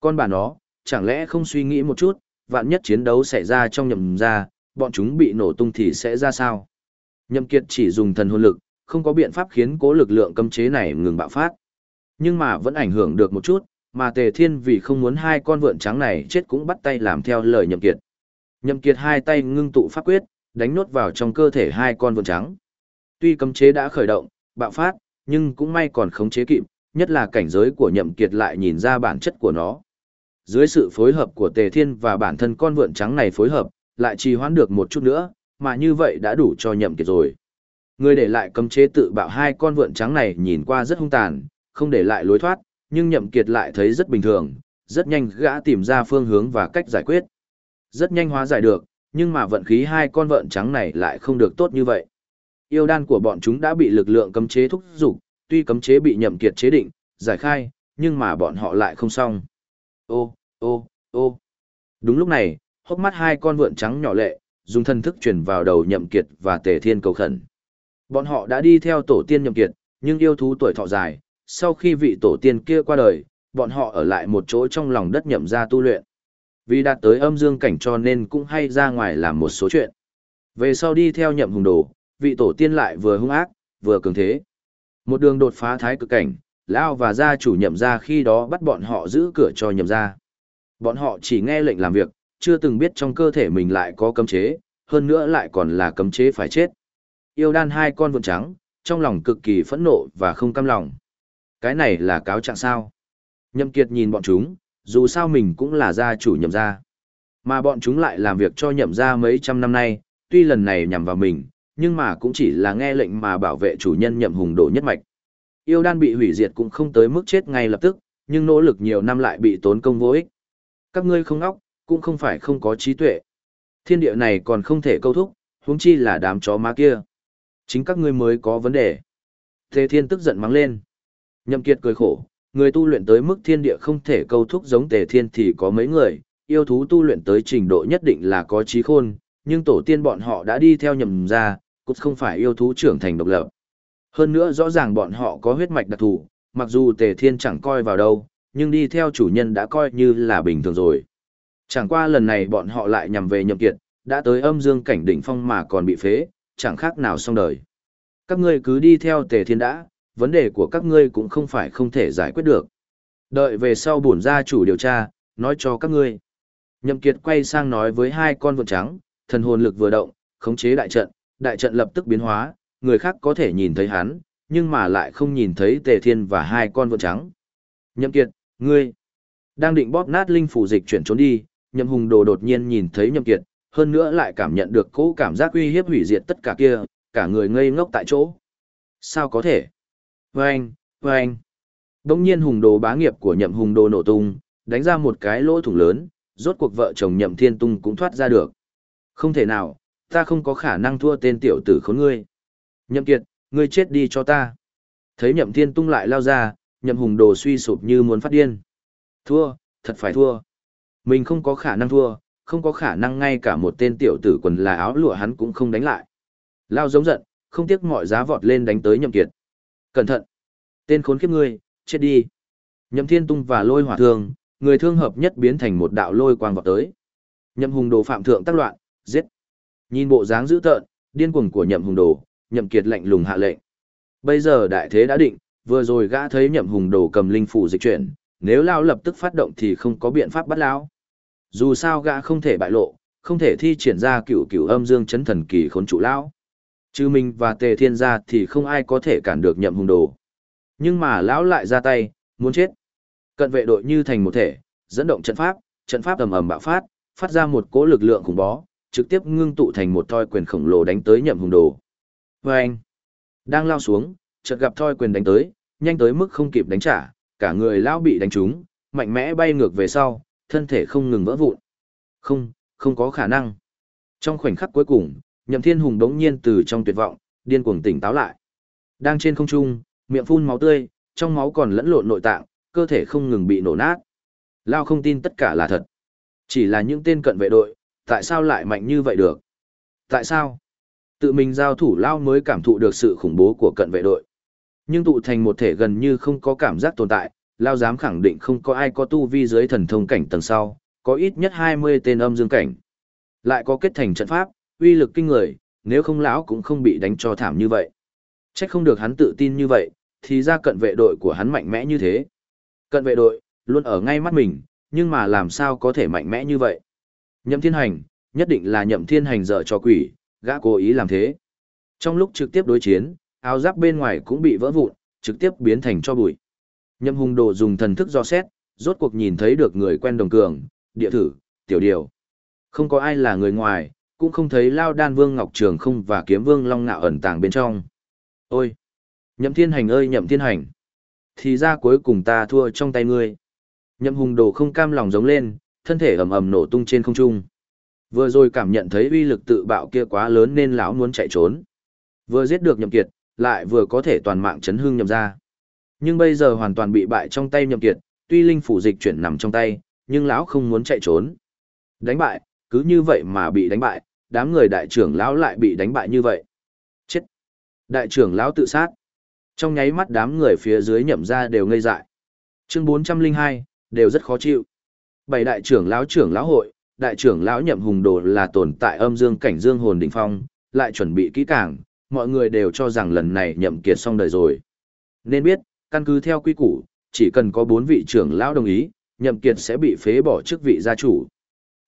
S1: Con bà nó, chẳng lẽ không suy nghĩ một chút, vạn nhất chiến đấu xảy ra trong nhậm ra, bọn chúng bị nổ tung thì sẽ ra sao? Nhậm kiệt chỉ dùng thần hồn lực, không có biện pháp khiến cố lực lượng cấm chế này ngừng bạo phát. Nhưng mà vẫn ảnh hưởng được một chút, mà Tề Thiên vì không muốn hai con vượn trắng này chết cũng bắt tay làm theo lời Nhậm Kiệt. Nhậm Kiệt hai tay ngưng tụ pháp quyết, đánh nốt vào trong cơ thể hai con vượn trắng. Tuy cấm chế đã khởi động, bạo phát, nhưng cũng may còn khống chế kịp, nhất là cảnh giới của Nhậm Kiệt lại nhìn ra bản chất của nó. Dưới sự phối hợp của Tề Thiên và bản thân con vượn trắng này phối hợp, lại trì hoãn được một chút nữa, mà như vậy đã đủ cho Nhậm Kiệt rồi. Người để lại cấm chế tự bạo hai con vượn trắng này nhìn qua rất hung tàn, không để lại lối thoát, nhưng nhậm kiệt lại thấy rất bình thường, rất nhanh gã tìm ra phương hướng và cách giải quyết. Rất nhanh hóa giải được, nhưng mà vận khí hai con vượn trắng này lại không được tốt như vậy. Yêu đan của bọn chúng đã bị lực lượng cấm chế thúc giục, tuy cấm chế bị nhậm kiệt chế định, giải khai, nhưng mà bọn họ lại không xong. Ô, ô, ô. Đúng lúc này, hốc mắt hai con vượn trắng nhỏ lệ, dùng thân thức truyền vào đầu nhậm kiệt và tề thiên cầu khẩn. Bọn họ đã đi theo tổ tiên nhậm kiệt, nhưng yêu thú tuổi thọ dài, sau khi vị tổ tiên kia qua đời, bọn họ ở lại một chỗ trong lòng đất nhậm ra tu luyện. Vì đạt tới âm dương cảnh cho nên cũng hay ra ngoài làm một số chuyện. Về sau đi theo nhậm hùng đồ, vị tổ tiên lại vừa hung ác, vừa cường thế. Một đường đột phá thái cực cảnh, Lao và gia chủ nhậm ra khi đó bắt bọn họ giữ cửa cho nhậm ra. Bọn họ chỉ nghe lệnh làm việc, chưa từng biết trong cơ thể mình lại có cấm chế, hơn nữa lại còn là cấm chế phải chết. Yêu đan hai con vượn trắng, trong lòng cực kỳ phẫn nộ và không cam lòng. Cái này là cáo trạng sao? Nhậm Kiệt nhìn bọn chúng, dù sao mình cũng là gia chủ nhậm gia. Mà bọn chúng lại làm việc cho nhậm gia mấy trăm năm nay, tuy lần này nhằm vào mình, nhưng mà cũng chỉ là nghe lệnh mà bảo vệ chủ nhân nhậm hùng đổ nhất mạch. Yêu đan bị hủy diệt cũng không tới mức chết ngay lập tức, nhưng nỗ lực nhiều năm lại bị tốn công vô ích. Các ngươi không ngốc cũng không phải không có trí tuệ. Thiên địa này còn không thể câu thúc, huống chi là đám chó má kia. Chính các ngươi mới có vấn đề. Tề Thiên tức giận mắng lên. Nhậm Kiệt cười khổ, người tu luyện tới mức thiên địa không thể câu thúc giống Tề Thiên thì có mấy người, yêu thú tu luyện tới trình độ nhất định là có trí khôn, nhưng tổ tiên bọn họ đã đi theo nhầm ra, cũng không phải yêu thú trưởng thành độc lập. Hơn nữa rõ ràng bọn họ có huyết mạch đặc thù, mặc dù Tề Thiên chẳng coi vào đâu, nhưng đi theo chủ nhân đã coi như là bình thường rồi. Chẳng qua lần này bọn họ lại nhằm về nhậm kiệt, đã tới âm dương cảnh đỉnh phong mà còn bị phế, chẳng khác nào xong đời. Các ngươi cứ đi theo Tề Thiên đã, vấn đề của các ngươi cũng không phải không thể giải quyết được. Đợi về sau bổn gia chủ điều tra, nói cho các ngươi. Nhậm Kiệt quay sang nói với hai con vượn trắng, thần hồn lực vừa động, khống chế đại trận, đại trận lập tức biến hóa, người khác có thể nhìn thấy hắn, nhưng mà lại không nhìn thấy Tề Thiên và hai con vượn trắng. Nhậm Kiệt, ngươi, đang định bóp nát linh phủ dịch chuyển trốn đi, Nhậm Hùng Đồ đột nhiên nhìn thấy Nhậm Kiệt, hơn nữa lại cảm nhận được cỗ cảm giác uy hiếp hủy diệt tất cả kia, cả người ngây ngốc tại chỗ. Sao có thể? Vâng, vâng. Đông nhiên Hùng Đồ bá nghiệp của Nhậm Hùng Đồ nổ tung, đánh ra một cái lỗ thủng lớn, rốt cuộc vợ chồng Nhậm Thiên Tung cũng thoát ra được. Không thể nào, ta không có khả năng thua tên tiểu tử khốn ngươi. Nhậm Kiệt, ngươi chết đi cho ta. Thấy Nhậm Thiên Tung lại lao ra, Nhậm Hùng Đồ suy sụp như muốn phát điên. Thua, thật phải thua. Mình không có khả năng thua, không có khả năng ngay cả một tên tiểu tử quần là áo lụa hắn cũng không đánh lại. Lao giống giận, không tiếc mọi giá vọt lên đánh tới Nhậm Kiệt. Cẩn thận! Tên khốn kiếp ngươi, chết đi! Nhậm Thiên Tung và lôi hỏa thương, người thương hợp nhất biến thành một đạo lôi quang vọt tới. Nhậm Hùng Đồ phạm thượng tác loạn, giết! Nhìn bộ dáng dữ tợn, điên cuồng của Nhậm Hùng Đồ, Nhậm Kiệt lạnh lùng hạ lệnh. Bây giờ đại thế đã định, vừa rồi gã thấy Nhậm Hùng Đồ cầm linh phủ dịch chuyển, nếu Lao lập tức phát động thì không có biện pháp bắt Lao. Dù sao gã không thể bại lộ, không thể thi triển ra cửu cửu âm dương chấn thần kỳ khốn trụ Lao. Chứ mình và tề thiên gia thì không ai có thể cản được Nhậm Hùng Đồ. Nhưng mà Lão lại ra tay, muốn chết. Cận vệ đội như thành một thể, dẫn động trận pháp, trận pháp ầm ầm bạo phát, phát ra một cỗ lực lượng khủng bó, trực tiếp ngưng tụ thành một thoi quyền khổng lồ đánh tới Nhậm Hùng Đồ. Và anh, đang lao xuống, chợt gặp thoi quyền đánh tới, nhanh tới mức không kịp đánh trả, cả người lão bị đánh trúng, mạnh mẽ bay ngược về sau, thân thể không ngừng vỡ vụn. Không, không có khả năng. Trong khoảnh khắc cuối cùng, Nhậm Thiên Hùng đống nhiên từ trong tuyệt vọng, điên cuồng tỉnh táo lại. Đang trên không trung, miệng phun máu tươi, trong máu còn lẫn lộn nội tạng, cơ thể không ngừng bị nổ nát. Lao không tin tất cả là thật. Chỉ là những tên cận vệ đội, tại sao lại mạnh như vậy được? Tại sao? Tự mình giao thủ Lao mới cảm thụ được sự khủng bố của cận vệ đội. Nhưng tụ thành một thể gần như không có cảm giác tồn tại, Lao dám khẳng định không có ai có tu vi dưới thần thông cảnh tầng sau, có ít nhất 20 tên âm dương cảnh. Lại có kết thành trận pháp, uy lực kinh người, nếu không lão cũng không bị đánh cho thảm như vậy. Chắc không được hắn tự tin như vậy, thì ra cận vệ đội của hắn mạnh mẽ như thế. Cận vệ đội, luôn ở ngay mắt mình, nhưng mà làm sao có thể mạnh mẽ như vậy. Nhậm thiên hành, nhất định là nhậm thiên hành dở cho quỷ, gã cố ý làm thế. Trong lúc trực tiếp đối chiến, áo giáp bên ngoài cũng bị vỡ vụn, trực tiếp biến thành cho bụi. Nhậm hùng đồ dùng thần thức do xét, rốt cuộc nhìn thấy được người quen đồng cường, địa thử, tiểu điều. Không có ai là người ngoài, cũng không thấy Lao Đan Vương Ngọc Trường không và Kiếm Vương Long Nạo ẩn tàng bên trong. Ôi! Nhậm Thiên Hành ơi Nhậm Thiên Hành! Thì ra cuối cùng ta thua trong tay ngươi. Nhậm Hùng Đồ không cam lòng giống lên, thân thể ầm ầm nổ tung trên không trung. Vừa rồi cảm nhận thấy uy lực tự bạo kia quá lớn nên lão muốn chạy trốn. Vừa giết được Nhậm Kiệt, lại vừa có thể toàn mạng chấn hương nhậm ra. Nhưng bây giờ hoàn toàn bị bại trong tay Nhậm Kiệt, tuy linh phủ dịch chuyển nằm trong tay, nhưng lão không muốn chạy trốn. Đánh bại, cứ như vậy mà bị đánh bại, đám người đại trưởng lão lại bị đánh bại như vậy. Chết! Đại trưởng lão tự sát. Trong nháy mắt đám người phía dưới nhậm ra đều ngây dại. Chương 402, đều rất khó chịu. Bảy đại trưởng lão trưởng lão hội, đại trưởng lão nhậm hùng đồ là tồn tại âm dương cảnh dương hồn đỉnh phong, lại chuẩn bị kỹ càng, mọi người đều cho rằng lần này nhậm kiệt xong đời rồi. Nên biết, căn cứ theo quy củ, chỉ cần có bốn vị trưởng lão đồng ý, nhậm kiệt sẽ bị phế bỏ chức vị gia chủ.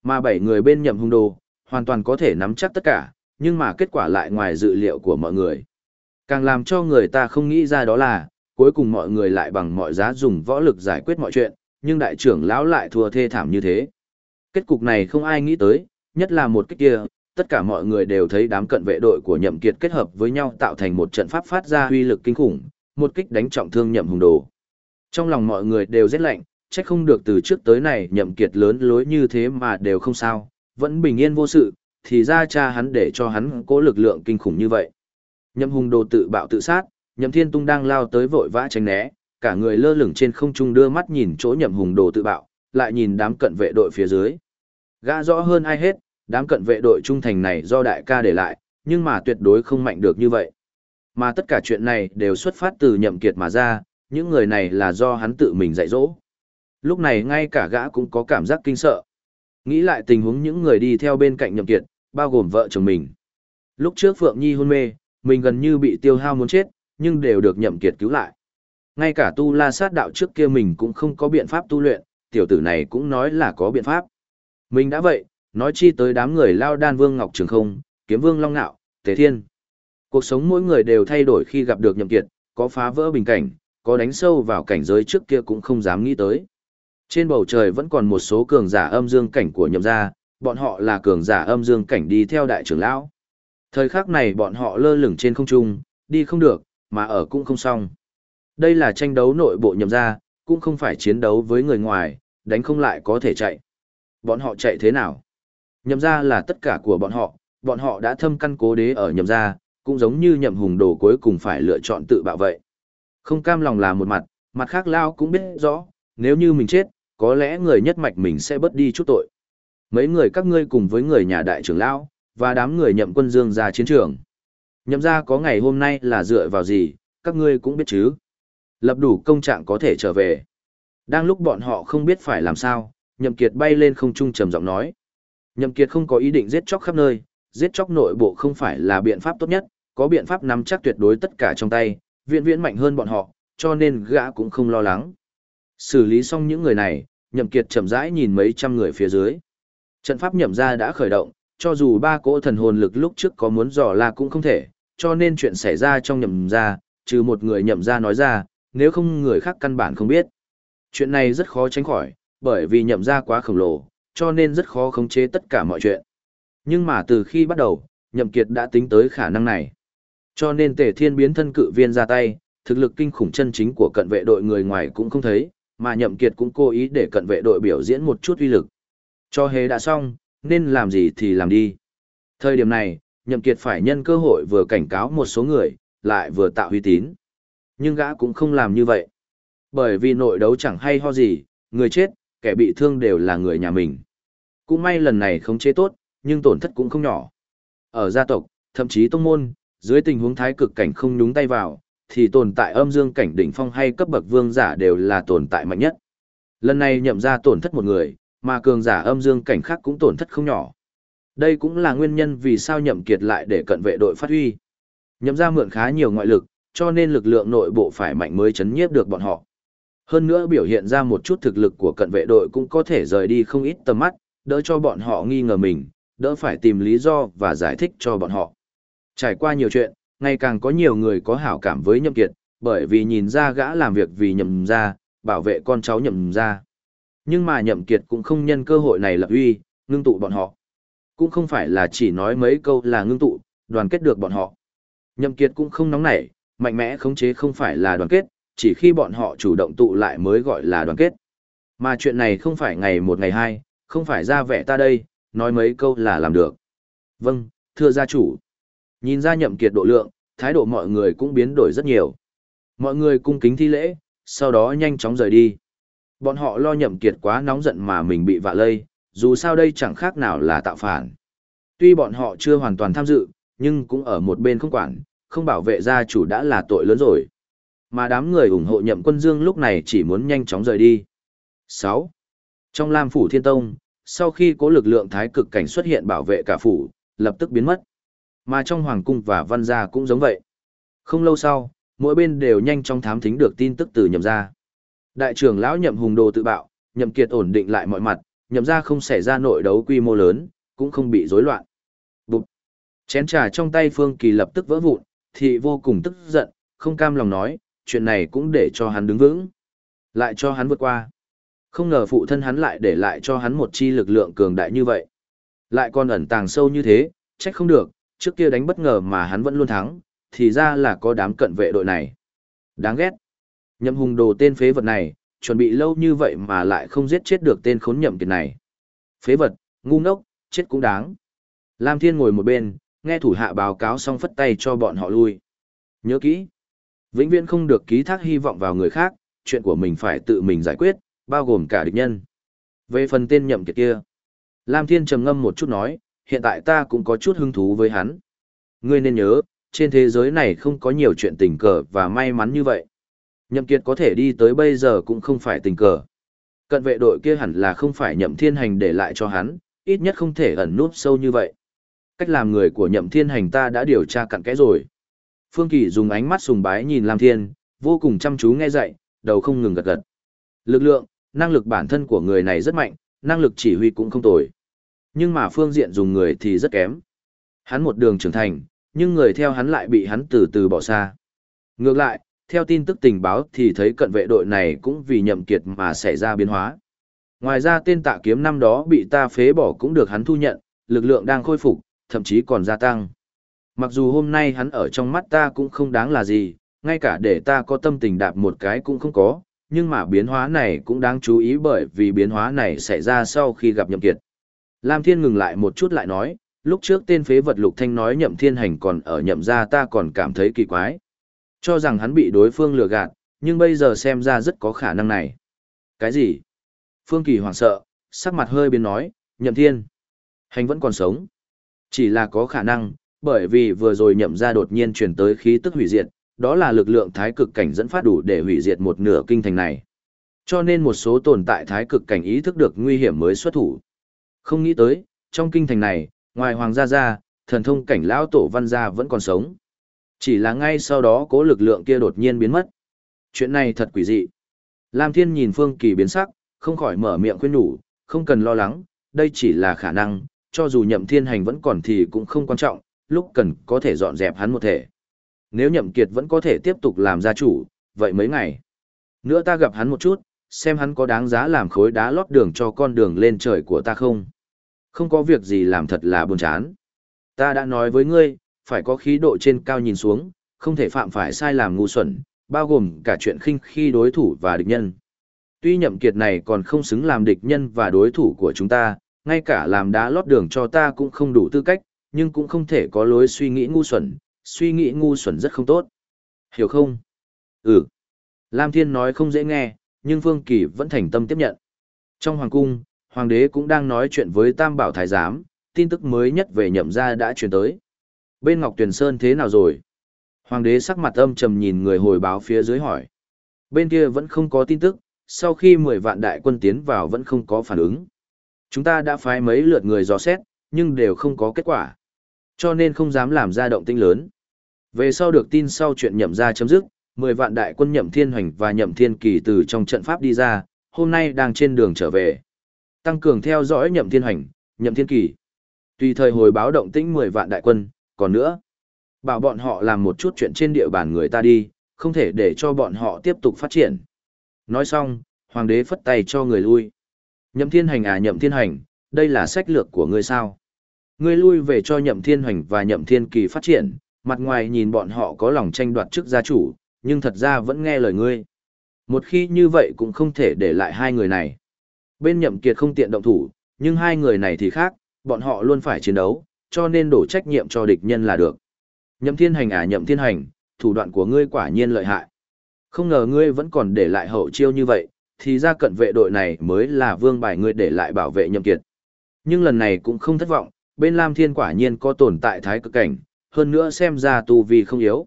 S1: Mà bảy người bên nhậm hung đồ, hoàn toàn có thể nắm chắc tất cả, nhưng mà kết quả lại ngoài dự liệu của mọi người. Càng làm cho người ta không nghĩ ra đó là, cuối cùng mọi người lại bằng mọi giá dùng võ lực giải quyết mọi chuyện, nhưng đại trưởng lão lại thua thê thảm như thế. Kết cục này không ai nghĩ tới, nhất là một cách kia, tất cả mọi người đều thấy đám cận vệ đội của nhậm kiệt kết hợp với nhau tạo thành một trận pháp phát ra uy lực kinh khủng, một kích đánh trọng thương nhậm hùng đồ. Trong lòng mọi người đều rét lạnh, trách không được từ trước tới này nhậm kiệt lớn lối như thế mà đều không sao, vẫn bình yên vô sự, thì ra cha hắn để cho hắn cố lực lượng kinh khủng như vậy. Nhậm hùng đồ tự bạo tự sát, nhậm thiên tung đang lao tới vội vã tránh né, cả người lơ lửng trên không trung đưa mắt nhìn chỗ nhậm hùng đồ tự bạo, lại nhìn đám cận vệ đội phía dưới. Gã rõ hơn ai hết, đám cận vệ đội trung thành này do đại ca để lại, nhưng mà tuyệt đối không mạnh được như vậy. Mà tất cả chuyện này đều xuất phát từ nhậm kiệt mà ra, những người này là do hắn tự mình dạy dỗ. Lúc này ngay cả gã cũng có cảm giác kinh sợ. Nghĩ lại tình huống những người đi theo bên cạnh nhậm kiệt, bao gồm vợ chồng mình. Lúc trước Phượng Nhi hôn mê, mình gần như bị tiêu hao muốn chết, nhưng đều được nhậm kiệt cứu lại. Ngay cả tu la sát đạo trước kia mình cũng không có biện pháp tu luyện, tiểu tử này cũng nói là có biện pháp. Mình đã vậy, nói chi tới đám người lao đan vương Ngọc Trường Không, kiếm vương Long Nạo, Tế Thiên. Cuộc sống mỗi người đều thay đổi khi gặp được nhậm kiệt, có phá vỡ bình cảnh, có đánh sâu vào cảnh giới trước kia cũng không dám nghĩ tới. Trên bầu trời vẫn còn một số cường giả âm dương cảnh của nhậm gia, bọn họ là cường giả âm dương cảnh đi theo đại trưởng lão. Thời khắc này bọn họ lơ lửng trên không trung, đi không được, mà ở cũng không xong. Đây là tranh đấu nội bộ nhậm gia, cũng không phải chiến đấu với người ngoài, đánh không lại có thể chạy. Bọn họ chạy thế nào? Nhậm gia là tất cả của bọn họ, bọn họ đã thâm căn cố đế ở nhậm gia, cũng giống như nhậm hùng đồ cuối cùng phải lựa chọn tự bạo vậy. Không cam lòng là một mặt, mặt khác Lao cũng biết rõ, nếu như mình chết, có lẽ người nhất mạch mình sẽ bớt đi chút tội. Mấy người các ngươi cùng với người nhà đại trưởng Lao, và đám người nhậm quân dương ra chiến trường. Nhậm gia có ngày hôm nay là dựa vào gì, các ngươi cũng biết chứ. Lập đủ công trạng có thể trở về. Đang lúc bọn họ không biết phải làm sao, nhậm kiệt bay lên không trung trầm giọng nói. Nhậm kiệt không có ý định giết chóc khắp nơi, giết chóc nội bộ không phải là biện pháp tốt nhất, có biện pháp nắm chắc tuyệt đối tất cả trong tay, viễn viễn mạnh hơn bọn họ, cho nên gã cũng không lo lắng. Xử lý xong những người này, nhậm kiệt chậm rãi nhìn mấy trăm người phía dưới. Trận pháp nhậm ra đã khởi động, cho dù ba cỗ thần hồn lực lúc trước có muốn dò la cũng không thể, cho nên chuyện xảy ra trong nhậm ra, trừ một người nhậm ra nói ra, nếu không người khác căn bản không biết. Chuyện này rất khó tránh khỏi, bởi vì nhậm ra quá khổng lồ, cho nên rất khó khống chế tất cả mọi chuyện. Nhưng mà từ khi bắt đầu, nhậm kiệt đã tính tới khả năng này. Cho nên tề thiên biến thân cự viên ra tay, thực lực kinh khủng chân chính của cận vệ đội người ngoài cũng không thấy, mà nhậm kiệt cũng cố ý để cận vệ đội biểu diễn một chút uy lực. Cho hề đã xong, nên làm gì thì làm đi. Thời điểm này, nhậm kiệt phải nhân cơ hội vừa cảnh cáo một số người, lại vừa tạo uy tín. Nhưng gã cũng không làm như vậy. Bởi vì nội đấu chẳng hay ho gì, người chết, kẻ bị thương đều là người nhà mình. Cũng may lần này không chế tốt, nhưng tổn thất cũng không nhỏ. Ở gia tộc, thậm chí tông môn, dưới tình huống thái cực cảnh không nhúng tay vào, thì tồn tại âm dương cảnh đỉnh phong hay cấp bậc vương giả đều là tồn tại mạnh nhất. Lần này nhậm ra tổn thất một người, mà cường giả âm dương cảnh khác cũng tổn thất không nhỏ. Đây cũng là nguyên nhân vì sao nhậm kiệt lại để cận vệ đội phát huy. Nhậm ra mượn khá nhiều ngoại lực, cho nên lực lượng nội bộ phải mạnh mới chấn nhiếp được bọn họ. Hơn nữa biểu hiện ra một chút thực lực của cận vệ đội cũng có thể rời đi không ít tầm mắt, đỡ cho bọn họ nghi ngờ mình, đỡ phải tìm lý do và giải thích cho bọn họ. Trải qua nhiều chuyện, ngày càng có nhiều người có hảo cảm với nhậm kiệt, bởi vì nhìn ra gã làm việc vì nhậm gia bảo vệ con cháu nhậm gia Nhưng mà nhậm kiệt cũng không nhân cơ hội này lập uy, ngưng tụ bọn họ. Cũng không phải là chỉ nói mấy câu là ngưng tụ, đoàn kết được bọn họ. Nhậm kiệt cũng không nóng nảy, mạnh mẽ khống chế không phải là đoàn kết, chỉ khi bọn họ chủ động tụ lại mới gọi là đoàn kết. Mà chuyện này không phải ngày một ngày hai, không phải ra vẻ ta đây, nói mấy câu là làm được. Vâng, thưa gia chủ. Nhìn ra nhậm kiệt độ lượng, thái độ mọi người cũng biến đổi rất nhiều. Mọi người cung kính thi lễ, sau đó nhanh chóng rời đi. Bọn họ lo nhậm kiệt quá nóng giận mà mình bị vạ lây, dù sao đây chẳng khác nào là tạo phản. Tuy bọn họ chưa hoàn toàn tham dự, nhưng cũng ở một bên không quản, không bảo vệ gia chủ đã là tội lớn rồi. Mà đám người ủng hộ nhậm quân dương lúc này chỉ muốn nhanh chóng rời đi. 6. Trong Lam Phủ Thiên Tông, sau khi có lực lượng thái cực cảnh xuất hiện bảo vệ cả phủ, lập tức biến mất. Mà trong Hoàng Cung và Văn Gia cũng giống vậy. Không lâu sau, mỗi bên đều nhanh chóng thám thính được tin tức từ nhậm gia. Đại trưởng lão nhậm hùng đồ tự bạo, nhậm kiệt ổn định lại mọi mặt, nhậm gia không xảy ra nội đấu quy mô lớn, cũng không bị rối loạn. Bụt! Chén trà trong tay Phương Kỳ lập tức vỡ vụn, thị vô cùng tức giận, không cam lòng nói, chuyện này cũng để cho hắn đứng vững. Lại cho hắn vượt qua. Không ngờ phụ thân hắn lại để lại cho hắn một chi lực lượng cường đại như vậy. Lại còn ẩn tàng sâu như thế, trách không được, trước kia đánh bất ngờ mà hắn vẫn luôn thắng, thì ra là có đám cận vệ đội này. Đáng ghét. Nhậm hùng đồ tên phế vật này, chuẩn bị lâu như vậy mà lại không giết chết được tên khốn nhậm kiệt này. Phế vật, ngu ngốc, chết cũng đáng. Lam Thiên ngồi một bên, nghe thủ hạ báo cáo xong phất tay cho bọn họ lui. Nhớ kỹ, vĩnh viễn không được ký thác hy vọng vào người khác, chuyện của mình phải tự mình giải quyết, bao gồm cả địch nhân. Về phần tên nhậm kiệt kia, Lam Thiên trầm ngâm một chút nói, hiện tại ta cũng có chút hứng thú với hắn. Ngươi nên nhớ, trên thế giới này không có nhiều chuyện tình cờ và may mắn như vậy. Nhậm kiệt có thể đi tới bây giờ cũng không phải tình cờ. Cận vệ đội kia hẳn là không phải nhậm thiên hành để lại cho hắn, ít nhất không thể ẩn núp sâu như vậy. Cách làm người của nhậm thiên hành ta đã điều tra cặn kẽ rồi. Phương Kỳ dùng ánh mắt sùng bái nhìn Lam Thiên, vô cùng chăm chú nghe dạy, đầu không ngừng gật gật. Lực lượng, năng lực bản thân của người này rất mạnh, năng lực chỉ huy cũng không tồi. Nhưng mà phương diện dùng người thì rất kém. Hắn một đường trưởng thành, nhưng người theo hắn lại bị hắn từ từ bỏ xa. Ngược lại, theo tin tức tình báo thì thấy cận vệ đội này cũng vì nhậm kiệt mà xảy ra biến hóa. Ngoài ra tên tạ kiếm năm đó bị ta phế bỏ cũng được hắn thu nhận, lực lượng đang khôi phục, thậm chí còn gia tăng. Mặc dù hôm nay hắn ở trong mắt ta cũng không đáng là gì, ngay cả để ta có tâm tình đạp một cái cũng không có, nhưng mà biến hóa này cũng đáng chú ý bởi vì biến hóa này xảy ra sau khi gặp nhậm kiệt. Lam Thiên ngừng lại một chút lại nói, lúc trước tên phế vật Lục Thanh nói nhậm thiên hành còn ở nhậm gia ta còn cảm thấy kỳ quái. Cho rằng hắn bị đối phương lừa gạt, nhưng bây giờ xem ra rất có khả năng này. Cái gì? Phương Kỳ hoảng sợ, sắc mặt hơi biến nói, nhậm thiên. Hành vẫn còn sống. Chỉ là có khả năng, bởi vì vừa rồi nhậm ra đột nhiên truyền tới khí tức hủy diệt, đó là lực lượng thái cực cảnh dẫn phát đủ để hủy diệt một nửa kinh thành này. Cho nên một số tồn tại thái cực cảnh ý thức được nguy hiểm mới xuất thủ. Không nghĩ tới, trong kinh thành này, ngoài hoàng gia gia, thần thông cảnh lão tổ văn gia vẫn còn sống. Chỉ là ngay sau đó cố lực lượng kia đột nhiên biến mất. Chuyện này thật quỷ dị. Lam Thiên nhìn Phương Kỳ biến sắc, không khỏi mở miệng khuyên nhủ, không cần lo lắng, đây chỉ là khả năng, cho dù nhậm thiên hành vẫn còn thì cũng không quan trọng, lúc cần có thể dọn dẹp hắn một thể. Nếu nhậm kiệt vẫn có thể tiếp tục làm gia chủ, vậy mấy ngày nữa ta gặp hắn một chút, xem hắn có đáng giá làm khối đá lót đường cho con đường lên trời của ta không. Không có việc gì làm thật là buồn chán. Ta đã nói với ngươi, phải có khí độ trên cao nhìn xuống, không thể phạm phải sai làm ngu xuẩn, bao gồm cả chuyện khinh khi đối thủ và địch nhân. Tuy nhậm kiệt này còn không xứng làm địch nhân và đối thủ của chúng ta, ngay cả làm đá lót đường cho ta cũng không đủ tư cách, nhưng cũng không thể có lối suy nghĩ ngu xuẩn, suy nghĩ ngu xuẩn rất không tốt. Hiểu không? Ừ. Lam Thiên nói không dễ nghe, nhưng Phương Kỳ vẫn thành tâm tiếp nhận. Trong hoàng cung, hoàng đế cũng đang nói chuyện với Tam Bảo Thái Giám, tin tức mới nhất về nhậm gia đã truyền tới. Bên Ngọc Tuyền Sơn thế nào rồi? Hoàng đế sắc mặt âm trầm nhìn người hồi báo phía dưới hỏi. Bên kia vẫn không có tin tức, sau khi 10 vạn đại quân tiến vào vẫn không có phản ứng. Chúng ta đã phái mấy lượt người dò xét, nhưng đều không có kết quả. Cho nên không dám làm ra động tinh lớn. Về sau được tin sau chuyện nhậm ra chấm dứt, 10 vạn đại quân nhậm thiên hoành và nhậm thiên kỳ từ trong trận pháp đi ra, hôm nay đang trên đường trở về. Tăng cường theo dõi nhậm thiên hoành, nhậm thiên kỳ. Tùy thời hồi báo động tĩnh 10 vạn đại quân, còn nữa. Bảo bọn họ làm một chút chuyện trên địa bàn người ta đi, không thể để cho bọn họ tiếp tục phát triển. Nói xong, hoàng đế phất tay cho người lui. Nhậm thiên hành à nhậm thiên hành, đây là sách lược của ngươi sao? Ngươi lui về cho nhậm thiên hành và nhậm thiên kỳ phát triển, mặt ngoài nhìn bọn họ có lòng tranh đoạt chức gia chủ, nhưng thật ra vẫn nghe lời ngươi. Một khi như vậy cũng không thể để lại hai người này. Bên nhậm kiệt không tiện động thủ, nhưng hai người này thì khác, bọn họ luôn phải chiến đấu, cho nên đổ trách nhiệm cho địch nhân là được. Nhậm thiên hành à nhậm thiên hành, thủ đoạn của ngươi quả nhiên lợi hại. Không ngờ ngươi vẫn còn để lại hậu chiêu như vậy, thì ra cận vệ đội này mới là vương bài ngươi để lại bảo vệ nhậm kiệt. Nhưng lần này cũng không thất vọng, bên Lam Thiên quả nhiên có tồn tại thái cực cảnh, hơn nữa xem ra tu vi không yếu.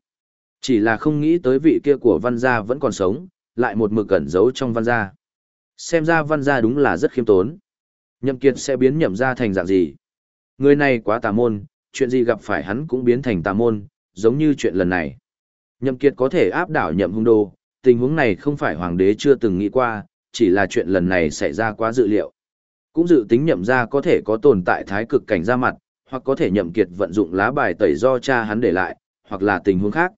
S1: Chỉ là không nghĩ tới vị kia của văn gia vẫn còn sống, lại một mực cẩn giấu trong văn gia. Xem ra văn gia đúng là rất khiêm tốn. Nhậm kiệt sẽ biến nhậm gia thành dạng gì? Người này quá tà môn, chuyện gì gặp phải hắn cũng biến thành tà môn, giống như chuyện lần này. Nhậm kiệt có thể áp đảo nhậm hung đô, tình huống này không phải hoàng đế chưa từng nghĩ qua, chỉ là chuyện lần này xảy ra quá dự liệu. Cũng dự tính nhậm gia có thể có tồn tại thái cực cảnh ra mặt, hoặc có thể nhậm kiệt vận dụng lá bài tẩy do cha hắn để lại, hoặc là tình huống khác.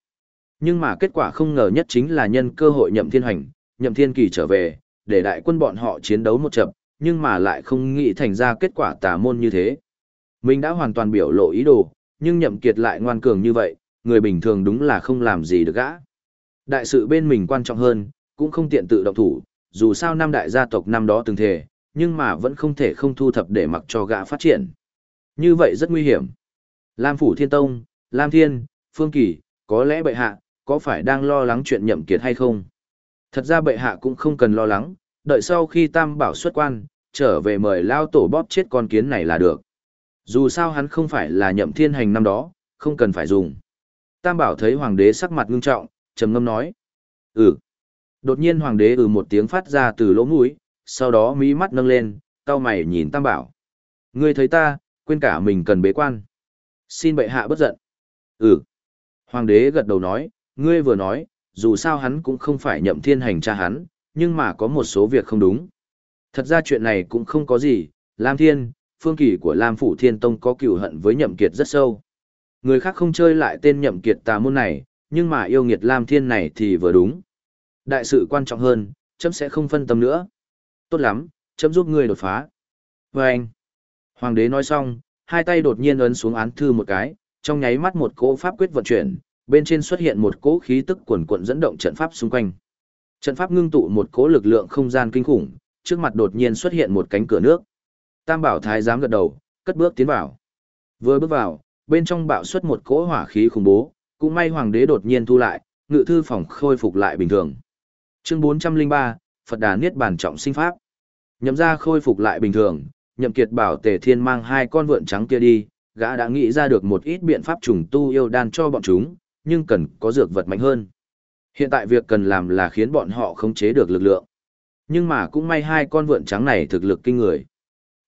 S1: Nhưng mà kết quả không ngờ nhất chính là nhân cơ hội nhậm thiên hành, nhậm thiên kỳ trở về, để đại quân bọn họ chiến đấu một trận, nhưng mà lại không nghĩ thành ra kết quả tà môn như thế. Mình đã hoàn toàn biểu lộ ý đồ, nhưng nhậm kiệt lại ngoan cường như vậy, người bình thường đúng là không làm gì được gã. Đại sự bên mình quan trọng hơn, cũng không tiện tự động thủ, dù sao năm đại gia tộc năm đó từng thề, nhưng mà vẫn không thể không thu thập để mặc cho gã phát triển. Như vậy rất nguy hiểm. Lam Phủ Thiên Tông, Lam Thiên, Phương Kỳ, có lẽ bệ hạ, có phải đang lo lắng chuyện nhậm kiệt hay không? Thật ra bệ hạ cũng không cần lo lắng, đợi sau khi Tam Bảo xuất quan, trở về mời lao tổ bóp chết con kiến này là được. Dù sao hắn không phải là nhậm thiên hành năm đó, không cần phải dùng. Tam Bảo thấy hoàng đế sắc mặt ngưng trọng, trầm ngâm nói. Ừ. Đột nhiên hoàng đế ừ một tiếng phát ra từ lỗ mũi, sau đó mí mắt nâng lên, cao mày nhìn Tam Bảo. Ngươi thấy ta, quên cả mình cần bế quan. Xin bệ hạ bất giận. Ừ. Hoàng đế gật đầu nói, ngươi vừa nói, dù sao hắn cũng không phải nhậm thiên hành cha hắn, nhưng mà có một số việc không đúng. Thật ra chuyện này cũng không có gì, Lam Thiên, phương kỳ của Lam Phủ Thiên Tông có cựu hận với nhậm kiệt rất sâu. Người khác không chơi lại tên nhậm kiệt tà môn này, nhưng mà yêu nghiệt Lam Thiên này thì vừa đúng. Đại sự quan trọng hơn, chấm sẽ không phân tâm nữa. Tốt lắm, chấm giúp ngươi đột phá. Và anh. Hoàng đế nói xong, hai tay đột nhiên ấn xuống án thư một cái, trong nháy mắt một cỗ pháp quyết vận chuyển, bên trên xuất hiện một cỗ khí tức quần quận dẫn động trận pháp xung quanh. Trận pháp ngưng tụ một cỗ lực lượng không gian kinh khủng, trước mặt đột nhiên xuất hiện một cánh cửa nước. Tam bảo thái giám gật đầu, cất bước tiến vào. Vừa bước vào, bên trong bạo xuất một cỗ hỏa khí khủng bố, cũng may hoàng đế đột nhiên thu lại, ngự thư phòng khôi phục lại bình thường. Chương 403, Phật Đà Niết Bàn Trọng Sinh Pháp. Nhậm ra khôi phục lại bình thường, nhậm kiệt bảo tề thiên mang hai con vượn trắng kia đi, gã đã nghĩ ra được một ít biện pháp trùng tu yêu đan cho bọn chúng, nhưng cần có dược vật mạnh hơn. Hiện tại việc cần làm là khiến bọn họ khống chế được lực lượng. Nhưng mà cũng may hai con vượn trắng này thực lực kinh người.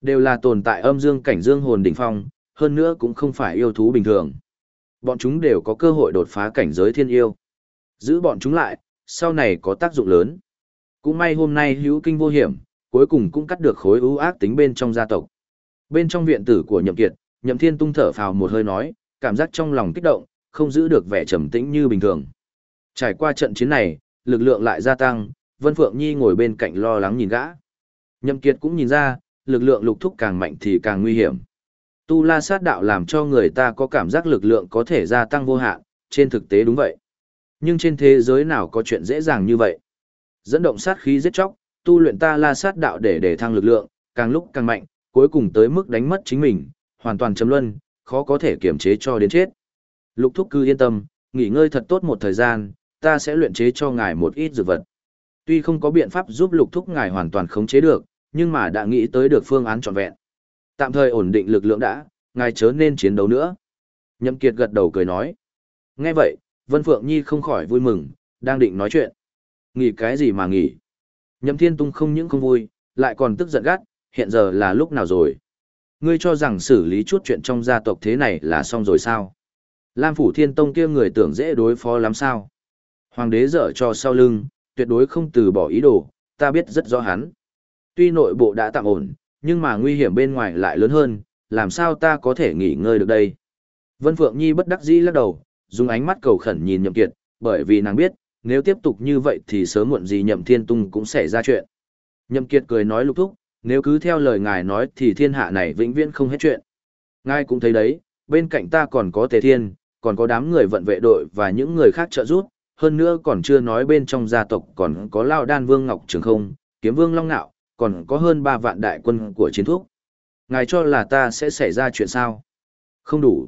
S1: Đều là tồn tại âm dương cảnh dương hồn đỉnh phong, hơn nữa cũng không phải yêu thú bình thường. Bọn chúng đều có cơ hội đột phá cảnh giới thiên yêu. Giữ bọn chúng lại, sau này có tác dụng lớn. Cũng may hôm nay hữu kinh vô hiểm, cuối cùng cũng cắt được khối ưu ác tính bên trong gia tộc. Bên trong viện tử của Nhậm Kiệt, Nhậm Thiên tung thở phào một hơi nói, cảm giác trong lòng kích động, không giữ được vẻ trầm tĩnh như bình thường. Trải qua trận chiến này, lực lượng lại gia tăng, Vân Phượng Nhi ngồi bên cạnh lo lắng nhìn gã. Nhậm Kiệt cũng nhìn ra, lực lượng lục thúc càng mạnh thì càng nguy hiểm. Tu La sát đạo làm cho người ta có cảm giác lực lượng có thể gia tăng vô hạn, trên thực tế đúng vậy. Nhưng trên thế giới nào có chuyện dễ dàng như vậy? Dẫn động sát khí giết chóc, tu luyện ta La sát đạo để để thăng lực lượng, càng lúc càng mạnh, cuối cùng tới mức đánh mất chính mình, hoàn toàn chấm luân, khó có thể kiềm chế cho đến chết. Lục thúc cư yên tâm, nghỉ ngơi thật tốt một thời gian, ta sẽ luyện chế cho ngài một ít dược vật. Tuy không có biện pháp giúp lục thúc ngài hoàn toàn khống chế được, nhưng mà đã nghĩ tới được phương án trọn vẹn. Tạm thời ổn định lực lượng đã, ngài chớ nên chiến đấu nữa. Nhậm Kiệt gật đầu cười nói. Nghe vậy, Vân Phượng Nhi không khỏi vui mừng, đang định nói chuyện. Nghỉ cái gì mà nghỉ? Nhậm Thiên Tung không những không vui, lại còn tức giận gắt, hiện giờ là lúc nào rồi? Ngươi cho rằng xử lý chút chuyện trong gia tộc thế này là xong rồi sao? Lam Phủ Thiên Tông kia người tưởng dễ đối phó lắm sao? Hoàng đế dở cho sau lưng, tuyệt đối không từ bỏ ý đồ, ta biết rất rõ hắn. Tuy nội bộ đã tạm ổn, nhưng mà nguy hiểm bên ngoài lại lớn hơn, làm sao ta có thể nghỉ ngơi được đây? Vân Phượng Nhi bất đắc dĩ lắc đầu, dùng ánh mắt cầu khẩn nhìn Nhậm Kiệt, bởi vì nàng biết, nếu tiếp tục như vậy thì sớm muộn gì Nhậm Thiên Tung cũng sẽ ra chuyện. Nhậm Kiệt cười nói lục thúc, nếu cứ theo lời ngài nói thì thiên hạ này vĩnh viễn không hết chuyện. Ngài cũng thấy đấy, bên cạnh ta còn có Tề Thiên, còn có đám người vận vệ đội và những người khác trợ giúp, hơn nữa còn chưa nói bên trong gia tộc còn có Lao Đan Vương Ngọc Trường Không, Kiếm Vương Long Nạo, còn có hơn 3 vạn đại quân của chiến thuốc. Ngài cho là ta sẽ xảy ra chuyện sao? Không đủ.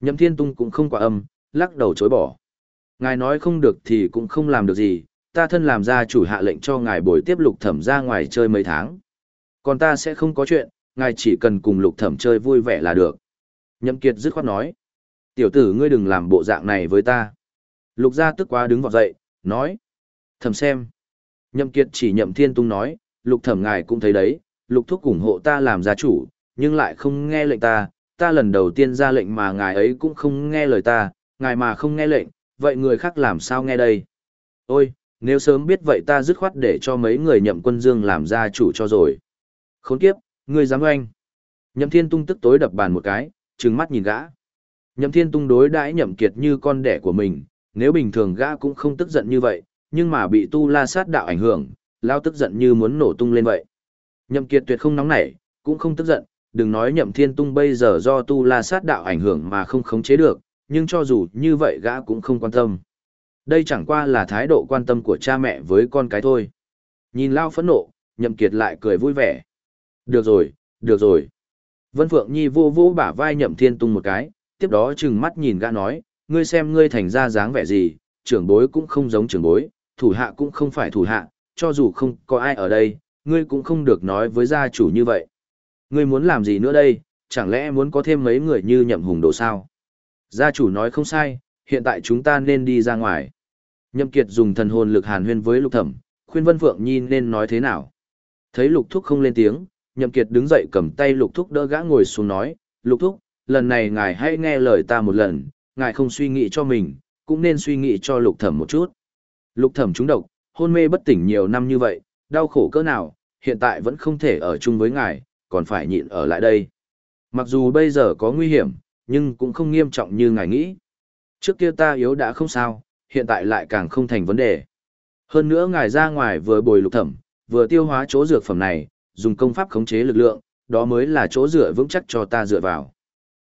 S1: Nhậm Thiên Tung cũng không quả âm, lắc đầu chối bỏ. Ngài nói không được thì cũng không làm được gì, ta thân làm ra chủ hạ lệnh cho ngài bồi tiếp lục thẩm ra ngoài chơi mấy tháng. Còn ta sẽ không có chuyện, ngài chỉ cần cùng lục thẩm chơi vui vẻ là được. Nhậm Kiệt dứt khoát nói. Tiểu tử ngươi đừng làm bộ dạng này với ta. Lục gia tức quá đứng vọt dậy, nói. Thẩm xem. Nhậm kiệt chỉ nhậm thiên tung nói, lục thẩm ngài cũng thấy đấy, lục thúc ủng hộ ta làm gia chủ, nhưng lại không nghe lệnh ta, ta lần đầu tiên ra lệnh mà ngài ấy cũng không nghe lời ta, ngài mà không nghe lệnh, vậy người khác làm sao nghe đây? Ôi, nếu sớm biết vậy ta dứt khoát để cho mấy người nhậm quân dương làm gia chủ cho rồi. Khốn kiếp, ngươi dám oanh. Nhậm thiên tung tức tối đập bàn một cái, trừng mắt nhìn gã. Nhậm thiên tung đối đãi nhậm kiệt như con đẻ của mình, nếu bình thường gã cũng không tức giận như vậy, nhưng mà bị tu la sát đạo ảnh hưởng, lao tức giận như muốn nổ tung lên vậy. Nhậm kiệt tuyệt không nóng nảy, cũng không tức giận, đừng nói nhậm thiên tung bây giờ do tu la sát đạo ảnh hưởng mà không khống chế được, nhưng cho dù như vậy gã cũng không quan tâm. Đây chẳng qua là thái độ quan tâm của cha mẹ với con cái thôi. Nhìn lao phẫn nộ, nhậm kiệt lại cười vui vẻ. Được rồi, được rồi. Vân Phượng Nhi vô vô bả vai nhậm thiên tung một cái, tiếp đó chừng mắt nhìn gã nói, ngươi xem ngươi thành ra dáng vẻ gì, trưởng bối cũng không giống trưởng bối, thủ hạ cũng không phải thủ hạ, cho dù không có ai ở đây, ngươi cũng không được nói với gia chủ như vậy. Ngươi muốn làm gì nữa đây, chẳng lẽ muốn có thêm mấy người như nhậm hùng đồ sao? Gia chủ nói không sai, hiện tại chúng ta nên đi ra ngoài. Nhậm Kiệt dùng thần hồn lực hàn huyên với Lục Thẩm, khuyên Vân Phượng Nhi nên nói thế nào. Thấy Lục Thúc không lên tiếng, Nhậm Kiệt đứng dậy cầm tay Lục Thúc đỡ gã ngồi xuống nói, Lục Thúc, lần này ngài hãy nghe lời ta một lần, ngài không suy nghĩ cho mình, cũng nên suy nghĩ cho Lục Thẩm một chút. Lục Thẩm trúng độc, hôn mê bất tỉnh nhiều năm như vậy, đau khổ cỡ nào, hiện tại vẫn không thể ở chung với ngài, còn phải nhịn ở lại đây. Mặc dù bây giờ có nguy hiểm, nhưng cũng không nghiêm trọng như ngài nghĩ. Trước kia ta yếu đã không sao, hiện tại lại càng không thành vấn đề. Hơn nữa ngài ra ngoài vừa bồi lục thẩm, vừa tiêu hóa chỗ dược phẩm này, dùng công pháp khống chế lực lượng, đó mới là chỗ dựa vững chắc cho ta dựa vào.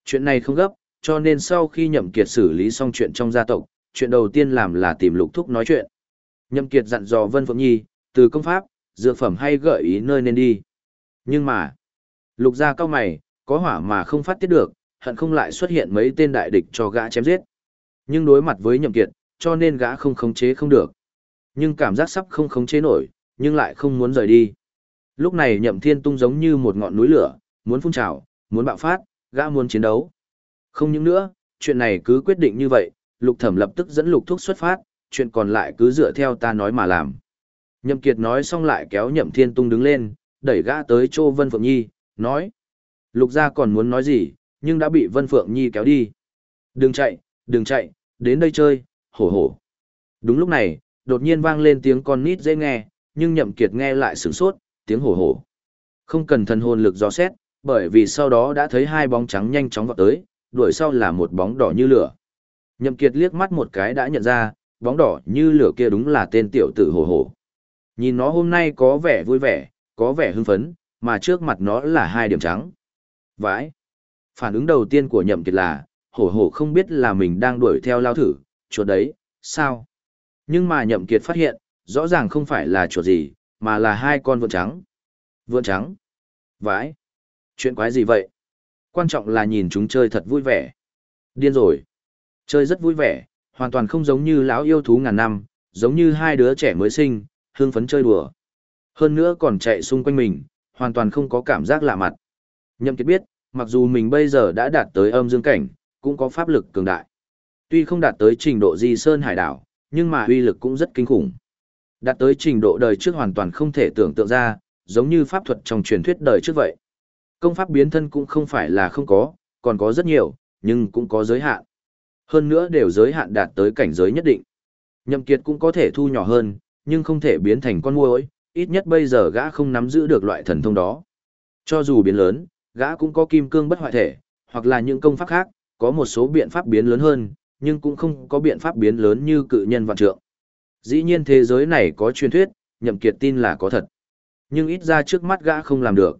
S1: Chuyện này không gấp, cho nên sau khi nhậm kiệt xử lý xong chuyện trong gia tộc, chuyện đầu tiên làm là tìm lục thúc nói chuyện. Nhậm kiệt dặn dò Vân Phượng Nhi, từ công pháp, dược phẩm hay gợi ý nơi nên đi. Nhưng mà, lục gia cao mày, có hỏa mà không phát tiết được, hận không lại xuất hiện mấy tên đại địch cho gã chém giết. Nhưng đối mặt với nhậm kiệt, cho nên gã không khống chế không được. Nhưng cảm giác sắp không khống chế nổi, nhưng lại không muốn rời đi. Lúc này nhậm thiên tung giống như một ngọn núi lửa, muốn phun trào, muốn bạo phát, gã muốn chiến đấu. Không những nữa, chuyện này cứ quyết định như vậy, lục thẩm lập tức dẫn lục thúc xuất phát, chuyện còn lại cứ dựa theo ta nói mà làm. Nhậm kiệt nói xong lại kéo nhậm thiên tung đứng lên, đẩy gã tới chỗ Vân Phượng Nhi, nói. Lục gia còn muốn nói gì, nhưng đã bị Vân Phượng Nhi kéo đi. Đừng chạy, đừng chạy, đến đây chơi, hổ hổ. Đúng lúc này, đột nhiên vang lên tiếng con nít dễ nghe, nhưng nhậm kiệt nghe lại sửng sốt, tiếng hổ hổ. Không cần thần hồn lực dò xét, bởi vì sau đó đã thấy hai bóng trắng nhanh chóng vọt tới, đuổi sau là một bóng đỏ như lửa. Nhậm kiệt liếc mắt một cái đã nhận ra, bóng đỏ như lửa kia đúng là tên tiểu tử hổ hổ. Nhìn nó hôm nay có vẻ vui vẻ, có vẻ hưng phấn, mà trước mặt nó là hai điểm trắng. Vãi. Phản ứng đầu tiên của nhậm kiệt là, hổ hổ không biết là mình đang đuổi theo lao thử, chuột đấy, sao? Nhưng mà nhậm kiệt phát hiện, rõ ràng không phải là chuột gì, mà là hai con vượn trắng. Vượn trắng? Vãi! Chuyện quái gì vậy? Quan trọng là nhìn chúng chơi thật vui vẻ. Điên rồi! Chơi rất vui vẻ, hoàn toàn không giống như lão yêu thú ngàn năm, giống như hai đứa trẻ mới sinh, hương phấn chơi đùa. Hơn nữa còn chạy xung quanh mình, hoàn toàn không có cảm giác lạ mặt. Nhậm kiệt biết, mặc dù mình bây giờ đã đạt tới âm dương cảnh, cũng có pháp lực cường đại. Tuy không đạt tới trình độ di sơn hải đảo, nhưng mà uy lực cũng rất kinh khủng. Đạt tới trình độ đời trước hoàn toàn không thể tưởng tượng ra, giống như pháp thuật trong truyền thuyết đời trước vậy. Công pháp biến thân cũng không phải là không có, còn có rất nhiều, nhưng cũng có giới hạn. Hơn nữa đều giới hạn đạt tới cảnh giới nhất định. Nhậm Kiệt cũng có thể thu nhỏ hơn, nhưng không thể biến thành con muỗi, ít nhất bây giờ gã không nắm giữ được loại thần thông đó. Cho dù biến lớn, gã cũng có kim cương bất hoại thể, hoặc là những công pháp khác, có một số biện pháp biến lớn hơn, nhưng cũng không có biện pháp biến lớn như cự nhân vạn trượng. Dĩ nhiên thế giới này có truyền thuyết, nhậm kiệt tin là có thật. Nhưng ít ra trước mắt gã không làm được.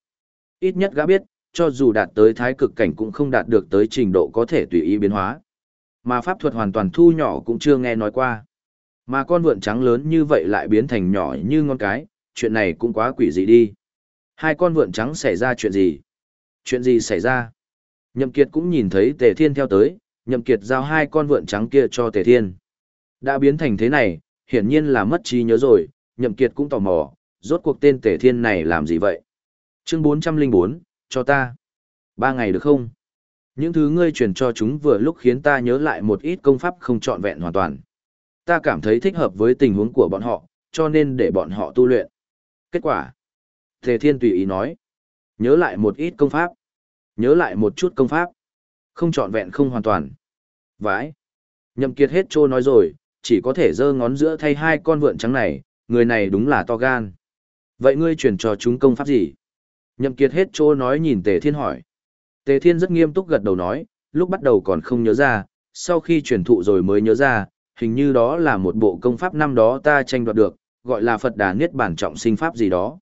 S1: Ít nhất gã biết, cho dù đạt tới thái cực cảnh cũng không đạt được tới trình độ có thể tùy ý biến hóa. Mà pháp thuật hoàn toàn thu nhỏ cũng chưa nghe nói qua. Mà con vượn trắng lớn như vậy lại biến thành nhỏ như ngón cái, chuyện này cũng quá quỷ dị đi. Hai con vượn trắng xảy ra chuyện gì? Chuyện gì xảy ra? Nhậm Kiệt cũng nhìn thấy Tề Thiên theo tới, Nhậm Kiệt giao hai con vượn trắng kia cho Tề Thiên. Đã biến thành thế này, hiển nhiên là mất trí nhớ rồi, Nhậm Kiệt cũng tò mò, rốt cuộc tên Tề Thiên này làm gì vậy? Chương 404, cho ta. Ba ngày được không? Những thứ ngươi truyền cho chúng vừa lúc khiến ta nhớ lại một ít công pháp không trọn vẹn hoàn toàn. ta cảm thấy thích hợp với tình huống của bọn họ, cho nên để bọn họ tu luyện. Kết quả. Tề Thiên tùy ý nói. Nhớ lại một ít công pháp. Nhớ lại một chút công pháp. Không trọn vẹn không hoàn toàn. Vãi. Nhậm kiệt hết trô nói rồi, chỉ có thể giơ ngón giữa thay hai con vượn trắng này, người này đúng là to gan. Vậy ngươi truyền cho chúng công pháp gì? Nhậm kiệt hết trô nói nhìn Tề Thiên hỏi. Tề Thiên rất nghiêm túc gật đầu nói, lúc bắt đầu còn không nhớ ra, sau khi truyền thụ rồi mới nhớ ra, hình như đó là một bộ công pháp năm đó ta tranh đoạt được, gọi là Phật Đà Niết Bàn Trọng Sinh Pháp gì đó.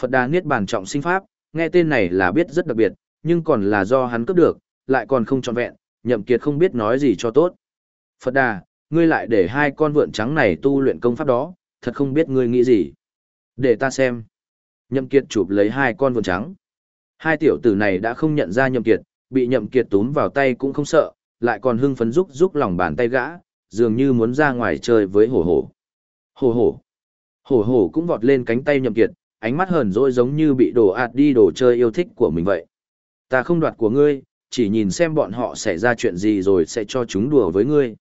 S1: Phật Đà Niết Bàn Trọng Sinh Pháp, nghe tên này là biết rất đặc biệt, nhưng còn là do hắn cướp được, lại còn không trọn vẹn, nhậm kiệt không biết nói gì cho tốt. Phật Đà, ngươi lại để hai con vượn trắng này tu luyện công pháp đó, thật không biết ngươi nghĩ gì. Để ta xem. Nhậm kiệt chụp lấy hai con vượn trắng. Hai tiểu tử này đã không nhận ra nhậm kiệt, bị nhậm kiệt túm vào tay cũng không sợ, lại còn hưng phấn rúc rúc lòng bàn tay gã, dường như muốn ra ngoài chơi với hổ hổ. Hổ hổ. Hổ hổ cũng vọt lên cánh tay nhậm kiệt, ánh mắt hờn dỗi giống như bị đổ ạt đi đồ chơi yêu thích của mình vậy. Ta không đoạt của ngươi, chỉ nhìn xem bọn họ xảy ra chuyện gì rồi sẽ cho chúng đùa với ngươi.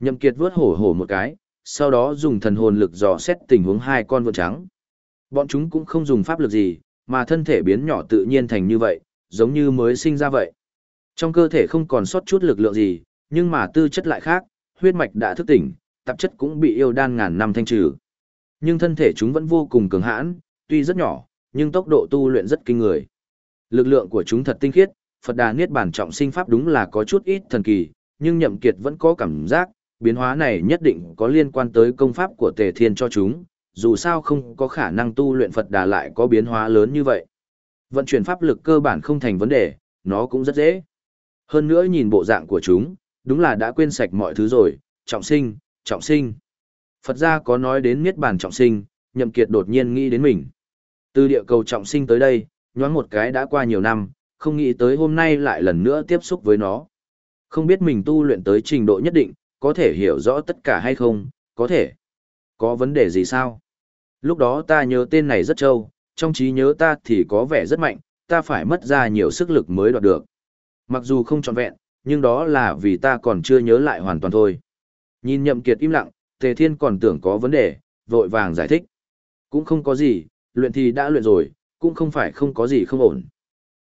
S1: Nhậm kiệt vớt hổ hổ một cái, sau đó dùng thần hồn lực dò xét tình huống hai con vượn trắng. Bọn chúng cũng không dùng pháp lực gì, mà thân thể biến nhỏ tự nhiên thành như vậy, giống như mới sinh ra vậy. Trong cơ thể không còn sót chút lực lượng gì, nhưng mà tư chất lại khác, huyết mạch đã thức tỉnh, tạp chất cũng bị yêu đan ngàn năm thanh trừ. Nhưng thân thể chúng vẫn vô cùng cường hãn, tuy rất nhỏ, nhưng tốc độ tu luyện rất kinh người. Lực lượng của chúng thật tinh khiết, Phật Đà Niết Bàn trọng sinh pháp đúng là có chút ít thần kỳ, nhưng Nhậm Kiệt vẫn có cảm giác, biến hóa này nhất định có liên quan tới công pháp của Tề Thiên cho chúng, dù sao không có khả năng tu luyện Phật Đà lại có biến hóa lớn như vậy. Vận chuyển pháp lực cơ bản không thành vấn đề, nó cũng rất dễ. Hơn nữa nhìn bộ dạng của chúng, đúng là đã quên sạch mọi thứ rồi, trọng sinh, trọng sinh. Phật gia có nói đến Niết Bàn trọng sinh, Nhậm Kiệt đột nhiên nghĩ đến mình. Từ địa cầu trọng sinh tới đây, nhoáng một cái đã qua nhiều năm, không nghĩ tới hôm nay lại lần nữa tiếp xúc với nó. Không biết mình tu luyện tới trình độ nhất định, có thể hiểu rõ tất cả hay không, có thể. Có vấn đề gì sao? Lúc đó ta nhớ tên này rất trâu, trong trí nhớ ta thì có vẻ rất mạnh, ta phải mất ra nhiều sức lực mới đoạt được. Mặc dù không trọn vẹn, nhưng đó là vì ta còn chưa nhớ lại hoàn toàn thôi. Nhìn nhậm kiệt im lặng, Tề Thiên còn tưởng có vấn đề, vội vàng giải thích. Cũng không có gì, luyện thì đã luyện rồi, cũng không phải không có gì không ổn.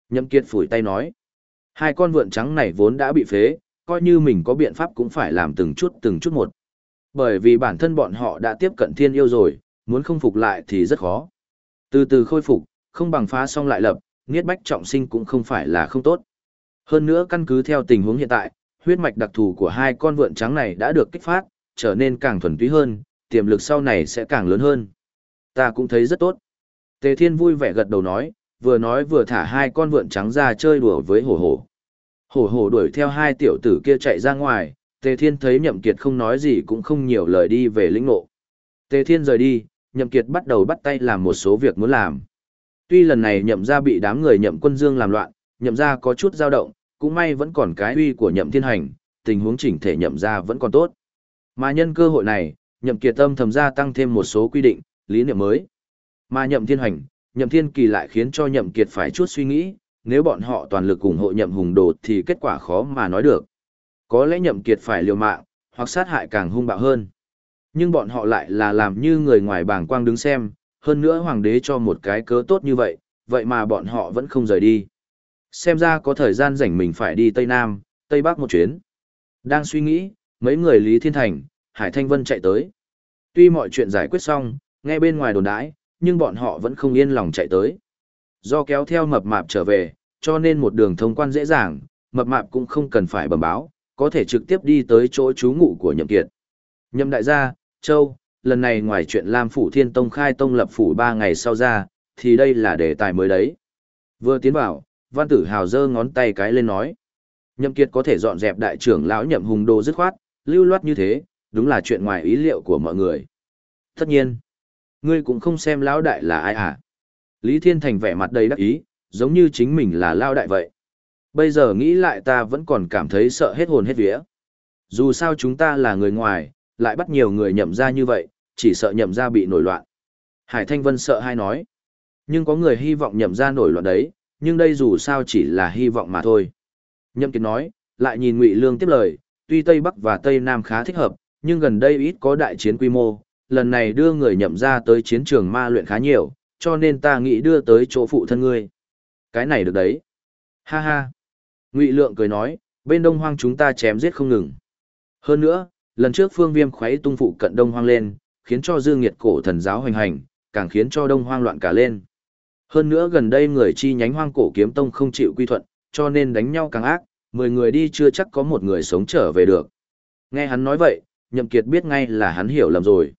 S1: Nhậm kiệt phủi tay nói. Hai con vượn trắng này vốn đã bị phế, coi như mình có biện pháp cũng phải làm từng chút từng chút một. Bởi vì bản thân bọn họ đã tiếp cận thiên yêu rồi, muốn không phục lại thì rất khó. Từ từ khôi phục, không bằng phá xong lại lập, nghiết bách trọng sinh cũng không phải là không tốt. Hơn nữa căn cứ theo tình huống hiện tại, huyết mạch đặc thù của hai con vượn trắng này đã được kích phát, trở nên càng thuần túy hơn, tiềm lực sau này sẽ càng lớn hơn. Ta cũng thấy rất tốt. Tề Thiên vui vẻ gật đầu nói, vừa nói vừa thả hai con vượn trắng ra chơi đùa với hổ hổ. Hổ hổ đuổi theo hai tiểu tử kia chạy ra ngoài, Tề Thiên thấy Nhậm Kiệt không nói gì cũng không nhiều lời đi về lĩnh ngộ. Tề Thiên rời đi, Nhậm Kiệt bắt đầu bắt tay làm một số việc muốn làm. Tuy lần này Nhậm gia bị đám người Nhậm Quân Dương làm loạn, Nhậm gia có chút dao động, cũng may vẫn còn cái uy của Nhậm Thiên Hành, tình huống chỉnh thể Nhậm gia vẫn còn tốt. Mà nhân cơ hội này, Nhậm Kiệt tâm thầm gia tăng thêm một số quy định, lý niệm mới. Mà Nhậm Thiên Hành, Nhậm Thiên Kỳ lại khiến cho Nhậm Kiệt phải chút suy nghĩ, nếu bọn họ toàn lực ủng hộ Nhậm Hùng Đồ thì kết quả khó mà nói được. Có lẽ Nhậm Kiệt phải liều mạng, hoặc sát hại càng hung bạo hơn. Nhưng bọn họ lại là làm như người ngoài bảng quang đứng xem, hơn nữa hoàng đế cho một cái cớ tốt như vậy, vậy mà bọn họ vẫn không rời đi. Xem ra có thời gian rảnh mình phải đi Tây Nam, Tây Bắc một chuyến. Đang suy nghĩ, mấy người Lý Thiên Thành, Hải Thanh Vân chạy tới. Tuy mọi chuyện giải quyết xong, nghe bên ngoài đồn đãi, nhưng bọn họ vẫn không yên lòng chạy tới. Do kéo theo mập mạp trở về, cho nên một đường thông quan dễ dàng, mập mạp cũng không cần phải bẩm báo, có thể trực tiếp đi tới chỗ trú ngụ của Nhậm Kiệt. Nhậm đại gia, Châu, lần này ngoài chuyện Lam Phủ Thiên Tông khai tông lập phủ ba ngày sau ra, thì đây là đề tài mới đấy. Vừa tiến vào, văn tử hào giơ ngón tay cái lên nói. Nhậm Kiệt có thể dọn dẹp đại trưởng lão nhậm hùng đồ dứt khoát, lưu loát như thế, đúng là chuyện ngoài ý liệu của mọi người. Tất nhiên, ngươi cũng không xem lão đại là ai à. Lý Thiên Thành vẻ mặt đầy đắc ý, giống như chính mình là lão đại vậy. Bây giờ nghĩ lại ta vẫn còn cảm thấy sợ hết hồn hết vía. Dù sao chúng ta là người ngoài, lại bắt nhiều người nhậm ra như vậy, chỉ sợ nhậm ra bị nổi loạn. Hải Thanh Vân sợ hai nói. Nhưng có người hy vọng nhậm ra nổi loạn đấy, nhưng đây dù sao chỉ là hy vọng mà thôi. Nhậm Kiệt nói, lại nhìn Ngụy Lương tiếp lời, tuy Tây Bắc và Tây Nam khá thích hợp, nhưng gần đây ít có đại chiến quy mô, lần này đưa người nhậm ra tới chiến trường ma luyện khá nhiều, cho nên ta nghĩ đưa tới chỗ phụ thân ngươi. Cái này được đấy. Ha ha. Ngụy Lượng cười nói, bên Đông Hoang chúng ta chém giết không ngừng. Hơn nữa, lần trước Phương Viêm khuấy tung phụ cận Đông Hoang lên, khiến cho Dương Nghiệt cổ thần giáo hoành hành, càng khiến cho Đông Hoang loạn cả lên. Hơn nữa gần đây người chi nhánh Hoang Cổ Kiếm Tông không chịu quy thuận, cho nên đánh nhau càng ác, mười người đi chưa chắc có một người sống trở về được. Nghe hắn nói vậy, Nhậm Kiệt biết ngay là hắn hiểu lầm rồi.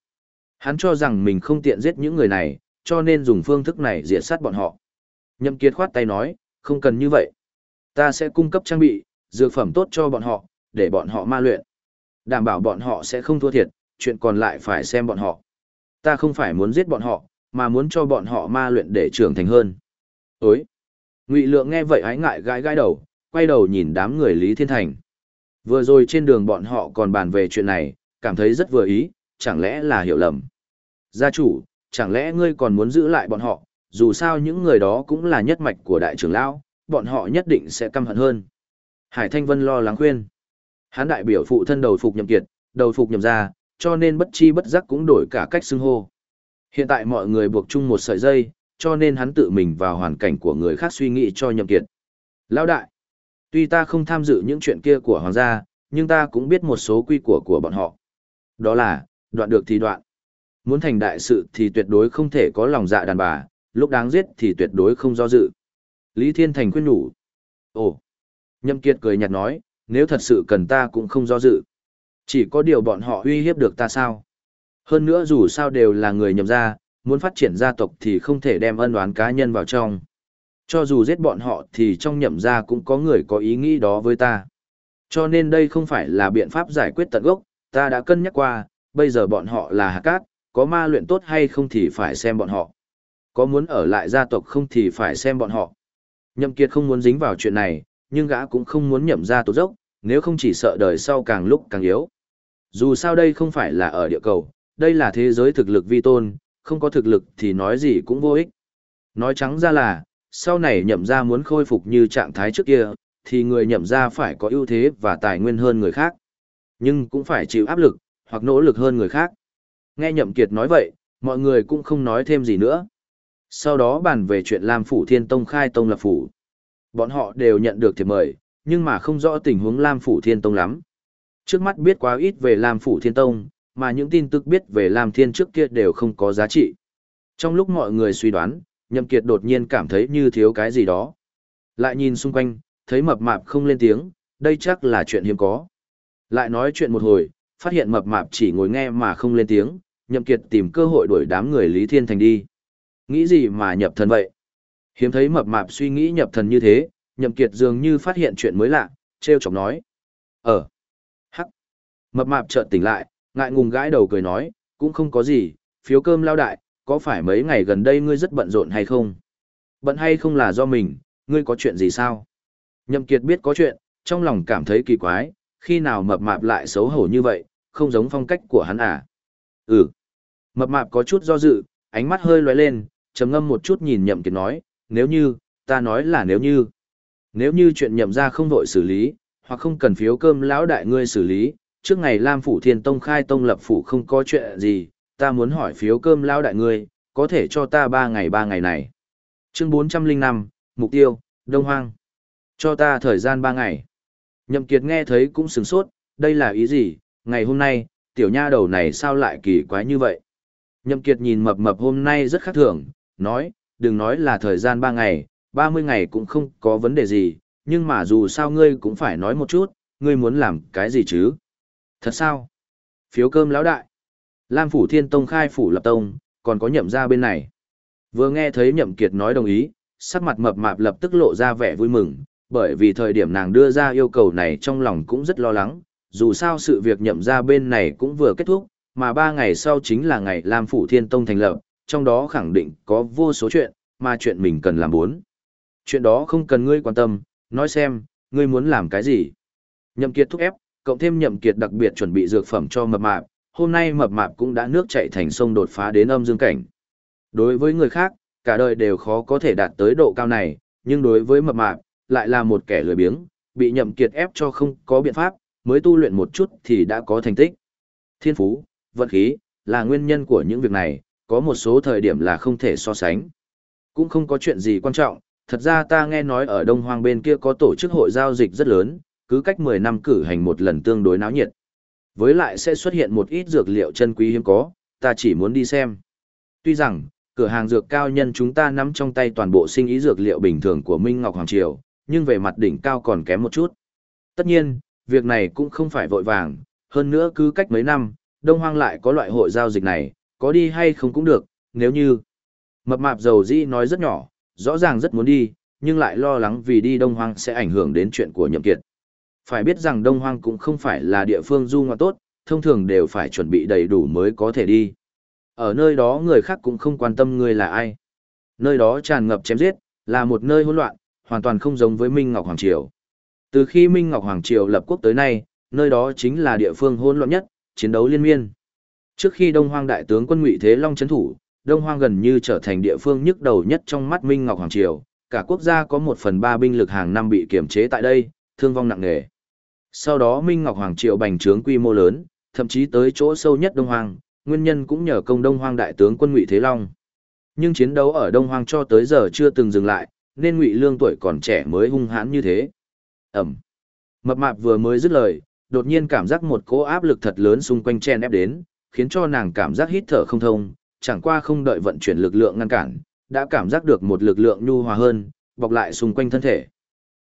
S1: Hắn cho rằng mình không tiện giết những người này, cho nên dùng phương thức này diệt sát bọn họ. Nhậm Kiệt khoát tay nói, không cần như vậy. Ta sẽ cung cấp trang bị, dược phẩm tốt cho bọn họ, để bọn họ ma luyện. Đảm bảo bọn họ sẽ không thua thiệt, chuyện còn lại phải xem bọn họ. Ta không phải muốn giết bọn họ, mà muốn cho bọn họ ma luyện để trưởng thành hơn. Ối! Ngụy Lượng nghe vậy ái ngại gãi gãi đầu, quay đầu nhìn đám người Lý Thiên Thành. Vừa rồi trên đường bọn họ còn bàn về chuyện này, cảm thấy rất vừa ý, chẳng lẽ là hiểu lầm. Gia chủ, chẳng lẽ ngươi còn muốn giữ lại bọn họ, dù sao những người đó cũng là nhất mạch của đại trưởng lão, bọn họ nhất định sẽ căm hận hơn. Hải Thanh Vân lo lắng khuyên. Hán đại biểu phụ thân đầu phục nhậm kiệt, đầu phục nhậm gia, cho nên bất chi bất giác cũng đổi cả cách xưng hô. Hiện tại mọi người buộc chung một sợi dây, cho nên hắn tự mình vào hoàn cảnh của người khác suy nghĩ cho nhậm kiệt. Lão đại, tuy ta không tham dự những chuyện kia của hoàng gia, nhưng ta cũng biết một số quy của của bọn họ. Đó là, đoạn được thì đoạn. Muốn thành đại sự thì tuyệt đối không thể có lòng dạ đàn bà, lúc đáng giết thì tuyệt đối không do dự. Lý Thiên Thành khuyên nhủ. Ồ! Nhậm Kiệt cười nhạt nói, nếu thật sự cần ta cũng không do dự. Chỉ có điều bọn họ uy hiếp được ta sao? Hơn nữa dù sao đều là người nhậm gia, muốn phát triển gia tộc thì không thể đem ân oán cá nhân vào trong. Cho dù giết bọn họ thì trong nhậm gia cũng có người có ý nghĩ đó với ta. Cho nên đây không phải là biện pháp giải quyết tận gốc, ta đã cân nhắc qua, bây giờ bọn họ là hạt cát, có ma luyện tốt hay không thì phải xem bọn họ. Có muốn ở lại gia tộc không thì phải xem bọn họ. Nhậm Kiệt không muốn dính vào chuyện này, nhưng gã cũng không muốn nhậm ra tố dốc, nếu không chỉ sợ đời sau càng lúc càng yếu. Dù sao đây không phải là ở địa cầu, đây là thế giới thực lực vi tôn, không có thực lực thì nói gì cũng vô ích. Nói trắng ra là, sau này nhậm ra muốn khôi phục như trạng thái trước kia, thì người nhậm ra phải có ưu thế và tài nguyên hơn người khác. Nhưng cũng phải chịu áp lực, hoặc nỗ lực hơn người khác. Nghe nhậm kiệt nói vậy, mọi người cũng không nói thêm gì nữa. Sau đó bàn về chuyện Lam Phủ Thiên Tông khai tông lập phủ. Bọn họ đều nhận được thiệp mời, nhưng mà không rõ tình huống Lam Phủ Thiên Tông lắm. Trước mắt biết quá ít về Lam Phủ Thiên Tông, mà những tin tức biết về Lam Thiên trước kia đều không có giá trị. Trong lúc mọi người suy đoán, Nhậm Kiệt đột nhiên cảm thấy như thiếu cái gì đó. Lại nhìn xung quanh, thấy mập mạp không lên tiếng, đây chắc là chuyện hiếm có. Lại nói chuyện một hồi, phát hiện mập mạp chỉ ngồi nghe mà không lên tiếng, Nhậm Kiệt tìm cơ hội đuổi đám người Lý Thiên Thành đi. Nghĩ gì mà nhập thần vậy? Hiếm thấy mập mạp suy nghĩ nhập thần như thế, Nhậm Kiệt dường như phát hiện chuyện mới lạ, treo chọc nói. Ờ. Hắc. Mập mạp chợt tỉnh lại, ngại ngùng gãi đầu cười nói, cũng không có gì, phiếu cơm lao đại, có phải mấy ngày gần đây ngươi rất bận rộn hay không? Bận hay không là do mình, ngươi có chuyện gì sao? Nhậm Kiệt biết có chuyện, trong lòng cảm thấy kỳ quái, khi nào mập mạp lại xấu hổ như vậy, không giống phong cách của hắn à? Ừ. Mập mạp có chút do dự, ánh mắt hơi lóe lên, trầm ngâm một chút nhìn Nhậm Kiệt nói, nếu như, ta nói là nếu như. Nếu như chuyện nhậm ra không vội xử lý, hoặc không cần phiếu cơm lão đại ngươi xử lý, trước ngày Lam Phủ Thiên Tông khai tông lập phủ không có chuyện gì, ta muốn hỏi phiếu cơm lão đại ngươi, có thể cho ta ba ngày ba ngày này. Chương 405, Mục tiêu, Đông Hoang. Cho ta thời gian ba ngày. Nhậm Kiệt nghe thấy cũng sửng sốt, đây là ý gì, ngày hôm nay, tiểu nha đầu này sao lại kỳ quái như vậy. Nhậm Kiệt nhìn mập mập hôm nay rất khác thường, nói, đừng nói là thời gian ba ngày, ba mươi ngày cũng không có vấn đề gì, nhưng mà dù sao ngươi cũng phải nói một chút, ngươi muốn làm cái gì chứ? Thật sao? Phiếu cơm lão đại. Lam Phủ Thiên Tông khai Phủ Lập Tông, còn có nhậm ra bên này. Vừa nghe thấy nhậm kiệt nói đồng ý, sắc mặt mập mạp lập tức lộ ra vẻ vui mừng, bởi vì thời điểm nàng đưa ra yêu cầu này trong lòng cũng rất lo lắng, dù sao sự việc nhậm ra bên này cũng vừa kết thúc, mà ba ngày sau chính là ngày Lam Phủ Thiên Tông thành lập, trong đó khẳng định có vô số chuyện, mà chuyện mình cần làm bốn. Chuyện đó không cần ngươi quan tâm, nói xem, ngươi muốn làm cái gì. Nhậm Kiệt thúc ép, cộng thêm Nhậm Kiệt đặc biệt chuẩn bị dược phẩm cho mập mạp, hôm nay mập mạp cũng đã nước chảy thành sông đột phá đến âm dương cảnh. Đối với người khác, cả đời đều khó có thể đạt tới độ cao này, nhưng đối với mập mạp, lại là một kẻ lười biếng, bị Nhậm Kiệt ép cho không có biện pháp, mới tu luyện một chút thì đã có thành tích. Thiên phú, vận khí, là nguyên nhân của những việc này, có một số thời điểm là không thể so sánh. Cũng không có chuyện gì quan trọng, thật ra ta nghe nói ở Đông Hoang bên kia có tổ chức hội giao dịch rất lớn, cứ cách 10 năm cử hành một lần tương đối náo nhiệt. Với lại sẽ xuất hiện một ít dược liệu chân quý hiếm có, ta chỉ muốn đi xem. Tuy rằng, cửa hàng dược cao nhân chúng ta nắm trong tay toàn bộ sinh ý dược liệu bình thường của Minh Ngọc Hoàng Triều, nhưng về mặt đỉnh cao còn kém một chút. Tất nhiên, việc này cũng không phải vội vàng, hơn nữa cứ cách mấy năm, Đông Hoang lại có loại hội giao dịch này, có đi hay không cũng được, nếu như... Mập mạp dầu dĩ nói rất nhỏ, rõ ràng rất muốn đi, nhưng lại lo lắng vì đi Đông Hoang sẽ ảnh hưởng đến chuyện của nhậm kiệt. Phải biết rằng Đông Hoang cũng không phải là địa phương du ngoạn tốt, thông thường đều phải chuẩn bị đầy đủ mới có thể đi. Ở nơi đó người khác cũng không quan tâm người là ai. Nơi đó tràn ngập chém giết, là một nơi hỗn loạn, hoàn toàn không giống với Minh Ngọc Hoàng Triều. Từ khi Minh Ngọc Hoàng Triều lập quốc tới nay, nơi đó chính là địa phương hỗn loạn nhất, chiến đấu liên miên. Trước khi Đông Hoang đại tướng quân Ngụy Thế Long chấn thủ, Đông Hoang gần như trở thành địa phương nhức đầu nhất trong mắt Minh Ngọc Hoàng Triều, cả quốc gia có một phần ba binh lực hàng năm bị kiểm chế tại đây, thương vong nặng nề. Sau đó Minh Ngọc Hoàng Triều bành trướng quy mô lớn, thậm chí tới chỗ sâu nhất Đông Hoang, nguyên nhân cũng nhờ công Đông Hoang đại tướng quân Ngụy Thế Long. Nhưng chiến đấu ở Đông Hoang cho tới giờ chưa từng dừng lại, nên Ngụy Lương tuổi còn trẻ mới hung hãn như thế. Ẩm. Mập mạp vừa mới dứt lời, đột nhiên cảm giác một cỗ áp lực thật lớn xung quanh chen ép đến, khiến cho nàng cảm giác hít thở không thông, chẳng qua không đợi vận chuyển lực lượng ngăn cản, đã cảm giác được một lực lượng nhu hòa hơn, bọc lại xung quanh thân thể.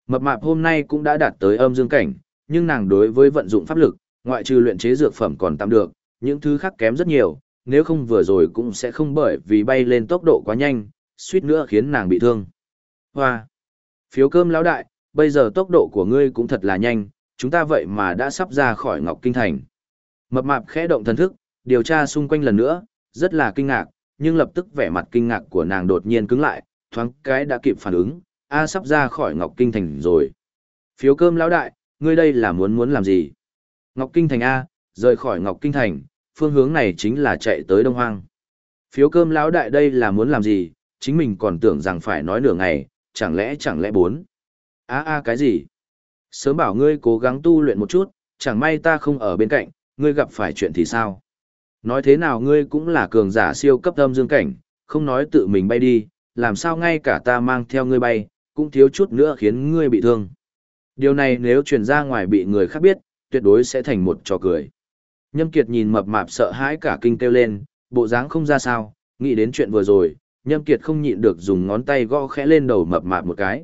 S1: Mập mạp hôm nay cũng đã đạt tới âm dương cảnh, nhưng nàng đối với vận dụng pháp lực, ngoại trừ luyện chế dược phẩm còn tạm được, những thứ khác kém rất nhiều, nếu không vừa rồi cũng sẽ không bởi vì bay lên tốc độ quá nhanh, suýt nữa khiến nàng bị thương. Hoa! Phiếu cơm lão đại, bây giờ tốc độ của ngươi cũng thật là nhanh, chúng ta vậy mà đã sắp ra khỏi Ngọc Kinh Thành. Mập mạp khẽ động thần thức, điều tra xung quanh lần nữa, rất là kinh ngạc, nhưng lập tức vẻ mặt kinh ngạc của nàng đột nhiên cứng lại, thoáng cái đã kịp phản ứng, a sắp ra khỏi Ngọc Kinh Thành rồi. Phiếu cơm lão đại, ngươi đây là muốn muốn làm gì? Ngọc Kinh Thành A, rời khỏi Ngọc Kinh Thành, phương hướng này chính là chạy tới Đông Hoang. Phiếu cơm lão đại đây là muốn làm gì, chính mình còn tưởng rằng phải nói nửa ngày, chẳng lẽ chẳng lẽ bốn. A a cái gì? Sớm bảo ngươi cố gắng tu luyện một chút, chẳng may ta không ở bên cạnh, ngươi gặp phải chuyện thì sao? Nói thế nào ngươi cũng là cường giả siêu cấp âm dương cảnh, không nói tự mình bay đi, làm sao ngay cả ta mang theo ngươi bay, cũng thiếu chút nữa khiến ngươi bị thương. Điều này nếu truyền ra ngoài bị người khác biết, tuyệt đối sẽ thành một trò cười. Nhâm Kiệt nhìn mập mạp sợ hãi cả kinh kêu lên, bộ dáng không ra sao, nghĩ đến chuyện vừa rồi, Nhâm Kiệt không nhịn được dùng ngón tay gõ khẽ lên đầu mập mạp một cái.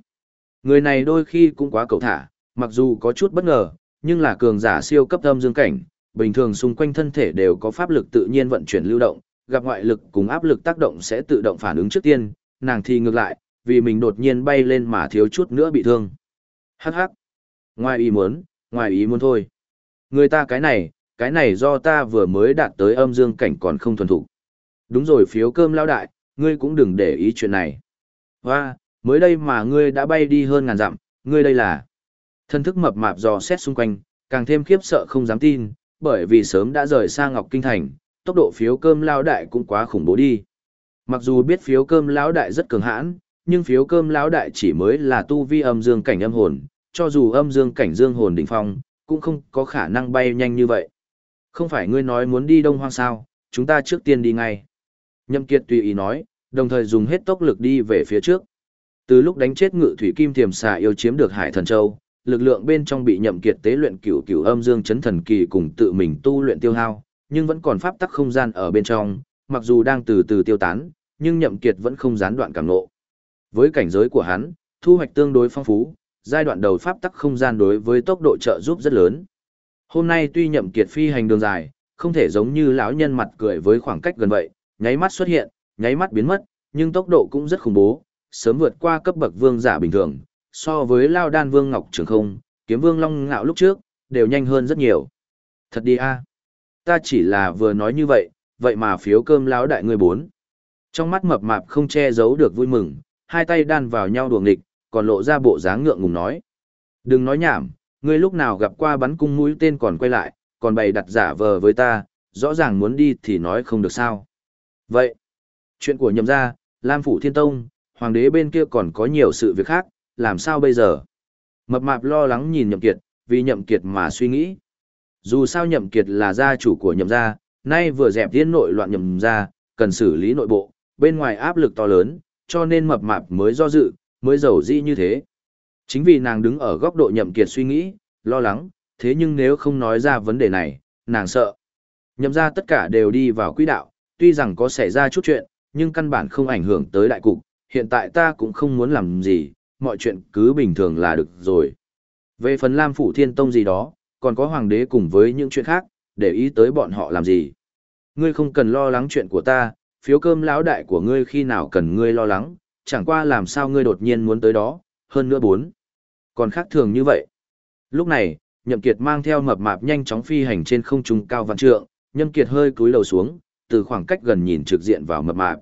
S1: Người này đôi khi cũng quá cầu thả, mặc dù có chút bất ngờ, nhưng là cường giả siêu cấp âm dương cảnh, bình thường xung quanh thân thể đều có pháp lực tự nhiên vận chuyển lưu động, gặp ngoại lực cùng áp lực tác động sẽ tự động phản ứng trước tiên, nàng thì ngược lại, vì mình đột nhiên bay lên mà thiếu chút nữa bị thương. Hắc hắc. Ngoài ý muốn, ngoài ý muốn thôi. Người ta cái này, cái này do ta vừa mới đạt tới âm dương cảnh còn không thuần thục. Đúng rồi phiếu cơm lao đại, ngươi cũng đừng để ý chuyện này. Hoa, mới đây mà ngươi đã bay đi hơn ngàn dặm, ngươi đây là... Thân thức mập mạp dò xét xung quanh, càng thêm khiếp sợ không dám tin, bởi vì sớm đã rời xa Ngọc Kinh Thành, tốc độ phiếu cơm lao đại cũng quá khủng bố đi. Mặc dù biết phiếu cơm lão đại rất cường hãn, nhưng phiếu cơm lão đại chỉ mới là tu vi âm dương cảnh âm hồn, cho dù âm dương cảnh dương hồn đỉnh phong, cũng không có khả năng bay nhanh như vậy. Không phải ngươi nói muốn đi Đông Hoang sao, chúng ta trước tiên đi ngay. Nhậm Kiệt tùy ý nói, đồng thời dùng hết tốc lực đi về phía trước. Từ lúc đánh chết ngự thủy kim thiềm xà yêu chiếm được Hải Thần Châu, lực lượng bên trong bị Nhậm Kiệt tế luyện cửu cửu âm dương chấn thần kỳ cùng tự mình tu luyện tiêu hao, nhưng vẫn còn pháp tắc không gian ở bên trong, mặc dù đang từ từ tiêu tán, nhưng Nhậm Kiệt vẫn không gián đoạn cảm ngộ. Với cảnh giới của hắn, thu hoạch tương đối phong phú, giai đoạn đầu pháp tắc không gian đối với tốc độ trợ giúp rất lớn. Hôm nay tuy nhậm kiệt phi hành đường dài, không thể giống như lão nhân mặt cười với khoảng cách gần vậy, nháy mắt xuất hiện, nháy mắt biến mất, nhưng tốc độ cũng rất khủng bố, sớm vượt qua cấp bậc vương giả bình thường, so với Lao Đan Vương Ngọc Trường Không, Kiếm Vương Long Ngạo lúc trước, đều nhanh hơn rất nhiều. Thật đi a, ta chỉ là vừa nói như vậy, vậy mà phiếu cơm lão đại người bốn. Trong mắt mập mạp không che giấu được vui mừng, hai tay đan vào nhau đùa nghịch, còn lộ ra bộ dáng ngượng ngùng nói. Đừng nói nhảm, ngươi lúc nào gặp qua bắn cung mũi tên còn quay lại, còn bày đặt giả vờ với ta, rõ ràng muốn đi thì nói không được sao. Vậy, chuyện của nhậm gia, Lam Phủ Thiên Tông, Hoàng đế bên kia còn có nhiều sự việc khác, làm sao bây giờ? Mập mạp lo lắng nhìn nhậm kiệt, vì nhậm kiệt mà suy nghĩ. Dù sao nhậm kiệt là gia chủ của nhậm gia, nay vừa dẹp tiên nội loạn nhậm gia, cần xử lý nội bộ, bên ngoài áp lực to lớn, cho nên mập mạp mới do dự, mới giàu dĩ như thế. Chính vì nàng đứng ở góc độ nhậm kiệt suy nghĩ, lo lắng, thế nhưng nếu không nói ra vấn đề này, nàng sợ. Nhậm gia tất cả đều đi vào quỹ đạo, tuy rằng có xảy ra chút chuyện, nhưng căn bản không ảnh hưởng tới đại cục, hiện tại ta cũng không muốn làm gì, mọi chuyện cứ bình thường là được rồi. Về phần Lam Phủ Thiên Tông gì đó, còn có Hoàng đế cùng với những chuyện khác, để ý tới bọn họ làm gì. Ngươi không cần lo lắng chuyện của ta, phiếu cơm lão đại của ngươi khi nào cần ngươi lo lắng, chẳng qua làm sao ngươi đột nhiên muốn tới đó, hơn nữa bốn. Còn khác thường như vậy. Lúc này, Nhậm Kiệt mang theo mập mạp nhanh chóng phi hành trên không trung cao vạn trượng, Nhậm Kiệt hơi cúi đầu xuống, từ khoảng cách gần nhìn trực diện vào mập mạp.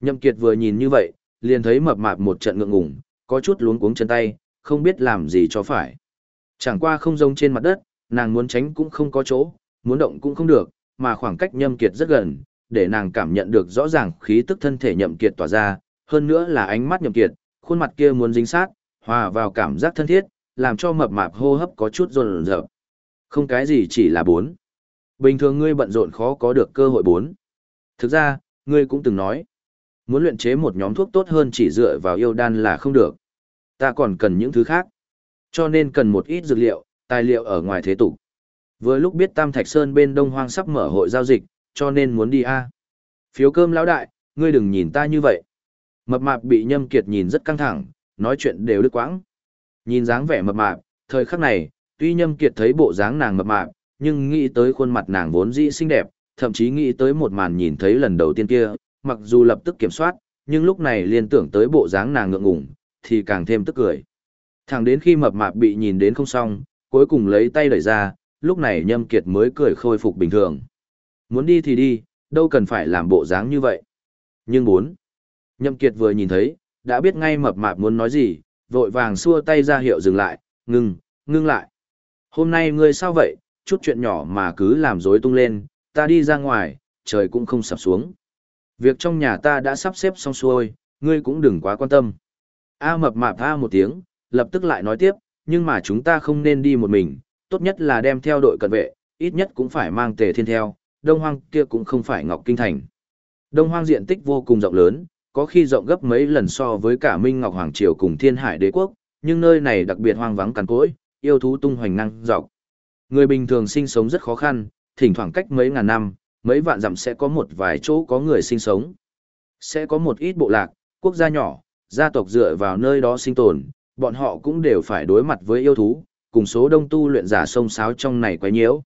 S1: Nhậm Kiệt vừa nhìn như vậy, liền thấy mập mạp một trận ngượng ngùng, có chút luống cuống chân tay, không biết làm gì cho phải. Chẳng qua không giống trên mặt đất, nàng muốn tránh cũng không có chỗ, muốn động cũng không được, mà khoảng cách Nhậm Kiệt rất gần, để nàng cảm nhận được rõ ràng khí tức thân thể Nhậm Kiệt tỏa ra, hơn nữa là ánh mắt Nhậm Kiệt, khuôn mặt kia muốn dính sát, hòa vào cảm giác thân thiết, làm cho mập mạp hô hấp có chút rồn rợp. Không cái gì chỉ là bốn. Bình thường ngươi bận rộn khó có được cơ hội bốn. Thực ra, ngươi cũng từng nói, muốn luyện chế một nhóm thuốc tốt hơn chỉ dựa vào yêu đan là không được. Ta còn cần những thứ khác. Cho nên cần một ít dược liệu, tài liệu ở ngoài thế tục. Vừa lúc biết Tam Thạch Sơn bên Đông Hoang sắp mở hội giao dịch, cho nên muốn đi a. Phiếu cơm lão đại, ngươi đừng nhìn ta như vậy. Mập mạp bị Nhâm Kiệt nhìn rất căng thẳng, nói chuyện đều đứt quãng. Nhìn dáng vẻ mập mạp, thời khắc này, tuy Nhâm Kiệt thấy bộ dáng nàng mập mạp, nhưng nghĩ tới khuôn mặt nàng vốn dĩ xinh đẹp, thậm chí nghĩ tới một màn nhìn thấy lần đầu tiên kia, mặc dù lập tức kiểm soát, nhưng lúc này liên tưởng tới bộ dáng nàng ngượng ngùng, thì càng thêm tức cười. Thẳng đến khi mập mạp bị nhìn đến không xong, cuối cùng lấy tay đẩy ra, lúc này Nhâm Kiệt mới cười khôi phục bình thường. Muốn đi thì đi, đâu cần phải làm bộ dáng như vậy. Nhưng bốn, Nhâm Kiệt vừa nhìn thấy, đã biết ngay mập mạp muốn nói gì, vội vàng xua tay ra hiệu dừng lại, ngưng, ngưng lại. Hôm nay ngươi sao vậy, chút chuyện nhỏ mà cứ làm rối tung lên, ta đi ra ngoài, trời cũng không sập xuống. Việc trong nhà ta đã sắp xếp xong xuôi, ngươi cũng đừng quá quan tâm. A mập mạp tha một tiếng, lập tức lại nói tiếp, nhưng mà chúng ta không nên đi một mình, tốt nhất là đem theo đội cận vệ, ít nhất cũng phải mang tề thiên theo, đông hoang kia cũng không phải ngọc kinh thành. Đông hoang diện tích vô cùng rộng lớn, có khi rộng gấp mấy lần so với cả Minh Ngọc Hoàng Triều cùng Thiên Hải Đế Quốc, nhưng nơi này đặc biệt hoang vắng cằn cỗi, yêu thú tung hoành năng dọc. Người bình thường sinh sống rất khó khăn, thỉnh thoảng cách mấy ngàn năm, mấy vạn dặm sẽ có một vài chỗ có người sinh sống. Sẽ có một ít bộ lạc, quốc gia nhỏ, gia tộc dựa vào nơi đó sinh tồn, bọn họ cũng đều phải đối mặt với yêu thú, cùng số đông tu luyện giả sông sáo trong này quấy nhiễu.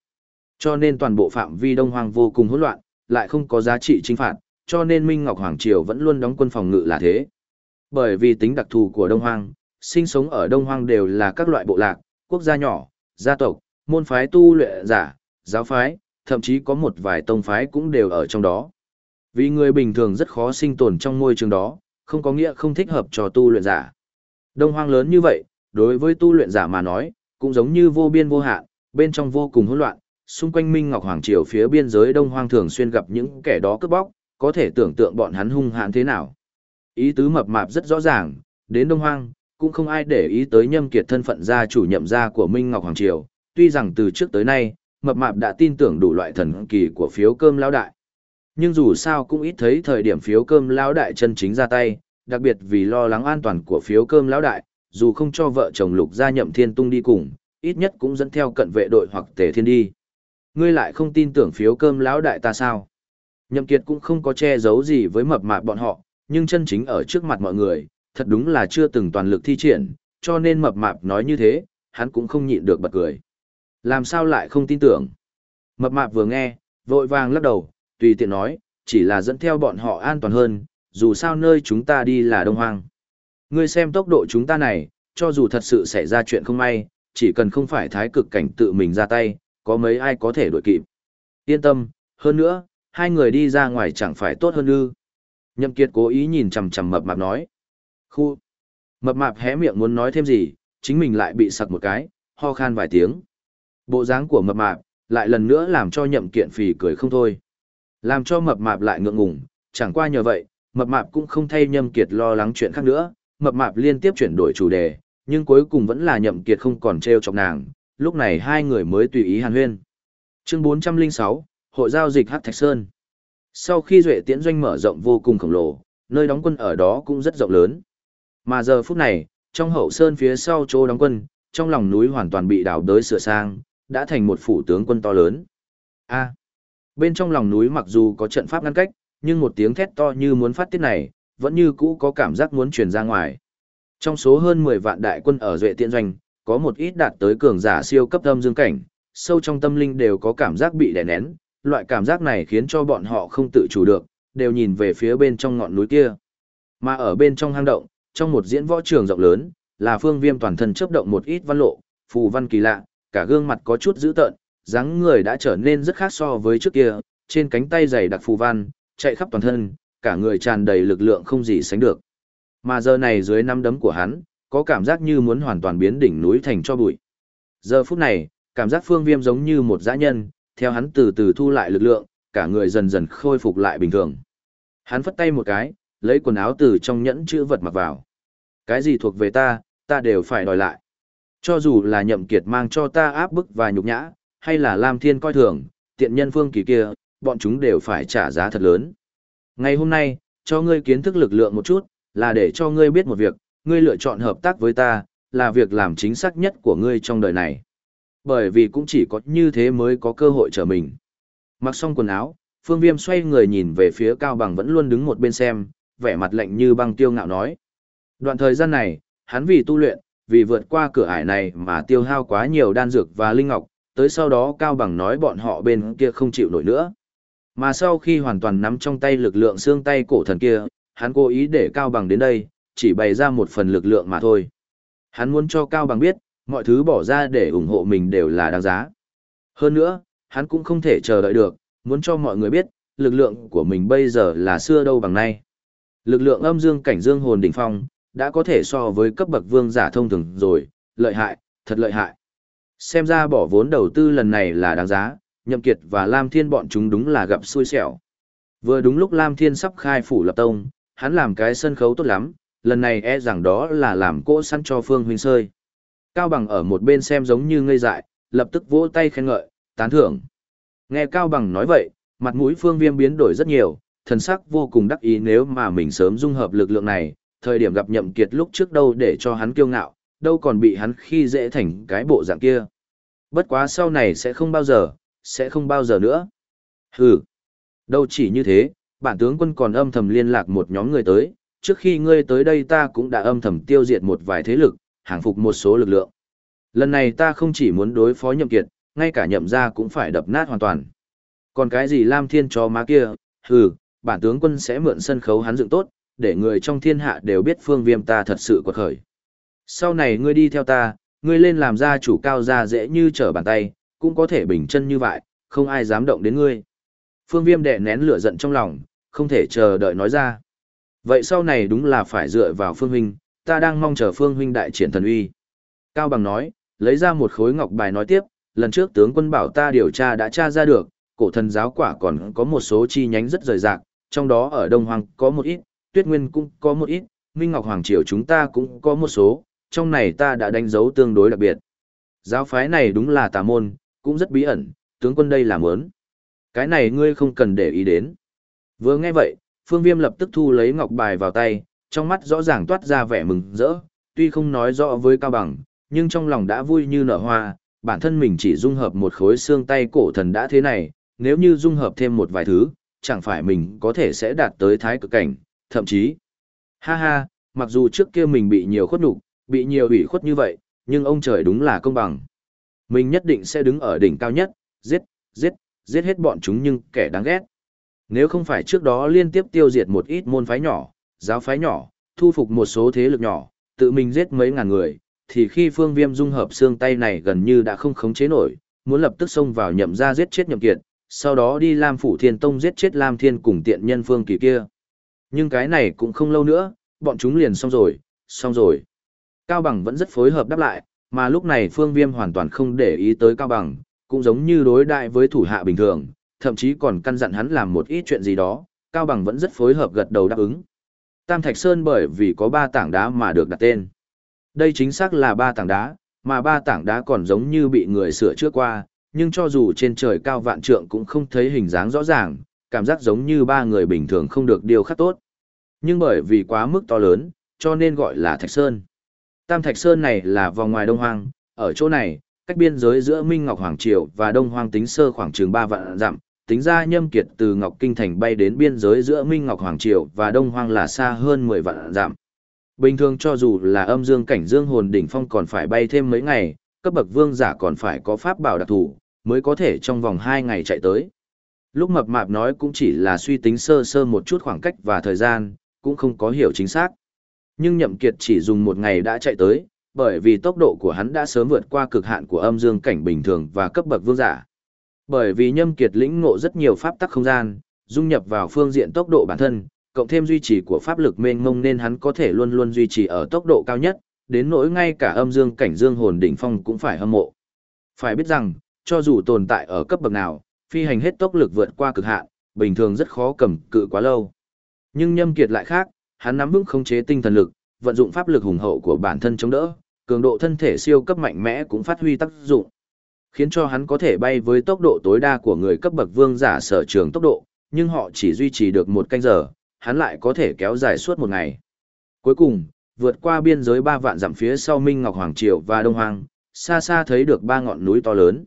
S1: Cho nên toàn bộ phạm vi đông hoang vô cùng hỗn loạn, lại không có giá trị chính phạt, cho nên Minh Ngọc Hoàng Triều vẫn luôn đóng quân phòng ngự là thế. Bởi vì tính đặc thù của Đông Hoang, sinh sống ở Đông Hoang đều là các loại bộ lạc, quốc gia nhỏ, gia tộc, môn phái tu luyện giả, giáo phái, thậm chí có một vài tông phái cũng đều ở trong đó. Vì người bình thường rất khó sinh tồn trong môi trường đó, không có nghĩa không thích hợp cho tu luyện giả. Đông hoang lớn như vậy, đối với tu luyện giả mà nói, cũng giống như vô biên vô hạn, bên trong vô cùng hỗn loạn, xung quanh Minh Ngọc Hoàng Triều phía biên giới Đông Hoang thường xuyên gặp những kẻ đó cướp bóc, có thể tưởng tượng bọn hắn hung hãn thế nào. Ý tứ mập mạp rất rõ ràng, đến Đông Hoang, cũng không ai để ý tới nhâm kiệt thân phận gia chủ nhậm gia của Minh Ngọc Hoàng Triều, tuy rằng từ trước tới nay, mập mạp đã tin tưởng đủ loại thần kỳ của phiếu cơm lão đại. Nhưng dù sao cũng ít thấy thời điểm phiếu cơm lão đại chân chính ra tay, đặc biệt vì lo lắng an toàn của phiếu cơm lão đại, dù không cho vợ chồng Lục gia nhậm thiên tung đi cùng, ít nhất cũng dẫn theo cận vệ đội hoặc tề thiên đi. Ngươi lại không tin tưởng phiếu cơm lão đại ta sao? Nhậm Kiệt cũng không có che giấu gì với mập mạp bọn họ, nhưng chân chính ở trước mặt mọi người, thật đúng là chưa từng toàn lực thi triển, cho nên mập mạp nói như thế, hắn cũng không nhịn được bật cười. Làm sao lại không tin tưởng? Mập mạp vừa nghe, vội vàng lắc đầu, tùy tiện nói, chỉ là dẫn theo bọn họ an toàn hơn, dù sao nơi chúng ta đi là đông hoang. Ngươi xem tốc độ chúng ta này, cho dù thật sự xảy ra chuyện không may, chỉ cần không phải thái cực cảnh tự mình ra tay, có mấy ai có thể đuổi kịp. Yên tâm, hơn nữa, hai người đi ra ngoài chẳng phải tốt hơn ư. Nhậm Kiệt cố ý nhìn chằm chằm mập mạp nói. Khu. Mập mạp hé miệng muốn nói thêm gì, chính mình lại bị sặc một cái, ho khan vài tiếng. Bộ dáng của mập mạp, lại lần nữa làm cho nhậm kiện phì cười không thôi. Làm cho mập mạp lại ngượng ngùng, chẳng qua nhờ vậy, mập mạp cũng không thay nhậm kiệt lo lắng chuyện khác nữa, mập mạp liên tiếp chuyển đổi chủ đề, nhưng cuối cùng vẫn là nhậm kiệt không còn treo chọc nàng, lúc này hai người mới tùy ý hàn huyên. Chương 406, Hội giao dịch Hắc Thạch Sơn. Sau khi Duệ Tiễn doanh mở rộng vô cùng khổng lồ, nơi đóng quân ở đó cũng rất rộng lớn. Mà giờ phút này, trong hậu sơn phía sau chỗ đóng quân, trong lòng núi hoàn toàn bị đào đới sửa sang, đã thành một phủ tướng quân to lớn. A. bên trong lòng núi mặc dù có trận pháp ngăn cách, nhưng một tiếng thét to như muốn phát tiết này, vẫn như cũ có cảm giác muốn truyền ra ngoài. Trong số hơn 10 vạn đại quân ở Duệ Tiễn doanh, có một ít đạt tới cường giả siêu cấp âm dương cảnh, sâu trong tâm linh đều có cảm giác bị đè nén, loại cảm giác này khiến cho bọn họ không tự chủ được, đều nhìn về phía bên trong ngọn núi kia. Mà ở bên trong hang động, trong một diễn võ trường rộng lớn, là phương viêm toàn thân chấp động một ít văn lộ, phù văn kỳ lạ, cả gương mặt có chút dữ tợn, dáng người đã trở nên rất khác so với trước kia, trên cánh tay dày đặc phù văn, chạy khắp toàn thân, cả người tràn đầy lực lượng không gì sánh được. Mà giờ này dưới năm đấm của hắn, có cảm giác như muốn hoàn toàn biến đỉnh núi thành cho bụi. Giờ phút này, cảm giác phương viêm giống như một dã nhân, theo hắn từ từ thu lại lực lượng, cả người dần dần khôi phục lại bình thường. Hắn phất tay một cái, lấy quần áo từ trong nhẫn chữ vật mặc vào. Cái gì thuộc về ta, ta đều phải đòi lại. Cho dù là nhậm kiệt mang cho ta áp bức và nhục nhã, hay là Lam Thiên coi thường, tiện nhân phương kỳ kia, bọn chúng đều phải trả giá thật lớn. Ngày hôm nay, cho ngươi kiến thức lực lượng một chút, là để cho ngươi biết một việc, ngươi lựa chọn hợp tác với ta, là việc làm chính xác nhất của ngươi trong đời này. Bởi vì cũng chỉ có như thế mới có cơ hội trở mình. Mặc xong quần áo, Phương Viêm xoay người nhìn về phía Cao Bằng vẫn luôn đứng một bên xem, vẻ mặt lạnh như băng tiêu ngạo nói. Đoạn thời gian này, hắn vì tu luyện, vì vượt qua cửa ải này mà tiêu hao quá nhiều đan dược và linh ngọc, tới sau đó Cao Bằng nói bọn họ bên kia không chịu nổi nữa. Mà sau khi hoàn toàn nắm trong tay lực lượng xương tay cổ thần kia, hắn cố ý để Cao Bằng đến đây, chỉ bày ra một phần lực lượng mà thôi. Hắn muốn cho Cao Bằng biết, mọi thứ bỏ ra để ủng hộ mình đều là đáng giá. Hơn nữa, hắn cũng không thể chờ đợi được, muốn cho mọi người biết, lực lượng của mình bây giờ là xưa đâu bằng nay. Lực lượng âm dương cảnh dương hồn đỉnh phong, đã có thể so với cấp bậc vương giả thông thường rồi, lợi hại, thật lợi hại. Xem ra bỏ vốn đầu tư lần này là đáng giá, Nhậm Kiệt và Lam Thiên bọn chúng đúng là gặp xui xẻo. Vừa đúng lúc Lam Thiên sắp khai phủ lập tông, hắn làm cái sân khấu tốt lắm, lần này e rằng đó là làm cỗ săn cho Phương Huynh Sơi. Cao Bằng ở một bên xem giống như ngây dại, lập tức vỗ tay khen ngợi, tán thưởng. Nghe Cao Bằng nói vậy, mặt mũi Phương Viêm biến đổi rất nhiều, thần sắc vô cùng đắc ý nếu mà mình sớm dung hợp lực lượng này, thời điểm gặp Nhậm Kiệt lúc trước đâu để cho hắn kiêu ngạo, đâu còn bị hắn khi dễ thành cái bộ dạng kia. Bất quá sau này sẽ không bao giờ, sẽ không bao giờ nữa. Hừ, đâu chỉ như thế, bản tướng quân còn âm thầm liên lạc một nhóm người tới, trước khi ngươi tới đây ta cũng đã âm thầm tiêu diệt một vài thế lực, hàng phục một số lực lượng. Lần này ta không chỉ muốn đối phó nhậm kiệt, ngay cả nhậm gia cũng phải đập nát hoàn toàn. Còn cái gì Lam Thiên cho má kia, hừ, bản tướng quân sẽ mượn sân khấu hắn dựng tốt, để người trong thiên hạ đều biết phương viêm ta thật sự quật khởi. Sau này ngươi đi theo ta, ngươi lên làm gia chủ cao gia dễ như trở bàn tay, cũng có thể bình chân như vậy, không ai dám động đến ngươi. Phương viêm đè nén lửa giận trong lòng, không thể chờ đợi nói ra. Vậy sau này đúng là phải dựa vào phương huynh, ta đang mong chờ phương huynh đại triển thần uy. Cao Bằng nói, lấy ra một khối ngọc bài nói tiếp, lần trước tướng quân bảo ta điều tra đã tra ra được, cổ thần giáo quả còn có một số chi nhánh rất rời rạc, trong đó ở Đông Hoàng có một ít, Tuyết Nguyên cũng có một ít, Minh Ngọc Hoàng Triều chúng ta cũng có một số, trong này ta đã đánh dấu tương đối đặc biệt. Giáo phái này đúng là tà môn, cũng rất bí ẩn, tướng quân đây là mớn. Cái này ngươi không cần để ý đến. Vừa nghe vậy, Phương Viêm lập tức thu lấy ngọc bài vào tay, trong mắt rõ ràng toát ra vẻ mừng rỡ, tuy không nói rõ với Cao Bằng, nhưng trong lòng đã vui như nở hoa, bản thân mình chỉ dung hợp một khối xương tay cổ thần đã thế này, nếu như dung hợp thêm một vài thứ, chẳng phải mình có thể sẽ đạt tới thái cực cảnh, thậm chí. Ha ha, mặc dù trước kia mình bị nhiều khuất nhục, bị nhiều ủy khuất như vậy, nhưng ông trời đúng là công bằng. Mình nhất định sẽ đứng ở đỉnh cao nhất, giết, giết, giết hết bọn chúng nhưng kẻ đáng ghét. Nếu không phải trước đó liên tiếp tiêu diệt một ít môn phái nhỏ, giáo phái nhỏ, thu phục một số thế lực nhỏ, tự mình giết mấy ngàn người, thì khi phương viêm dung hợp xương tay này gần như đã không khống chế nổi, muốn lập tức xông vào nhậm ra giết chết nhậm kiệt, sau đó đi Lam Phủ Thiên Tông giết chết Lam Thiên cùng tiện nhân phương kỳ kia. Nhưng cái này cũng không lâu nữa, bọn chúng liền xong rồi, xong rồi. Cao Bằng vẫn rất phối hợp đáp lại, mà lúc này Phương Viêm hoàn toàn không để ý tới Cao Bằng, cũng giống như đối đại với thủ hạ bình thường, thậm chí còn căn dặn hắn làm một ít chuyện gì đó, Cao Bằng vẫn rất phối hợp gật đầu đáp ứng. Tam Thạch Sơn bởi vì có ba tảng đá mà được đặt tên. Đây chính xác là ba tảng đá, mà ba tảng đá còn giống như bị người sửa trước qua, nhưng cho dù trên trời cao vạn trượng cũng không thấy hình dáng rõ ràng, cảm giác giống như ba người bình thường không được điều khắc tốt. Nhưng bởi vì quá mức to lớn, cho nên gọi là Thạch Sơn. Tam Thạch Sơn này là vòng ngoài Đông Hoang, ở chỗ này, cách biên giới giữa Minh Ngọc Hoàng Triều và Đông Hoang tính sơ khoảng chừng 3 vạn dặm, tính ra nhâm kiệt từ Ngọc Kinh Thành bay đến biên giới giữa Minh Ngọc Hoàng Triều và Đông Hoang là xa hơn 10 vạn dặm. Bình thường cho dù là âm dương cảnh dương hồn đỉnh phong còn phải bay thêm mấy ngày, cấp bậc vương giả còn phải có pháp bảo đặc thủ, mới có thể trong vòng 2 ngày chạy tới. Lúc mập mạp nói cũng chỉ là suy tính sơ sơ một chút khoảng cách và thời gian, cũng không có hiểu chính xác. Nhưng nhậm kiệt chỉ dùng một ngày đã chạy tới, bởi vì tốc độ của hắn đã sớm vượt qua cực hạn của âm dương cảnh bình thường và cấp bậc vương giả. Bởi vì nhâm kiệt lĩnh ngộ rất nhiều pháp tắc không gian, dung nhập vào phương diện tốc độ bản thân, cộng thêm duy trì của pháp lực mênh mông nên hắn có thể luôn luôn duy trì ở tốc độ cao nhất, đến nỗi ngay cả âm dương cảnh dương hồn đỉnh phong cũng phải hâm mộ. Phải biết rằng, cho dù tồn tại ở cấp bậc nào, phi hành hết tốc lực vượt qua cực hạn, bình thường rất khó cầm cự quá lâu. Nhưng nhâm kiệt lại khác, hắn nắm vững khống chế tinh thần lực, vận dụng pháp lực hùng hậu của bản thân chống đỡ, cường độ thân thể siêu cấp mạnh mẽ cũng phát huy tác dụng, khiến cho hắn có thể bay với tốc độ tối đa của người cấp bậc vương giả sở trường tốc độ, nhưng họ chỉ duy trì được một canh giờ, hắn lại có thể kéo dài suốt một ngày. Cuối cùng, vượt qua biên giới ba vạn dặm phía sau Minh Ngọc Hoàng Triều và Đông Hoàng, xa xa thấy được ba ngọn núi to lớn.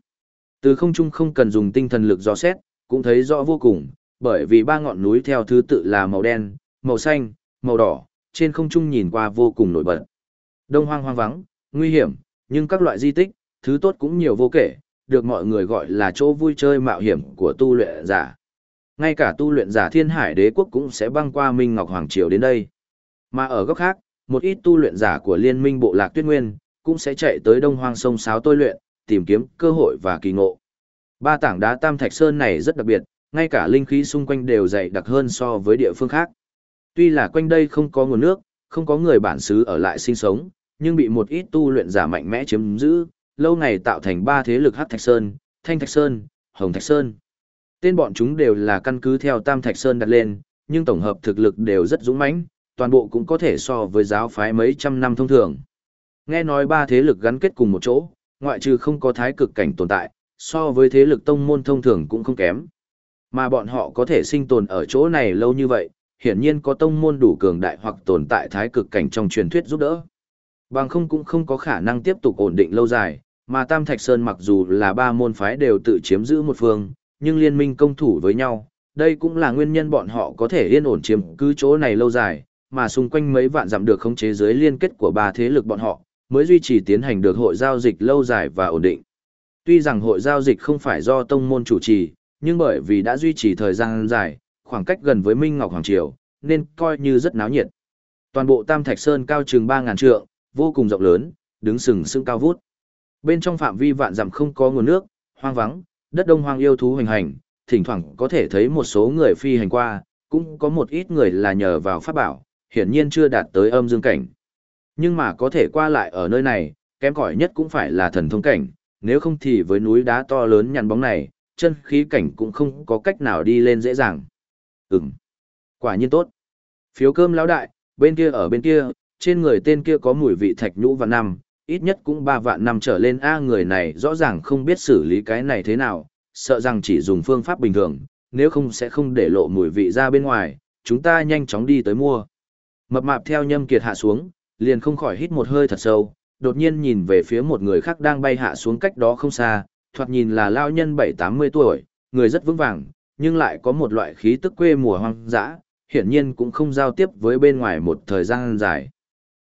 S1: Từ không trung không cần dùng tinh thần lực dò xét, cũng thấy rõ vô cùng, bởi vì ba ngọn núi theo thứ tự là màu đen, màu xanh, màu đỏ, trên không trung nhìn qua vô cùng nổi bật. Đông hoang hoang vắng, nguy hiểm, nhưng các loại di tích, thứ tốt cũng nhiều vô kể, được mọi người gọi là chỗ vui chơi mạo hiểm của tu luyện giả. Ngay cả tu luyện giả thiên hải đế quốc cũng sẽ băng qua Minh Ngọc Hoàng Triều đến đây. Mà ở góc khác, một ít tu luyện giả của liên minh bộ lạc tuyết nguyên, cũng sẽ chạy tới đông hoang sông sáo tôi luyện, tìm kiếm cơ hội và kỳ ngộ. Ba tảng đá tam thạch sơn này rất đặc biệt, ngay cả linh khí xung quanh đều dày đặc hơn so với địa phương khác. Tuy là quanh đây không có nguồn nước, không có người bản xứ ở lại sinh sống, nhưng bị một ít tu luyện giả mạnh mẽ chiếm giữ, lâu ngày tạo thành ba thế lực Hắc Thạch Sơn, Thanh Thạch Sơn, Hồng Thạch Sơn. Tên bọn chúng đều là căn cứ theo Tam Thạch Sơn đặt lên, nhưng tổng hợp thực lực đều rất dũng mãnh, toàn bộ cũng có thể so với giáo phái mấy trăm năm thông thường. Nghe nói ba thế lực gắn kết cùng một chỗ, ngoại trừ không có thái cực cảnh tồn tại, so với thế lực tông môn thông thường cũng không kém. Mà bọn họ có thể sinh tồn ở chỗ này lâu như vậy, hiển nhiên có tông môn đủ cường đại hoặc tồn tại thái cực cảnh trong truyền thuyết giúp đỡ. Bằng không cũng không có khả năng tiếp tục ổn định lâu dài, mà Tam Thạch Sơn mặc dù là ba môn phái đều tự chiếm giữ một phương, nhưng liên minh công thủ với nhau, đây cũng là nguyên nhân bọn họ có thể yên ổn chiếm cứ chỗ này lâu dài, mà xung quanh mấy vạn dặm được khống chế dưới liên kết của ba thế lực bọn họ, mới duy trì tiến hành được hội giao dịch lâu dài và ổn định. Tuy rằng hội giao dịch không phải do tông môn chủ trì, nhưng bởi vì đã duy trì thời gian dài, khoảng cách gần với Minh Ngọc Hoàng Triều, nên coi như rất náo nhiệt. Toàn bộ Tam Thạch Sơn cao chừng 3.000 trượng, vô cùng rộng lớn, đứng sừng sững cao vút. Bên trong phạm vi vạn dặm không có nguồn nước, hoang vắng, đất đông hoang yêu thú hành hành, thỉnh thoảng có thể thấy một số người phi hành qua, cũng có một ít người là nhờ vào pháp bảo, hiển nhiên chưa đạt tới âm dương cảnh. Nhưng mà có thể qua lại ở nơi này, kém cỏi nhất cũng phải là thần thông cảnh, nếu không thì với núi đá to lớn nhằn bóng này, chân khí cảnh cũng không có cách nào đi lên dễ dàng. Ừm, quả nhiên tốt. Phiếu cơm lão đại, bên kia ở bên kia, trên người tên kia có mùi vị thạch nhũ và năm, ít nhất cũng ba vạn năm trở lên A người này rõ ràng không biết xử lý cái này thế nào, sợ rằng chỉ dùng phương pháp bình thường, nếu không sẽ không để lộ mùi vị ra bên ngoài, chúng ta nhanh chóng đi tới mua. Mập mạp theo nhâm kiệt hạ xuống, liền không khỏi hít một hơi thật sâu, đột nhiên nhìn về phía một người khác đang bay hạ xuống cách đó không xa, thoạt nhìn là lao nhân bảy tám mươi tuổi, người rất vững vàng, nhưng lại có một loại khí tức quê mùa hoang dã, hiển nhiên cũng không giao tiếp với bên ngoài một thời gian dài.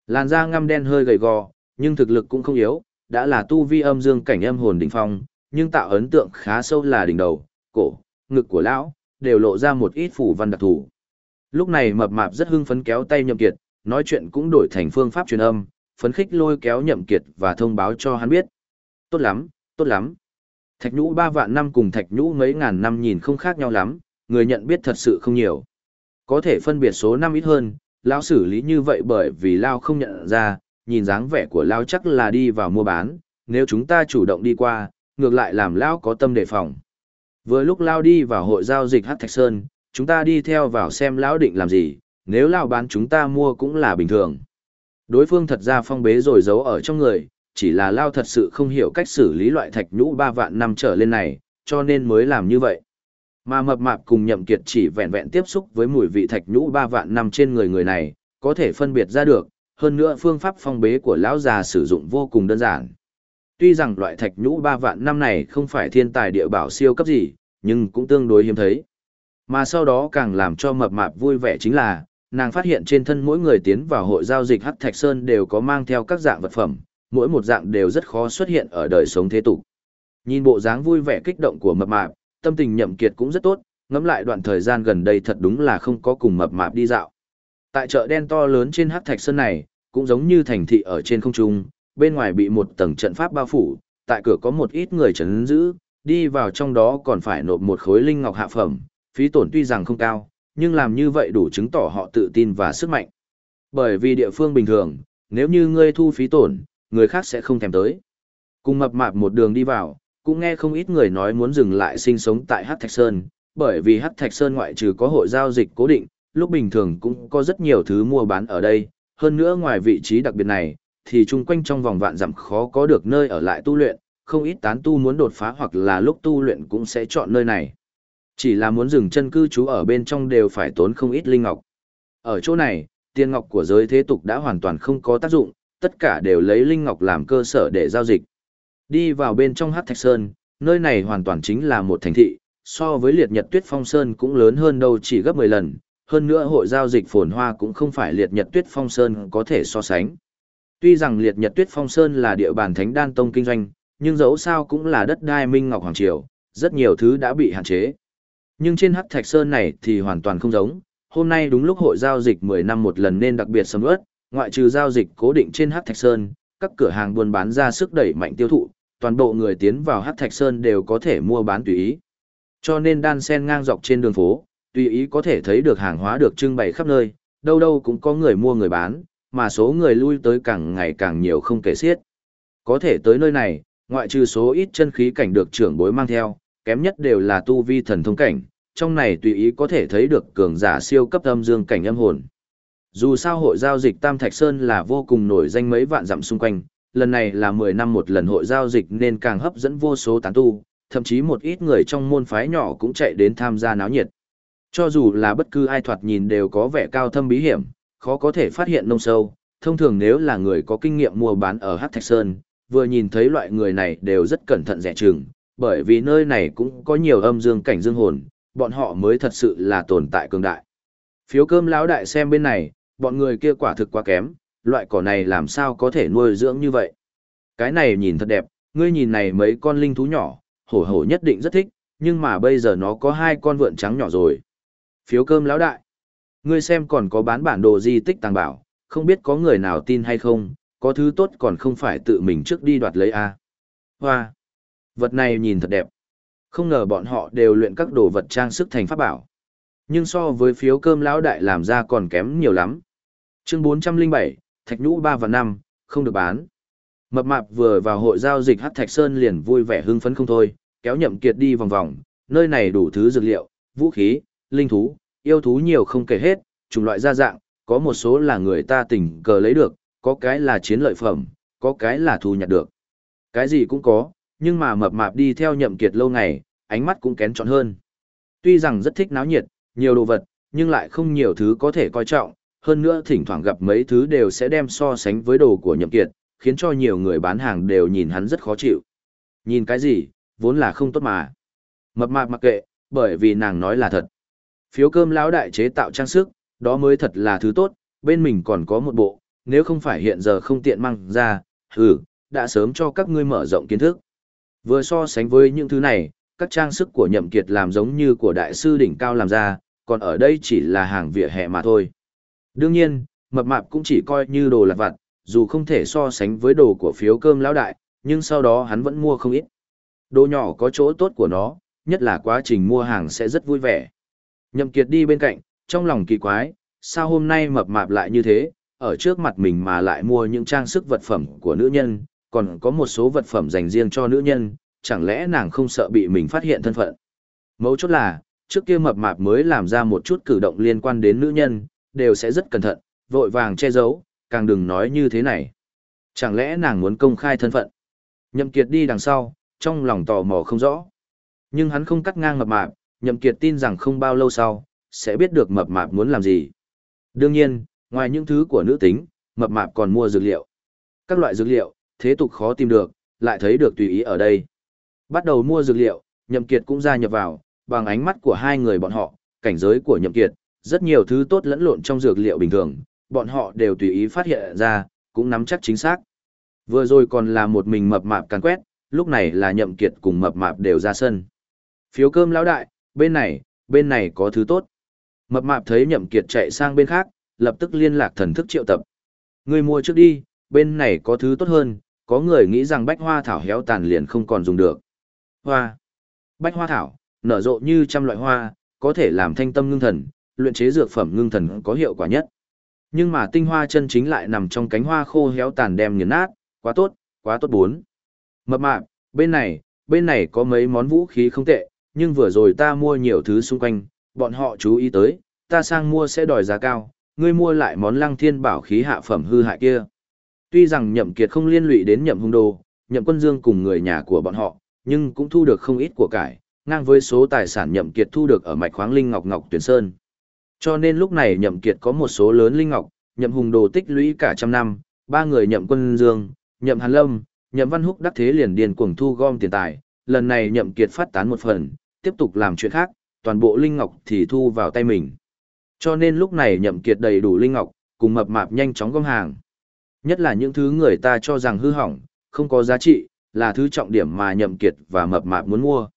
S1: Làn da ngăm đen hơi gầy gò, nhưng thực lực cũng không yếu, đã là tu vi âm dương cảnh âm hồn đỉnh phong, nhưng tạo ấn tượng khá sâu là đỉnh đầu, cổ, ngực của lão, đều lộ ra một ít phủ văn đặc thù. Lúc này mập mạp rất hưng phấn kéo tay nhậm kiệt, nói chuyện cũng đổi thành phương pháp truyền âm, phấn khích lôi kéo nhậm kiệt và thông báo cho hắn biết. Tốt lắm, tốt lắm. Thạch nhũ ba vạn năm cùng thạch nhũ mấy ngàn năm nhìn không khác nhau lắm, người nhận biết thật sự không nhiều. Có thể phân biệt số năm ít hơn, lão xử lý như vậy bởi vì lao không nhận ra, nhìn dáng vẻ của lao chắc là đi vào mua bán, nếu chúng ta chủ động đi qua, ngược lại làm lao có tâm đề phòng. Vừa lúc lao đi vào hội giao dịch Hắc Thạch Sơn, chúng ta đi theo vào xem lão định làm gì, nếu lao bán chúng ta mua cũng là bình thường. Đối phương thật ra phong bế rồi giấu ở trong người, chỉ là Lao thật sự không hiểu cách xử lý loại thạch nhũ ba vạn năm trở lên này, cho nên mới làm như vậy. Mà mập mạp cùng nhậm kiệt chỉ vẹn vẹn tiếp xúc với mùi vị thạch nhũ ba vạn năm trên người người này, có thể phân biệt ra được, hơn nữa phương pháp phong bế của lão già sử dụng vô cùng đơn giản. Tuy rằng loại thạch nhũ ba vạn năm này không phải thiên tài địa bảo siêu cấp gì, nhưng cũng tương đối hiếm thấy. Mà sau đó càng làm cho mập mạp vui vẻ chính là, nàng phát hiện trên thân mỗi người tiến vào hội giao dịch Hắc Thạch Sơn đều có mang theo các dạng vật phẩm, mỗi một dạng đều rất khó xuất hiện ở đời sống thế tục. Nhìn bộ dáng vui vẻ kích động của mập mạp, tâm tình nhậm kiệt cũng rất tốt, ngẫm lại đoạn thời gian gần đây thật đúng là không có cùng mập mạp đi dạo. Tại chợ đen to lớn trên Hắc Thạch Sơn này, cũng giống như thành thị ở trên không trung, bên ngoài bị một tầng trận pháp bao phủ, tại cửa có một ít người chấn giữ, đi vào trong đó còn phải nộp một khối linh ngọc hạ phẩm, phí tổn tuy rằng không cao, nhưng làm như vậy đủ chứng tỏ họ tự tin và sức mạnh. Bởi vì địa phương bình thường, nếu như ngươi thu phí tổn, người khác sẽ không thèm tới. Cùng mập mạp một đường đi vào, cũng nghe không ít người nói muốn dừng lại sinh sống tại Hắc Thạch Sơn, bởi vì Hắc Thạch Sơn ngoại trừ có hội giao dịch cố định, lúc bình thường cũng có rất nhiều thứ mua bán ở đây, hơn nữa ngoài vị trí đặc biệt này, thì chung quanh trong vòng vạn dặm khó có được nơi ở lại tu luyện, không ít tán tu muốn đột phá hoặc là lúc tu luyện cũng sẽ chọn nơi này. Chỉ là muốn dừng chân cư trú ở bên trong đều phải tốn không ít linh ngọc. Ở chỗ này, tiền ngọc của giới thế tục đã hoàn toàn không có tác dụng, tất cả đều lấy linh ngọc làm cơ sở để giao dịch. Đi vào bên trong Hắc Thạch Sơn, nơi này hoàn toàn chính là một thành thị, so với liệt nhật tuyết phong sơn cũng lớn hơn đâu chỉ gấp 10 lần, hơn nữa hội giao dịch phồn hoa cũng không phải liệt nhật tuyết phong sơn có thể so sánh. Tuy rằng liệt nhật tuyết phong sơn là địa bàn thánh đan tông kinh doanh, nhưng dẫu sao cũng là đất đai minh ngọc hoàng triều, rất nhiều thứ đã bị hạn chế. Nhưng trên hắc thạch sơn này thì hoàn toàn không giống, hôm nay đúng lúc hội giao dịch 10 năm một lần nên đặc biệt sầm ớt, ngoại trừ giao dịch cố định trên hắc thạch sơn, các cửa hàng buôn bán ra sức đẩy mạnh tiêu thụ, toàn bộ người tiến vào hắc thạch sơn đều có thể mua bán tùy ý. Cho nên đan sen ngang dọc trên đường phố, tùy ý có thể thấy được hàng hóa được trưng bày khắp nơi, đâu đâu cũng có người mua người bán, mà số người lui tới càng ngày càng nhiều không kể xiết. Có thể tới nơi này, ngoại trừ số ít chân khí cảnh được trưởng bối mang theo, kém nhất đều là tu vi thần thông cảnh, trong này tùy ý có thể thấy được cường giả siêu cấp âm dương cảnh âm hồn. Dù sao hội giao dịch Tam Thạch Sơn là vô cùng nổi danh mấy vạn dặm xung quanh, lần này là 10 năm một lần hội giao dịch nên càng hấp dẫn vô số tán tu, thậm chí một ít người trong môn phái nhỏ cũng chạy đến tham gia náo nhiệt. Cho dù là bất cứ ai thoạt nhìn đều có vẻ cao thâm bí hiểm, khó có thể phát hiện nông sâu, thông thường nếu là người có kinh nghiệm mua bán ở Hắc Thạch Sơn, vừa nhìn thấy loại người này đều rất cẩn thận dè chừng, bởi vì nơi này cũng có nhiều âm dương cảnh dương hồn, bọn họ mới thật sự là tồn tại cường đại. Phiếu cơm lão đại xem bên này, bọn người kia quả thực quá kém, loại cỏ này làm sao có thể nuôi dưỡng như vậy. Cái này nhìn thật đẹp, ngươi nhìn này mấy con linh thú nhỏ, hổ hổ nhất định rất thích, nhưng mà bây giờ nó có hai con vượn trắng nhỏ rồi. Phiếu cơm lão đại. Ngươi xem còn có bán bản đồ di tích tàng bảo, không biết có người nào tin hay không, có thứ tốt còn không phải tự mình trước đi đoạt lấy a. À. Hoa. Vật này nhìn thật đẹp. Không ngờ bọn họ đều luyện các đồ vật trang sức thành pháp bảo. Nhưng so với phiếu cơm lão đại làm ra còn kém nhiều lắm. Chương 407, Thạch Nhũ 3 và 5, không được bán. Mập mạp vừa vào hội giao dịch Hắc Thạch Sơn liền vui vẻ hưng phấn không thôi, kéo Nhậm Kiệt đi vòng vòng, nơi này đủ thứ dược liệu, vũ khí, linh thú, yêu thú nhiều không kể hết, chủng loại đa dạng, có một số là người ta tình cờ lấy được, có cái là chiến lợi phẩm, có cái là thu nhặt được. Cái gì cũng có, nhưng mà mập mạp đi theo nhậm kiệt lâu ngày, ánh mắt cũng kén chọn hơn. Tuy rằng rất thích náo nhiệt, nhiều đồ vật, nhưng lại không nhiều thứ có thể coi trọng, hơn nữa thỉnh thoảng gặp mấy thứ đều sẽ đem so sánh với đồ của nhậm kiệt, khiến cho nhiều người bán hàng đều nhìn hắn rất khó chịu. Nhìn cái gì, vốn là không tốt mà. Mập mạp mặc kệ, bởi vì nàng nói là thật. Phiếu cơm lão đại chế tạo trang sức, đó mới thật là thứ tốt, bên mình còn có một bộ, nếu không phải hiện giờ không tiện mang ra, hừ, đã sớm cho các ngươi mở rộng kiến thức. Vừa so sánh với những thứ này, các trang sức của nhậm kiệt làm giống như của đại sư đỉnh cao làm ra, còn ở đây chỉ là hàng vỉa hè mà thôi. Đương nhiên, mập mạp cũng chỉ coi như đồ lặt vặt, dù không thể so sánh với đồ của phiếu cơm lão đại, nhưng sau đó hắn vẫn mua không ít. Đồ nhỏ có chỗ tốt của nó, nhất là quá trình mua hàng sẽ rất vui vẻ. Nhậm kiệt đi bên cạnh, trong lòng kỳ quái, sao hôm nay mập mạp lại như thế, ở trước mặt mình mà lại mua những trang sức vật phẩm của nữ nhân, còn có một số vật phẩm dành riêng cho nữ nhân, chẳng lẽ nàng không sợ bị mình phát hiện thân phận. Mấu chốt là, trước kia mập mạp mới làm ra một chút cử động liên quan đến nữ nhân, đều sẽ rất cẩn thận, vội vàng che giấu, càng đừng nói như thế này. Chẳng lẽ nàng muốn công khai thân phận? Nhậm Kiệt đi đằng sau, trong lòng tò mò không rõ. Nhưng hắn không cắt ngang mập mạp, Nhậm Kiệt tin rằng không bao lâu sau, sẽ biết được mập mạp muốn làm gì. Đương nhiên, ngoài những thứ của nữ tính, mập mạp còn mua dược liệu. Các loại dược liệu, thế tục khó tìm được, lại thấy được tùy ý ở đây. Bắt đầu mua dược liệu, Nhậm Kiệt cũng gia nhập vào, bằng ánh mắt của hai người bọn họ, cảnh giới của Nhậm Kiệt, rất nhiều thứ tốt lẫn lộn trong dược liệu bình thường, bọn họ đều tùy ý phát hiện ra, cũng nắm chắc chính xác. Vừa rồi còn là một mình mập mạp càn quét, lúc này là Nhậm Kiệt cùng mập mạp đều ra sân. Phiếu cơm lão đại, bên này, bên này có thứ tốt. Mập mạp thấy Nhậm Kiệt chạy sang bên khác, lập tức liên lạc thần thức triệu tập. Người mua trước đi, bên này có thứ tốt hơn, có người nghĩ rằng bách hoa thảo héo tàn liền không còn dùng được. Hoa. Bách hoa thảo, nở rộ như trăm loại hoa, có thể làm thanh tâm ngưng thần, luyện chế dược phẩm ngưng thần có hiệu quả nhất. Nhưng mà tinh hoa chân chính lại nằm trong cánh hoa khô héo tàn đem nghiền nát, quá tốt, quá tốt bốn. Mập mạp, bên này, bên này có mấy món vũ khí không tệ, nhưng vừa rồi ta mua nhiều thứ xung quanh, bọn họ chú ý tới, ta sang mua sẽ đòi giá cao, ngươi mua lại món lăng thiên bảo khí hạ phẩm hư hại kia. Tuy rằng nhậm kiệt không liên lụy đến nhậm hung đô, nhậm quân dương cùng người nhà của bọn họ, nhưng cũng thu được không ít của cải, ngang với số tài sản nhậm kiệt thu được ở mạch khoáng linh ngọc ngọc tuyển sơn. Cho nên lúc này nhậm kiệt có một số lớn linh ngọc, nhậm hùng đồ tích lũy cả trăm năm, ba người nhậm quân dương, nhậm hàn lâm, nhậm văn húc đắc thế liền điền cuồng thu gom tiền tài, lần này nhậm kiệt phát tán một phần, tiếp tục làm chuyện khác, toàn bộ linh ngọc thì thu vào tay mình. Cho nên lúc này nhậm kiệt đầy đủ linh ngọc, cùng mập mạp nhanh chóng gom hàng. Nhất là những thứ người ta cho rằng hư hỏng, không có giá trị, là thứ trọng điểm mà nhậm kiệt và mập mạp muốn mua.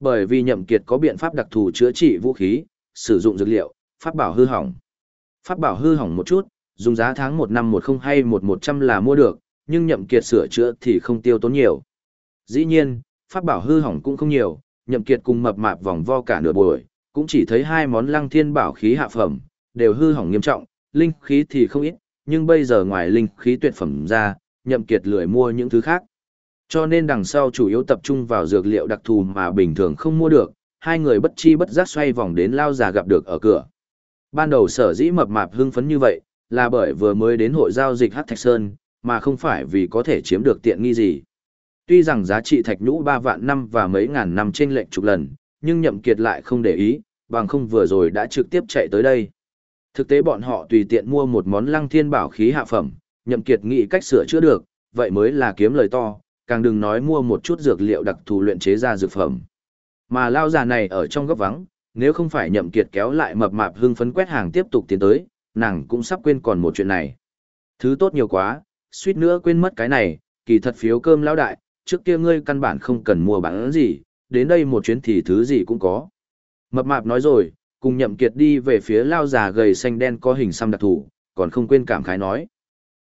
S1: Bởi vì nhậm kiệt có biện pháp đặc thù chữa trị vũ khí, sử dụng dược liệu, pháp bảo hư hỏng. Pháp bảo hư hỏng một chút, dùng giá tháng một năm một không hay một một trăm là mua được, nhưng nhậm kiệt sửa chữa thì không tiêu tốn nhiều. Dĩ nhiên, pháp bảo hư hỏng cũng không nhiều, nhậm kiệt cùng mập mạp vòng vo cả nửa buổi, cũng chỉ thấy hai món lăng thiên bảo khí hạ phẩm, đều hư hỏng nghiêm trọng, linh khí thì không ít, nhưng bây giờ ngoài linh khí tuyệt phẩm ra, nhậm kiệt lười mua những thứ khác. Cho nên đằng sau chủ yếu tập trung vào dược liệu đặc thù mà bình thường không mua được, hai người bất chi bất giác xoay vòng đến lao già gặp được ở cửa. Ban đầu sở dĩ mập mạp hưng phấn như vậy, là bởi vừa mới đến hội giao dịch Hắc Thạch Sơn, mà không phải vì có thể chiếm được tiện nghi gì. Tuy rằng giá trị thạch nhũ 3 vạn năm và mấy ngàn năm trên lệnh chục lần, nhưng nhậm kiệt lại không để ý, bằng không vừa rồi đã trực tiếp chạy tới đây. Thực tế bọn họ tùy tiện mua một món lăng thiên bảo khí hạ phẩm, nhậm kiệt nghĩ cách sửa chữa được, vậy mới là kiếm lời to, càng đừng nói mua một chút dược liệu đặc thù luyện chế ra dược phẩm. Mà lao già này ở trong góc vắng, nếu không phải nhậm kiệt kéo lại mập mạp hưng phấn quét hàng tiếp tục tiến tới, nàng cũng sắp quên còn một chuyện này. Thứ tốt nhiều quá, suýt nữa quên mất cái này, kỳ thật phiếu cơm lão đại, trước kia ngươi căn bản không cần mua bán gì, đến đây một chuyến thì thứ gì cũng có. Mập mạp nói rồi, cùng nhậm kiệt đi về phía lao già gầy xanh đen có hình xăm đặc thù, còn không quên cảm khái nói.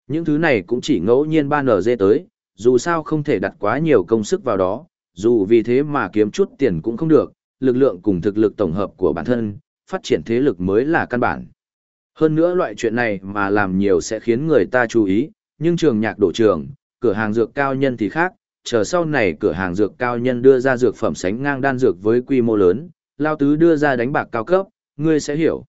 S1: Những thứ này cũng chỉ ngẫu nhiên ban ở dê tới, dù sao không thể đặt quá nhiều công sức vào đó, dù vì thế mà kiếm chút tiền cũng không được, lực lượng cùng thực lực tổng hợp của bản thân, phát triển thế lực mới là căn bản. Hơn nữa loại chuyện này mà làm nhiều sẽ khiến người ta chú ý, nhưng trường nhạc đổ trường, cửa hàng dược cao nhân thì khác, chờ sau này cửa hàng dược cao nhân đưa ra dược phẩm sánh ngang đan dược với quy mô lớn, lao tứ đưa ra đánh bạc cao cấp, ngươi sẽ hiểu.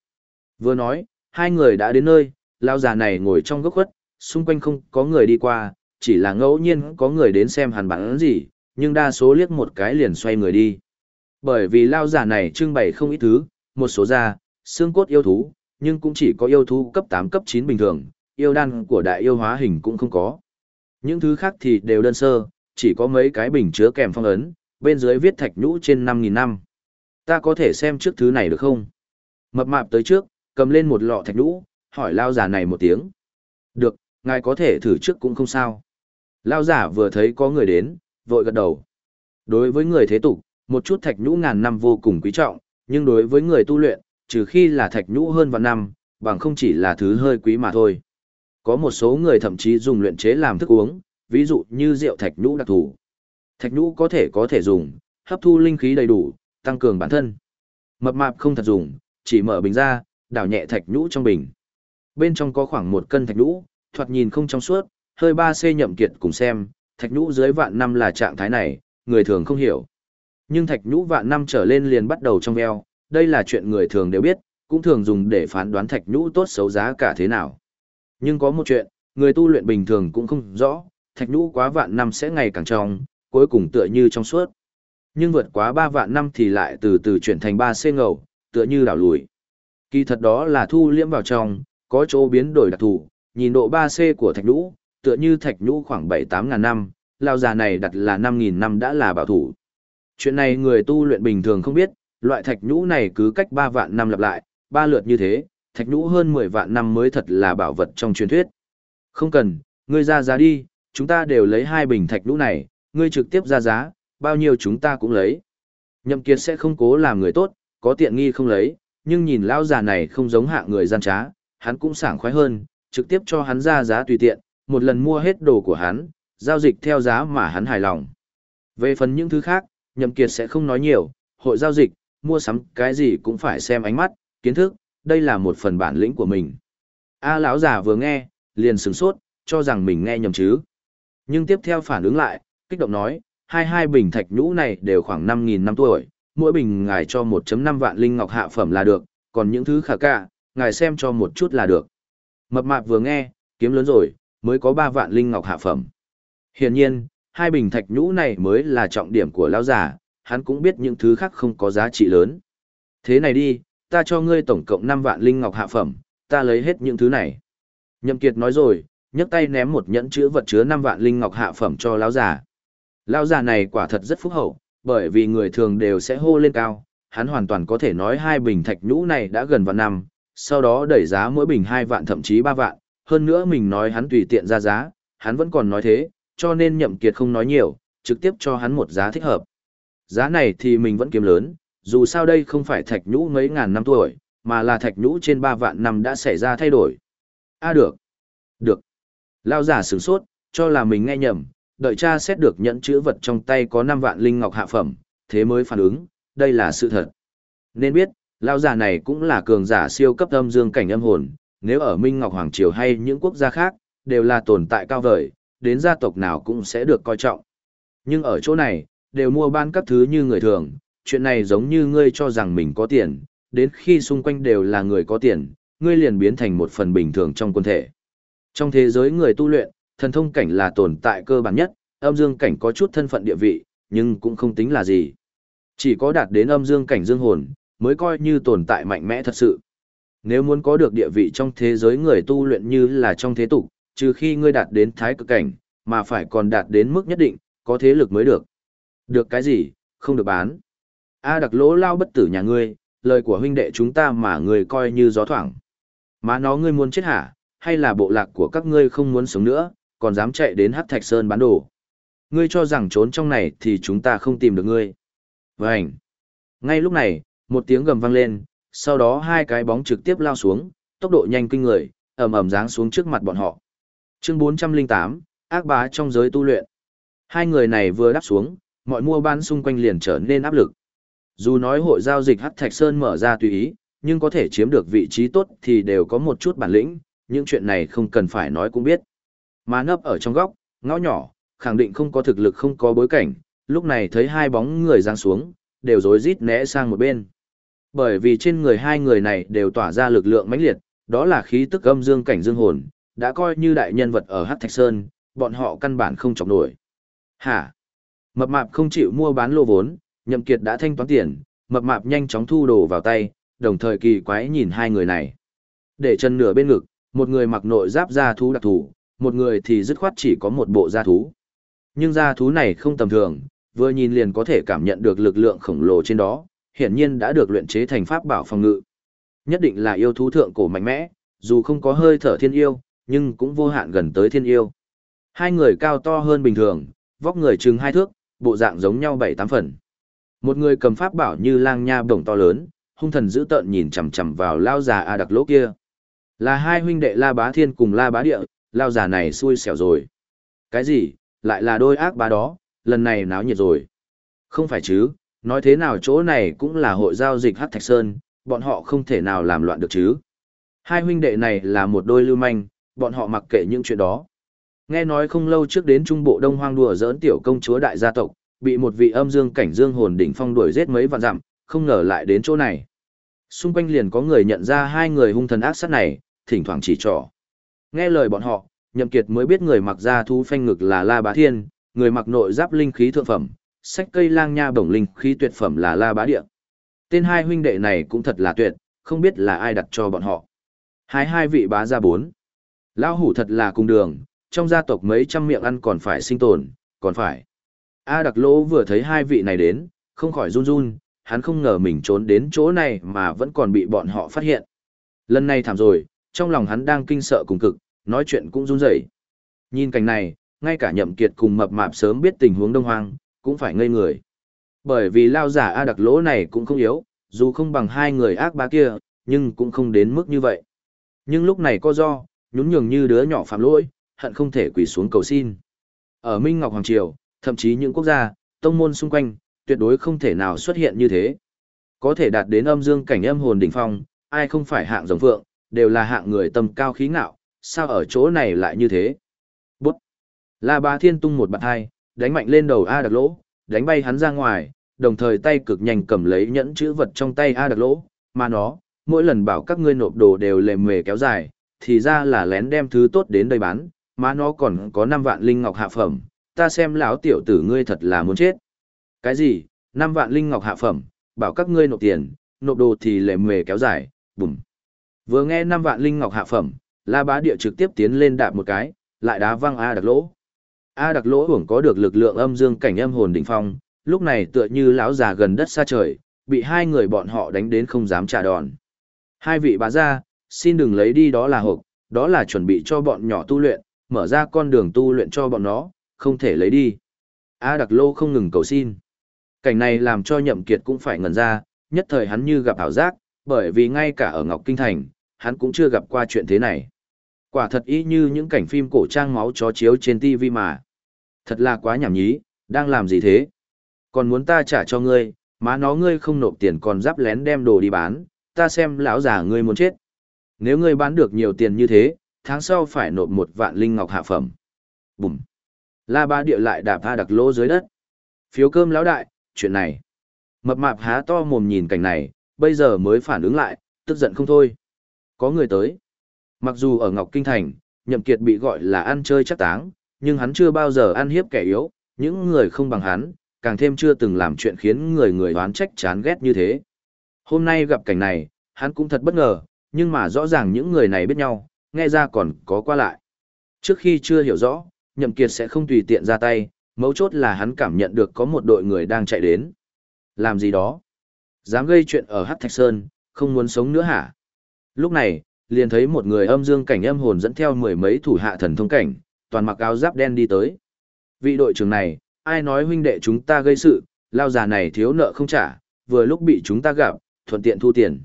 S1: Vừa nói, hai người đã đến nơi, lao già này ngồi trong góc khuất, xung quanh không có người đi qua, chỉ là ngẫu nhiên có người đến xem hàn bản gì, nhưng đa số liếc một cái liền xoay người đi. Bởi vì lao giả này trưng bày không ít thứ, một số da, xương cốt yêu thú, nhưng cũng chỉ có yêu thú cấp 8 cấp 9 bình thường, yêu đan của đại yêu hóa hình cũng không có. Những thứ khác thì đều đơn sơ, chỉ có mấy cái bình chứa kèm phong ấn, bên dưới viết thạch nhũ trên 5.000 năm. Ta có thể xem trước thứ này được không? Mập mạp tới trước, cầm lên một lọ thạch đũ, hỏi lao giả này một tiếng. Được, ngài có thể thử trước cũng không sao. Lao giả vừa thấy có người đến, vội gật đầu. Đối với người thế tục, một chút thạch nhũ ngàn năm vô cùng quý trọng, nhưng đối với người tu luyện, trừ khi là thạch nhũ hơn vạn năm, bằng không chỉ là thứ hơi quý mà thôi. Có một số người thậm chí dùng luyện chế làm thức uống, ví dụ như rượu thạch nhũ đặc thù. Thạch nhũ có thể có thể dùng, hấp thu linh khí đầy đủ, tăng cường bản thân. Mập mạp không thật dùng, chỉ mở bình ra, đảo nhẹ thạch nhũ trong bình. Bên trong có khoảng một cân thạch nhũ, thoạt nhìn không trong suốt, hơi ba c nhậm kiệt cùng xem, thạch nhũ dưới vạn năm là trạng thái này, người thường không hiểu. Nhưng thạch nhũ vạn năm trở lên liền bắt đầu trong veo, đây là chuyện người thường đều biết, cũng thường dùng để phán đoán thạch nhũ tốt xấu giá cả thế nào. Nhưng có một chuyện, Người tu luyện bình thường cũng không rõ, thạch nhũ quá vạn năm sẽ ngày càng trong, cuối cùng tựa như trong suốt. Nhưng vượt quá 3 vạn năm thì lại từ từ chuyển thành 3 c ngầu, tựa như đảo lùi. Kỳ thật đó là thu liễm vào trong, có chỗ biến đổi đặc thù, nhìn độ 3C của thạch nhũ, tựa như thạch nhũ khoảng 7-8 ngàn năm, lao già này đặt là 5.000 năm đã là bảo thủ. Chuyện này người tu luyện bình thường không biết, loại thạch nhũ này cứ cách 3 vạn năm lặp lại, ba lượt như thế, thạch nhũ hơn 10 vạn năm mới thật là bảo vật trong truyền thuyết. Không cần, ngươi ra giá đi, chúng ta đều lấy hai bình thạch nhũ này, ngươi trực tiếp ra giá, bao nhiêu chúng ta cũng lấy. Nhậm Kiệt sẽ không cố làm người tốt, có tiện nghi không lấy, nhưng nhìn lão già này không giống hạ người gian trá, hắn cũng sảng khoái hơn, trực tiếp cho hắn ra giá tùy tiện, một lần mua hết đồ của hắn, giao dịch theo giá mà hắn hài lòng. Về phần những thứ khác, Nhậm Kiệt sẽ không nói nhiều, hội giao dịch, mua sắm cái gì cũng phải xem ánh mắt, kiến thức, đây là một phần bản lĩnh của mình. A lão già vừa nghe, liền sửng sốt, cho rằng mình nghe nhầm chứ. Nhưng tiếp theo phản ứng lại, kích động nói, hai hai bình thạch nhũ này đều khoảng 5.000 năm tuổi, mỗi bình ngài cho 1.5 vạn linh ngọc hạ phẩm là được, còn những thứ khả cả, ngài xem cho một chút là được. Mập mạp vừa nghe, kiếm lớn rồi, mới có 3 vạn linh ngọc hạ phẩm. Hiển nhiên, hai bình thạch nhũ này mới là trọng điểm của lão giả, hắn cũng biết những thứ khác không có giá trị lớn. Thế này đi, ta cho ngươi tổng cộng 5 vạn linh ngọc hạ phẩm, ta lấy hết những thứ này. Nhậm Kiệt nói rồi, nhấc tay ném một nhẫn chứa vật chứa 5 vạn linh ngọc hạ phẩm cho lão giả. Lão già này quả thật rất phúc hậu, bởi vì người thường đều sẽ hô lên cao, hắn hoàn toàn có thể nói hai bình thạch nhũ này đã gần vạn năm, sau đó đẩy giá mỗi bình 2 vạn thậm chí 3 vạn, hơn nữa mình nói hắn tùy tiện ra giá, hắn vẫn còn nói thế, cho nên Nhậm Kiệt không nói nhiều, trực tiếp cho hắn một giá thích hợp. Giá này thì mình vẫn kiếm lớn, dù sao đây không phải thạch nhũ mấy ngàn năm tuổi, mà là thạch nhũ trên 3 vạn năm đã xảy ra thay đổi. A được. Được. Lao giả sửng sốt, cho là mình nghe nhầm, đợi cha xét được nhẫn chữ vật trong tay có 5 vạn linh ngọc hạ phẩm, thế mới phản ứng, đây là sự thật. Nên biết, Lao giả này cũng là cường giả siêu cấp âm dương cảnh âm hồn, nếu ở Minh Ngọc Hoàng Triều hay những quốc gia khác, đều là tồn tại cao vời, đến gia tộc nào cũng sẽ được coi trọng. Nhưng ở chỗ này, đều mua ban các thứ như người thường, chuyện này giống như ngươi cho rằng mình có tiền, đến khi xung quanh đều là người có tiền, ngươi liền biến thành một phần bình thường trong quân thể. Trong thế giới người tu luyện, thần thông cảnh là tồn tại cơ bản nhất, âm dương cảnh có chút thân phận địa vị, nhưng cũng không tính là gì. Chỉ có đạt đến âm dương cảnh dương hồn, mới coi như tồn tại mạnh mẽ thật sự. Nếu muốn có được địa vị trong thế giới người tu luyện như là trong thế tục, trừ khi ngươi đạt đến thái cực cảnh, mà phải còn đạt đến mức nhất định, có thế lực mới được. Được cái gì, không được bán. A đặc lỗ lao bất tử nhà ngươi, lời của huynh đệ chúng ta mà ngươi coi như gió thoảng. Má nó ngươi muốn chết hả, hay là bộ lạc của các ngươi không muốn sống nữa, còn dám chạy đến hát Thạch Sơn bán đồ. Ngươi cho rằng trốn trong này thì chúng ta không tìm được ngươi. Vânh. Ngay lúc này, một tiếng gầm vang lên, sau đó hai cái bóng trực tiếp lao xuống, tốc độ nhanh kinh người, ầm ầm giáng xuống trước mặt bọn họ. Chương 408, ác bá trong giới tu luyện. Hai người này vừa đáp xuống, mọi mua bán xung quanh liền trở nên áp lực. Dù nói hội giao dịch Hắc Thạch Sơn mở ra tùy ý, nhưng có thể chiếm được vị trí tốt thì đều có một chút bản lĩnh, những chuyện này không cần phải nói cũng biết. Mà nấp ở trong góc, ngõ nhỏ, khẳng định không có thực lực không có bối cảnh, lúc này thấy hai bóng người giáng xuống, đều rối rít né sang một bên. Bởi vì trên người hai người này đều tỏa ra lực lượng mãnh liệt, đó là khí tức âm dương cảnh dương hồn, đã coi như đại nhân vật ở Hắc Thạch Sơn, bọn họ căn bản không chọc nổi. Hả? Mập mạp không chịu mua bán lô vốn, Nhậm Kiệt đã thanh toán tiền, mập mạp nhanh chóng thu đồ vào tay, đồng thời kỳ quái nhìn hai người này. Để chân nửa bên ngực, một người mặc nội giáp da thú đặc thù, một người thì dứt khoát chỉ có một bộ gia thú. Nhưng gia thú này không tầm thường, vừa nhìn liền có thể cảm nhận được lực lượng khổng lồ trên đó, hiển nhiên đã được luyện chế thành pháp bảo phòng ngự. Nhất định là yêu thú thượng cổ mạnh mẽ, dù không có hơi thở thiên yêu, nhưng cũng vô hạn gần tới thiên yêu. Hai người cao to hơn bình thường, vóc người chừng hai thước, bộ dạng giống nhau bảy tám phần. Một người cầm pháp bảo như lang nha bổng to lớn, hung thần dữ tợn nhìn chằm chằm vào lao già A đặc lỗ kia. Là hai huynh đệ La Bá Thiên cùng La Bá Địa, lao già này xui xẻo rồi. Cái gì, lại là đôi ác bá đó, lần này náo nhiệt rồi. Không phải chứ, nói thế nào chỗ này cũng là hội giao dịch Hắc Thạch Sơn, bọn họ không thể nào làm loạn được chứ. Hai huynh đệ này là một đôi lưu manh, bọn họ mặc kệ những chuyện đó. Nghe nói không lâu trước đến trung bộ đông hoang đùa giỡn tiểu công chúa đại gia tộc, bị một vị âm dương cảnh dương hồn đỉnh phong đuổi giết mấy vạn dặm, không ngờ lại đến chỗ này. Xung quanh liền có người nhận ra hai người hung thần ác sát này, thỉnh thoảng chỉ trỏ. Nghe lời bọn họ, Nhậm Kiệt mới biết người mặc da thú phanh ngực là La Bá Thiên, người mặc nội giáp linh khí thượng phẩm, sách cây lang nha bổng linh khí tuyệt phẩm là La Bá Địa. Tên hai huynh đệ này cũng thật là tuyệt, không biết là ai đặt cho bọn họ. Hai hai vị bá gia bốn. Lão hủ thật là cùng đường, trong gia tộc mấy trăm miệng ăn còn phải sinh tồn, còn phải. A đặc lỗ vừa thấy hai vị này đến, không khỏi run run, hắn không ngờ mình trốn đến chỗ này mà vẫn còn bị bọn họ phát hiện. Lần này thảm rồi, trong lòng hắn đang kinh sợ cùng cực, nói chuyện cũng run rẩy. Nhìn cảnh này, ngay cả nhậm kiệt cùng mập mạp sớm biết tình huống đông hoang, cũng phải ngây người. Bởi vì lao giả A đặc lỗ này cũng không yếu, dù không bằng hai người ác bá kia, nhưng cũng không đến mức như vậy. Nhưng lúc này có do, nhún nhường như đứa nhỏ phạm lỗi, hận không thể quỳ xuống cầu xin. Ở Minh Ngọc Hoàng Triều, thậm chí những quốc gia, tông môn xung quanh, tuyệt đối không thể nào xuất hiện như thế. Có thể đạt đến âm dương cảnh âm hồn đỉnh phong, ai không phải hạng giống vượng, đều là hạng người tầm cao khí ngạo, sao ở chỗ này lại như thế? Bút! La Bá Thiên tung một bạt hai, đánh mạnh lên đầu A Đặc Lỗ, đánh bay hắn ra ngoài, đồng thời tay cực nhanh cầm lấy nhẫn chữ vật trong tay A Đặc Lỗ, mà nó, mỗi lần bảo các ngươi nộp đồ đều lề mề kéo dài, thì ra là lén đem thứ tốt đến đây bán, mà nó còn có 5 vạn linh ngọc hạ phẩm, ta xem lão tiểu tử ngươi thật là muốn chết. Cái gì? 5 vạn linh ngọc hạ phẩm, bảo các ngươi nộp tiền, nộp đồ thì lề mề kéo dài, bùm. Vừa nghe năm vạn linh ngọc hạ phẩm, La Bá Địa trực tiếp tiến lên đạp một cái, lại đá văng A Đặc Lỗ. A Đặc Lỗ hưởng có được lực lượng âm dương cảnh âm hồn đỉnh phong, lúc này tựa như lão già gần đất xa trời, bị hai người bọn họ đánh đến không dám trả đòn. Hai vị bá gia, xin đừng lấy đi đó là hộp, đó là chuẩn bị cho bọn nhỏ tu luyện, mở ra con đường tu luyện cho bọn nó, không thể lấy đi. A Đặc Lô không ngừng cầu xin. Cảnh này làm cho Nhậm Kiệt cũng phải ngẩn ra, nhất thời hắn như gặp ảo giác, bởi vì ngay cả ở Ngọc Kinh Thành, hắn cũng chưa gặp qua chuyện thế này. Quả thật ý như những cảnh phim cổ trang máu chó chiếu trên TV mà. Thật là quá nhảm nhí, đang làm gì thế? Còn muốn ta trả cho ngươi, má nó ngươi không nộp tiền còn giáp lén đem đồ đi bán, ta xem lão già ngươi muốn chết. Nếu ngươi bán được nhiều tiền như thế, tháng sau phải nộp một vạn linh ngọc hạ phẩm. Bùm. La ba địa lại đạp tha đặc lỗ dưới đất. Phiếu cơm lão đại, chuyện này. Mập mạp há to mồm nhìn cảnh này, bây giờ mới phản ứng lại, tức giận không thôi. Có người tới. Mặc dù ở Ngọc Kinh Thành, Nhậm Kiệt bị gọi là ăn chơi chắc táng, nhưng hắn chưa bao giờ ăn hiếp kẻ yếu, những người không bằng hắn, càng thêm chưa từng làm chuyện khiến người người đoán trách chán ghét như thế. Hôm nay gặp cảnh này, hắn cũng thật bất ngờ, nhưng mà rõ ràng những người này biết nhau, nghe ra còn có qua lại. Trước khi chưa hiểu rõ, Nhậm Kiệt sẽ không tùy tiện ra tay, mấu chốt là hắn cảm nhận được có một đội người đang chạy đến. Làm gì đó? Dám gây chuyện ở Hắc Thạch Sơn, không muốn sống nữa hả? Lúc này, liền thấy một người âm dương cảnh âm hồn dẫn theo mười mấy thủ hạ thần thông cảnh, toàn mặc áo giáp đen đi tới. Vị đội trưởng này, ai nói huynh đệ chúng ta gây sự, lao già này thiếu nợ không trả, vừa lúc bị chúng ta gặp, thuận tiện thu tiền.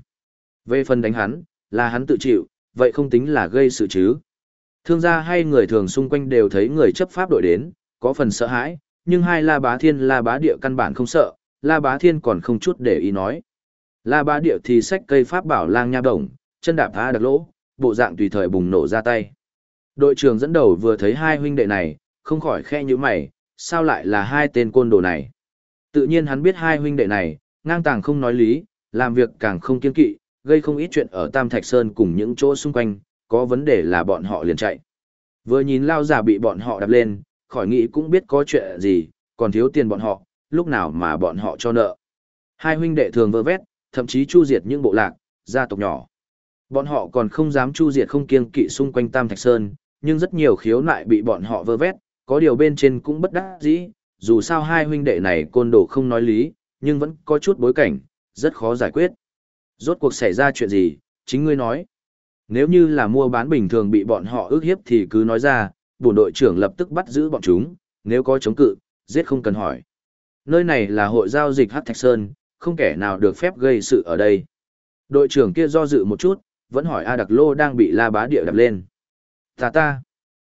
S1: Về phần đánh hắn, là hắn tự chịu, vậy không tính là gây sự chứ. Thương gia hay người thường xung quanh đều thấy người chấp pháp đội đến, có phần sợ hãi, nhưng hai La Bá Thiên La Bá Địa căn bản không sợ, La Bá Thiên còn không chút để ý nói. La Bá Địa thì xách cây pháp bảo lang nha đồng, chân đạp tha đặc lỗ, bộ dạng tùy thời bùng nổ ra tay. Đội trưởng dẫn đầu vừa thấy hai huynh đệ này, không khỏi khe như mày, sao lại là hai tên côn đồ này. Tự nhiên hắn biết hai huynh đệ này, ngang tàng không nói lý, làm việc càng không kiên kỵ, gây không ít chuyện ở Tam Thạch Sơn cùng những chỗ xung quanh, có vấn đề là bọn họ liền chạy. Vừa nhìn lao giả bị bọn họ đập lên, khỏi nghĩ cũng biết có chuyện gì, còn thiếu tiền bọn họ, lúc nào mà bọn họ cho nợ. Hai huynh đệ thường vơ vét, thậm chí chu diệt những bộ lạc, gia tộc nhỏ. Bọn họ còn không dám chu diệt không kiêng kỵ xung quanh Tam Thạch Sơn, nhưng rất nhiều khiếu nại bị bọn họ vơ vét, có điều bên trên cũng bất đắc dĩ, dù sao hai huynh đệ này côn đồ không nói lý, nhưng vẫn có chút bối cảnh, rất khó giải quyết. Rốt cuộc xảy ra chuyện gì, chính ngươi nói. Nếu như là mua bán bình thường bị bọn họ ước hiếp thì cứ nói ra, bổn đội trưởng lập tức bắt giữ bọn chúng, nếu có chống cự, giết không cần hỏi. Nơi này là hội giao dịch Hắc Thạch Sơn, không kẻ nào được phép gây sự ở đây. Đội trưởng kia do dự một chút, vẫn hỏi A Đặc Lô đang bị La Bá Địa đập lên. Ta ta.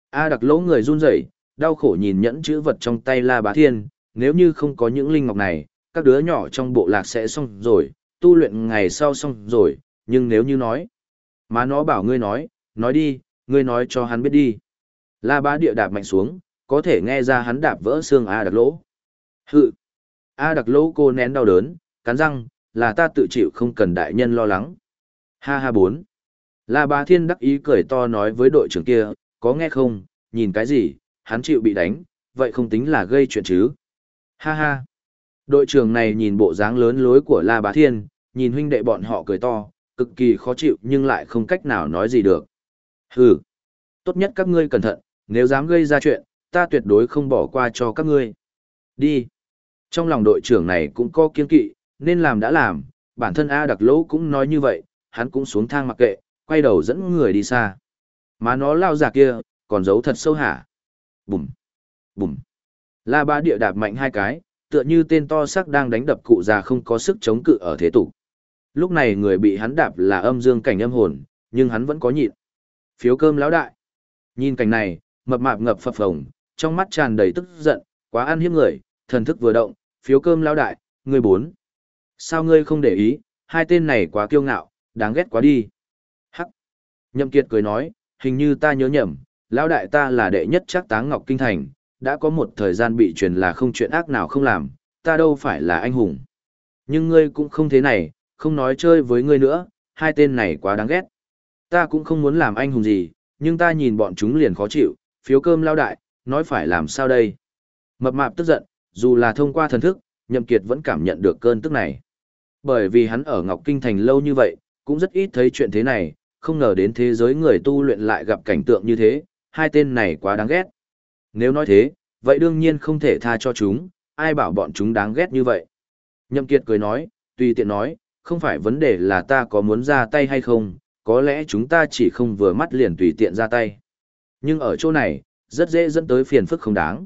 S1: A Đặc Lô người run rẩy, đau khổ nhìn nhẫn chữ vật trong tay La Bá Thiên, nếu như không có những linh ngọc này, các đứa nhỏ trong bộ lạc sẽ xong rồi, tu luyện ngày sau xong rồi, nhưng nếu như nói, mà nó bảo ngươi nói, nói đi, ngươi nói cho hắn biết đi. La bá địa đạp mạnh xuống, có thể nghe ra hắn đạp vỡ xương A đặc lỗ. Hự! A đặc lỗ cô nén đau đớn, cắn răng, là ta tự chịu không cần đại nhân lo lắng. Ha ha bốn. La bá thiên đắc ý cười to nói với đội trưởng kia, có nghe không, nhìn cái gì, hắn chịu bị đánh, vậy không tính là gây chuyện chứ. Ha ha. Đội trưởng này nhìn bộ dáng lớn lối của La Bá Thiên, nhìn huynh đệ bọn họ cười to, cực kỳ khó chịu nhưng lại không cách nào nói gì được. Hừ. Tốt nhất các ngươi cẩn thận, nếu dám gây ra chuyện, ta tuyệt đối không bỏ qua cho các ngươi. Đi. Trong lòng đội trưởng này cũng có kiên kỵ, nên làm đã làm, bản thân A đặc lỗ cũng nói như vậy, hắn cũng xuống thang mặc kệ, quay đầu dẫn người đi xa. Mà nó lao giả kia, còn giấu thật sâu hả. Bùm. Bùm. La ba địa đạp mạnh hai cái, tựa như tên to sắc đang đánh đập cụ già không có sức chống cự ở thế tục. Lúc này người bị hắn đạp là âm dương cảnh âm hồn, nhưng hắn vẫn có nhịn. Phiếu cơm lão đại. Nhìn cảnh này, mập mạp ngập phập phồng, trong mắt tràn đầy tức giận, quá ăn hiếp người, thần thức vừa động, phiếu cơm lão đại, ngươi bốn. Sao ngươi không để ý, hai tên này quá kiêu ngạo, đáng ghét quá đi. Nhậm Kiệt cười nói, hình như ta nhớ nhầm, lão đại ta là đệ nhất chắc táng ngọc kinh thành, đã có một thời gian bị truyền là không chuyện ác nào không làm, ta đâu phải là anh hùng. Nhưng ngươi cũng không thế này, không nói chơi với ngươi nữa, hai tên này quá đáng ghét. Ta cũng không muốn làm anh hùng gì, nhưng ta nhìn bọn chúng liền khó chịu, phiếu cơm lao đại, nói phải làm sao đây. Mập mạp tức giận, dù là thông qua thần thức, Nhậm Kiệt vẫn cảm nhận được cơn tức này. Bởi vì hắn ở Ngọc Kinh Thành lâu như vậy, cũng rất ít thấy chuyện thế này, không ngờ đến thế giới người tu luyện lại gặp cảnh tượng như thế, hai tên này quá đáng ghét. Nếu nói thế, vậy đương nhiên không thể tha cho chúng, ai bảo bọn chúng đáng ghét như vậy. Nhậm Kiệt cười nói, tùy tiện nói, không phải vấn đề là ta có muốn ra tay hay không, có lẽ chúng ta chỉ không vừa mắt liền tùy tiện ra tay. Nhưng ở chỗ này, rất dễ dẫn tới phiền phức không đáng.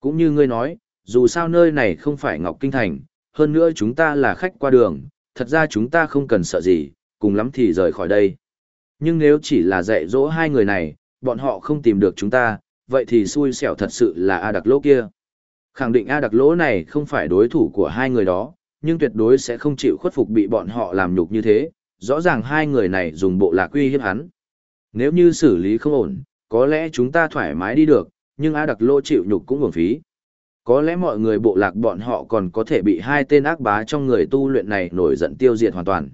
S1: Cũng như ngươi nói, dù sao nơi này không phải Ngọc Kinh Thành, hơn nữa chúng ta là khách qua đường, thật ra chúng ta không cần sợ gì, cùng lắm thì rời khỏi đây. Nhưng nếu chỉ là dạy dỗ hai người này, bọn họ không tìm được chúng ta, vậy thì xui xẻo thật sự là A đặc lỗ kia. Khẳng định A đặc lỗ này không phải đối thủ của hai người đó, nhưng tuyệt đối sẽ không chịu khuất phục bị bọn họ làm nhục như thế, rõ ràng hai người này dùng bộ lạc uy hiếp hắn. Nếu như xử lý không ổn, có lẽ chúng ta thoải mái đi được, nhưng A đặc lỗ chịu nhục cũng uổng phí. Có lẽ mọi người bộ lạc bọn họ còn có thể bị hai tên ác bá trong người tu luyện này nổi giận tiêu diệt hoàn toàn.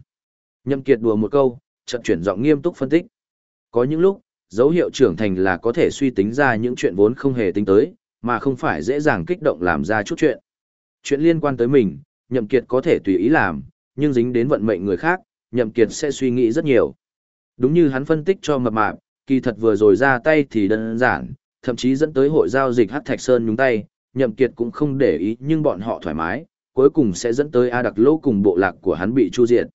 S1: Nhâm Kiệt đùa một câu, trận chuyển giọng nghiêm túc phân tích. Có những lúc, dấu hiệu trưởng thành là có thể suy tính ra những chuyện vốn không hề tính tới, mà không phải dễ dàng kích động làm ra chút chuyện. Chuyện liên quan tới mình, Nhậm Kiệt có thể tùy ý làm, nhưng dính đến vận mệnh người khác, Nhậm Kiệt sẽ suy nghĩ rất nhiều. Đúng như hắn phân tích cho mập mạp, kỳ thật vừa rồi ra tay thì đơn giản, thậm chí dẫn tới hội giao dịch Hắc Thạch Sơn nhúng tay, Nhậm Kiệt cũng không để ý nhưng bọn họ thoải mái, cuối cùng sẽ dẫn tới A Đặc Lô cùng bộ lạc của hắn bị chu diệt.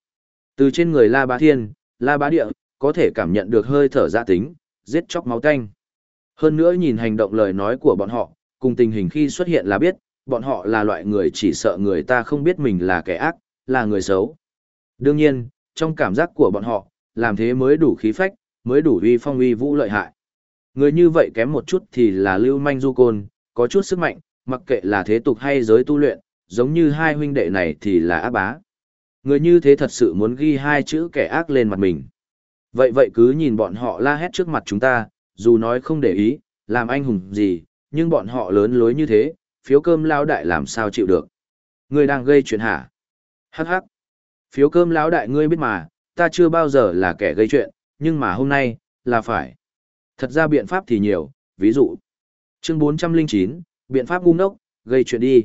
S1: Từ trên người La Bá Thiên, La Bá Địa, có thể cảm nhận được hơi thở gia tính, giết chóc máu tanh. Hơn nữa nhìn hành động lời nói của bọn họ, cùng tình hình khi xuất hiện là biết, bọn họ là loại người chỉ sợ người ta không biết mình là kẻ ác, là người xấu. Đương nhiên, trong cảm giác của bọn họ, làm thế mới đủ khí phách, mới đủ uy phong uy vũ lợi hại. Người như vậy kém một chút thì là lưu manh du côn, có chút sức mạnh, mặc kệ là thế tục hay giới tu luyện, giống như hai huynh đệ này thì là ác bá. Người như thế thật sự muốn ghi hai chữ kẻ ác lên mặt mình. Vậy vậy cứ nhìn bọn họ la hét trước mặt chúng ta, dù nói không để ý, làm anh hùng gì, nhưng bọn họ lớn lối như thế, phiếu cơm lao đại làm sao chịu được. Ngươi đang gây chuyện hả? Hắc hắc. Phiếu cơm lão đại ngươi biết mà, ta chưa bao giờ là kẻ gây chuyện, nhưng mà hôm nay, là phải. Thật ra biện pháp thì nhiều, ví dụ. Chương 409, biện pháp ngu ngốc, gây chuyện đi.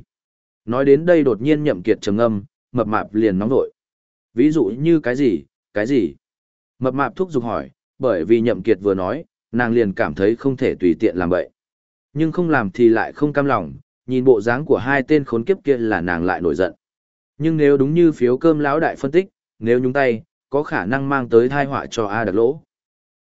S1: Nói đến đây đột nhiên nhậm kiệt trầm ngâm, mập mạp liền nóng nổi. Ví dụ như cái gì, cái gì? Mập mạp thúc giục hỏi, bởi vì nhậm kiệt vừa nói, nàng liền cảm thấy không thể tùy tiện làm vậy. Nhưng không làm thì lại không cam lòng, nhìn bộ dáng của hai tên khốn kiếp kia là nàng lại nổi giận. Nhưng nếu đúng như phiếu cơm lão đại phân tích, nếu nhúng tay, có khả năng mang tới tai họa cho A đặc lỗ.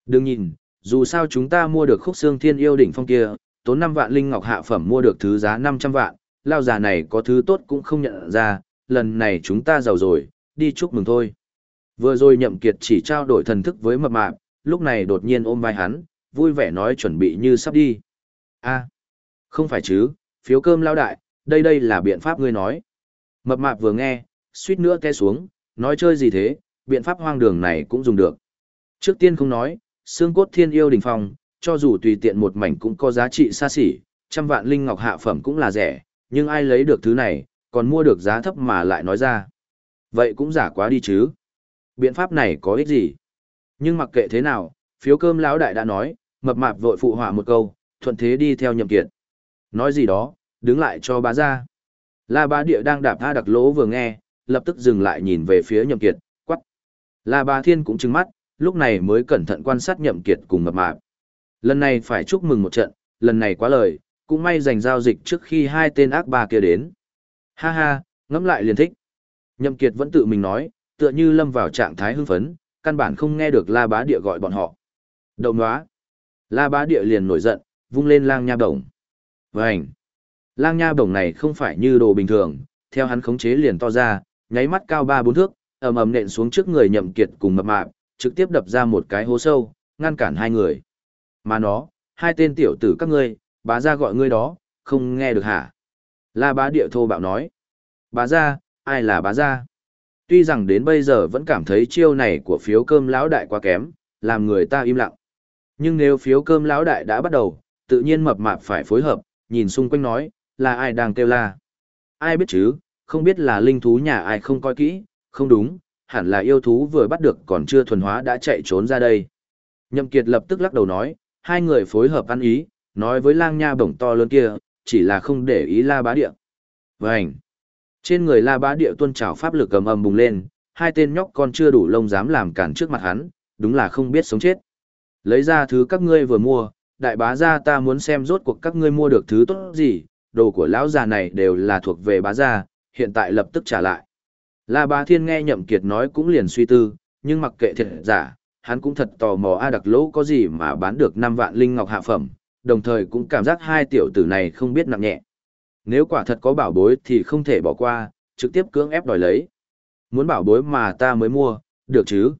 S1: Đừng nhìn, dù sao chúng ta mua được khúc xương thiên yêu đỉnh phong kia, tốn 5 vạn linh ngọc hạ phẩm mua được thứ giá 500 vạn, lao già này có thứ tốt cũng không nhận ra, lần này chúng ta giàu rồi, đi chúc mừng thôi. Vừa rồi nhậm kiệt chỉ trao đổi thần thức với mập mạp, lúc này đột nhiên ôm vai hắn, vui vẻ nói chuẩn bị như sắp đi. a không phải chứ, phiếu cơm lao đại, đây đây là biện pháp ngươi nói. Mập mạp vừa nghe, suýt nữa té xuống, nói chơi gì thế, biện pháp hoang đường này cũng dùng được. Trước tiên không nói, xương cốt thiên yêu đỉnh phong, cho dù tùy tiện một mảnh cũng có giá trị xa xỉ, trăm vạn linh ngọc hạ phẩm cũng là rẻ, nhưng ai lấy được thứ này, còn mua được giá thấp mà lại nói ra. Vậy cũng giả quá đi chứ. Biện pháp này có ích gì? Nhưng mặc kệ thế nào, phiếu cơm lão đại đã nói, mập mạp vội phụ họa một câu, thuận thế đi theo nhậm kiệt. Nói gì đó, đứng lại cho bá ra. La bá địa đang đạp tha đặc lỗ vừa nghe, lập tức dừng lại nhìn về phía nhậm kiệt, quắc. La bá thiên cũng trừng mắt, lúc này mới cẩn thận quan sát nhậm kiệt cùng mập mạp. Lần này phải chúc mừng một trận, lần này quá lời, cũng may giành giao dịch trước khi hai tên ác ba kia đến. Ha ha, ngẫm lại liền thích. Nhậm kiệt vẫn tự mình nói, tựa như lâm vào trạng thái hưng phấn, căn bản không nghe được la bá địa gọi bọn họ. Đậu nóa. La bá địa liền nổi giận, vung lên lang nha bổng. Vânh. Lang nha bổng này không phải như đồ bình thường, theo hắn khống chế liền to ra, nháy mắt cao ba bốn thước, ầm ầm nện xuống trước người nhậm kiệt cùng mập mạp, trực tiếp đập ra một cái hố sâu, ngăn cản hai người. Mà nó, hai tên tiểu tử các ngươi, bá gia gọi ngươi đó, không nghe được hả? La bá địa thô bạo nói. Bá gia, ai là bá gia? Tuy rằng đến bây giờ vẫn cảm thấy chiêu này của phiếu cơm lão đại quá kém, làm người ta im lặng. Nhưng nếu phiếu cơm lão đại đã bắt đầu, tự nhiên mập mạp phải phối hợp, nhìn xung quanh nói, là ai đang kêu la. Ai biết chứ, không biết là linh thú nhà ai không coi kỹ, không đúng, hẳn là yêu thú vừa bắt được còn chưa thuần hóa đã chạy trốn ra đây. Nhậm Kiệt lập tức lắc đầu nói, hai người phối hợp ăn ý, nói với lang nha bổng to lớn kia, chỉ là không để ý la bá địa. Vành Trên người la bá địa tuân trào pháp lực cầm ầm bùng lên, hai tên nhóc con chưa đủ lông dám làm cản trước mặt hắn, đúng là không biết sống chết. Lấy ra thứ các ngươi vừa mua, đại bá gia ta muốn xem rốt cuộc các ngươi mua được thứ tốt gì, đồ của lão già này đều là thuộc về bá gia, hiện tại lập tức trả lại. La bá thiên nghe nhậm kiệt nói cũng liền suy tư, nhưng mặc kệ thiệt giả, hắn cũng thật tò mò A đặc lỗ có gì mà bán được 5 vạn linh ngọc hạ phẩm, đồng thời cũng cảm giác hai tiểu tử này không biết nặng nhẹ. Nếu quả thật có bảo bối thì không thể bỏ qua, trực tiếp cưỡng ép đòi lấy. Muốn bảo bối mà ta mới mua, được chứ?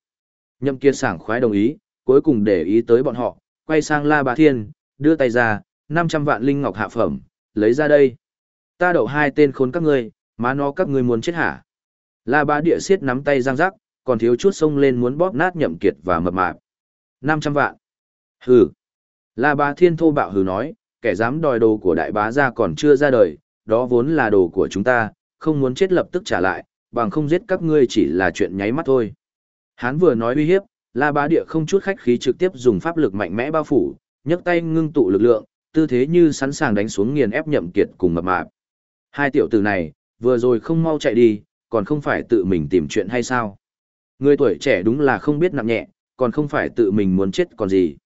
S1: Nhậm kiệt sảng khoái đồng ý, cuối cùng để ý tới bọn họ, quay sang La Bá Thiên, đưa tay ra, 500 vạn linh ngọc hạ phẩm, lấy ra đây. Ta đậu hai tên khốn các ngươi, má nó các ngươi muốn chết hả? La Bá Địa siết nắm tay giang rắc, còn thiếu chút xông lên muốn bóp nát nhậm kiệt và mập mạp. 500 vạn. Hừ. La Bá Thiên thô bạo hừ nói, kẻ dám đòi đồ của đại bá gia còn chưa ra đời, đó vốn là đồ của chúng ta, không muốn chết lập tức trả lại, bằng không giết các ngươi chỉ là chuyện nháy mắt thôi. Hán vừa nói uy hiếp, La Bá Địa không chút khách khí trực tiếp dùng pháp lực mạnh mẽ bao phủ, nhấc tay ngưng tụ lực lượng, tư thế như sẵn sàng đánh xuống nghiền ép nhậm kiệt cùng mập mạp. Hai tiểu tử này, vừa rồi không mau chạy đi, còn không phải tự mình tìm chuyện hay sao? Người tuổi trẻ đúng là không biết nặng nhẹ, còn không phải tự mình muốn chết còn gì.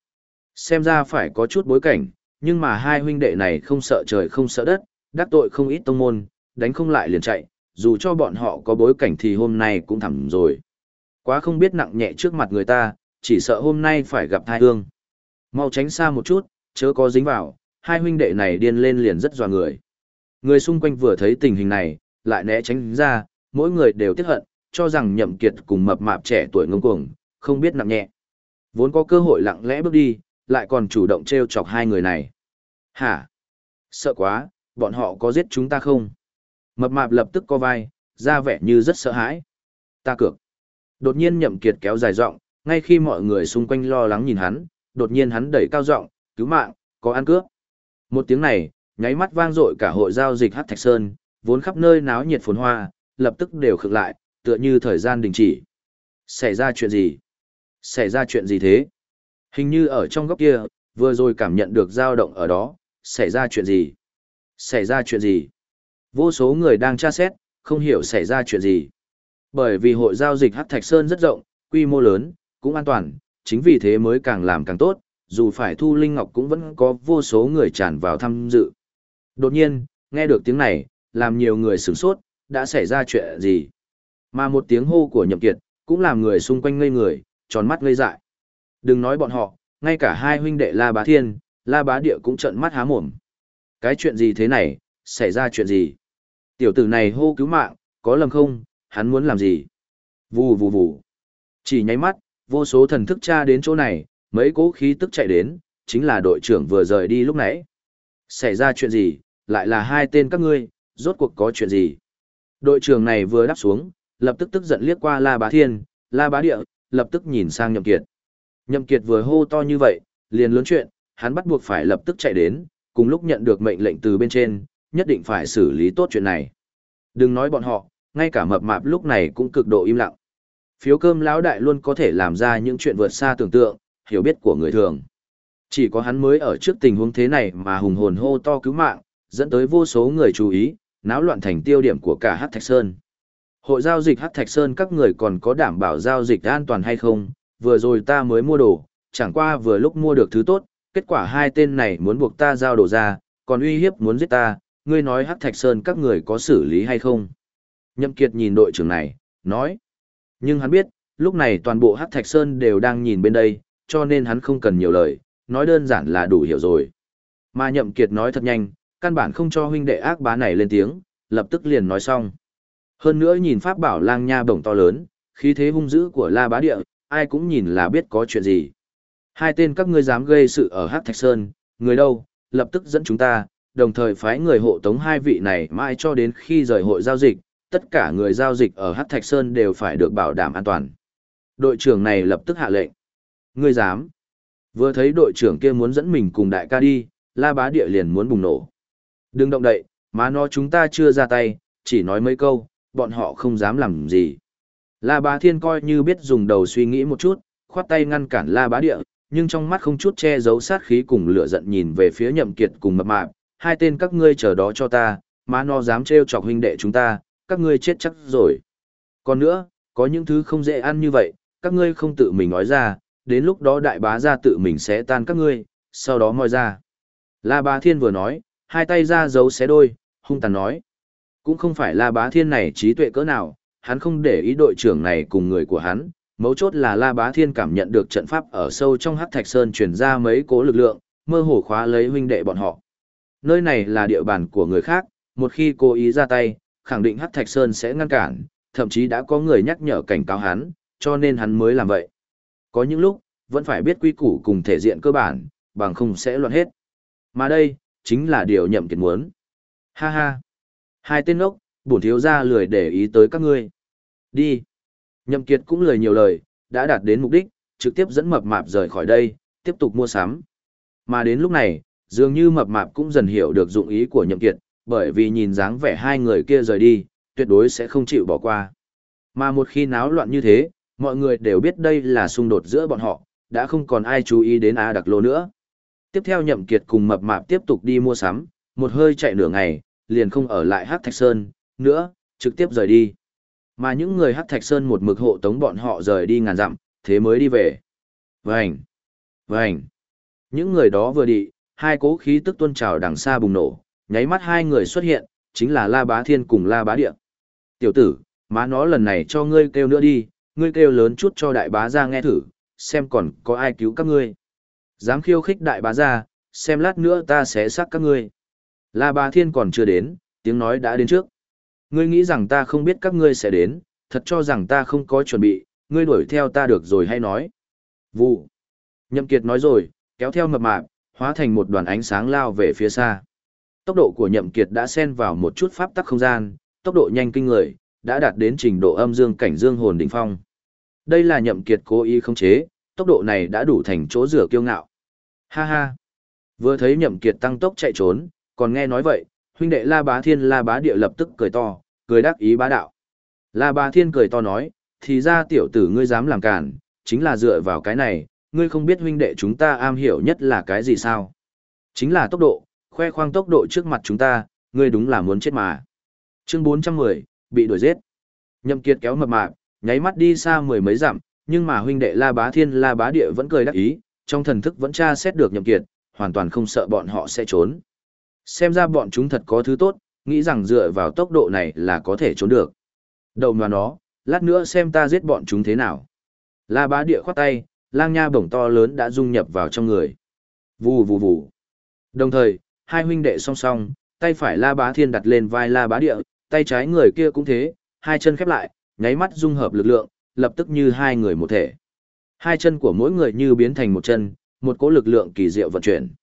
S1: Xem ra phải có chút bối cảnh, nhưng mà hai huynh đệ này không sợ trời không sợ đất, đắc tội không ít tông môn, đánh không lại liền chạy, dù cho bọn họ có bối cảnh thì hôm nay cũng thẳng rồi. Quá không biết nặng nhẹ trước mặt người ta, chỉ sợ hôm nay phải gặp thai hương. Mau tránh xa một chút, chớ có dính vào, hai huynh đệ này điên lên liền rất dò người. Người xung quanh vừa thấy tình hình này, lại né tránh ra, mỗi người đều tiếc hận, cho rằng nhậm kiệt cùng mập mạp trẻ tuổi ngông cuồng, không biết nặng nhẹ. Vốn có cơ hội lặng lẽ bước đi, lại còn chủ động treo chọc hai người này. Hả? Sợ quá, bọn họ có giết chúng ta không? Mập mạp lập tức co vai, ra vẻ như rất sợ hãi. Ta cược. Đột nhiên nhậm kiệt kéo dài giọng, ngay khi mọi người xung quanh lo lắng nhìn hắn, đột nhiên hắn đẩy cao giọng, cứu mạng, có ăn cướp. Một tiếng này, nháy mắt vang dội cả hội giao dịch Hát Thạch Sơn, vốn khắp nơi náo nhiệt phồn hoa, lập tức đều khựng lại, tựa như thời gian đình chỉ. Xảy ra chuyện gì? Xảy ra chuyện gì thế? Hình như ở trong góc kia, vừa rồi cảm nhận được dao động ở đó, xảy ra chuyện gì? Xảy ra chuyện gì? Vô số người đang tra xét, không hiểu xảy ra chuyện gì. Bởi vì hội giao dịch Hắc Thạch Sơn rất rộng, quy mô lớn, cũng an toàn, chính vì thế mới càng làm càng tốt, dù phải thu linh ngọc cũng vẫn có vô số người tràn vào tham dự. Đột nhiên, nghe được tiếng này, làm nhiều người sửng sốt, đã xảy ra chuyện gì? Mà một tiếng hô của Nhậm Kiệt, cũng làm người xung quanh ngây người, tròn mắt ngây dại. Đừng nói bọn họ, ngay cả hai huynh đệ La Bá Thiên, La Bá Địa cũng trợn mắt há mồm. Cái chuyện gì thế này, xảy ra chuyện gì? Tiểu tử này hô cứu mạng, có lầm không, hắn muốn làm gì? Vù vù vù. Chỉ nháy mắt, vô số thần thức tra đến chỗ này, mấy cố khí tức chạy đến, chính là đội trưởng vừa rời đi lúc nãy. Xảy ra chuyện gì, lại là hai tên các ngươi, rốt cuộc có chuyện gì? Đội trưởng này vừa đáp xuống, lập tức tức giận liếc qua La Bá Thiên, La Bá Địa, lập tức nhìn sang Nhậm Kiệt. Nhậm Kiệt vừa hô to như vậy, liền lớn chuyện, hắn bắt buộc phải lập tức chạy đến, cùng lúc nhận được mệnh lệnh từ bên trên, nhất định phải xử lý tốt chuyện này. Đừng nói bọn họ, ngay cả mập mạp lúc này cũng cực độ im lặng. Phiếu cơm lão đại luôn có thể làm ra những chuyện vượt xa tưởng tượng, hiểu biết của người thường. Chỉ có hắn mới ở trước tình huống thế này mà hùng hồn hô to cứu mạng, dẫn tới vô số người chú ý, náo loạn thành tiêu điểm của cả Hắc Thạch Sơn. Hội giao dịch Hắc Thạch Sơn các người còn có đảm bảo giao dịch an toàn hay không? Vừa rồi ta mới mua đồ, chẳng qua vừa lúc mua được thứ tốt, kết quả hai tên này muốn buộc ta giao đồ ra, còn uy hiếp muốn giết ta, ngươi nói Hắc Thạch Sơn các người có xử lý hay không? Nhậm Kiệt nhìn đội trưởng này, nói. Nhưng hắn biết, lúc này toàn bộ Hắc Thạch Sơn đều đang nhìn bên đây, cho nên hắn không cần nhiều lời, nói đơn giản là đủ hiểu rồi. Mà Nhậm Kiệt nói thật nhanh, căn bản không cho huynh đệ ác bá này lên tiếng, lập tức liền nói xong. Hơn nữa nhìn pháp bảo lang nha bổng to lớn, khí thế hung dữ của La Bá Địa, ai cũng nhìn là biết có chuyện gì. Hai tên các ngươi dám gây sự ở Hắc Thạch Sơn, người đâu, lập tức dẫn chúng ta, đồng thời phái người hộ tống hai vị này mãi cho đến khi rời hội giao dịch, tất cả người giao dịch ở Hắc Thạch Sơn đều phải được bảo đảm an toàn. Đội trưởng này lập tức hạ lệnh. Ngươi dám? Vừa thấy đội trưởng kia muốn dẫn mình cùng đại ca đi, La Bá Địa liền muốn bùng nổ. Đừng động đậy, má nó chúng ta chưa ra tay, chỉ nói mấy câu, bọn họ không dám làm gì. La Bá Thiên coi như biết dùng đầu suy nghĩ một chút, khoát tay ngăn cản La Bá Địa, nhưng trong mắt không chút che giấu sát khí cùng lửa giận nhìn về phía Nhậm Kiệt cùng Mập Mạp, hai tên các ngươi chờ đó cho ta, má nó dám trêu chọc huynh đệ chúng ta, các ngươi chết chắc rồi. Còn nữa, có những thứ không dễ ăn như vậy, các ngươi không tự mình nói ra, đến lúc đó đại bá gia tự mình sẽ tan các ngươi, sau đó moi ra. La Bá Thiên vừa nói, hai tay ra giấu xé đôi, hung tàn nói. Cũng không phải La Bá Thiên này trí tuệ cỡ nào, hắn không để ý đội trưởng này cùng người của hắn, mấu chốt là La Bá Thiên cảm nhận được trận pháp ở sâu trong Hắc Thạch Sơn truyền ra mấy cố lực lượng, mơ hồ khóa lấy huynh đệ bọn họ. Nơi này là địa bàn của người khác, một khi cố ý ra tay, khẳng định Hắc Thạch Sơn sẽ ngăn cản, thậm chí đã có người nhắc nhở cảnh cáo hắn, cho nên hắn mới làm vậy. Có những lúc, vẫn phải biết quy củ cùng thể diện cơ bản, bằng không sẽ loạn hết. Mà đây, chính là điều nhậm kiệt muốn. Ha ha. Hai tên ốc, bổn thiếu gia lười để ý tới các ngươi. Đi. Nhậm kiệt cũng lười nhiều lời, đã đạt đến mục đích, trực tiếp dẫn mập mạp rời khỏi đây, tiếp tục mua sắm. Mà đến lúc này, dường như mập mạp cũng dần hiểu được dụng ý của nhậm kiệt, bởi vì nhìn dáng vẻ hai người kia rời đi, tuyệt đối sẽ không chịu bỏ qua. Mà một khi náo loạn như thế, mọi người đều biết đây là xung đột giữa bọn họ, đã không còn ai chú ý đến A Đặc Lô nữa. Tiếp theo Nhậm Kiệt cùng Mập Mạp tiếp tục đi mua sắm, một hơi chạy nửa ngày, liền không ở lại Hắc Thạch Sơn, nữa, trực tiếp rời đi. Mà những người Hắc Thạch Sơn một mực hộ tống bọn họ rời đi ngàn dặm, thế mới đi về. Vành! Vành! Những người đó vừa đi, hai cố khí tức tuôn trào đằng xa bùng nổ, nháy mắt hai người xuất hiện, chính là La Bá Thiên cùng La Bá Địa. Tiểu tử, má nó lần này cho ngươi kêu nữa đi, ngươi kêu lớn chút cho đại bá ra nghe thử, xem còn có ai cứu các ngươi. Dám khiêu khích đại bá ra, xem lát nữa ta sẽ xác các ngươi. La Bá Thiên còn chưa đến, tiếng nói đã đến trước. Ngươi nghĩ rằng ta không biết các ngươi sẽ đến, thật cho rằng ta không có chuẩn bị, ngươi đuổi theo ta được rồi hay nói. Vụ. Nhậm Kiệt nói rồi, kéo theo mập mạp, hóa thành một đoàn ánh sáng lao về phía xa. Tốc độ của Nhậm Kiệt đã xen vào một chút pháp tắc không gian, tốc độ nhanh kinh người, đã đạt đến trình độ âm dương cảnh dương hồn đỉnh phong. Đây là Nhậm Kiệt cố ý không chế, tốc độ này đã đủ thành chỗ rửa kiêu ngạo. Ha ha. Vừa thấy Nhậm Kiệt tăng tốc chạy trốn, còn nghe nói vậy, huynh đệ La Bá Thiên La Bá Địa lập tức cười to, cười đắc ý bá đạo. La Bá Thiên cười to nói, thì ra tiểu tử ngươi dám làm cản, chính là dựa vào cái này, ngươi không biết huynh đệ chúng ta am hiểu nhất là cái gì sao? Chính là tốc độ, khoe khoang tốc độ trước mặt chúng ta, ngươi đúng là muốn chết mà. Chương 410, bị đuổi giết. Nhậm Kiệt kéo mập mạp, nháy mắt đi xa mười mấy dặm, nhưng mà huynh đệ La Bá Thiên La Bá Địa vẫn cười đắc ý, trong thần thức vẫn tra xét được Nhậm Kiệt, hoàn toàn không sợ bọn họ sẽ trốn. Xem ra bọn chúng thật có thứ tốt, nghĩ rằng dựa vào tốc độ này là có thể trốn được. Đầu mà nó, lát nữa xem ta giết bọn chúng thế nào. La Bá Địa khoát tay, lang nha bổng to lớn đã dung nhập vào trong người. Vù vù vù. Đồng thời, hai huynh đệ song song, tay phải La Bá Thiên đặt lên vai La Bá Địa, tay trái người kia cũng thế, hai chân khép lại, nháy mắt dung hợp lực lượng, lập tức như hai người một thể. Hai chân của mỗi người như biến thành một chân, một cỗ lực lượng kỳ diệu vận chuyển.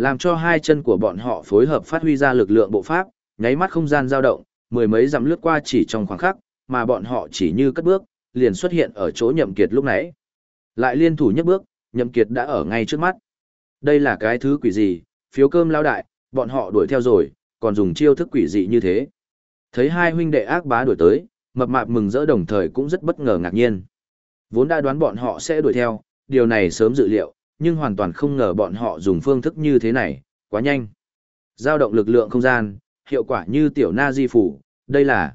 S1: Làm cho hai chân của bọn họ phối hợp phát huy ra lực lượng bộ pháp, nháy mắt không gian dao động, mười mấy dặm lướt qua chỉ trong khoảng khắc, mà bọn họ chỉ như cất bước, liền xuất hiện ở chỗ Nhậm Kiệt lúc nãy. Lại liên thủ nhất bước, Nhậm Kiệt đã ở ngay trước mắt. Đây là cái thứ quỷ gì, phiếu cơm lao đại, bọn họ đuổi theo rồi, còn dùng chiêu thức quỷ dị như thế. Thấy hai huynh đệ ác bá đuổi tới, mập mạp mừng rỡ đồng thời cũng rất bất ngờ ngạc nhiên. Vốn đã đoán bọn họ sẽ đuổi theo, điều này sớm dự liệu, nhưng hoàn toàn không ngờ bọn họ dùng phương thức như thế này, quá nhanh. Giao động lực lượng không gian, hiệu quả như tiểu na di phủ, đây là...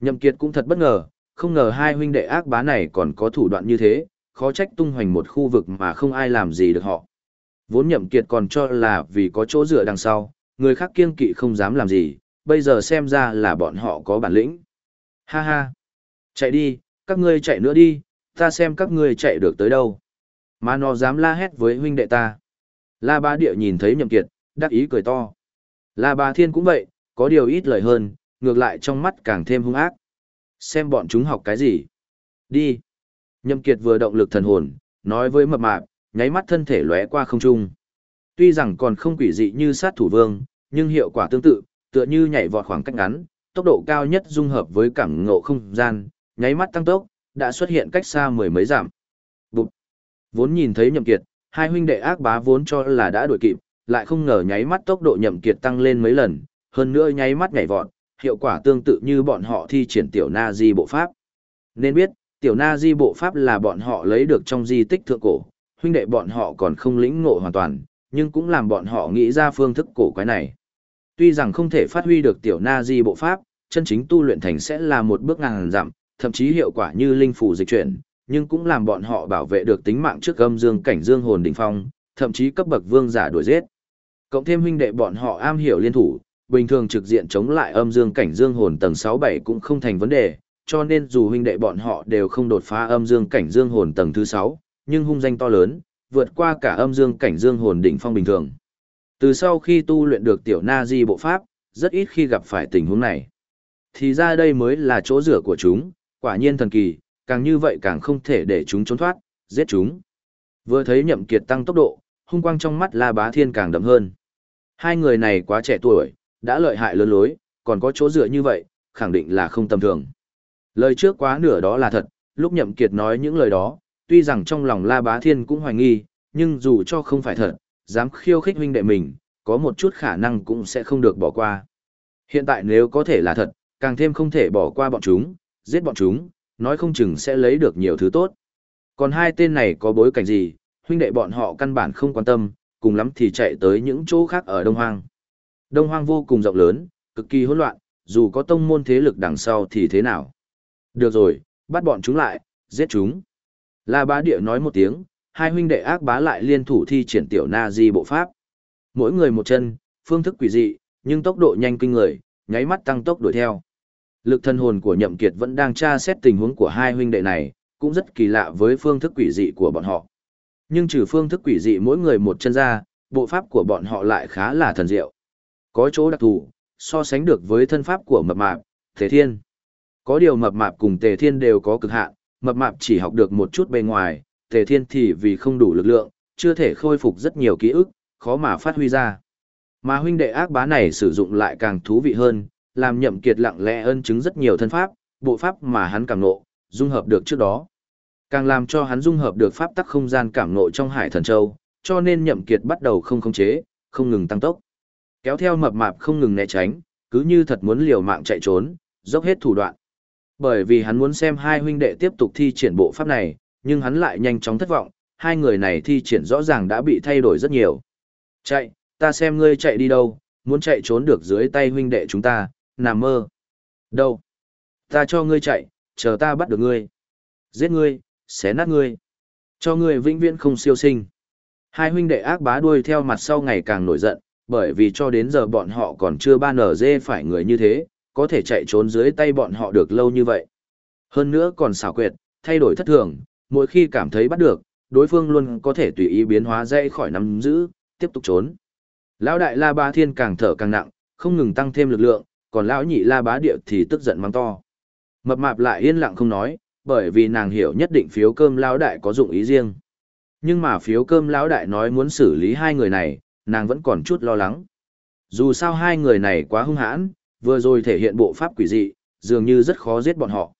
S1: Nhậm Kiệt cũng thật bất ngờ, không ngờ hai huynh đệ ác bá này còn có thủ đoạn như thế, khó trách tung hoành một khu vực mà không ai làm gì được họ. Vốn Nhậm Kiệt còn cho là vì có chỗ dựa đằng sau, người khác kiêng kỵ không dám làm gì, bây giờ xem ra là bọn họ có bản lĩnh. Ha ha! Chạy đi, các ngươi chạy nữa đi, ta xem các ngươi chạy được tới đâu. Mà nó dám la hét với huynh đệ ta. La Ba Địa nhìn thấy Nhậm Kiệt, đắc ý cười to. La Ba Thiên cũng vậy, có điều ít lời hơn, ngược lại trong mắt càng thêm hung ác. Xem bọn chúng học cái gì. Đi. Nhậm Kiệt vừa động lực thần hồn, nói với mập mạp, nháy mắt thân thể lóe qua không trung. Tuy rằng còn không quỷ dị như sát thủ vương, nhưng hiệu quả tương tự, tựa như nhảy vọt khoảng cách ngắn, tốc độ cao nhất dung hợp với cảm ngộ không gian, nháy mắt tăng tốc, đã xuất hiện cách xa mười mấy giảm. Vốn nhìn thấy Nhậm Kiệt, hai huynh đệ ác bá vốn cho là đã đuổi kịp, lại không ngờ nháy mắt tốc độ Nhậm Kiệt tăng lên mấy lần, hơn nữa nháy mắt nhảy vọt, hiệu quả tương tự như bọn họ thi triển tiểu na di bộ pháp. Nên biết, tiểu na di bộ pháp là bọn họ lấy được trong di tích thượng cổ, huynh đệ bọn họ còn không lĩnh ngộ hoàn toàn, nhưng cũng làm bọn họ nghĩ ra phương thức cổ quái này. Tuy rằng không thể phát huy được tiểu na di bộ pháp, chân chính tu luyện thành sẽ là một bước ngàn dặm, thậm chí hiệu quả như linh phủ dịch chuyển, nhưng cũng làm bọn họ bảo vệ được tính mạng trước âm dương cảnh dương hồn đỉnh phong, thậm chí cấp bậc vương giả đuổi giết. Cộng thêm huynh đệ bọn họ am hiểu liên thủ, bình thường trực diện chống lại âm dương cảnh dương hồn tầng 6-7 cũng không thành vấn đề, cho nên dù huynh đệ bọn họ đều không đột phá âm dương cảnh dương hồn tầng thứ 6, nhưng hung danh to lớn, vượt qua cả âm dương cảnh dương hồn đỉnh phong bình thường. Từ sau khi tu luyện được tiểu na di bộ pháp, rất ít khi gặp phải tình huống này. Thì ra đây mới là chỗ rửa của chúng, quả nhiên thần kỳ, càng như vậy càng không thể để chúng trốn thoát, giết chúng. Vừa thấy nhậm kiệt tăng tốc độ, hung quang trong mắt La Bá Thiên càng đậm hơn. Hai người này quá trẻ tuổi, đã lợi hại lớn lối, còn có chỗ dựa như vậy, khẳng định là không tầm thường. Lời trước quá nửa đó là thật, lúc nhậm kiệt nói những lời đó, tuy rằng trong lòng La Bá Thiên cũng hoài nghi, nhưng dù cho không phải thật, dám khiêu khích huynh đệ mình, có một chút khả năng cũng sẽ không được bỏ qua. Hiện tại nếu có thể là thật, càng thêm không thể bỏ qua bọn chúng, giết bọn chúng, nói không chừng sẽ lấy được nhiều thứ tốt. Còn hai tên này có bối cảnh gì, huynh đệ bọn họ căn bản không quan tâm, cùng lắm thì chạy tới những chỗ khác ở Đông Hoang. Đông Hoang vô cùng rộng lớn, cực kỳ hỗn loạn, dù có tông môn thế lực đằng sau thì thế nào. Được rồi, bắt bọn chúng lại, giết chúng. La bá địa nói một tiếng, hai huynh đệ ác bá lại liên thủ thi triển tiểu na di bộ pháp. Mỗi người một chân, phương thức quỷ dị, nhưng tốc độ nhanh kinh người, nháy mắt tăng tốc đuổi theo. Lực thân hồn của Nhậm Kiệt vẫn đang tra xét tình huống của hai huynh đệ này, cũng rất kỳ lạ với phương thức quỷ dị của bọn họ. Nhưng trừ phương thức quỷ dị mỗi người một chân ra, bộ pháp của bọn họ lại khá là thần diệu. Có chỗ đặc thù, so sánh được với thân pháp của mập mạp, Tề Thiên. Có điều mập mạp cùng Tề Thiên đều có cực hạn, mập mạp chỉ học được một chút bề ngoài, Tề Thiên thì vì không đủ lực lượng, chưa thể khôi phục rất nhiều ký ức, khó mà phát huy ra. Mà huynh đệ ác bá này sử dụng lại càng thú vị hơn, làm nhậm kiệt lặng lẽ ân chứng rất nhiều thân pháp, bộ pháp mà hắn cảm ngộ, dung hợp được trước đó. Càng làm cho hắn dung hợp được pháp tắc không gian cảm ngộ trong hải thần châu, cho nên nhậm kiệt bắt đầu không khống chế, không ngừng tăng tốc. Kéo theo mập mạp không ngừng né tránh, cứ như thật muốn liều mạng chạy trốn, dốc hết thủ đoạn. Bởi vì hắn muốn xem hai huynh đệ tiếp tục thi triển bộ pháp này, nhưng hắn lại nhanh chóng thất vọng, hai người này thi triển rõ ràng đã bị thay đổi rất nhiều. Chạy, ta xem ngươi chạy đi đâu, muốn chạy trốn được dưới tay huynh đệ chúng ta, nằm mơ. Đâu? Ta cho ngươi chạy, chờ ta bắt được ngươi. Giết ngươi, xé nát ngươi. Cho ngươi vĩnh viễn không siêu sinh. Hai huynh đệ ác bá đuôi theo mặt sau ngày càng nổi giận, bởi vì cho đến giờ bọn họ còn chưa ban ở dê phải người như thế, có thể chạy trốn dưới tay bọn họ được lâu như vậy. Hơn nữa còn xảo quyệt, thay đổi thất thường, mỗi khi cảm thấy bắt được, đối phương luôn có thể tùy ý biến hóa dây khỏi nắm giữ, tiếp tục trốn. Lão đại La Ba Thiên càng thở càng nặng, không ngừng tăng thêm lực lượng, còn lão nhị La Bá Địa thì tức giận mắng to. Mập mạp lại yên lặng không nói, bởi vì nàng hiểu nhất định phiếu cơm lão đại có dụng ý riêng. Nhưng mà phiếu cơm lão đại nói muốn xử lý hai người này, nàng vẫn còn chút lo lắng. Dù sao hai người này quá hung hãn, vừa rồi thể hiện bộ pháp quỷ dị, dường như rất khó giết bọn họ.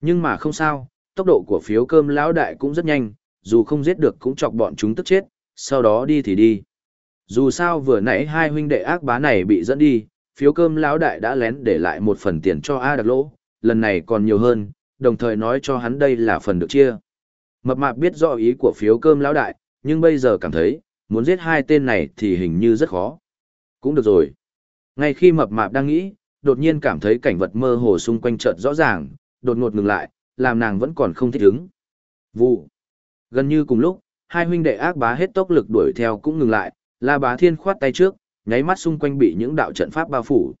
S1: Nhưng mà không sao, tốc độ của phiếu cơm lão đại cũng rất nhanh, dù không giết được cũng chọc bọn chúng tức chết, sau đó đi thì đi. Dù sao vừa nãy hai huynh đệ ác bá này bị dẫn đi, phiếu cơm lão đại đã lén để lại một phần tiền cho A đặc lỗ, lần này còn nhiều hơn, đồng thời nói cho hắn đây là phần được chia. Mập mạp biết rõ ý của phiếu cơm lão đại, nhưng bây giờ cảm thấy, muốn giết hai tên này thì hình như rất khó. Cũng được rồi. Ngay khi mập mạp đang nghĩ, đột nhiên cảm thấy cảnh vật mơ hồ xung quanh chợt rõ ràng, đột ngột ngừng lại, làm nàng vẫn còn không thích ứng. Vụ. Gần như cùng lúc, hai huynh đệ ác bá hết tốc lực đuổi theo cũng ngừng lại, La Bá Thiên khoát tay trước, nháy mắt xung quanh bị những đạo trận pháp bao phủ.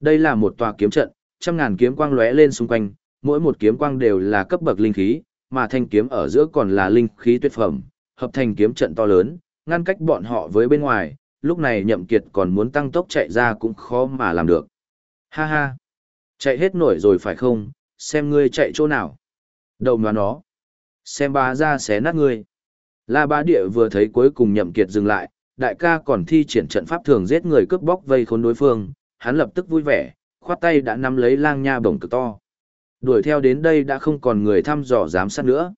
S1: Đây là một tòa kiếm trận, trăm ngàn kiếm quang lóe lên xung quanh, mỗi một kiếm quang đều là cấp bậc linh khí, mà thanh kiếm ở giữa còn là linh khí tuyệt phẩm, hợp thành kiếm trận to lớn, ngăn cách bọn họ với bên ngoài, lúc này Nhậm Kiệt còn muốn tăng tốc chạy ra cũng khó mà làm được. Ha ha, chạy hết nổi rồi phải không, xem ngươi chạy chỗ nào. Đầu mà nó, xem ba ra xé nát ngươi. La Bá Địa vừa thấy cuối cùng Nhậm Kiệt dừng lại, đại ca còn thi triển trận pháp thường giết người cướp bóc vây khốn đối phương, hắn lập tức vui vẻ, khoát tay đã nắm lấy lang nha bổng cực to. Đuổi theo đến đây đã không còn người thăm dò giám sát nữa.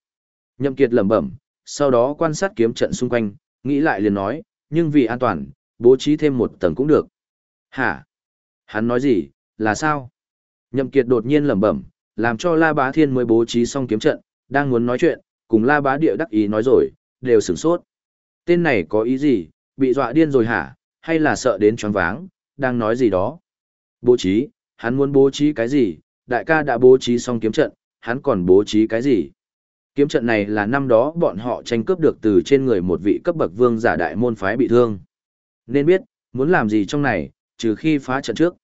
S1: Nhậm Kiệt lẩm bẩm, sau đó quan sát kiếm trận xung quanh, nghĩ lại liền nói, nhưng vì an toàn, bố trí thêm một tầng cũng được. Hả? Hắn nói gì, là sao? Nhậm Kiệt đột nhiên lẩm bẩm, làm cho La Bá Thiên mới bố trí xong kiếm trận, đang muốn nói chuyện, cùng La Bá Địa đắc ý nói rồi, đều sửng sốt. Tên này có ý gì, bị dọa điên rồi hả, hay là sợ đến choáng váng, đang nói gì đó. Bố trí, hắn muốn bố trí cái gì, đại ca đã bố trí xong kiếm trận, hắn còn bố trí cái gì. Kiếm trận này là năm đó bọn họ tranh cướp được từ trên người một vị cấp bậc vương giả đại môn phái bị thương. Nên biết, muốn làm gì trong này, trừ khi phá trận trước.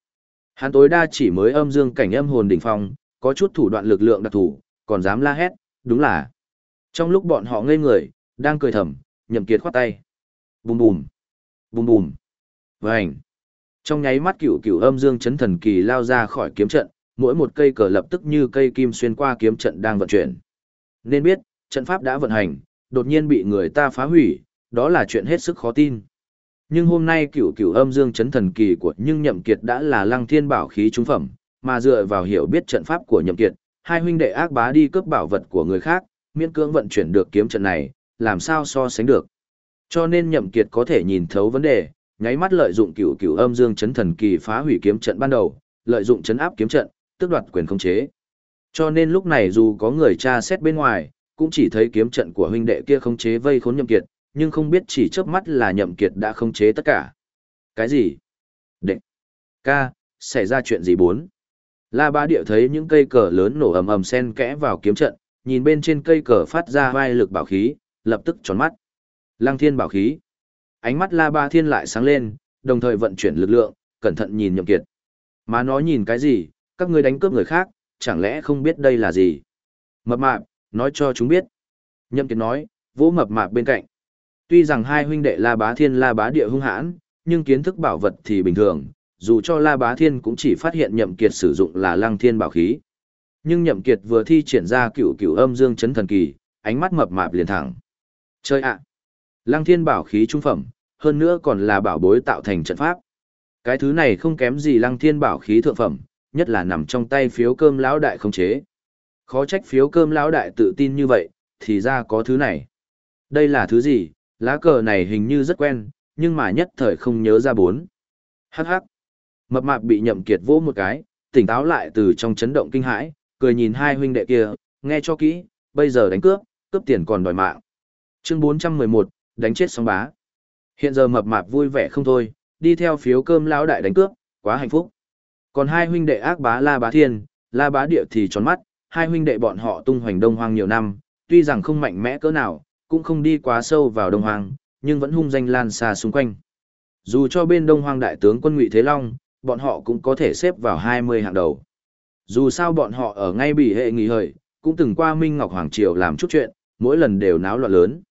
S1: Hắn tối đa chỉ mới âm dương cảnh âm hồn đỉnh phong, có chút thủ đoạn lực lượng đặc thủ, còn dám la hét, đúng là. Trong lúc bọn họ ngây người, đang cười thầm, nhậm kiệt khoát tay. Bùm bùm, bùm bùm, vành. Trong nháy mắt cửu cửu âm dương chấn thần kỳ lao ra khỏi kiếm trận, mỗi một cây cờ lập tức như cây kim xuyên qua kiếm trận đang vận chuyển. Nên biết, trận pháp đã vận hành, đột nhiên bị người ta phá hủy, đó là chuyện hết sức khó tin. Nhưng hôm nay cửu cửu âm dương chấn thần kỳ của nhưng nhậm kiệt đã là lăng thiên bảo khí trung phẩm, mà dựa vào hiểu biết trận pháp của nhậm kiệt, hai huynh đệ ác bá đi cướp bảo vật của người khác, miễn cưỡng vận chuyển được kiếm trận này, làm sao so sánh được. Cho nên nhậm kiệt có thể nhìn thấu vấn đề, nháy mắt lợi dụng cửu cửu âm dương chấn thần kỳ phá hủy kiếm trận ban đầu, lợi dụng chấn áp kiếm trận, tước đoạt quyền khống chế. Cho nên lúc này dù có người tra xét bên ngoài, cũng chỉ thấy kiếm trận của huynh đệ kia khống chế vây khốn nhậm kiệt, nhưng không biết chỉ chớp mắt là nhậm kiệt đã khống chế tất cả. Cái gì? Đệ! Ca, xảy ra chuyện gì bốn? La Ba Điệu thấy những cây cờ lớn nổ ầm ầm xen kẽ vào kiếm trận, nhìn bên trên cây cờ phát ra vai lực bảo khí, lập tức tròn mắt. Lăng thiên bảo khí. Ánh mắt La Ba Thiên lại sáng lên, đồng thời vận chuyển lực lượng, cẩn thận nhìn nhậm kiệt. Mà nó nhìn cái gì, các ngươi đánh cướp người khác, chẳng lẽ không biết đây là gì? Mập mạp, nói cho chúng biết. Nhậm kiệt nói, vỗ mập mạp bên cạnh. Tuy rằng hai huynh đệ La Bá Thiên La Bá Địa hung hãn, nhưng kiến thức bảo vật thì bình thường, dù cho La Bá Thiên cũng chỉ phát hiện Nhậm Kiệt sử dụng là Lăng Thiên bảo khí. Nhưng Nhậm Kiệt vừa thi triển ra cửu cửu âm dương chấn thần kỳ, ánh mắt mập mạp liền thẳng. Chơi ạ! Lăng Thiên bảo khí trung phẩm, hơn nữa còn là bảo bối tạo thành trận pháp. Cái thứ này không kém gì Lăng Thiên bảo khí thượng phẩm, nhất là nằm trong tay phiếu cơm lão đại không chế. Khó trách phiếu cơm lão đại tự tin như vậy, thì ra có thứ này. Đây là thứ gì, lá cờ này hình như rất quen, nhưng mà nhất thời không nhớ ra bốn. Hắc hắc. Mập mạp bị nhậm kiệt vỗ một cái, tỉnh táo lại từ trong chấn động kinh hãi, cười nhìn hai huynh đệ kia, nghe cho kỹ, bây giờ đánh cướp, cướp tiền còn đòi mạng. Chương 411, đánh chết song bá. Hiện giờ mập mạp vui vẻ không thôi, đi theo phiếu cơm lão đại đánh cướp, quá hạnh phúc. Còn hai huynh đệ ác bá La Bá Thiên, La Bá Địa thì tròn mắt, hai huynh đệ bọn họ tung hoành đông hoang nhiều năm, tuy rằng không mạnh mẽ cỡ nào, cũng không đi quá sâu vào đông hoang, nhưng vẫn hung danh lan xa xung quanh. Dù cho bên đông hoang đại tướng quân Ngụy Thế Long, bọn họ cũng có thể xếp vào 20 hạng đầu. Dù sao bọn họ ở ngay bỉ hệ nghỉ hời, cũng từng qua Minh Ngọc Hoàng Triều làm chút chuyện, mỗi lần đều náo loạn lớn.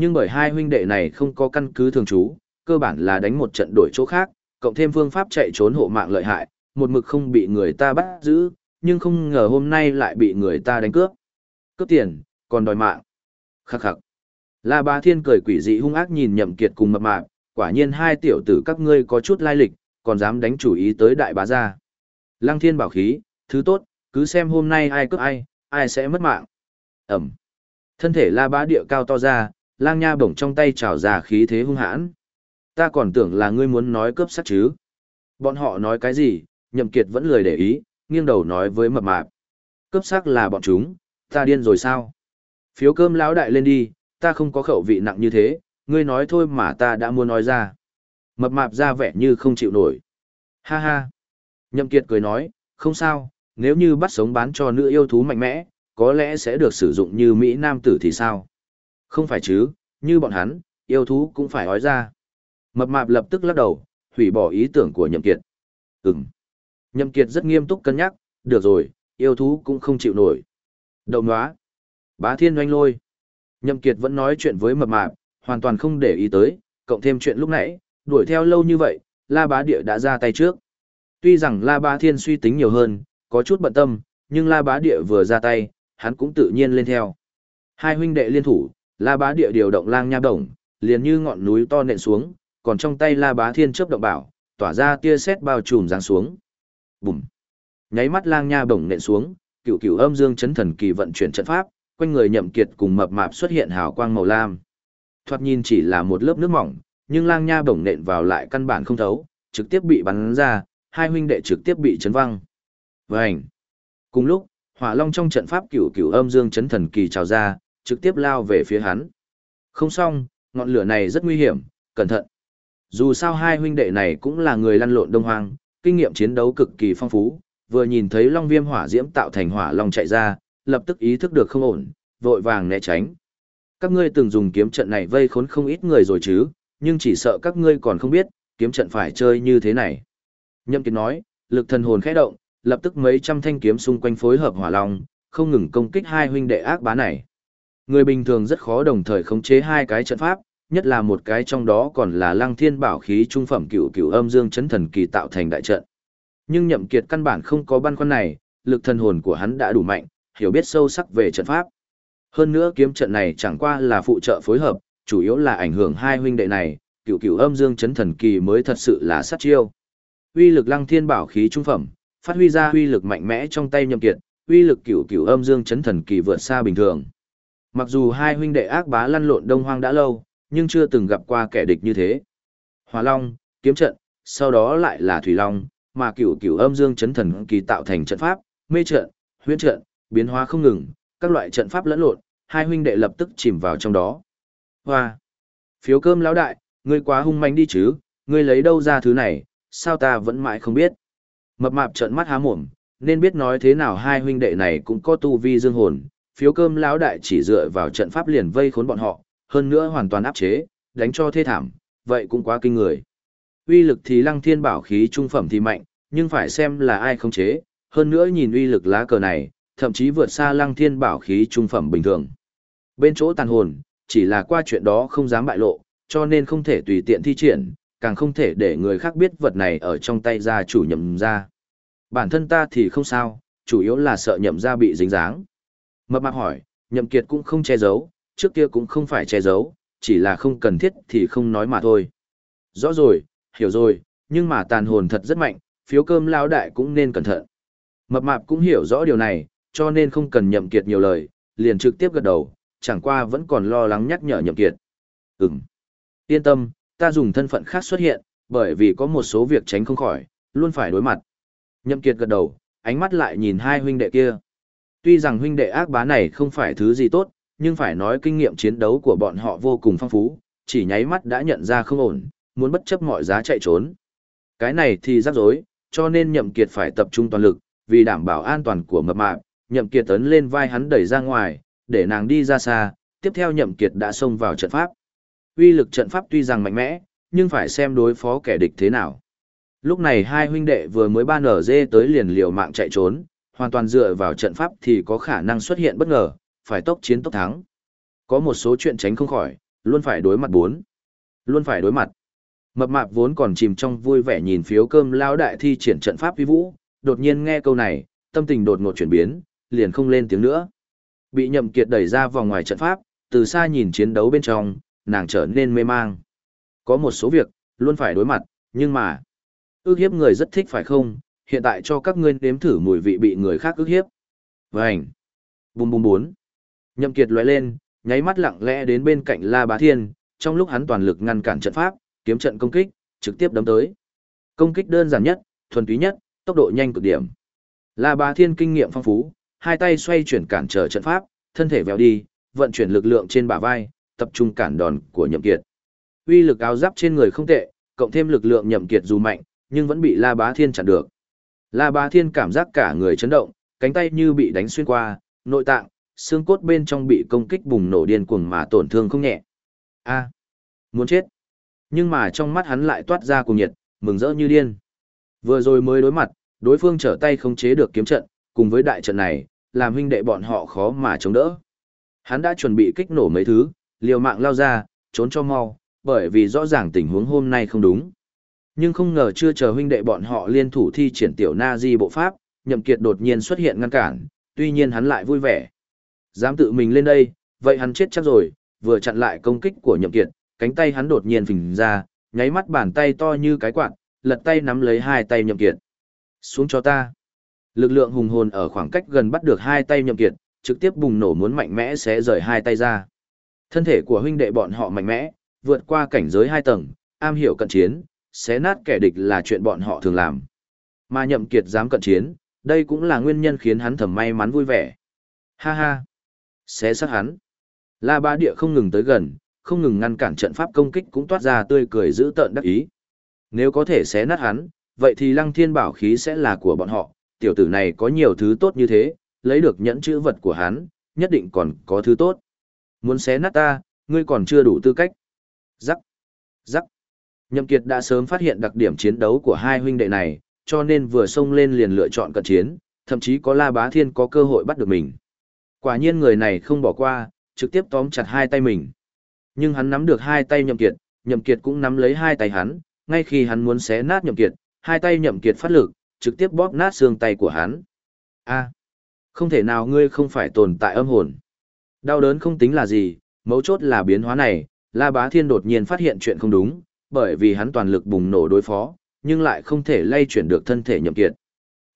S1: Nhưng bởi hai huynh đệ này không có căn cứ thường trú, cơ bản là đánh một trận đổi chỗ khác, cộng thêm phương pháp chạy trốn hộ mạng lợi hại, một mực không bị người ta bắt giữ, nhưng không ngờ hôm nay lại bị người ta đánh cướp. Cướp tiền, còn đòi mạng. Khắc khắc. La Bá Thiên cười quỷ dị hung ác nhìn Nhậm Kiệt cùng mập mạp, quả nhiên hai tiểu tử các ngươi có chút lai lịch, còn dám đánh chủ ý tới đại bá gia. Lăng Thiên bảo khí, thứ tốt, cứ xem hôm nay ai cướp ai, ai sẽ mất mạng. Ẩm. Thân thể La Bá địa cao to ra, lang nha bổng trong tay trào ra khí thế hung hãn. Ta còn tưởng là ngươi muốn nói cướp sắc chứ. Bọn họ nói cái gì, Nhậm Kiệt vẫn lười để ý, nghiêng đầu nói với mập mạp. Cướp sắc là bọn chúng, ta điên rồi sao? Phiếu cơm lão đại lên đi, ta không có khẩu vị nặng như thế, ngươi nói thôi mà ta đã muốn nói ra. Mập mạp ra vẻ như không chịu nổi. Ha ha. Nhậm Kiệt cười nói, không sao, nếu như bắt sống bán cho nữ yêu thú mạnh mẽ, có lẽ sẽ được sử dụng như Mỹ Nam tử thì sao? Không phải chứ, như bọn hắn, yêu thú cũng phải ói ra. Mập mạp lập tức lắc đầu, hủy bỏ ý tưởng của Nhậm Kiệt. Ừm. Nhậm Kiệt rất nghiêm túc cân nhắc, được rồi, yêu thú cũng không chịu nổi. Đậu nóa. Bá thiên oanh lôi. Nhậm Kiệt vẫn nói chuyện với mập mạp, hoàn toàn không để ý tới, cộng thêm chuyện lúc nãy, đuổi theo lâu như vậy, La Bá Địa đã ra tay trước. Tuy rằng La Bá Thiên suy tính nhiều hơn, có chút bận tâm, nhưng La Bá Địa vừa ra tay, hắn cũng tự nhiên lên theo. Hai huynh đệ liên thủ, La Bá Địa điều động lang nha đồng, liền như ngọn núi to nện xuống, còn trong tay La Bá Thiên chớp động bảo, tỏa ra tia sét bao trùm giáng xuống. Bùm. Nháy mắt lang nha bổng nện xuống, cựu cựu âm dương chấn thần kỳ vận chuyển trận pháp, quanh người nhậm kiệt cùng mập mạp xuất hiện hào quang màu lam. Thoạt nhìn chỉ là một lớp nước mỏng, nhưng lang nha bổng nện vào lại căn bản không thấu, trực tiếp bị bắn ra, hai huynh đệ trực tiếp bị chấn văng. Vành. Cùng lúc, hỏa long trong trận pháp cửu cửu âm dương chấn thần kỳ trào ra, trực tiếp lao về phía hắn. Không xong, ngọn lửa này rất nguy hiểm, cẩn thận. Dù sao hai huynh đệ này cũng là người lăn lộn đông hoang, kinh nghiệm chiến đấu cực kỳ phong phú, vừa nhìn thấy long viêm hỏa diễm tạo thành hỏa long chạy ra, lập tức ý thức được không ổn, vội vàng né tránh. Các ngươi từng dùng kiếm trận này vây khốn không ít người rồi chứ, nhưng chỉ sợ các ngươi còn không biết, kiếm trận phải chơi như thế này. Nhậm Kiệt nói, lực thần hồn khẽ động, lập tức mấy trăm thanh kiếm xung quanh phối hợp hỏa long, không ngừng công kích hai huynh đệ ác bá này. Người bình thường rất khó đồng thời khống chế hai cái trận pháp, nhất là một cái trong đó còn là Lăng Thiên Bảo khí trung phẩm cựu cựu âm dương chấn thần kỳ tạo thành đại trận. Nhưng Nhậm Kiệt căn bản không có băn khoăn này, lực thần hồn của hắn đã đủ mạnh, hiểu biết sâu sắc về trận pháp. Hơn nữa kiếm trận này chẳng qua là phụ trợ phối hợp, chủ yếu là ảnh hưởng hai huynh đệ này, cựu cựu âm dương chấn thần kỳ mới thật sự là sát chiêu. Uy lực lăng thiên bảo khí trung phẩm, phát huy ra uy lực mạnh mẽ trong tay nhậm kiệt, uy lực cựu cựu âm dương chấn thần kỳ vượt xa bình thường. Mặc dù hai huynh đệ ác bá lăn lộn đông hoang đã lâu, nhưng chưa từng gặp qua kẻ địch như thế. Hỏa Long, kiếm trận, sau đó lại là Thủy Long, mà cựu cựu âm dương chấn thần kỳ tạo thành trận pháp, mê trận, huyễn trận, biến hóa không ngừng, các loại trận pháp lẫn lộn, hai huynh đệ lập tức chìm vào trong đó. Hoa! Phiếu cơm lão đại, ngươi quá hung manh đi chứ, ngươi lấy đâu ra thứ này, sao ta vẫn mãi không biết. Mập mạp trợn mắt há mồm, nên biết nói thế nào hai huynh đệ này cũng có tu vi dương hồn, phiếu cơm lão đại chỉ dựa vào trận pháp liền vây khốn bọn họ, hơn nữa hoàn toàn áp chế, đánh cho thê thảm, vậy cũng quá kinh người. Uy lực thì lăng thiên bảo khí trung phẩm thì mạnh, nhưng phải xem là ai khống chế, hơn nữa nhìn uy lực lá cờ này, thậm chí vượt xa lăng thiên bảo khí trung phẩm bình thường. Bên chỗ tàn hồn, chỉ là qua chuyện đó không dám bại lộ, cho nên không thể tùy tiện thi triển, càng không thể để người khác biết vật này ở trong tay gia chủ nhậm ra. Bản thân ta thì không sao, chủ yếu là sợ nhậm ra bị dính dáng. Mập mạp hỏi, nhậm kiệt cũng không che giấu, trước kia cũng không phải che giấu, chỉ là không cần thiết thì không nói mà thôi. Rõ rồi, hiểu rồi, nhưng mà tàn hồn thật rất mạnh, phiếu cơm lao đại cũng nên cẩn thận. Mập mạp cũng hiểu rõ điều này, cho nên không cần nhậm kiệt nhiều lời, liền trực tiếp gật đầu, chẳng qua vẫn còn lo lắng nhắc nhở nhậm kiệt. Ừm. Yên tâm, ta dùng thân phận khác xuất hiện, bởi vì có một số việc tránh không khỏi, luôn phải đối mặt. Nhậm kiệt gật đầu, ánh mắt lại nhìn hai huynh đệ kia. Tuy rằng huynh đệ ác bá này không phải thứ gì tốt, nhưng phải nói kinh nghiệm chiến đấu của bọn họ vô cùng phong phú, chỉ nháy mắt đã nhận ra không ổn, muốn bất chấp mọi giá chạy trốn. Cái này thì rắc rối, cho nên nhậm kiệt phải tập trung toàn lực, vì đảm bảo an toàn của mập mạp, nhậm kiệt tấn lên vai hắn đẩy ra ngoài, để nàng đi ra xa, tiếp theo nhậm kiệt đã xông vào trận pháp. Uy lực trận pháp tuy rằng mạnh mẽ, nhưng phải xem đối phó kẻ địch thế nào. Lúc này hai huynh đệ vừa mới ban ở dê tới liền liều mạng chạy trốn, hoàn toàn dựa vào trận pháp thì có khả năng xuất hiện bất ngờ, phải tốc chiến tốc thắng. Có một số chuyện tránh không khỏi, luôn phải đối mặt bốn. Luôn phải đối mặt. Mập mạp vốn còn chìm trong vui vẻ nhìn phiếu cơm lao đại thi triển trận pháp vi vũ, đột nhiên nghe câu này, tâm tình đột ngột chuyển biến, liền không lên tiếng nữa. Bị nhậm kiệt đẩy ra vòng ngoài trận pháp, từ xa nhìn chiến đấu bên trong, nàng trở nên mê mang. Có một số việc, luôn phải đối mặt, nhưng mà... Ước hiếp người rất thích phải không? Hiện tại cho các ngươi nếm thử mùi vị bị người khác ức hiếp. Vành. Bùm bùm bốn. Nhậm kiệt lóe lên, nháy mắt lặng lẽ đến bên cạnh La Bá Thiên, trong lúc hắn toàn lực ngăn cản trận pháp, kiếm trận công kích, trực tiếp đấm tới. Công kích đơn giản nhất, thuần túy nhất, tốc độ nhanh cực điểm. La Bá Thiên kinh nghiệm phong phú, hai tay xoay chuyển cản trở trận pháp, thân thể vèo đi, vận chuyển lực lượng trên bả vai, tập trung cản đòn của Nhậm Kiệt. Uy lực áo giáp trên người không tệ, cộng thêm lực lượng Nhậm Kiệt dù mạnh, nhưng vẫn bị La Bá Thiên chặn được. La Bá Thiên cảm giác cả người chấn động, cánh tay như bị đánh xuyên qua, nội tạng, xương cốt bên trong bị công kích bùng nổ điên cuồng mà tổn thương không nhẹ. A, muốn chết. Nhưng mà trong mắt hắn lại toát ra cuồng nhiệt, mừng rỡ như điên. Vừa rồi mới đối mặt, đối phương trở tay không chế được kiếm trận, cùng với đại trận này, làm huynh đệ bọn họ khó mà chống đỡ. Hắn đã chuẩn bị kích nổ mấy thứ, liều mạng lao ra, trốn cho mau, bởi vì rõ ràng tình huống hôm nay không đúng. Nhưng không ngờ chưa chờ huynh đệ bọn họ liên thủ thi triển tiểu na di bộ pháp, nhậm kiệt đột nhiên xuất hiện ngăn cản, tuy nhiên hắn lại vui vẻ. Dám tự mình lên đây, vậy hắn chết chắc rồi, vừa chặn lại công kích của nhậm kiệt, cánh tay hắn đột nhiên phình ra, nháy mắt bàn tay to như cái quạt, lật tay nắm lấy hai tay nhậm kiệt. Xuống cho ta. Lực lượng hùng hồn ở khoảng cách gần bắt được hai tay nhậm kiệt, trực tiếp bùng nổ muốn mạnh mẽ sẽ rời hai tay ra. Thân thể của huynh đệ bọn họ mạnh mẽ, vượt qua cảnh giới hai tầng, am hiểu cận chiến, xé nát kẻ địch là chuyện bọn họ thường làm. Mà nhậm kiệt dám cận chiến, đây cũng là nguyên nhân khiến hắn thầm may mắn vui vẻ. Ha ha! Xé xác hắn. La ba địa không ngừng tới gần, không ngừng ngăn cản trận pháp công kích cũng toát ra tươi cười giữ tợn đắc ý. Nếu có thể xé nát hắn, vậy thì lăng thiên bảo khí sẽ là của bọn họ, tiểu tử này có nhiều thứ tốt như thế, lấy được nhẫn chữ vật của hắn, nhất định còn có thứ tốt. Muốn xé nát ta, ngươi còn chưa đủ tư cách. Rắc, rắc. Nhậm Kiệt đã sớm phát hiện đặc điểm chiến đấu của hai huynh đệ này, cho nên vừa xông lên liền lựa chọn cận chiến, thậm chí có La Bá Thiên có cơ hội bắt được mình. Quả nhiên người này không bỏ qua, trực tiếp tóm chặt hai tay mình. Nhưng hắn nắm được hai tay Nhậm Kiệt, Nhậm Kiệt cũng nắm lấy hai tay hắn, ngay khi hắn muốn xé nát Nhậm Kiệt, hai tay Nhậm Kiệt phát lực, trực tiếp bóp nát xương tay của hắn. A, không thể nào ngươi không phải tồn tại âm hồn. Đau đớn không tính là gì, mấu chốt là biến hóa này, La Bá Thiên đột nhiên phát hiện chuyện không đúng, bởi vì hắn toàn lực bùng nổ đối phó, nhưng lại không thể lay chuyển được thân thể Nhậm Kiệt.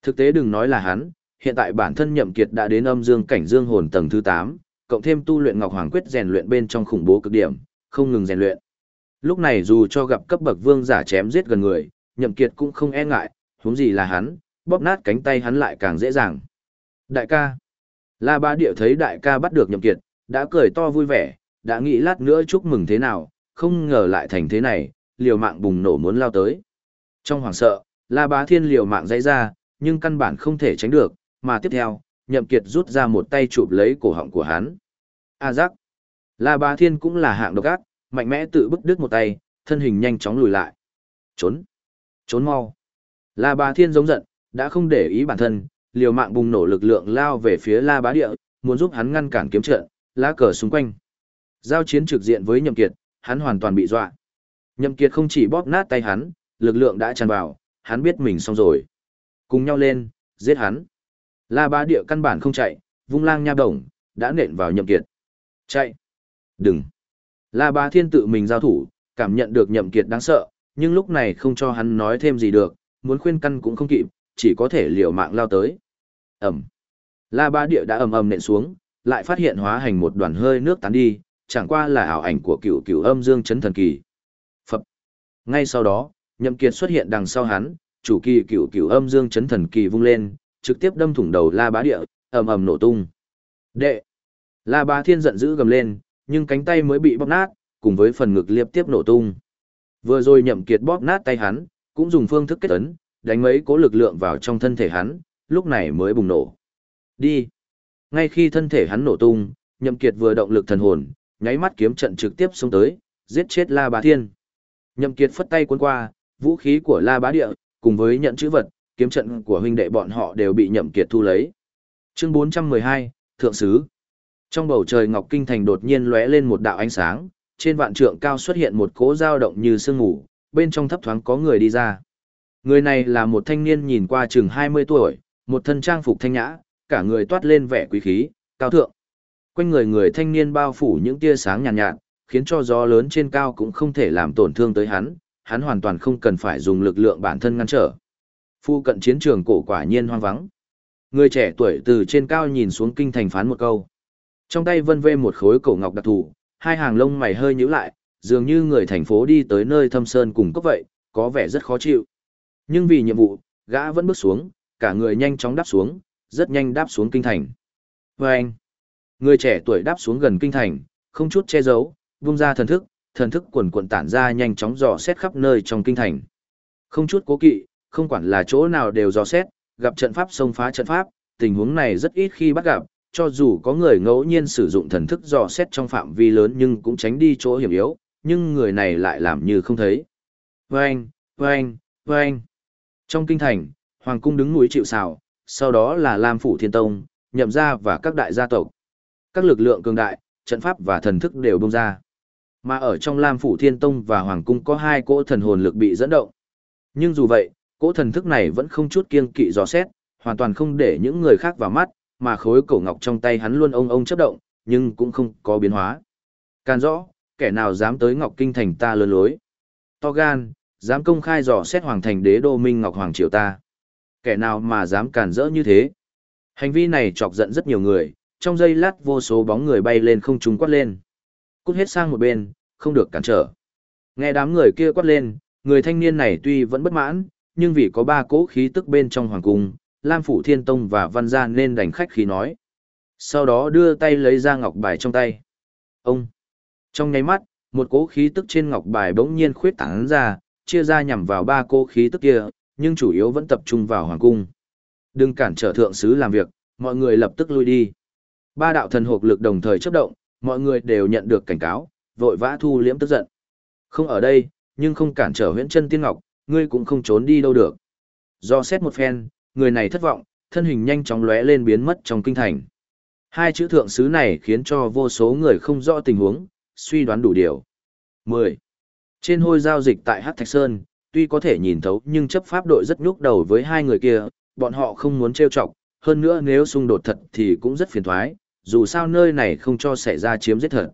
S1: Thực tế đừng nói là hắn, hiện tại bản thân Nhậm Kiệt đã đến âm dương cảnh dương hồn tầng thứ 8, cộng thêm tu luyện Ngọc Hoàng Quyết rèn luyện bên trong khủng bố cực điểm, không ngừng rèn luyện. Lúc này dù cho gặp cấp bậc vương giả chém giết gần người, Nhậm Kiệt cũng không e ngại, huống gì là hắn, bóp nát cánh tay hắn lại càng dễ dàng. Đại ca. La ba Điệu thấy đại ca bắt được Nhậm Kiệt, đã cười to vui vẻ, đã nghĩ lát nữa chúc mừng thế nào, không ngờ lại thành thế này, liều mạng bùng nổ muốn lao tới. Trong hoảng sợ, La Bá Thiên liều mạng dãy ra, nhưng căn bản không thể tránh được, mà tiếp theo, Nhậm Kiệt rút ra một tay chụp lấy cổ họng của hắn. A giác. La Bá Thiên cũng là hạng độc ác, mạnh mẽ tự bức đứt một tay, thân hình nhanh chóng lùi lại. Trốn. Trốn mau. La Bá Thiên giống giận, đã không để ý bản thân, liều mạng bùng nổ lực lượng lao về phía La Bá Địa, muốn giúp hắn ngăn cản kiếm trận, lá cờ xung quanh. Giao chiến trực diện với Nhậm Kiệt, hắn hoàn toàn bị dọa. Nhậm Kiệt không chỉ bóp nát tay hắn, lực lượng đã tràn vào, hắn biết mình xong rồi. Cùng nhau lên, giết hắn. La Bá Địa căn bản không chạy, vung lang nha đồng, đã nện vào Nhậm Kiệt. Chạy. Đừng. La Bá Thiên tự mình giao thủ, cảm nhận được Nhậm Kiệt đáng sợ, nhưng lúc này không cho hắn nói thêm gì được, muốn khuyên căn cũng không kịp, chỉ có thể liều mạng lao tới. Ẩm. La Bá Địa đã ầm ầm nện xuống, lại phát hiện hóa hành một đoàn hơi nước tán đi, chẳng qua là ảo ảnh của cựu cựu âm dương chấn thần kỳ. Ngay sau đó, Nhậm Kiệt xuất hiện đằng sau hắn, chủ kỳ cửu cửu âm dương chấn thần kỳ vung lên, trực tiếp đâm thủng đầu La Bá Địa, ầm ầm nổ tung. Đệ. La Bá Thiên giận dữ gầm lên, nhưng cánh tay mới bị bóp nát, cùng với phần ngực liệp tiếp nổ tung. Vừa rồi Nhậm Kiệt bóp nát tay hắn, cũng dùng phương thức kết ấn, đánh mấy cố lực lượng vào trong thân thể hắn, lúc này mới bùng nổ. Đi. Ngay khi thân thể hắn nổ tung, Nhậm Kiệt vừa động lực thần hồn, nháy mắt kiếm trận trực tiếp xông tới, giết chết La Bá Thiên. Nhậm Kiệt phất tay cuốn qua, vũ khí của La Bá Địa, cùng với nhận chữ vật, kiếm trận của huynh đệ bọn họ đều bị Nhậm Kiệt thu lấy. Chương 412, Thượng Sứ. Trong bầu trời Ngọc Kinh Thành đột nhiên lóe lên một đạo ánh sáng, trên vạn trượng cao xuất hiện một cỗ dao động như sương ngủ, bên trong thấp thoáng có người đi ra. Người này là một thanh niên nhìn qua chừng 20 tuổi, một thân trang phục thanh nhã, cả người toát lên vẻ quý khí, cao thượng. Quanh người người thanh niên bao phủ những tia sáng nhàn nhạt, nhạt, khiến cho gió lớn trên cao cũng không thể làm tổn thương tới hắn, hắn hoàn toàn không cần phải dùng lực lượng bản thân ngăn trở. Phu cận chiến trường cổ quả nhiên hoang vắng. Người trẻ tuổi từ trên cao nhìn xuống kinh thành phán một câu. Trong tay vân vê một khối cổ ngọc đặc thù, hai hàng lông mày hơi nhíu lại, dường như người thành phố đi tới nơi thâm sơn cùng cấp vậy, có vẻ rất khó chịu. Nhưng vì nhiệm vụ, gã vẫn bước xuống, cả người nhanh chóng đáp xuống, rất nhanh đáp xuống kinh thành. Và anh, người trẻ tuổi đáp xuống gần kinh thành, không chút che giấu, vung ra thần thức, thần thức quần quần tản ra nhanh chóng dò xét khắp nơi trong kinh thành. Không chút cố kỵ, không quản là chỗ nào đều dò xét, gặp trận pháp xông phá trận pháp, tình huống này rất ít khi bắt gặp, cho dù có người ngẫu nhiên sử dụng thần thức dò xét trong phạm vi lớn nhưng cũng tránh đi chỗ hiểm yếu, nhưng người này lại làm như không thấy. Vâng, vâng, vâng. Trong kinh thành, Hoàng cung đứng núi chịu sào, sau đó là Lam Phủ Thiên Tông, nhậm gia và các đại gia tộc. Các lực lượng cường đại, trận pháp và thần thức đều bung ra. Mà ở trong Lam Phủ Thiên Tông và Hoàng cung có hai cỗ thần hồn lực bị dẫn động. Nhưng dù vậy, cỗ thần thức này vẫn không chút kiêng kỵ dò xét, hoàn toàn không để những người khác vào mắt, mà khối cổ ngọc trong tay hắn luôn ông ông chấp động, nhưng cũng không có biến hóa. Can rõ, kẻ nào dám tới Ngọc Kinh thành ta lơ lối. To gan, dám công khai dò xét hoàng thành đế đô minh Ngọc Hoàng triều ta. Kẻ nào mà dám càn rỡ như thế. Hành vi này chọc giận rất nhiều người, trong giây lát vô số bóng người bay lên không trung quát lên. Cút hết sang một bên, không được cản trở. Nghe đám người kia quát lên, người thanh niên này tuy vẫn bất mãn, nhưng vì có ba cỗ khí tức bên trong hoàng cung, Lam Phủ Thiên Tông và Văn Gia nên đành khách khí nói. Sau đó đưa tay lấy ra ngọc bài trong tay. Ông! Trong nháy mắt, một cỗ khí tức trên ngọc bài bỗng nhiên khuyết tán ra, chia ra nhằm vào ba cỗ khí tức kia, nhưng chủ yếu vẫn tập trung vào hoàng cung. Đừng cản trở thượng sứ làm việc, mọi người lập tức lui đi. Ba đạo thần hộp lực đồng thời chấp động, mọi người đều nhận được cảnh cáo, vội vã thu liễm tức giận. Không ở đây, nhưng không cản trở huyễn chân tiên ngọc, ngươi cũng không trốn đi đâu được. Do xét một phen, người này thất vọng, thân hình nhanh chóng lóe lên biến mất trong kinh thành. Hai chữ thượng sứ này khiến cho vô số người không rõ tình huống, suy đoán đủ điều. 10. Trên hôi giao dịch tại Hắc Thạch Sơn, tuy có thể nhìn thấu nhưng chấp pháp đội rất nhúc đầu với hai người kia, bọn họ không muốn trêu chọc, hơn nữa nếu xung đột thật thì cũng rất phiền thoái, dù sao nơi này không cho xảy ra chiếm giết thật.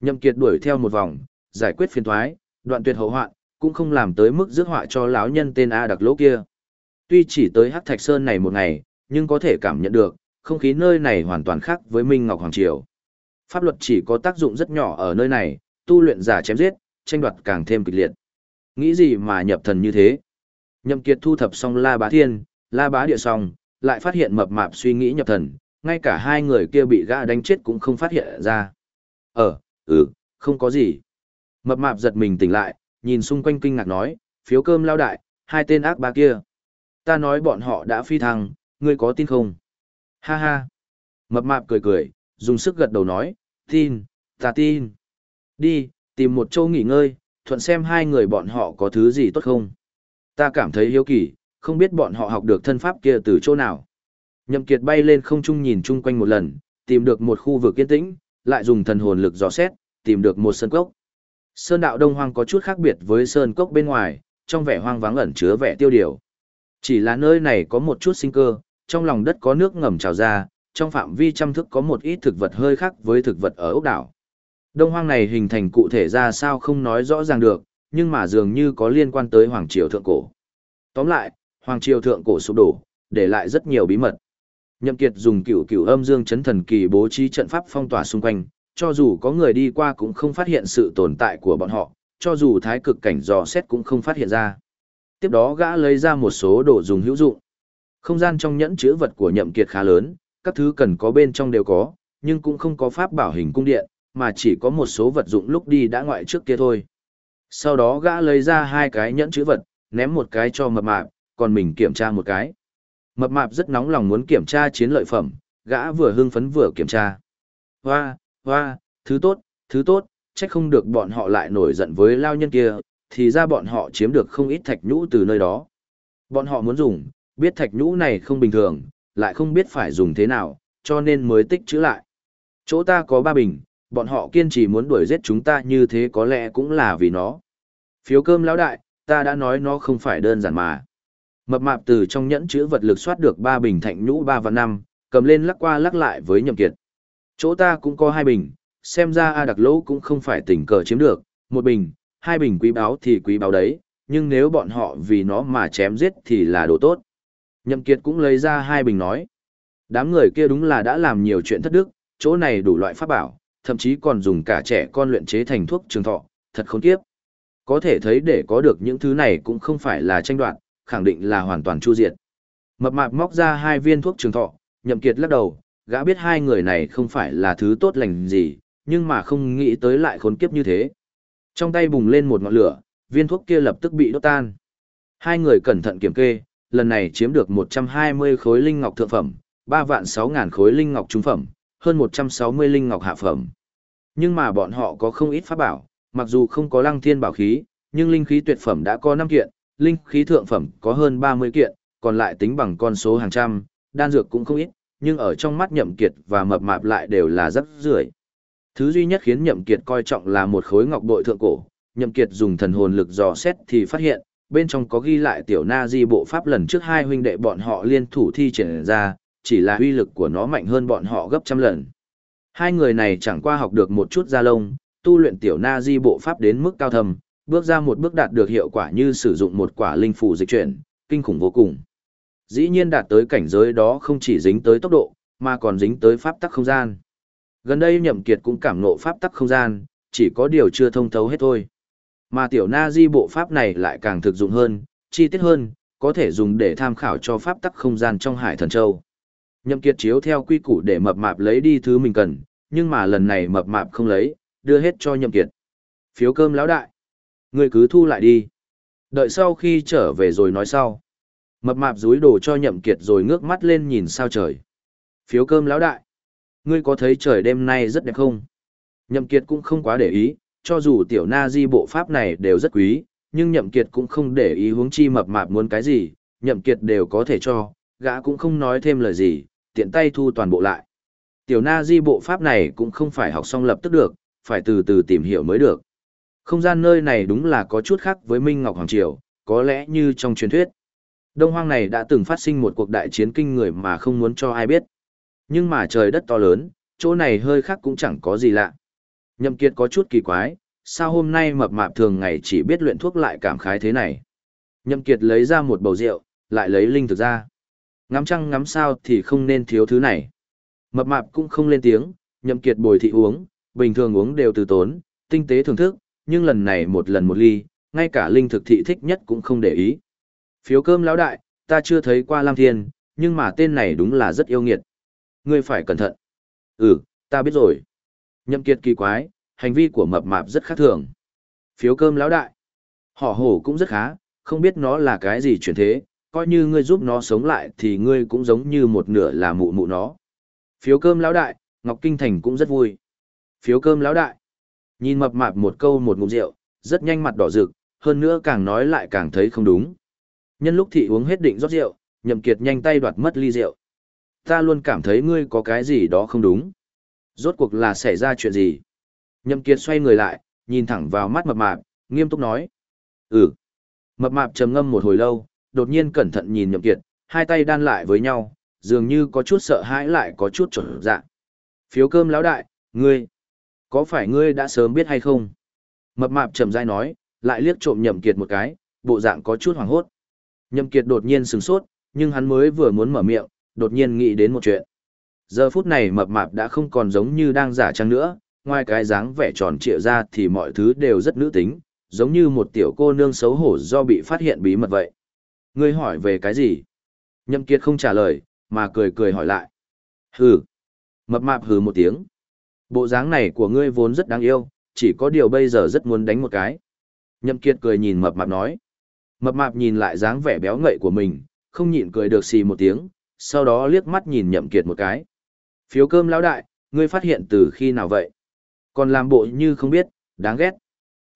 S1: Nhậm Kiệt đuổi theo một vòng, giải quyết phiền thoái, đoạn tuyệt hậu hoạn, cũng không làm tới mức rước họa cho lão nhân tên A đặc lỗ kia. Tuy chỉ tới Hắc Thạch Sơn này một ngày, nhưng có thể cảm nhận được, không khí nơi này hoàn toàn khác với Minh Ngọc Hoàng Triều. Pháp luật chỉ có tác dụng rất nhỏ ở nơi này, tu luyện giả chém giết, tranh đoạt càng thêm kịch liệt. Nghĩ gì mà nhập thần như thế? Nhậm Kiệt thu thập xong La Bá Thiên, La Bá Địa xong, lại phát hiện mập mạp suy nghĩ nhập thần, ngay cả hai người kia bị gã đánh chết cũng không phát hiện ra. Ờ, ừ, không có gì. Mập mạp giật mình tỉnh lại, nhìn xung quanh kinh ngạc nói, phiếu cơm lao đại, hai tên ác ba kia. Ta nói bọn họ đã phi thăng, ngươi có tin không? Ha ha. Mập mạp cười cười, dùng sức gật đầu nói, tin, ta tin. Đi, tìm một chỗ nghỉ ngơi, thuận xem hai người bọn họ có thứ gì tốt không. Ta cảm thấy hiếu kỳ, không biết bọn họ học được thân pháp kia từ chỗ nào. Nhậm Kiệt bay lên không trung nhìn chung quanh một lần, tìm được một khu vực yên tĩnh, lại dùng thần hồn lực dò xét, tìm được một sơn cốc. Sơn đạo Đông Hoang có chút khác biệt với sơn cốc bên ngoài, trong vẻ hoang vắng ẩn chứa vẻ tiêu điều. Chỉ là nơi này có một chút sinh cơ, trong lòng đất có nước ngầm trào ra, trong phạm vi trăm thức có một ít thực vật hơi khác với thực vật ở ốc đảo. Đông hoang này hình thành cụ thể ra sao không nói rõ ràng được, nhưng mà dường như có liên quan tới Hoàng Triều Thượng Cổ. Tóm lại, Hoàng Triều Thượng Cổ sụp đổ, để lại rất nhiều bí mật. Nhậm Kiệt dùng cửu cửu âm dương chấn thần kỳ bố trí trận pháp phong tỏa xung quanh, cho dù có người đi qua cũng không phát hiện sự tồn tại của bọn họ, cho dù thái cực cảnh dò xét cũng không phát hiện ra. Tiếp đó gã lấy ra một số đồ dùng hữu dụng. Không gian trong nhẫn chứa vật của Nhậm Kiệt khá lớn, các thứ cần có bên trong đều có, nhưng cũng không có pháp bảo hình cung điện, mà chỉ có một số vật dụng lúc đi đã ngoại trước kia thôi. Sau đó gã lấy ra hai cái nhẫn chữ vật, ném một cái cho mập mạp, còn mình kiểm tra một cái. Mập mạp rất nóng lòng muốn kiểm tra chiến lợi phẩm, gã vừa hưng phấn vừa kiểm tra. Hoa, hoa, thứ tốt, thứ tốt, trách không được bọn họ lại nổi giận với lao nhân kia, thì ra bọn họ chiếm được không ít thạch nhũ từ nơi đó. Bọn họ muốn dùng, biết thạch nhũ này không bình thường, lại không biết phải dùng thế nào, cho nên mới tích trữ lại. Chỗ ta có ba bình, bọn họ kiên trì muốn đuổi giết chúng ta như thế có lẽ cũng là vì nó. Phiếu cơm lão đại, ta đã nói nó không phải đơn giản mà. Mập mạp từ trong nhẫn chữ vật lực soát được ba bình thạnh nhũ ba và năm, cầm lên lắc qua lắc lại với nhậm kiệt. Chỗ ta cũng có hai bình, xem ra A đặc lỗ cũng không phải tình cờ chiếm được, một bình, hai bình quý báo thì quý báo đấy, nhưng nếu bọn họ vì nó mà chém giết thì là đồ tốt. Nhậm kiệt cũng lấy ra hai bình nói. Đám người kia đúng là đã làm nhiều chuyện thất đức, chỗ này đủ loại pháp bảo, thậm chí còn dùng cả trẻ con luyện chế thành thuốc trường thọ, thật khốn kiếp. Có thể thấy để có được những thứ này cũng không phải là tranh đoạt, khẳng định là hoàn toàn chu diệt. Mập mạp móc ra hai viên thuốc trường thọ, nhậm kiệt lắc đầu, gã biết hai người này không phải là thứ tốt lành gì, nhưng mà không nghĩ tới lại khốn kiếp như thế. Trong tay bùng lên một ngọn lửa, viên thuốc kia lập tức bị đốt tan. Hai người cẩn thận kiểm kê, lần này chiếm được 120 khối linh ngọc thượng phẩm, 3 vạn 6 ngàn khối linh ngọc trung phẩm, hơn 160 linh ngọc hạ phẩm. Nhưng mà bọn họ có không ít pháp bảo, mặc dù không có lăng thiên bảo khí, nhưng linh khí tuyệt phẩm đã có 5 kiện, linh khí thượng phẩm có hơn 30 kiện, còn lại tính bằng con số hàng trăm, đan dược cũng không ít, nhưng ở trong mắt nhậm kiệt và mập mạp lại đều là rất rưởi. Thứ duy nhất khiến nhậm kiệt coi trọng là một khối ngọc bội thượng cổ, nhậm kiệt dùng thần hồn lực dò xét thì phát hiện, bên trong có ghi lại tiểu na di bộ pháp lần trước hai huynh đệ bọn họ liên thủ thi triển ra, chỉ là uy lực của nó mạnh hơn bọn họ gấp trăm lần. Hai người này chẳng qua học được một chút gia lông, tu luyện tiểu na di bộ pháp đến mức cao thầm, bước ra một bước đạt được hiệu quả như sử dụng một quả linh phù dịch chuyển, kinh khủng vô cùng. Dĩ nhiên đạt tới cảnh giới đó không chỉ dính tới tốc độ, mà còn dính tới pháp tắc không gian. Gần đây Nhậm Kiệt cũng cảm ngộ pháp tắc không gian, chỉ có điều chưa thông thấu hết thôi. Mà tiểu na di bộ pháp này lại càng thực dụng hơn, chi tiết hơn, có thể dùng để tham khảo cho pháp tắc không gian trong hải thần châu. Nhậm Kiệt chiếu theo quy củ để mập mạp lấy đi thứ mình cần, nhưng mà lần này mập mạp không lấy, đưa hết cho Nhậm Kiệt. Phiếu cơm lão đại. Ngươi cứ thu lại đi. Đợi sau khi trở về rồi nói sau. Mập mạp dúi đồ cho Nhậm Kiệt rồi ngước mắt lên nhìn sao trời. Phiếu cơm lão đại. Ngươi có thấy trời đêm nay rất đẹp không? Nhậm Kiệt cũng không quá để ý, cho dù tiểu na di bộ pháp này đều rất quý, nhưng Nhậm Kiệt cũng không để ý huống chi mập mạp muốn cái gì, Nhậm Kiệt đều có thể cho, gã cũng không nói thêm lời gì, tiện tay thu toàn bộ lại. Tiểu na di bộ pháp này cũng không phải học xong lập tức được, phải từ từ tìm hiểu mới được. Không gian nơi này đúng là có chút khác với Minh Ngọc Hoàng Triều, có lẽ như trong truyền thuyết. Đông hoang này đã từng phát sinh một cuộc đại chiến kinh người mà không muốn cho ai biết. Nhưng mà trời đất to lớn, chỗ này hơi khác cũng chẳng có gì lạ. Nhậm Kiệt có chút kỳ quái, sao hôm nay mập mạp thường ngày chỉ biết luyện thuốc lại cảm khái thế này. Nhậm Kiệt lấy ra một bầu rượu, lại lấy linh thực ra. Ngắm trăng ngắm sao thì không nên thiếu thứ này. Mập mạp cũng không lên tiếng, Nhậm Kiệt bồi thị uống, bình thường uống đều từ tốn, tinh tế thưởng thức, nhưng lần này một lần một ly, ngay cả linh thực thị thích nhất cũng không để ý. Phiếu cơm lão đại, ta chưa thấy qua Lam Thiên, nhưng mà tên này đúng là rất yêu nghiệt. Ngươi phải cẩn thận. Ừ, ta biết rồi. Nhậm kiệt kỳ quái, hành vi của mập mạp rất khác thường. Phiếu cơm lão đại. Họ hổ cũng rất khá, không biết nó là cái gì chuyển thế, coi như ngươi giúp nó sống lại thì ngươi cũng giống như một nửa là mụ mụ nó. Phiếu cơm lão đại, Ngọc Kinh Thành cũng rất vui. Phiếu cơm lão đại. Nhìn mập mạp một câu một ngụm rượu, rất nhanh mặt đỏ rực, hơn nữa càng nói lại càng thấy không đúng. Nhân lúc thị uống hết định rót rượu, nhậm kiệt nhanh tay đoạt mất ly rượu. Ta luôn cảm thấy ngươi có cái gì đó không đúng. Rốt cuộc là xảy ra chuyện gì? Nhậm kiệt xoay người lại, nhìn thẳng vào mắt mập mạp, nghiêm túc nói. Ừ. Mập mạp trầm ngâm một hồi lâu, đột nhiên cẩn thận nhìn nhậm kiệt, hai tay đan lại với nhau, dường như có chút sợ hãi lại có chút trở dạ. Phiếu cơm lão đại, ngươi, có phải ngươi đã sớm biết hay không? Mập mạp trầm dai nói, lại liếc trộm nhậm kiệt một cái, bộ dạng có chút hoảng hốt. Nhậm Kiệt đột nhiên sừng sốt, nhưng hắn mới vừa muốn mở miệng, đột nhiên nghĩ đến một chuyện. Giờ phút này mập mạp đã không còn giống như đang giả trang nữa, ngoài cái dáng vẻ tròn trịa ra thì mọi thứ đều rất nữ tính, giống như một tiểu cô nương xấu hổ do bị phát hiện bí mật vậy. Ngươi hỏi về cái gì? Nhậm Kiệt không trả lời, mà cười cười hỏi lại. Hừ. Mập mạp hừ một tiếng. Bộ dáng này của ngươi vốn rất đáng yêu, chỉ có điều bây giờ rất muốn đánh một cái. Nhậm Kiệt cười nhìn mập mạp nói. Mập mạp nhìn lại dáng vẻ béo ngậy của mình, không nhịn cười được xì một tiếng, sau đó liếc mắt nhìn nhậm kiệt một cái. Phiếu cơm lão đại, ngươi phát hiện từ khi nào vậy? Còn làm bộ như không biết, đáng ghét.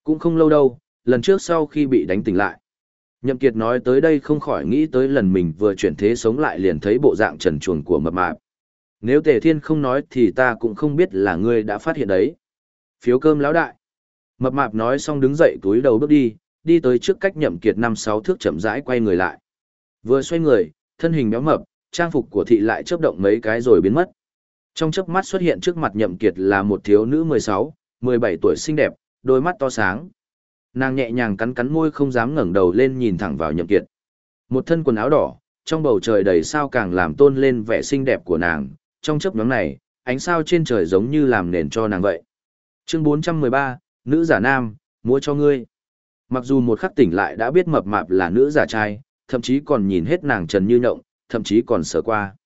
S1: Cũng không lâu đâu, lần trước sau khi bị đánh tỉnh lại. Nhậm kiệt nói tới đây không khỏi nghĩ tới lần mình vừa chuyển thế sống lại liền thấy bộ dạng trần truồng của mập mạp. Nếu tề thiên không nói thì ta cũng không biết là ngươi đã phát hiện đấy. Phiếu cơm lão đại. Mập mạp nói xong đứng dậy túi đầu bước đi, đi tới trước cách nhậm kiệt năm sáu thước chậm rãi quay người lại. Vừa xoay người, thân hình béo mập, trang phục của thị lại chớp động mấy cái rồi biến mất. Trong chớp mắt xuất hiện trước mặt nhậm kiệt là một thiếu nữ 16, 17 tuổi xinh đẹp, đôi mắt to sáng. Nàng nhẹ nhàng cắn cắn môi không dám ngẩng đầu lên nhìn thẳng vào nhậm kiệt. Một thân quần áo đỏ, trong bầu trời đầy sao càng làm tôn lên vẻ xinh đẹp của nàng. Trong chớp nhoáng này, ánh sao trên trời giống như làm nền cho nàng vậy. Chương 413, nữ giả nam, mua cho ngươi. Mặc dù một khắc tỉnh lại đã biết mập mạp là nữ giả trai, thậm chí còn nhìn hết nàng trần như nhộng, thậm chí còn sờ qua.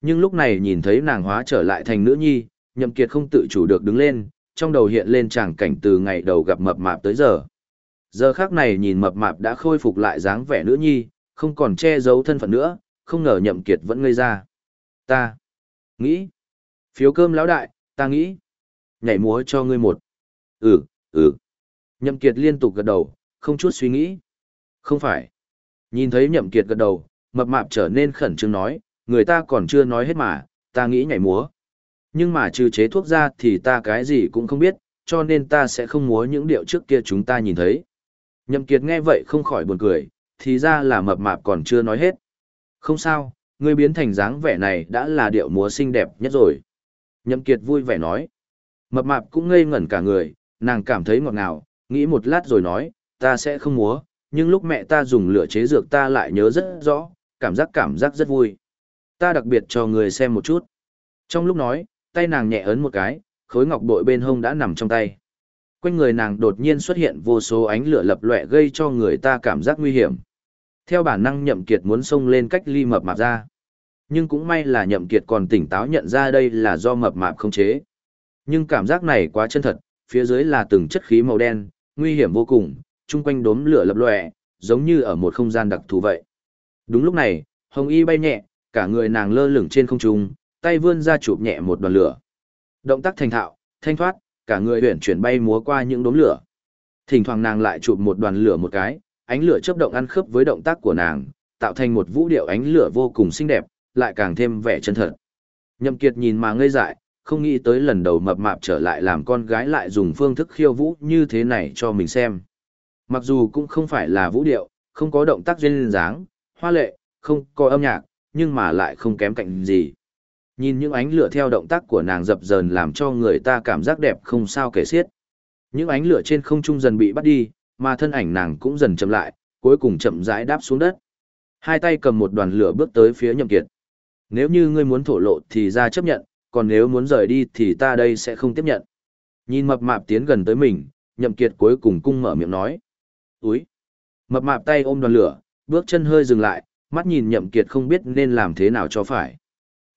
S1: Nhưng lúc này nhìn thấy nàng hóa trở lại thành nữ nhi, nhậm kiệt không tự chủ được đứng lên, trong đầu hiện lên tràng cảnh từ ngày đầu gặp mập mạp tới giờ. Giờ khắc này nhìn mập mạp đã khôi phục lại dáng vẻ nữ nhi, không còn che giấu thân phận nữa, không ngờ nhậm kiệt vẫn ngây ra. Ta nghĩ. Phiếu cơm lão đại, ta nghĩ. Nhảy múa cho ngươi một. Ừ, ừ. Nhậm kiệt liên tục gật đầu, không chút suy nghĩ. Không phải. Nhìn thấy nhậm kiệt gật đầu, mập mạp trở nên khẩn trương nói, người ta còn chưa nói hết mà, ta nghĩ nhảy múa. Nhưng mà trừ chế thuốc ra thì ta cái gì cũng không biết, cho nên ta sẽ không múa những điệu trước kia chúng ta nhìn thấy. Nhậm kiệt nghe vậy không khỏi buồn cười, thì ra là mập mạp còn chưa nói hết. Không sao, ngươi biến thành dáng vẻ này đã là điệu múa xinh đẹp nhất rồi. Nhậm kiệt vui vẻ nói. Mập mạp cũng ngây ngẩn cả người, nàng cảm thấy ngọt ngào, nghĩ một lát rồi nói, ta sẽ không múa, nhưng lúc mẹ ta dùng lửa chế dược ta lại nhớ rất rõ, cảm giác cảm giác rất vui. Ta đặc biệt cho người xem một chút. Trong lúc nói, tay nàng nhẹ ấn một cái, khối ngọc bội bên hông đã nằm trong tay. Quanh người nàng đột nhiên xuất hiện vô số ánh lửa lập lòe gây cho người ta cảm giác nguy hiểm. Theo bản năng nhậm kiệt muốn xông lên cách ly mập mạp ra. Nhưng cũng may là nhậm kiệt còn tỉnh táo nhận ra đây là do mập mạp không chế. Nhưng cảm giác này quá chân thật, phía dưới là từng chất khí màu đen, nguy hiểm vô cùng, chung quanh đốm lửa lập lòe, giống như ở một không gian đặc thù vậy. Đúng lúc này, hồng y bay nhẹ, cả người nàng lơ lửng trên không trung, tay vươn ra chụp nhẹ một đoàn lửa. Động tác thành thạo, thanh thoát, cả người huyển chuyển bay múa qua những đốm lửa. Thỉnh thoảng nàng lại chụp một đoàn lửa một cái, ánh lửa chớp động ăn khớp với động tác của nàng, tạo thành một vũ điệu ánh lửa vô cùng xinh đẹp, lại càng thêm vẻ chân thật. Nhậm Kiệt nhìn mà ngây dại, không nghĩ tới lần đầu mập mạp trở lại làm con gái lại dùng phương thức khiêu vũ như thế này cho mình xem. Mặc dù cũng không phải là vũ điệu, không có động tác duyên dáng, hoa lệ, không có âm nhạc, nhưng mà lại không kém cạnh gì. Nhìn những ánh lửa theo động tác của nàng dập dờn làm cho người ta cảm giác đẹp không sao kể xiết. Những ánh lửa trên không trung dần bị bắt đi, mà thân ảnh nàng cũng dần chậm lại, cuối cùng chậm rãi đáp xuống đất. Hai tay cầm một đoàn lửa bước tới phía Nhậm Kiệt. Nếu như ngươi muốn thổ lộ thì ra chấp nhận, còn nếu muốn rời đi thì ta đây sẽ không tiếp nhận. Nhìn mập mạp tiến gần tới mình, Nhậm Kiệt cuối cùng cung mở miệng nói. Úi! Mập mạp tay ôm đoàn lửa, bước chân hơi dừng lại, mắt nhìn Nhậm Kiệt không biết nên làm thế nào cho phải.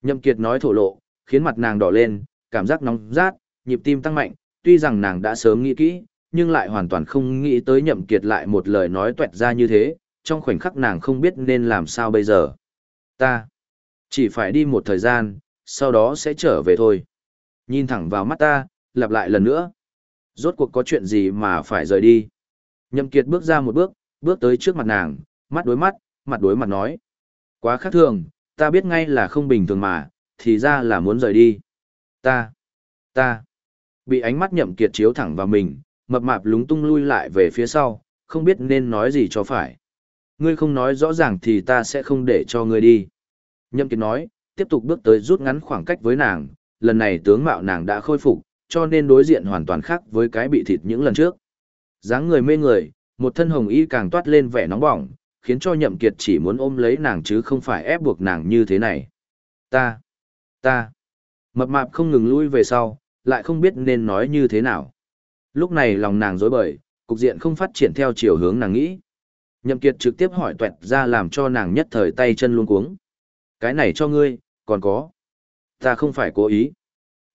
S1: Nhậm Kiệt nói thổ lộ, khiến mặt nàng đỏ lên, cảm giác nóng rát, nhịp tim tăng mạnh, tuy rằng nàng đã sớm nghĩ kỹ, nhưng lại hoàn toàn không nghĩ tới Nhậm Kiệt lại một lời nói tuẹt ra như thế, trong khoảnh khắc nàng không biết nên làm sao bây giờ. Ta chỉ phải đi một thời gian, sau đó sẽ trở về thôi. Nhìn thẳng vào mắt ta, lặp lại lần nữa. Rốt cuộc có chuyện gì mà phải rời đi. Nhậm Kiệt bước ra một bước, bước tới trước mặt nàng, mắt đối mắt, mặt đối mặt nói. Quá khác thường, ta biết ngay là không bình thường mà, thì ra là muốn rời đi. Ta, ta, bị ánh mắt nhậm kiệt chiếu thẳng vào mình, mập mạp lúng tung lui lại về phía sau, không biết nên nói gì cho phải. Ngươi không nói rõ ràng thì ta sẽ không để cho ngươi đi. Nhậm kiệt nói, tiếp tục bước tới rút ngắn khoảng cách với nàng, lần này tướng mạo nàng đã khôi phục, cho nên đối diện hoàn toàn khác với cái bị thịt những lần trước. dáng người mê người, một thân hồng y càng toát lên vẻ nóng bỏng, khiến cho nhậm kiệt chỉ muốn ôm lấy nàng chứ không phải ép buộc nàng như thế này. Ta, ta, mập mạp không ngừng lui về sau, lại không biết nên nói như thế nào. Lúc này lòng nàng dối bời, cục diện không phát triển theo chiều hướng nàng nghĩ. Nhậm kiệt trực tiếp hỏi tuẹt ra làm cho nàng nhất thời tay chân luôn cuống. Cái này cho ngươi, còn có. Ta không phải cố ý.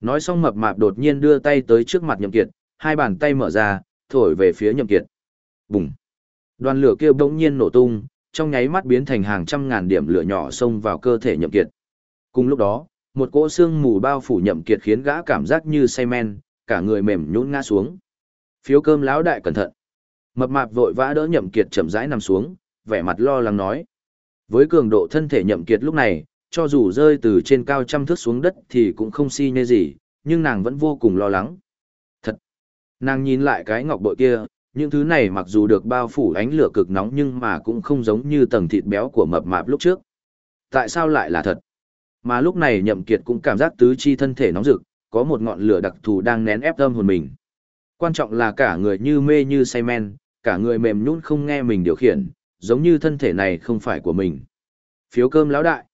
S1: Nói xong mập mạp đột nhiên đưa tay tới trước mặt nhậm kiệt, hai bàn tay mở ra, thổi về phía nhậm kiệt. Bùng. Đoàn lửa kia bỗng nhiên nổ tung, trong nháy mắt biến thành hàng trăm ngàn điểm lửa nhỏ xông vào cơ thể nhậm kiệt. Cùng lúc đó, một cỗ xương mù bao phủ nhậm kiệt khiến gã cảm giác như say men, cả người mềm nhũn ngã xuống. Phiếu cơm lão đại cẩn thận. Mập mạp vội vã đỡ nhậm kiệt chậm rãi nằm xuống, vẻ mặt lo lắng nói. Với cường độ thân thể nhậm kiệt lúc này, cho dù rơi từ trên cao trăm thước xuống đất thì cũng không si nhê gì, nhưng nàng vẫn vô cùng lo lắng. Thật! Nàng nhìn lại cái ngọc bội kia, những thứ này mặc dù được bao phủ ánh lửa cực nóng nhưng mà cũng không giống như tầng thịt béo của mập mạp lúc trước. Tại sao lại là thật? Mà lúc này nhậm kiệt cũng cảm giác tứ chi thân thể nóng rực, có một ngọn lửa đặc thù đang nén ép tâm hồn mình. Quan trọng là cả người như mê như say men, cả người mềm nhũn không nghe mình điều khiển, giống như thân thể này không phải của mình. Phiếu cơm lão đại.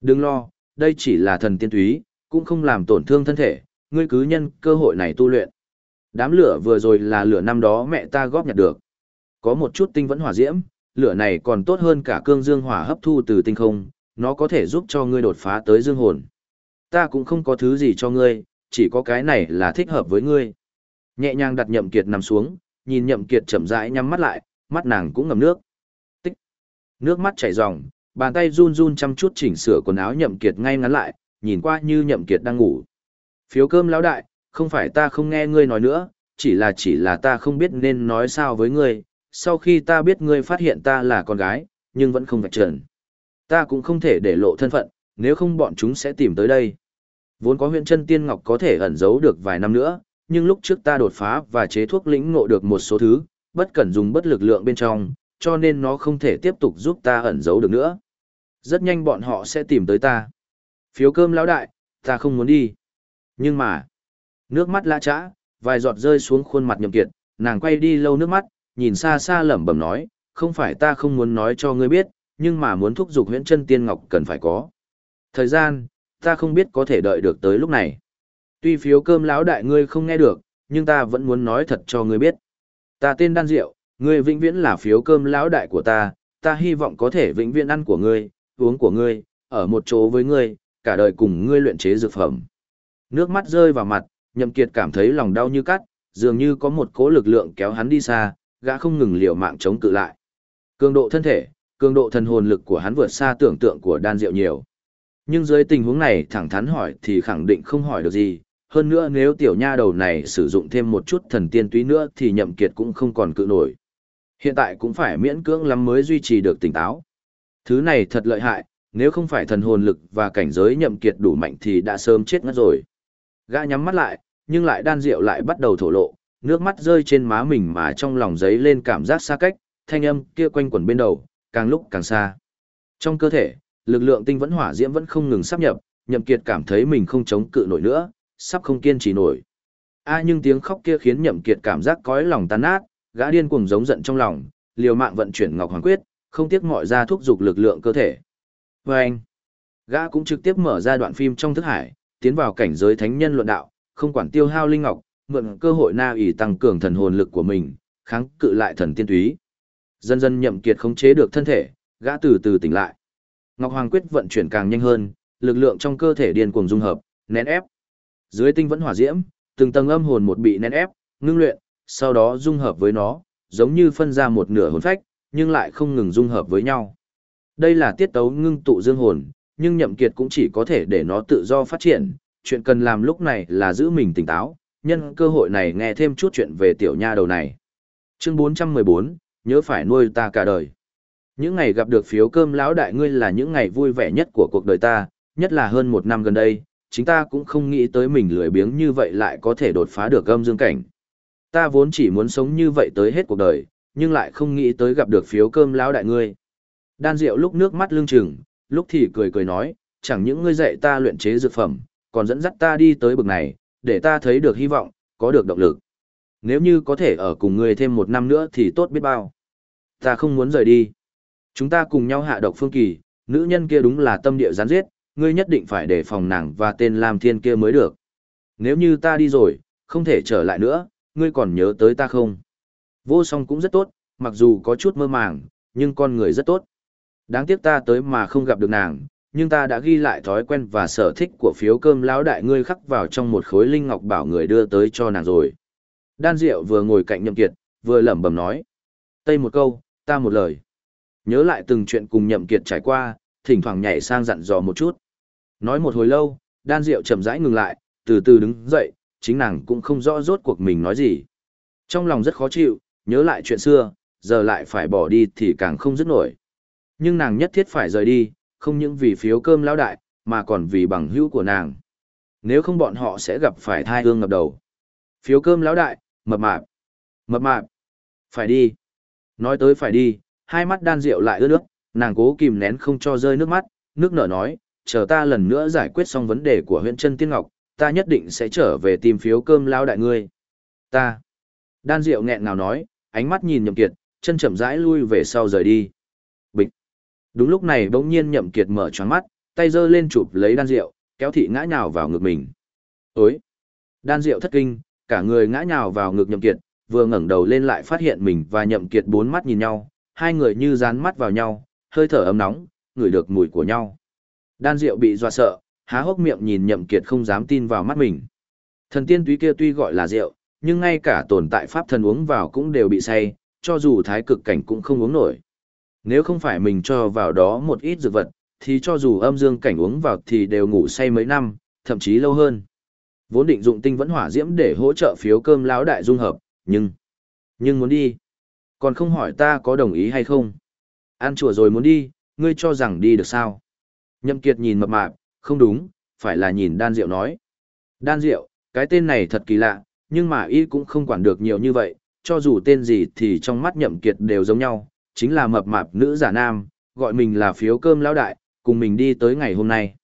S1: Đừng lo, đây chỉ là thần tiên túy, cũng không làm tổn thương thân thể, ngươi cứ nhân cơ hội này tu luyện. Đám lửa vừa rồi là lửa năm đó mẹ ta góp nhặt được. Có một chút tinh vẫn hỏa diễm, lửa này còn tốt hơn cả cương dương hỏa hấp thu từ tinh không, nó có thể giúp cho ngươi đột phá tới dương hồn. Ta cũng không có thứ gì cho ngươi, chỉ có cái này là thích hợp với ngươi. Nhẹ nhàng đặt nhậm kiệt nằm xuống, nhìn nhậm kiệt chậm rãi nhắm mắt lại, mắt nàng cũng ngầm nước. Tích. Nước mắt chảy ròng, bàn tay run run chăm chút chỉnh sửa quần áo nhậm kiệt ngay ngắn lại, nhìn qua như nhậm kiệt đang ngủ. Phiếu cơm lão đại, không phải ta không nghe ngươi nói nữa, chỉ là chỉ là ta không biết nên nói sao với ngươi, sau khi ta biết ngươi phát hiện ta là con gái, nhưng vẫn không vạch trần. Ta cũng không thể để lộ thân phận, nếu không bọn chúng sẽ tìm tới đây. Vốn có huyện chân tiên ngọc có thể ẩn giấu được vài năm nữa, nhưng lúc trước ta đột phá và chế thuốc lĩnh ngộ được một số thứ, bất cần dùng bất lực lượng bên trong, cho nên nó không thể tiếp tục giúp ta ẩn giấu được nữa. Rất nhanh bọn họ sẽ tìm tới ta. Phiếu cơm lão đại, ta không muốn đi. Nhưng mà, nước mắt lã trã, vài giọt rơi xuống khuôn mặt nhậm kiệt, nàng quay đi lâu nước mắt, nhìn xa xa lẩm bẩm nói, không phải ta không muốn nói cho ngươi biết, nhưng mà muốn thúc giục huyễn chân tiên ngọc cần phải có. Thời gian, ta không biết có thể đợi được tới lúc này. Tuy phiếu cơm lão đại ngươi không nghe được, nhưng ta vẫn muốn nói thật cho ngươi biết. Ta tên Đan Diệu, ngươi vĩnh viễn là phiếu cơm lão đại của ta, ta hy vọng có thể vĩnh viễn ăn của ngươi, uống của ngươi, ở một chỗ với ngươi, cả đời cùng ngươi luyện chế dược phẩm. Nước mắt rơi vào mặt, Nhậm Kiệt cảm thấy lòng đau như cắt, dường như có một cỗ lực lượng kéo hắn đi xa, gã không ngừng liều mạng chống cự lại. Cường độ thân thể, cường độ thần hồn lực của hắn vượt xa tưởng tượng của Đan Diệu nhiều. Nhưng dưới tình huống này thẳng thắn hỏi thì khẳng định không hỏi được gì, hơn nữa nếu tiểu nha đầu này sử dụng thêm một chút thần tiên túy nữa thì nhậm kiệt cũng không còn cự nổi. Hiện tại cũng phải miễn cưỡng lắm mới duy trì được tỉnh táo. Thứ này thật lợi hại, nếu không phải thần hồn lực và cảnh giới nhậm kiệt đủ mạnh thì đã sớm chết ngất rồi. Gã nhắm mắt lại, nhưng lại đan rượu lại bắt đầu thổ lộ, nước mắt rơi trên má mình mà trong lòng giấy lên cảm giác xa cách, thanh âm kia quanh quẩn bên đầu, càng lúc càng xa. Trong cơ thể, lực lượng tinh vẫn hỏa diễm vẫn không ngừng sắp nhập, nhậm kiệt cảm thấy mình không chống cự nổi nữa, sắp không kiên trì nổi. A nhưng tiếng khóc kia khiến nhậm kiệt cảm giác cõi lòng tan nát, gã điên cuồng giống giận trong lòng, liều mạng vận chuyển ngọc hoàng quyết, không tiếc mọi ra thúc dục lực lượng cơ thể. Và anh, gã cũng trực tiếp mở ra đoạn phim trong thức hải, tiến vào cảnh giới thánh nhân luận đạo, không quản tiêu hao linh ngọc, mượn cơ hội na ỷ tăng cường thần hồn lực của mình, kháng cự lại thần tiên túy. Dần dần nhậm kiệt khống chế được thân thể, gã từ từ tỉnh lại. Ngọc Hoàng quyết vận chuyển càng nhanh hơn, lực lượng trong cơ thể điên cuồng dung hợp, nén ép. Dưới tinh vẫn hỏa diễm, từng tầng âm hồn một bị nén ép, ngưng luyện, sau đó dung hợp với nó, giống như phân ra một nửa hồn phách, nhưng lại không ngừng dung hợp với nhau. Đây là tiết tấu ngưng tụ dương hồn, nhưng nhậm kiệt cũng chỉ có thể để nó tự do phát triển, chuyện cần làm lúc này là giữ mình tỉnh táo, nhân cơ hội này nghe thêm chút chuyện về tiểu nha đầu này. Chương 414, nhớ phải nuôi ta cả đời. Những ngày gặp được phiếu cơm lão đại ngươi là những ngày vui vẻ nhất của cuộc đời ta, nhất là hơn một năm gần đây, chính ta cũng không nghĩ tới mình lười biếng như vậy lại có thể đột phá được âm dương cảnh. Ta vốn chỉ muốn sống như vậy tới hết cuộc đời, nhưng lại không nghĩ tới gặp được phiếu cơm lão đại ngươi. Đan Diệu lúc nước mắt lưng trừng, lúc thì cười cười nói, chẳng những ngươi dạy ta luyện chế dược phẩm, còn dẫn dắt ta đi tới bực này, để ta thấy được hy vọng, có được động lực. Nếu như có thể ở cùng ngươi thêm một năm nữa thì tốt biết bao. Ta không muốn rời đi. Chúng ta cùng nhau hạ độc phương kỳ, nữ nhân kia đúng là tâm địa gián giết, ngươi nhất định phải đề phòng nàng và tên Lam Thiên kia mới được. Nếu như ta đi rồi, không thể trở lại nữa, ngươi còn nhớ tới ta không? Vô song cũng rất tốt, mặc dù có chút mơ màng, nhưng con người rất tốt. Đáng tiếc ta tới mà không gặp được nàng, nhưng ta đã ghi lại thói quen và sở thích của phiếu cơm lão đại ngươi khắc vào trong một khối linh ngọc bảo người đưa tới cho nàng rồi. Đan Diệu vừa ngồi cạnh Nhậm Kiệt, vừa lẩm bẩm nói. Tây một câu, ta một lời. Nhớ lại từng chuyện cùng Nhậm Kiệt trải qua, thỉnh thoảng nhảy sang dặn dò một chút. Nói một hồi lâu, Đan Diệu chậm rãi ngừng lại, từ từ đứng dậy, chính nàng cũng không rõ rốt cuộc mình nói gì. Trong lòng rất khó chịu, nhớ lại chuyện xưa, giờ lại phải bỏ đi thì càng không dứt nổi. Nhưng nàng nhất thiết phải rời đi, không những vì phiếu cơm lão đại, mà còn vì bằng hữu của nàng. Nếu không bọn họ sẽ gặp phải thai hương ngập đầu. Phiếu cơm lão đại, mập mạp, mập mạp, phải đi. Nói tới phải đi, hai mắt đan rượu lại ướt nước, nàng cố kìm nén không cho rơi nước mắt, nước nở nói, chờ ta lần nữa giải quyết xong vấn đề của huyện trân tiên ngọc, ta nhất định sẽ trở về tìm phiếu cơm lao đại ngươi. Ta. Đan diệu nghẹn ngào nói, ánh mắt nhìn nhậm kiệt, chân chậm rãi lui về sau rời đi. Bịch. Đúng lúc này bỗng nhiên nhậm kiệt mở choáng mắt, tay giơ lên chụp lấy đan diệu, kéo thị ngã nhào vào ngực mình. Ối! Đan diệu thất kinh, cả người ngã nhào vào ngực nhậm kiệt, vừa ngẩng đầu lên lại phát hiện mình và nhậm kiệt bốn mắt nhìn nhau, hai người như dán mắt vào nhau, hơi thở ấm nóng, ngửi được mùi của nhau. Đan Diệu bị dọa sợ, há hốc miệng nhìn nhậm kiệt không dám tin vào mắt mình. Thần tiên túy kia tuy gọi là rượu, nhưng ngay cả tồn tại pháp thần uống vào cũng đều bị say, cho dù thái cực cảnh cũng không uống nổi. Nếu không phải mình cho vào đó một ít dược vật, thì cho dù âm dương cảnh uống vào thì đều ngủ say mấy năm, thậm chí lâu hơn. Vốn định dụng tinh vẫn hỏa diễm để hỗ trợ phiếu cơm lão đại dung hợp, nhưng... Nhưng muốn đi. Còn không hỏi ta có đồng ý hay không. Ăn chùa rồi muốn đi, ngươi cho rằng đi được sao. Nhậm Kiệt nhìn mập mạp, không đúng, phải là nhìn đan diệu nói. Đan diệu, cái tên này thật kỳ lạ, nhưng mà y cũng không quản được nhiều như vậy, cho dù tên gì thì trong mắt nhậm kiệt đều giống nhau, chính là mập mạp nữ giả nam, gọi mình là phiếu cơm lão đại, cùng mình đi tới ngày hôm nay.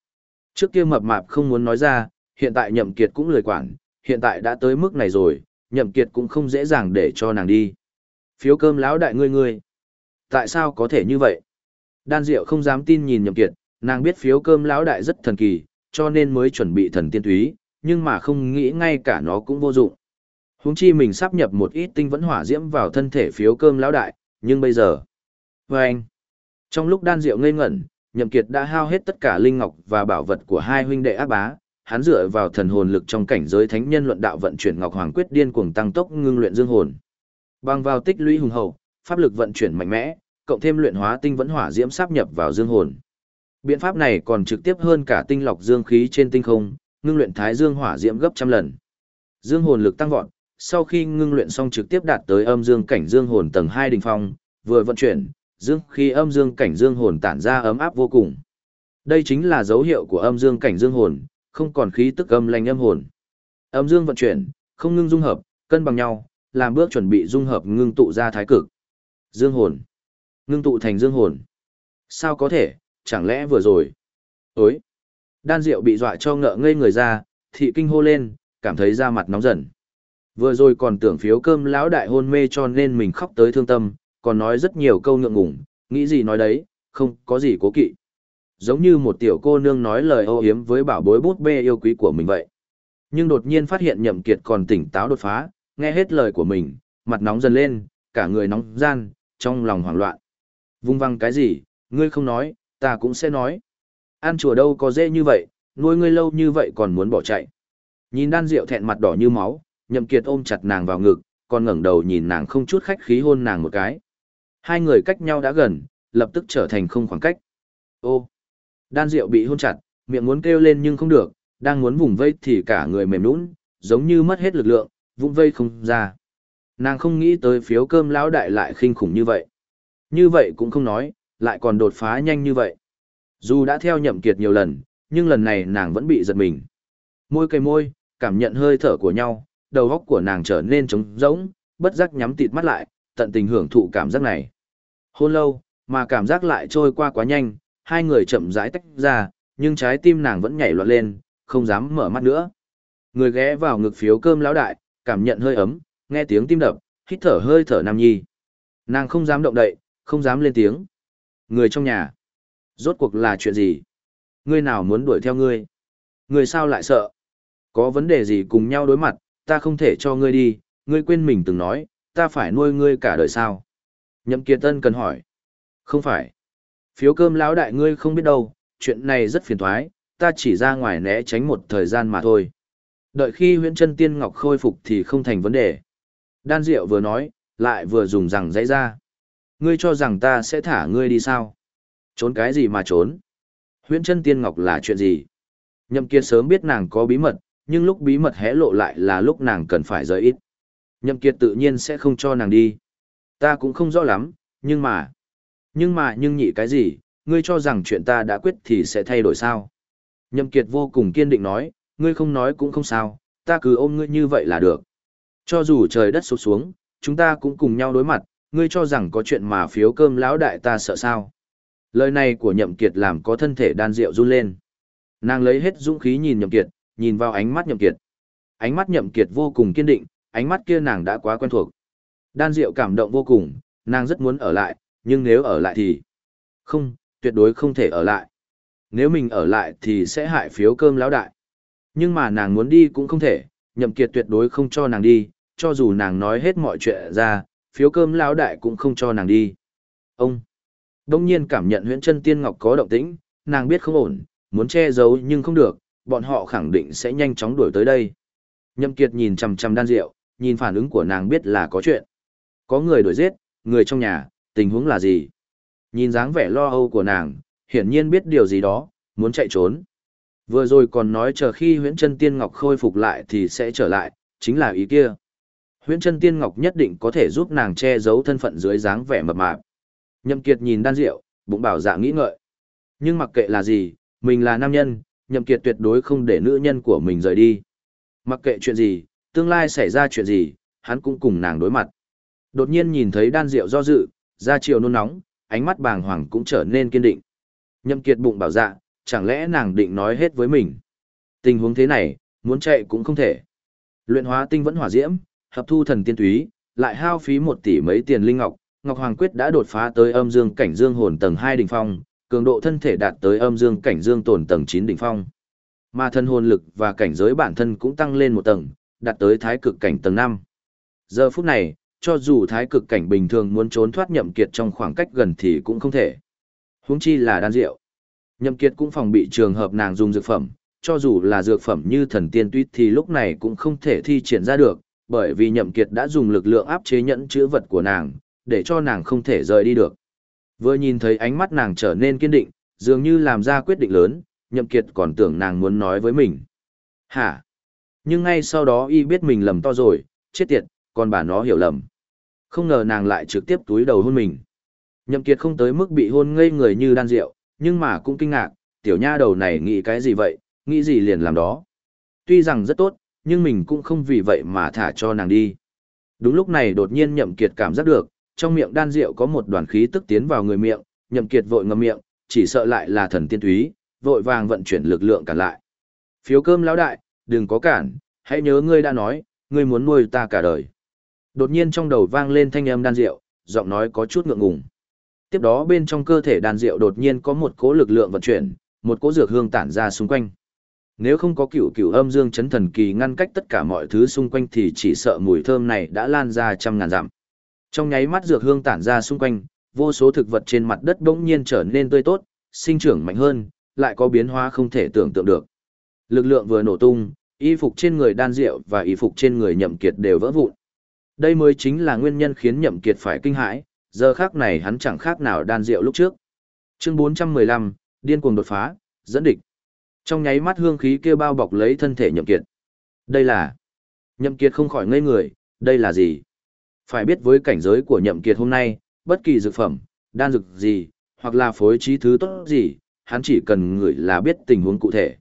S1: Trước kia mập mạp không muốn nói ra, hiện tại nhậm kiệt cũng lười quản, hiện tại đã tới mức này rồi, nhậm kiệt cũng không dễ dàng để cho nàng đi. Phiếu cơm lão đại ngươi ngươi. Tại sao có thể như vậy? Đan Diệu không dám tin nhìn nhậm kiệt, nàng biết phiếu cơm lão đại rất thần kỳ, cho nên mới chuẩn bị thần tiên túy, nhưng mà không nghĩ ngay cả nó cũng vô dụng. Huống chi mình sắp nhập một ít tinh vẫn hỏa diễm vào thân thể phiếu cơm lão đại, nhưng bây giờ... Và anh, trong lúc đan rượu ngây ngẩn, nhậm kiệt đã hao hết tất cả linh ngọc và bảo vật của hai huynh đệ ác bá, hắn dựa vào thần hồn lực trong cảnh giới thánh nhân luận đạo vận chuyển ngọc hoàng quyết điên cuồng tăng tốc ngưng luyện dương hồn. Bằng vào tích lũy hùng hậu, pháp lực vận chuyển mạnh mẽ, cộng thêm luyện hóa tinh vẫn hỏa diễm sáp nhập vào dương hồn. Biện pháp này còn trực tiếp hơn cả tinh lọc dương khí trên tinh không, ngưng luyện thái dương hỏa diễm gấp trăm lần. Dương hồn lực tăng vọt, sau khi ngưng luyện xong trực tiếp đạt tới âm dương cảnh dương hồn tầng 2 đỉnh phong, vừa vận chuyển, dương khí âm dương cảnh dương hồn tản ra ấm áp vô cùng. Đây chính là dấu hiệu của âm dương cảnh dương hồn, không còn khí tức âm lành âm hồn. Âm dương vận chuyển, không ngưng dung hợp, cân bằng nhau, làm bước chuẩn bị dung hợp ngưng tụ ra thái cực. Dương hồn, ngưng tụ thành dương hồn. Sao có thể, chẳng lẽ vừa rồi? Ối! Đan Diệu bị dọa cho ngợ ngây người ra, thị kinh hô lên, cảm thấy da mặt nóng dần. Vừa rồi còn tưởng phiếu cơm lão đại hôn mê cho nên mình khóc tới thương tâm, còn nói rất nhiều câu ngượng ngùng, nghĩ gì nói đấy, không có gì cố kỵ. Giống như một tiểu cô nương nói lời ô hiếm với bảo bối bút bê yêu quý của mình vậy. Nhưng đột nhiên phát hiện nhậm kiệt còn tỉnh táo đột phá, nghe hết lời của mình, mặt nóng dần lên, cả người nóng gian, trong lòng hoảng loạn. Vung văng cái gì, ngươi không nói, ta cũng sẽ nói. Ăn chùa đâu có dễ như vậy, nuôi ngươi lâu như vậy còn muốn bỏ chạy. Nhìn đan rượu thẹn mặt đỏ như máu, nhậm kiệt ôm chặt nàng vào ngực, còn ngẩng đầu nhìn nàng không chút khách khí hôn nàng một cái. Hai người cách nhau đã gần, lập tức trở thành không khoảng cách. Ô! Đan rượu bị hôn chặt, miệng muốn kêu lên nhưng không được, đang muốn vùng vây thì cả người mềm nũng, giống như mất hết lực lượng, vùng vây không ra. Nàng không nghĩ tới phiếu cơm lão đại lại khinh khủng như vậy. Như vậy cũng không nói, lại còn đột phá nhanh như vậy. Dù đã theo nhậm kiệt nhiều lần, nhưng lần này nàng vẫn bị giật mình. Môi cây môi, cảm nhận hơi thở của nhau, đầu óc của nàng trở nên trống rỗng, bất giác nhắm tịt mắt lại, tận tình hưởng thụ cảm giác này. Hôn lâu, mà cảm giác lại trôi qua quá nhanh, hai người chậm rãi tách ra, nhưng trái tim nàng vẫn nhảy loạn lên, không dám mở mắt nữa. Người ghé vào ngực phiếu cơm lão đại, cảm nhận hơi ấm, nghe tiếng tim đập, hít thở hơi thở nam nhi. Nàng không dám động đậy, không dám lên tiếng. Người trong nhà. Rốt cuộc là chuyện gì? Ngươi nào muốn đuổi theo ngươi? Ngươi sao lại sợ? Có vấn đề gì cùng nhau đối mặt, ta không thể cho ngươi đi, ngươi quên mình từng nói, ta phải nuôi ngươi cả đời sao? Nhậm Kiệt Tân cần hỏi. Không phải. Phiếu cơm lão đại ngươi không biết đâu, chuyện này rất phiền toái, ta chỉ ra ngoài né tránh một thời gian mà thôi. Đợi khi huyện chân tiên ngọc khôi phục thì không thành vấn đề. Đan Diệu vừa nói, lại vừa dùng rằng dãy ra. Ngươi cho rằng ta sẽ thả ngươi đi sao? Trốn cái gì mà trốn? Huyễn chân tiên ngọc là chuyện gì? Nhậm Kiệt sớm biết nàng có bí mật, nhưng lúc bí mật hé lộ lại là lúc nàng cần phải rời ít. Nhậm Kiệt tự nhiên sẽ không cho nàng đi. Ta cũng không rõ lắm, nhưng mà... Nhưng mà nhưng nhị cái gì, ngươi cho rằng chuyện ta đã quyết thì sẽ thay đổi sao? Nhậm Kiệt vô cùng kiên định nói, ngươi không nói cũng không sao, ta cứ ôm ngươi như vậy là được. Cho dù trời đất sụp xuống, chúng ta cũng cùng nhau đối mặt, ngươi cho rằng có chuyện mà phiếu cơm lão đại ta sợ sao? Lời này của Nhậm Kiệt làm có thân thể đan rượu run lên. Nàng lấy hết dũng khí nhìn Nhậm Kiệt, nhìn vào ánh mắt Nhậm Kiệt. Ánh mắt Nhậm Kiệt vô cùng kiên định, ánh mắt kia nàng đã quá quen thuộc. Đan Diệu cảm động vô cùng, nàng rất muốn ở lại, nhưng nếu ở lại thì... Không, tuyệt đối không thể ở lại. Nếu mình ở lại thì sẽ hại phiếu cơm lão đại. Nhưng mà nàng muốn đi cũng không thể, Nhậm Kiệt tuyệt đối không cho nàng đi, cho dù nàng nói hết mọi chuyện ra, phiếu cơm lão đại cũng không cho nàng đi. Ông! Đông nhiên cảm nhận huyễn chân tiên ngọc có động tĩnh, nàng biết không ổn, muốn che giấu nhưng không được, bọn họ khẳng định sẽ nhanh chóng đuổi tới đây. Nhậm Kiệt nhìn chằm chằm đan rượu, nhìn phản ứng của nàng biết là có chuyện. Có người đuổi giết, người trong nhà, tình huống là gì? Nhìn dáng vẻ lo âu của nàng, hiển nhiên biết điều gì đó, muốn chạy trốn. Vừa rồi còn nói chờ khi huyễn chân tiên ngọc khôi phục lại thì sẽ trở lại, chính là ý kia. Huyễn chân tiên ngọc nhất định có thể giúp nàng che giấu thân phận dưới dáng vẻ mập mạp. Nhậm Kiệt nhìn đan rượu, bụng bảo dạ nghĩ ngợi. Nhưng mặc kệ là gì, mình là nam nhân, Nhậm Kiệt tuyệt đối không để nữ nhân của mình rời đi. Mặc kệ chuyện gì, tương lai xảy ra chuyện gì, hắn cũng cùng nàng đối mặt. Đột nhiên nhìn thấy đan rượu do dự, da chiều nôn nóng, ánh mắt bàng hoàng cũng trở nên kiên định. Nhậm Kiệt bụng bảo dạ, chẳng lẽ nàng định nói hết với mình. Tình huống thế này, muốn chạy cũng không thể. Luyện hóa tinh vẫn hỏa diễm, hợp thu thần tiên túy, lại hao phí một tỷ mấy tiền linh ngọc, Ngọc Hoàng Quyết đã đột phá tới âm dương cảnh dương hồn tầng 2 đỉnh phong, cường độ thân thể đạt tới âm dương cảnh dương tồn tầng 9 đỉnh phong. Mà thân hồn lực và cảnh giới bản thân cũng tăng lên một tầng, đạt tới thái cực cảnh tầng 5. Giờ phút này, cho dù thái cực cảnh bình thường muốn trốn thoát nhậm kiệt trong khoảng cách gần thì cũng không thể. Huống chi là đan rượu. Nhậm kiệt cũng phòng bị trường hợp nàng dùng dược phẩm, cho dù là dược phẩm như thần tiên tuyết thì lúc này cũng không thể thi triển ra được, bởi vì nhậm kiệt đã dùng lực lượng áp chế nhẫn chữ vật của nàng, để cho nàng không thể rời đi được. Vừa nhìn thấy ánh mắt nàng trở nên kiên định, dường như làm ra quyết định lớn, nhậm kiệt còn tưởng nàng muốn nói với mình. Hả? Nhưng ngay sau đó y biết mình lầm to rồi, chết tiệt, còn bà nó hiểu lầm. Không ngờ nàng lại trực tiếp túi đầu hôn mình. Nhậm kiệt không tới mức bị hôn ngây người như đan rượu, nhưng mà cũng kinh ngạc, tiểu nha đầu này nghĩ cái gì vậy, nghĩ gì liền làm đó. Tuy rằng rất tốt, nhưng mình cũng không vì vậy mà thả cho nàng đi. Đúng lúc này đột nhiên nhậm kiệt cảm giác được, trong miệng đan rượu có một đoàn khí tức tiến vào người miệng, nhậm kiệt vội ngậm miệng, chỉ sợ lại là thần tiên túy, vội vàng vận chuyển lực lượng cản lại. Phiếu cơm lão đại, đừng có cản, hãy nhớ ngươi đã nói, ngươi muốn nuôi ta cả đời. Đột nhiên trong đầu vang lên thanh âm đan rượu, giọng nói có chút ngượng ngùng. Tiếp đó bên trong cơ thể đan rượu đột nhiên có một cỗ lực lượng vận chuyển, một cỗ dược hương tản ra xung quanh. Nếu không có cửu cửu âm dương chấn thần kỳ ngăn cách tất cả mọi thứ xung quanh thì chỉ sợ mùi thơm này đã lan ra trăm ngàn dặm. Trong nháy mắt dược hương tản ra xung quanh, vô số thực vật trên mặt đất bỗng nhiên trở nên tươi tốt, sinh trưởng mạnh hơn, lại có biến hóa không thể tưởng tượng được. Lực lượng vừa nổ tung, y phục trên người đan rượu và y phục trên người nhậm kiệt đều vỡ vụn. Đây mới chính là nguyên nhân khiến nhậm kiệt phải kinh hãi, giờ khác này hắn chẳng khác nào đan rượu lúc trước. Chương 415, điên cuồng đột phá, dẫn địch. Trong nháy mắt hương khí kia bao bọc lấy thân thể nhậm kiệt. Đây là... Nhậm kiệt không khỏi ngây người, đây là gì? Phải biết với cảnh giới của nhậm kiệt hôm nay, bất kỳ dược phẩm, đan dược gì, hoặc là phối trí thứ tốt gì, hắn chỉ cần ngửi là biết tình huống cụ thể.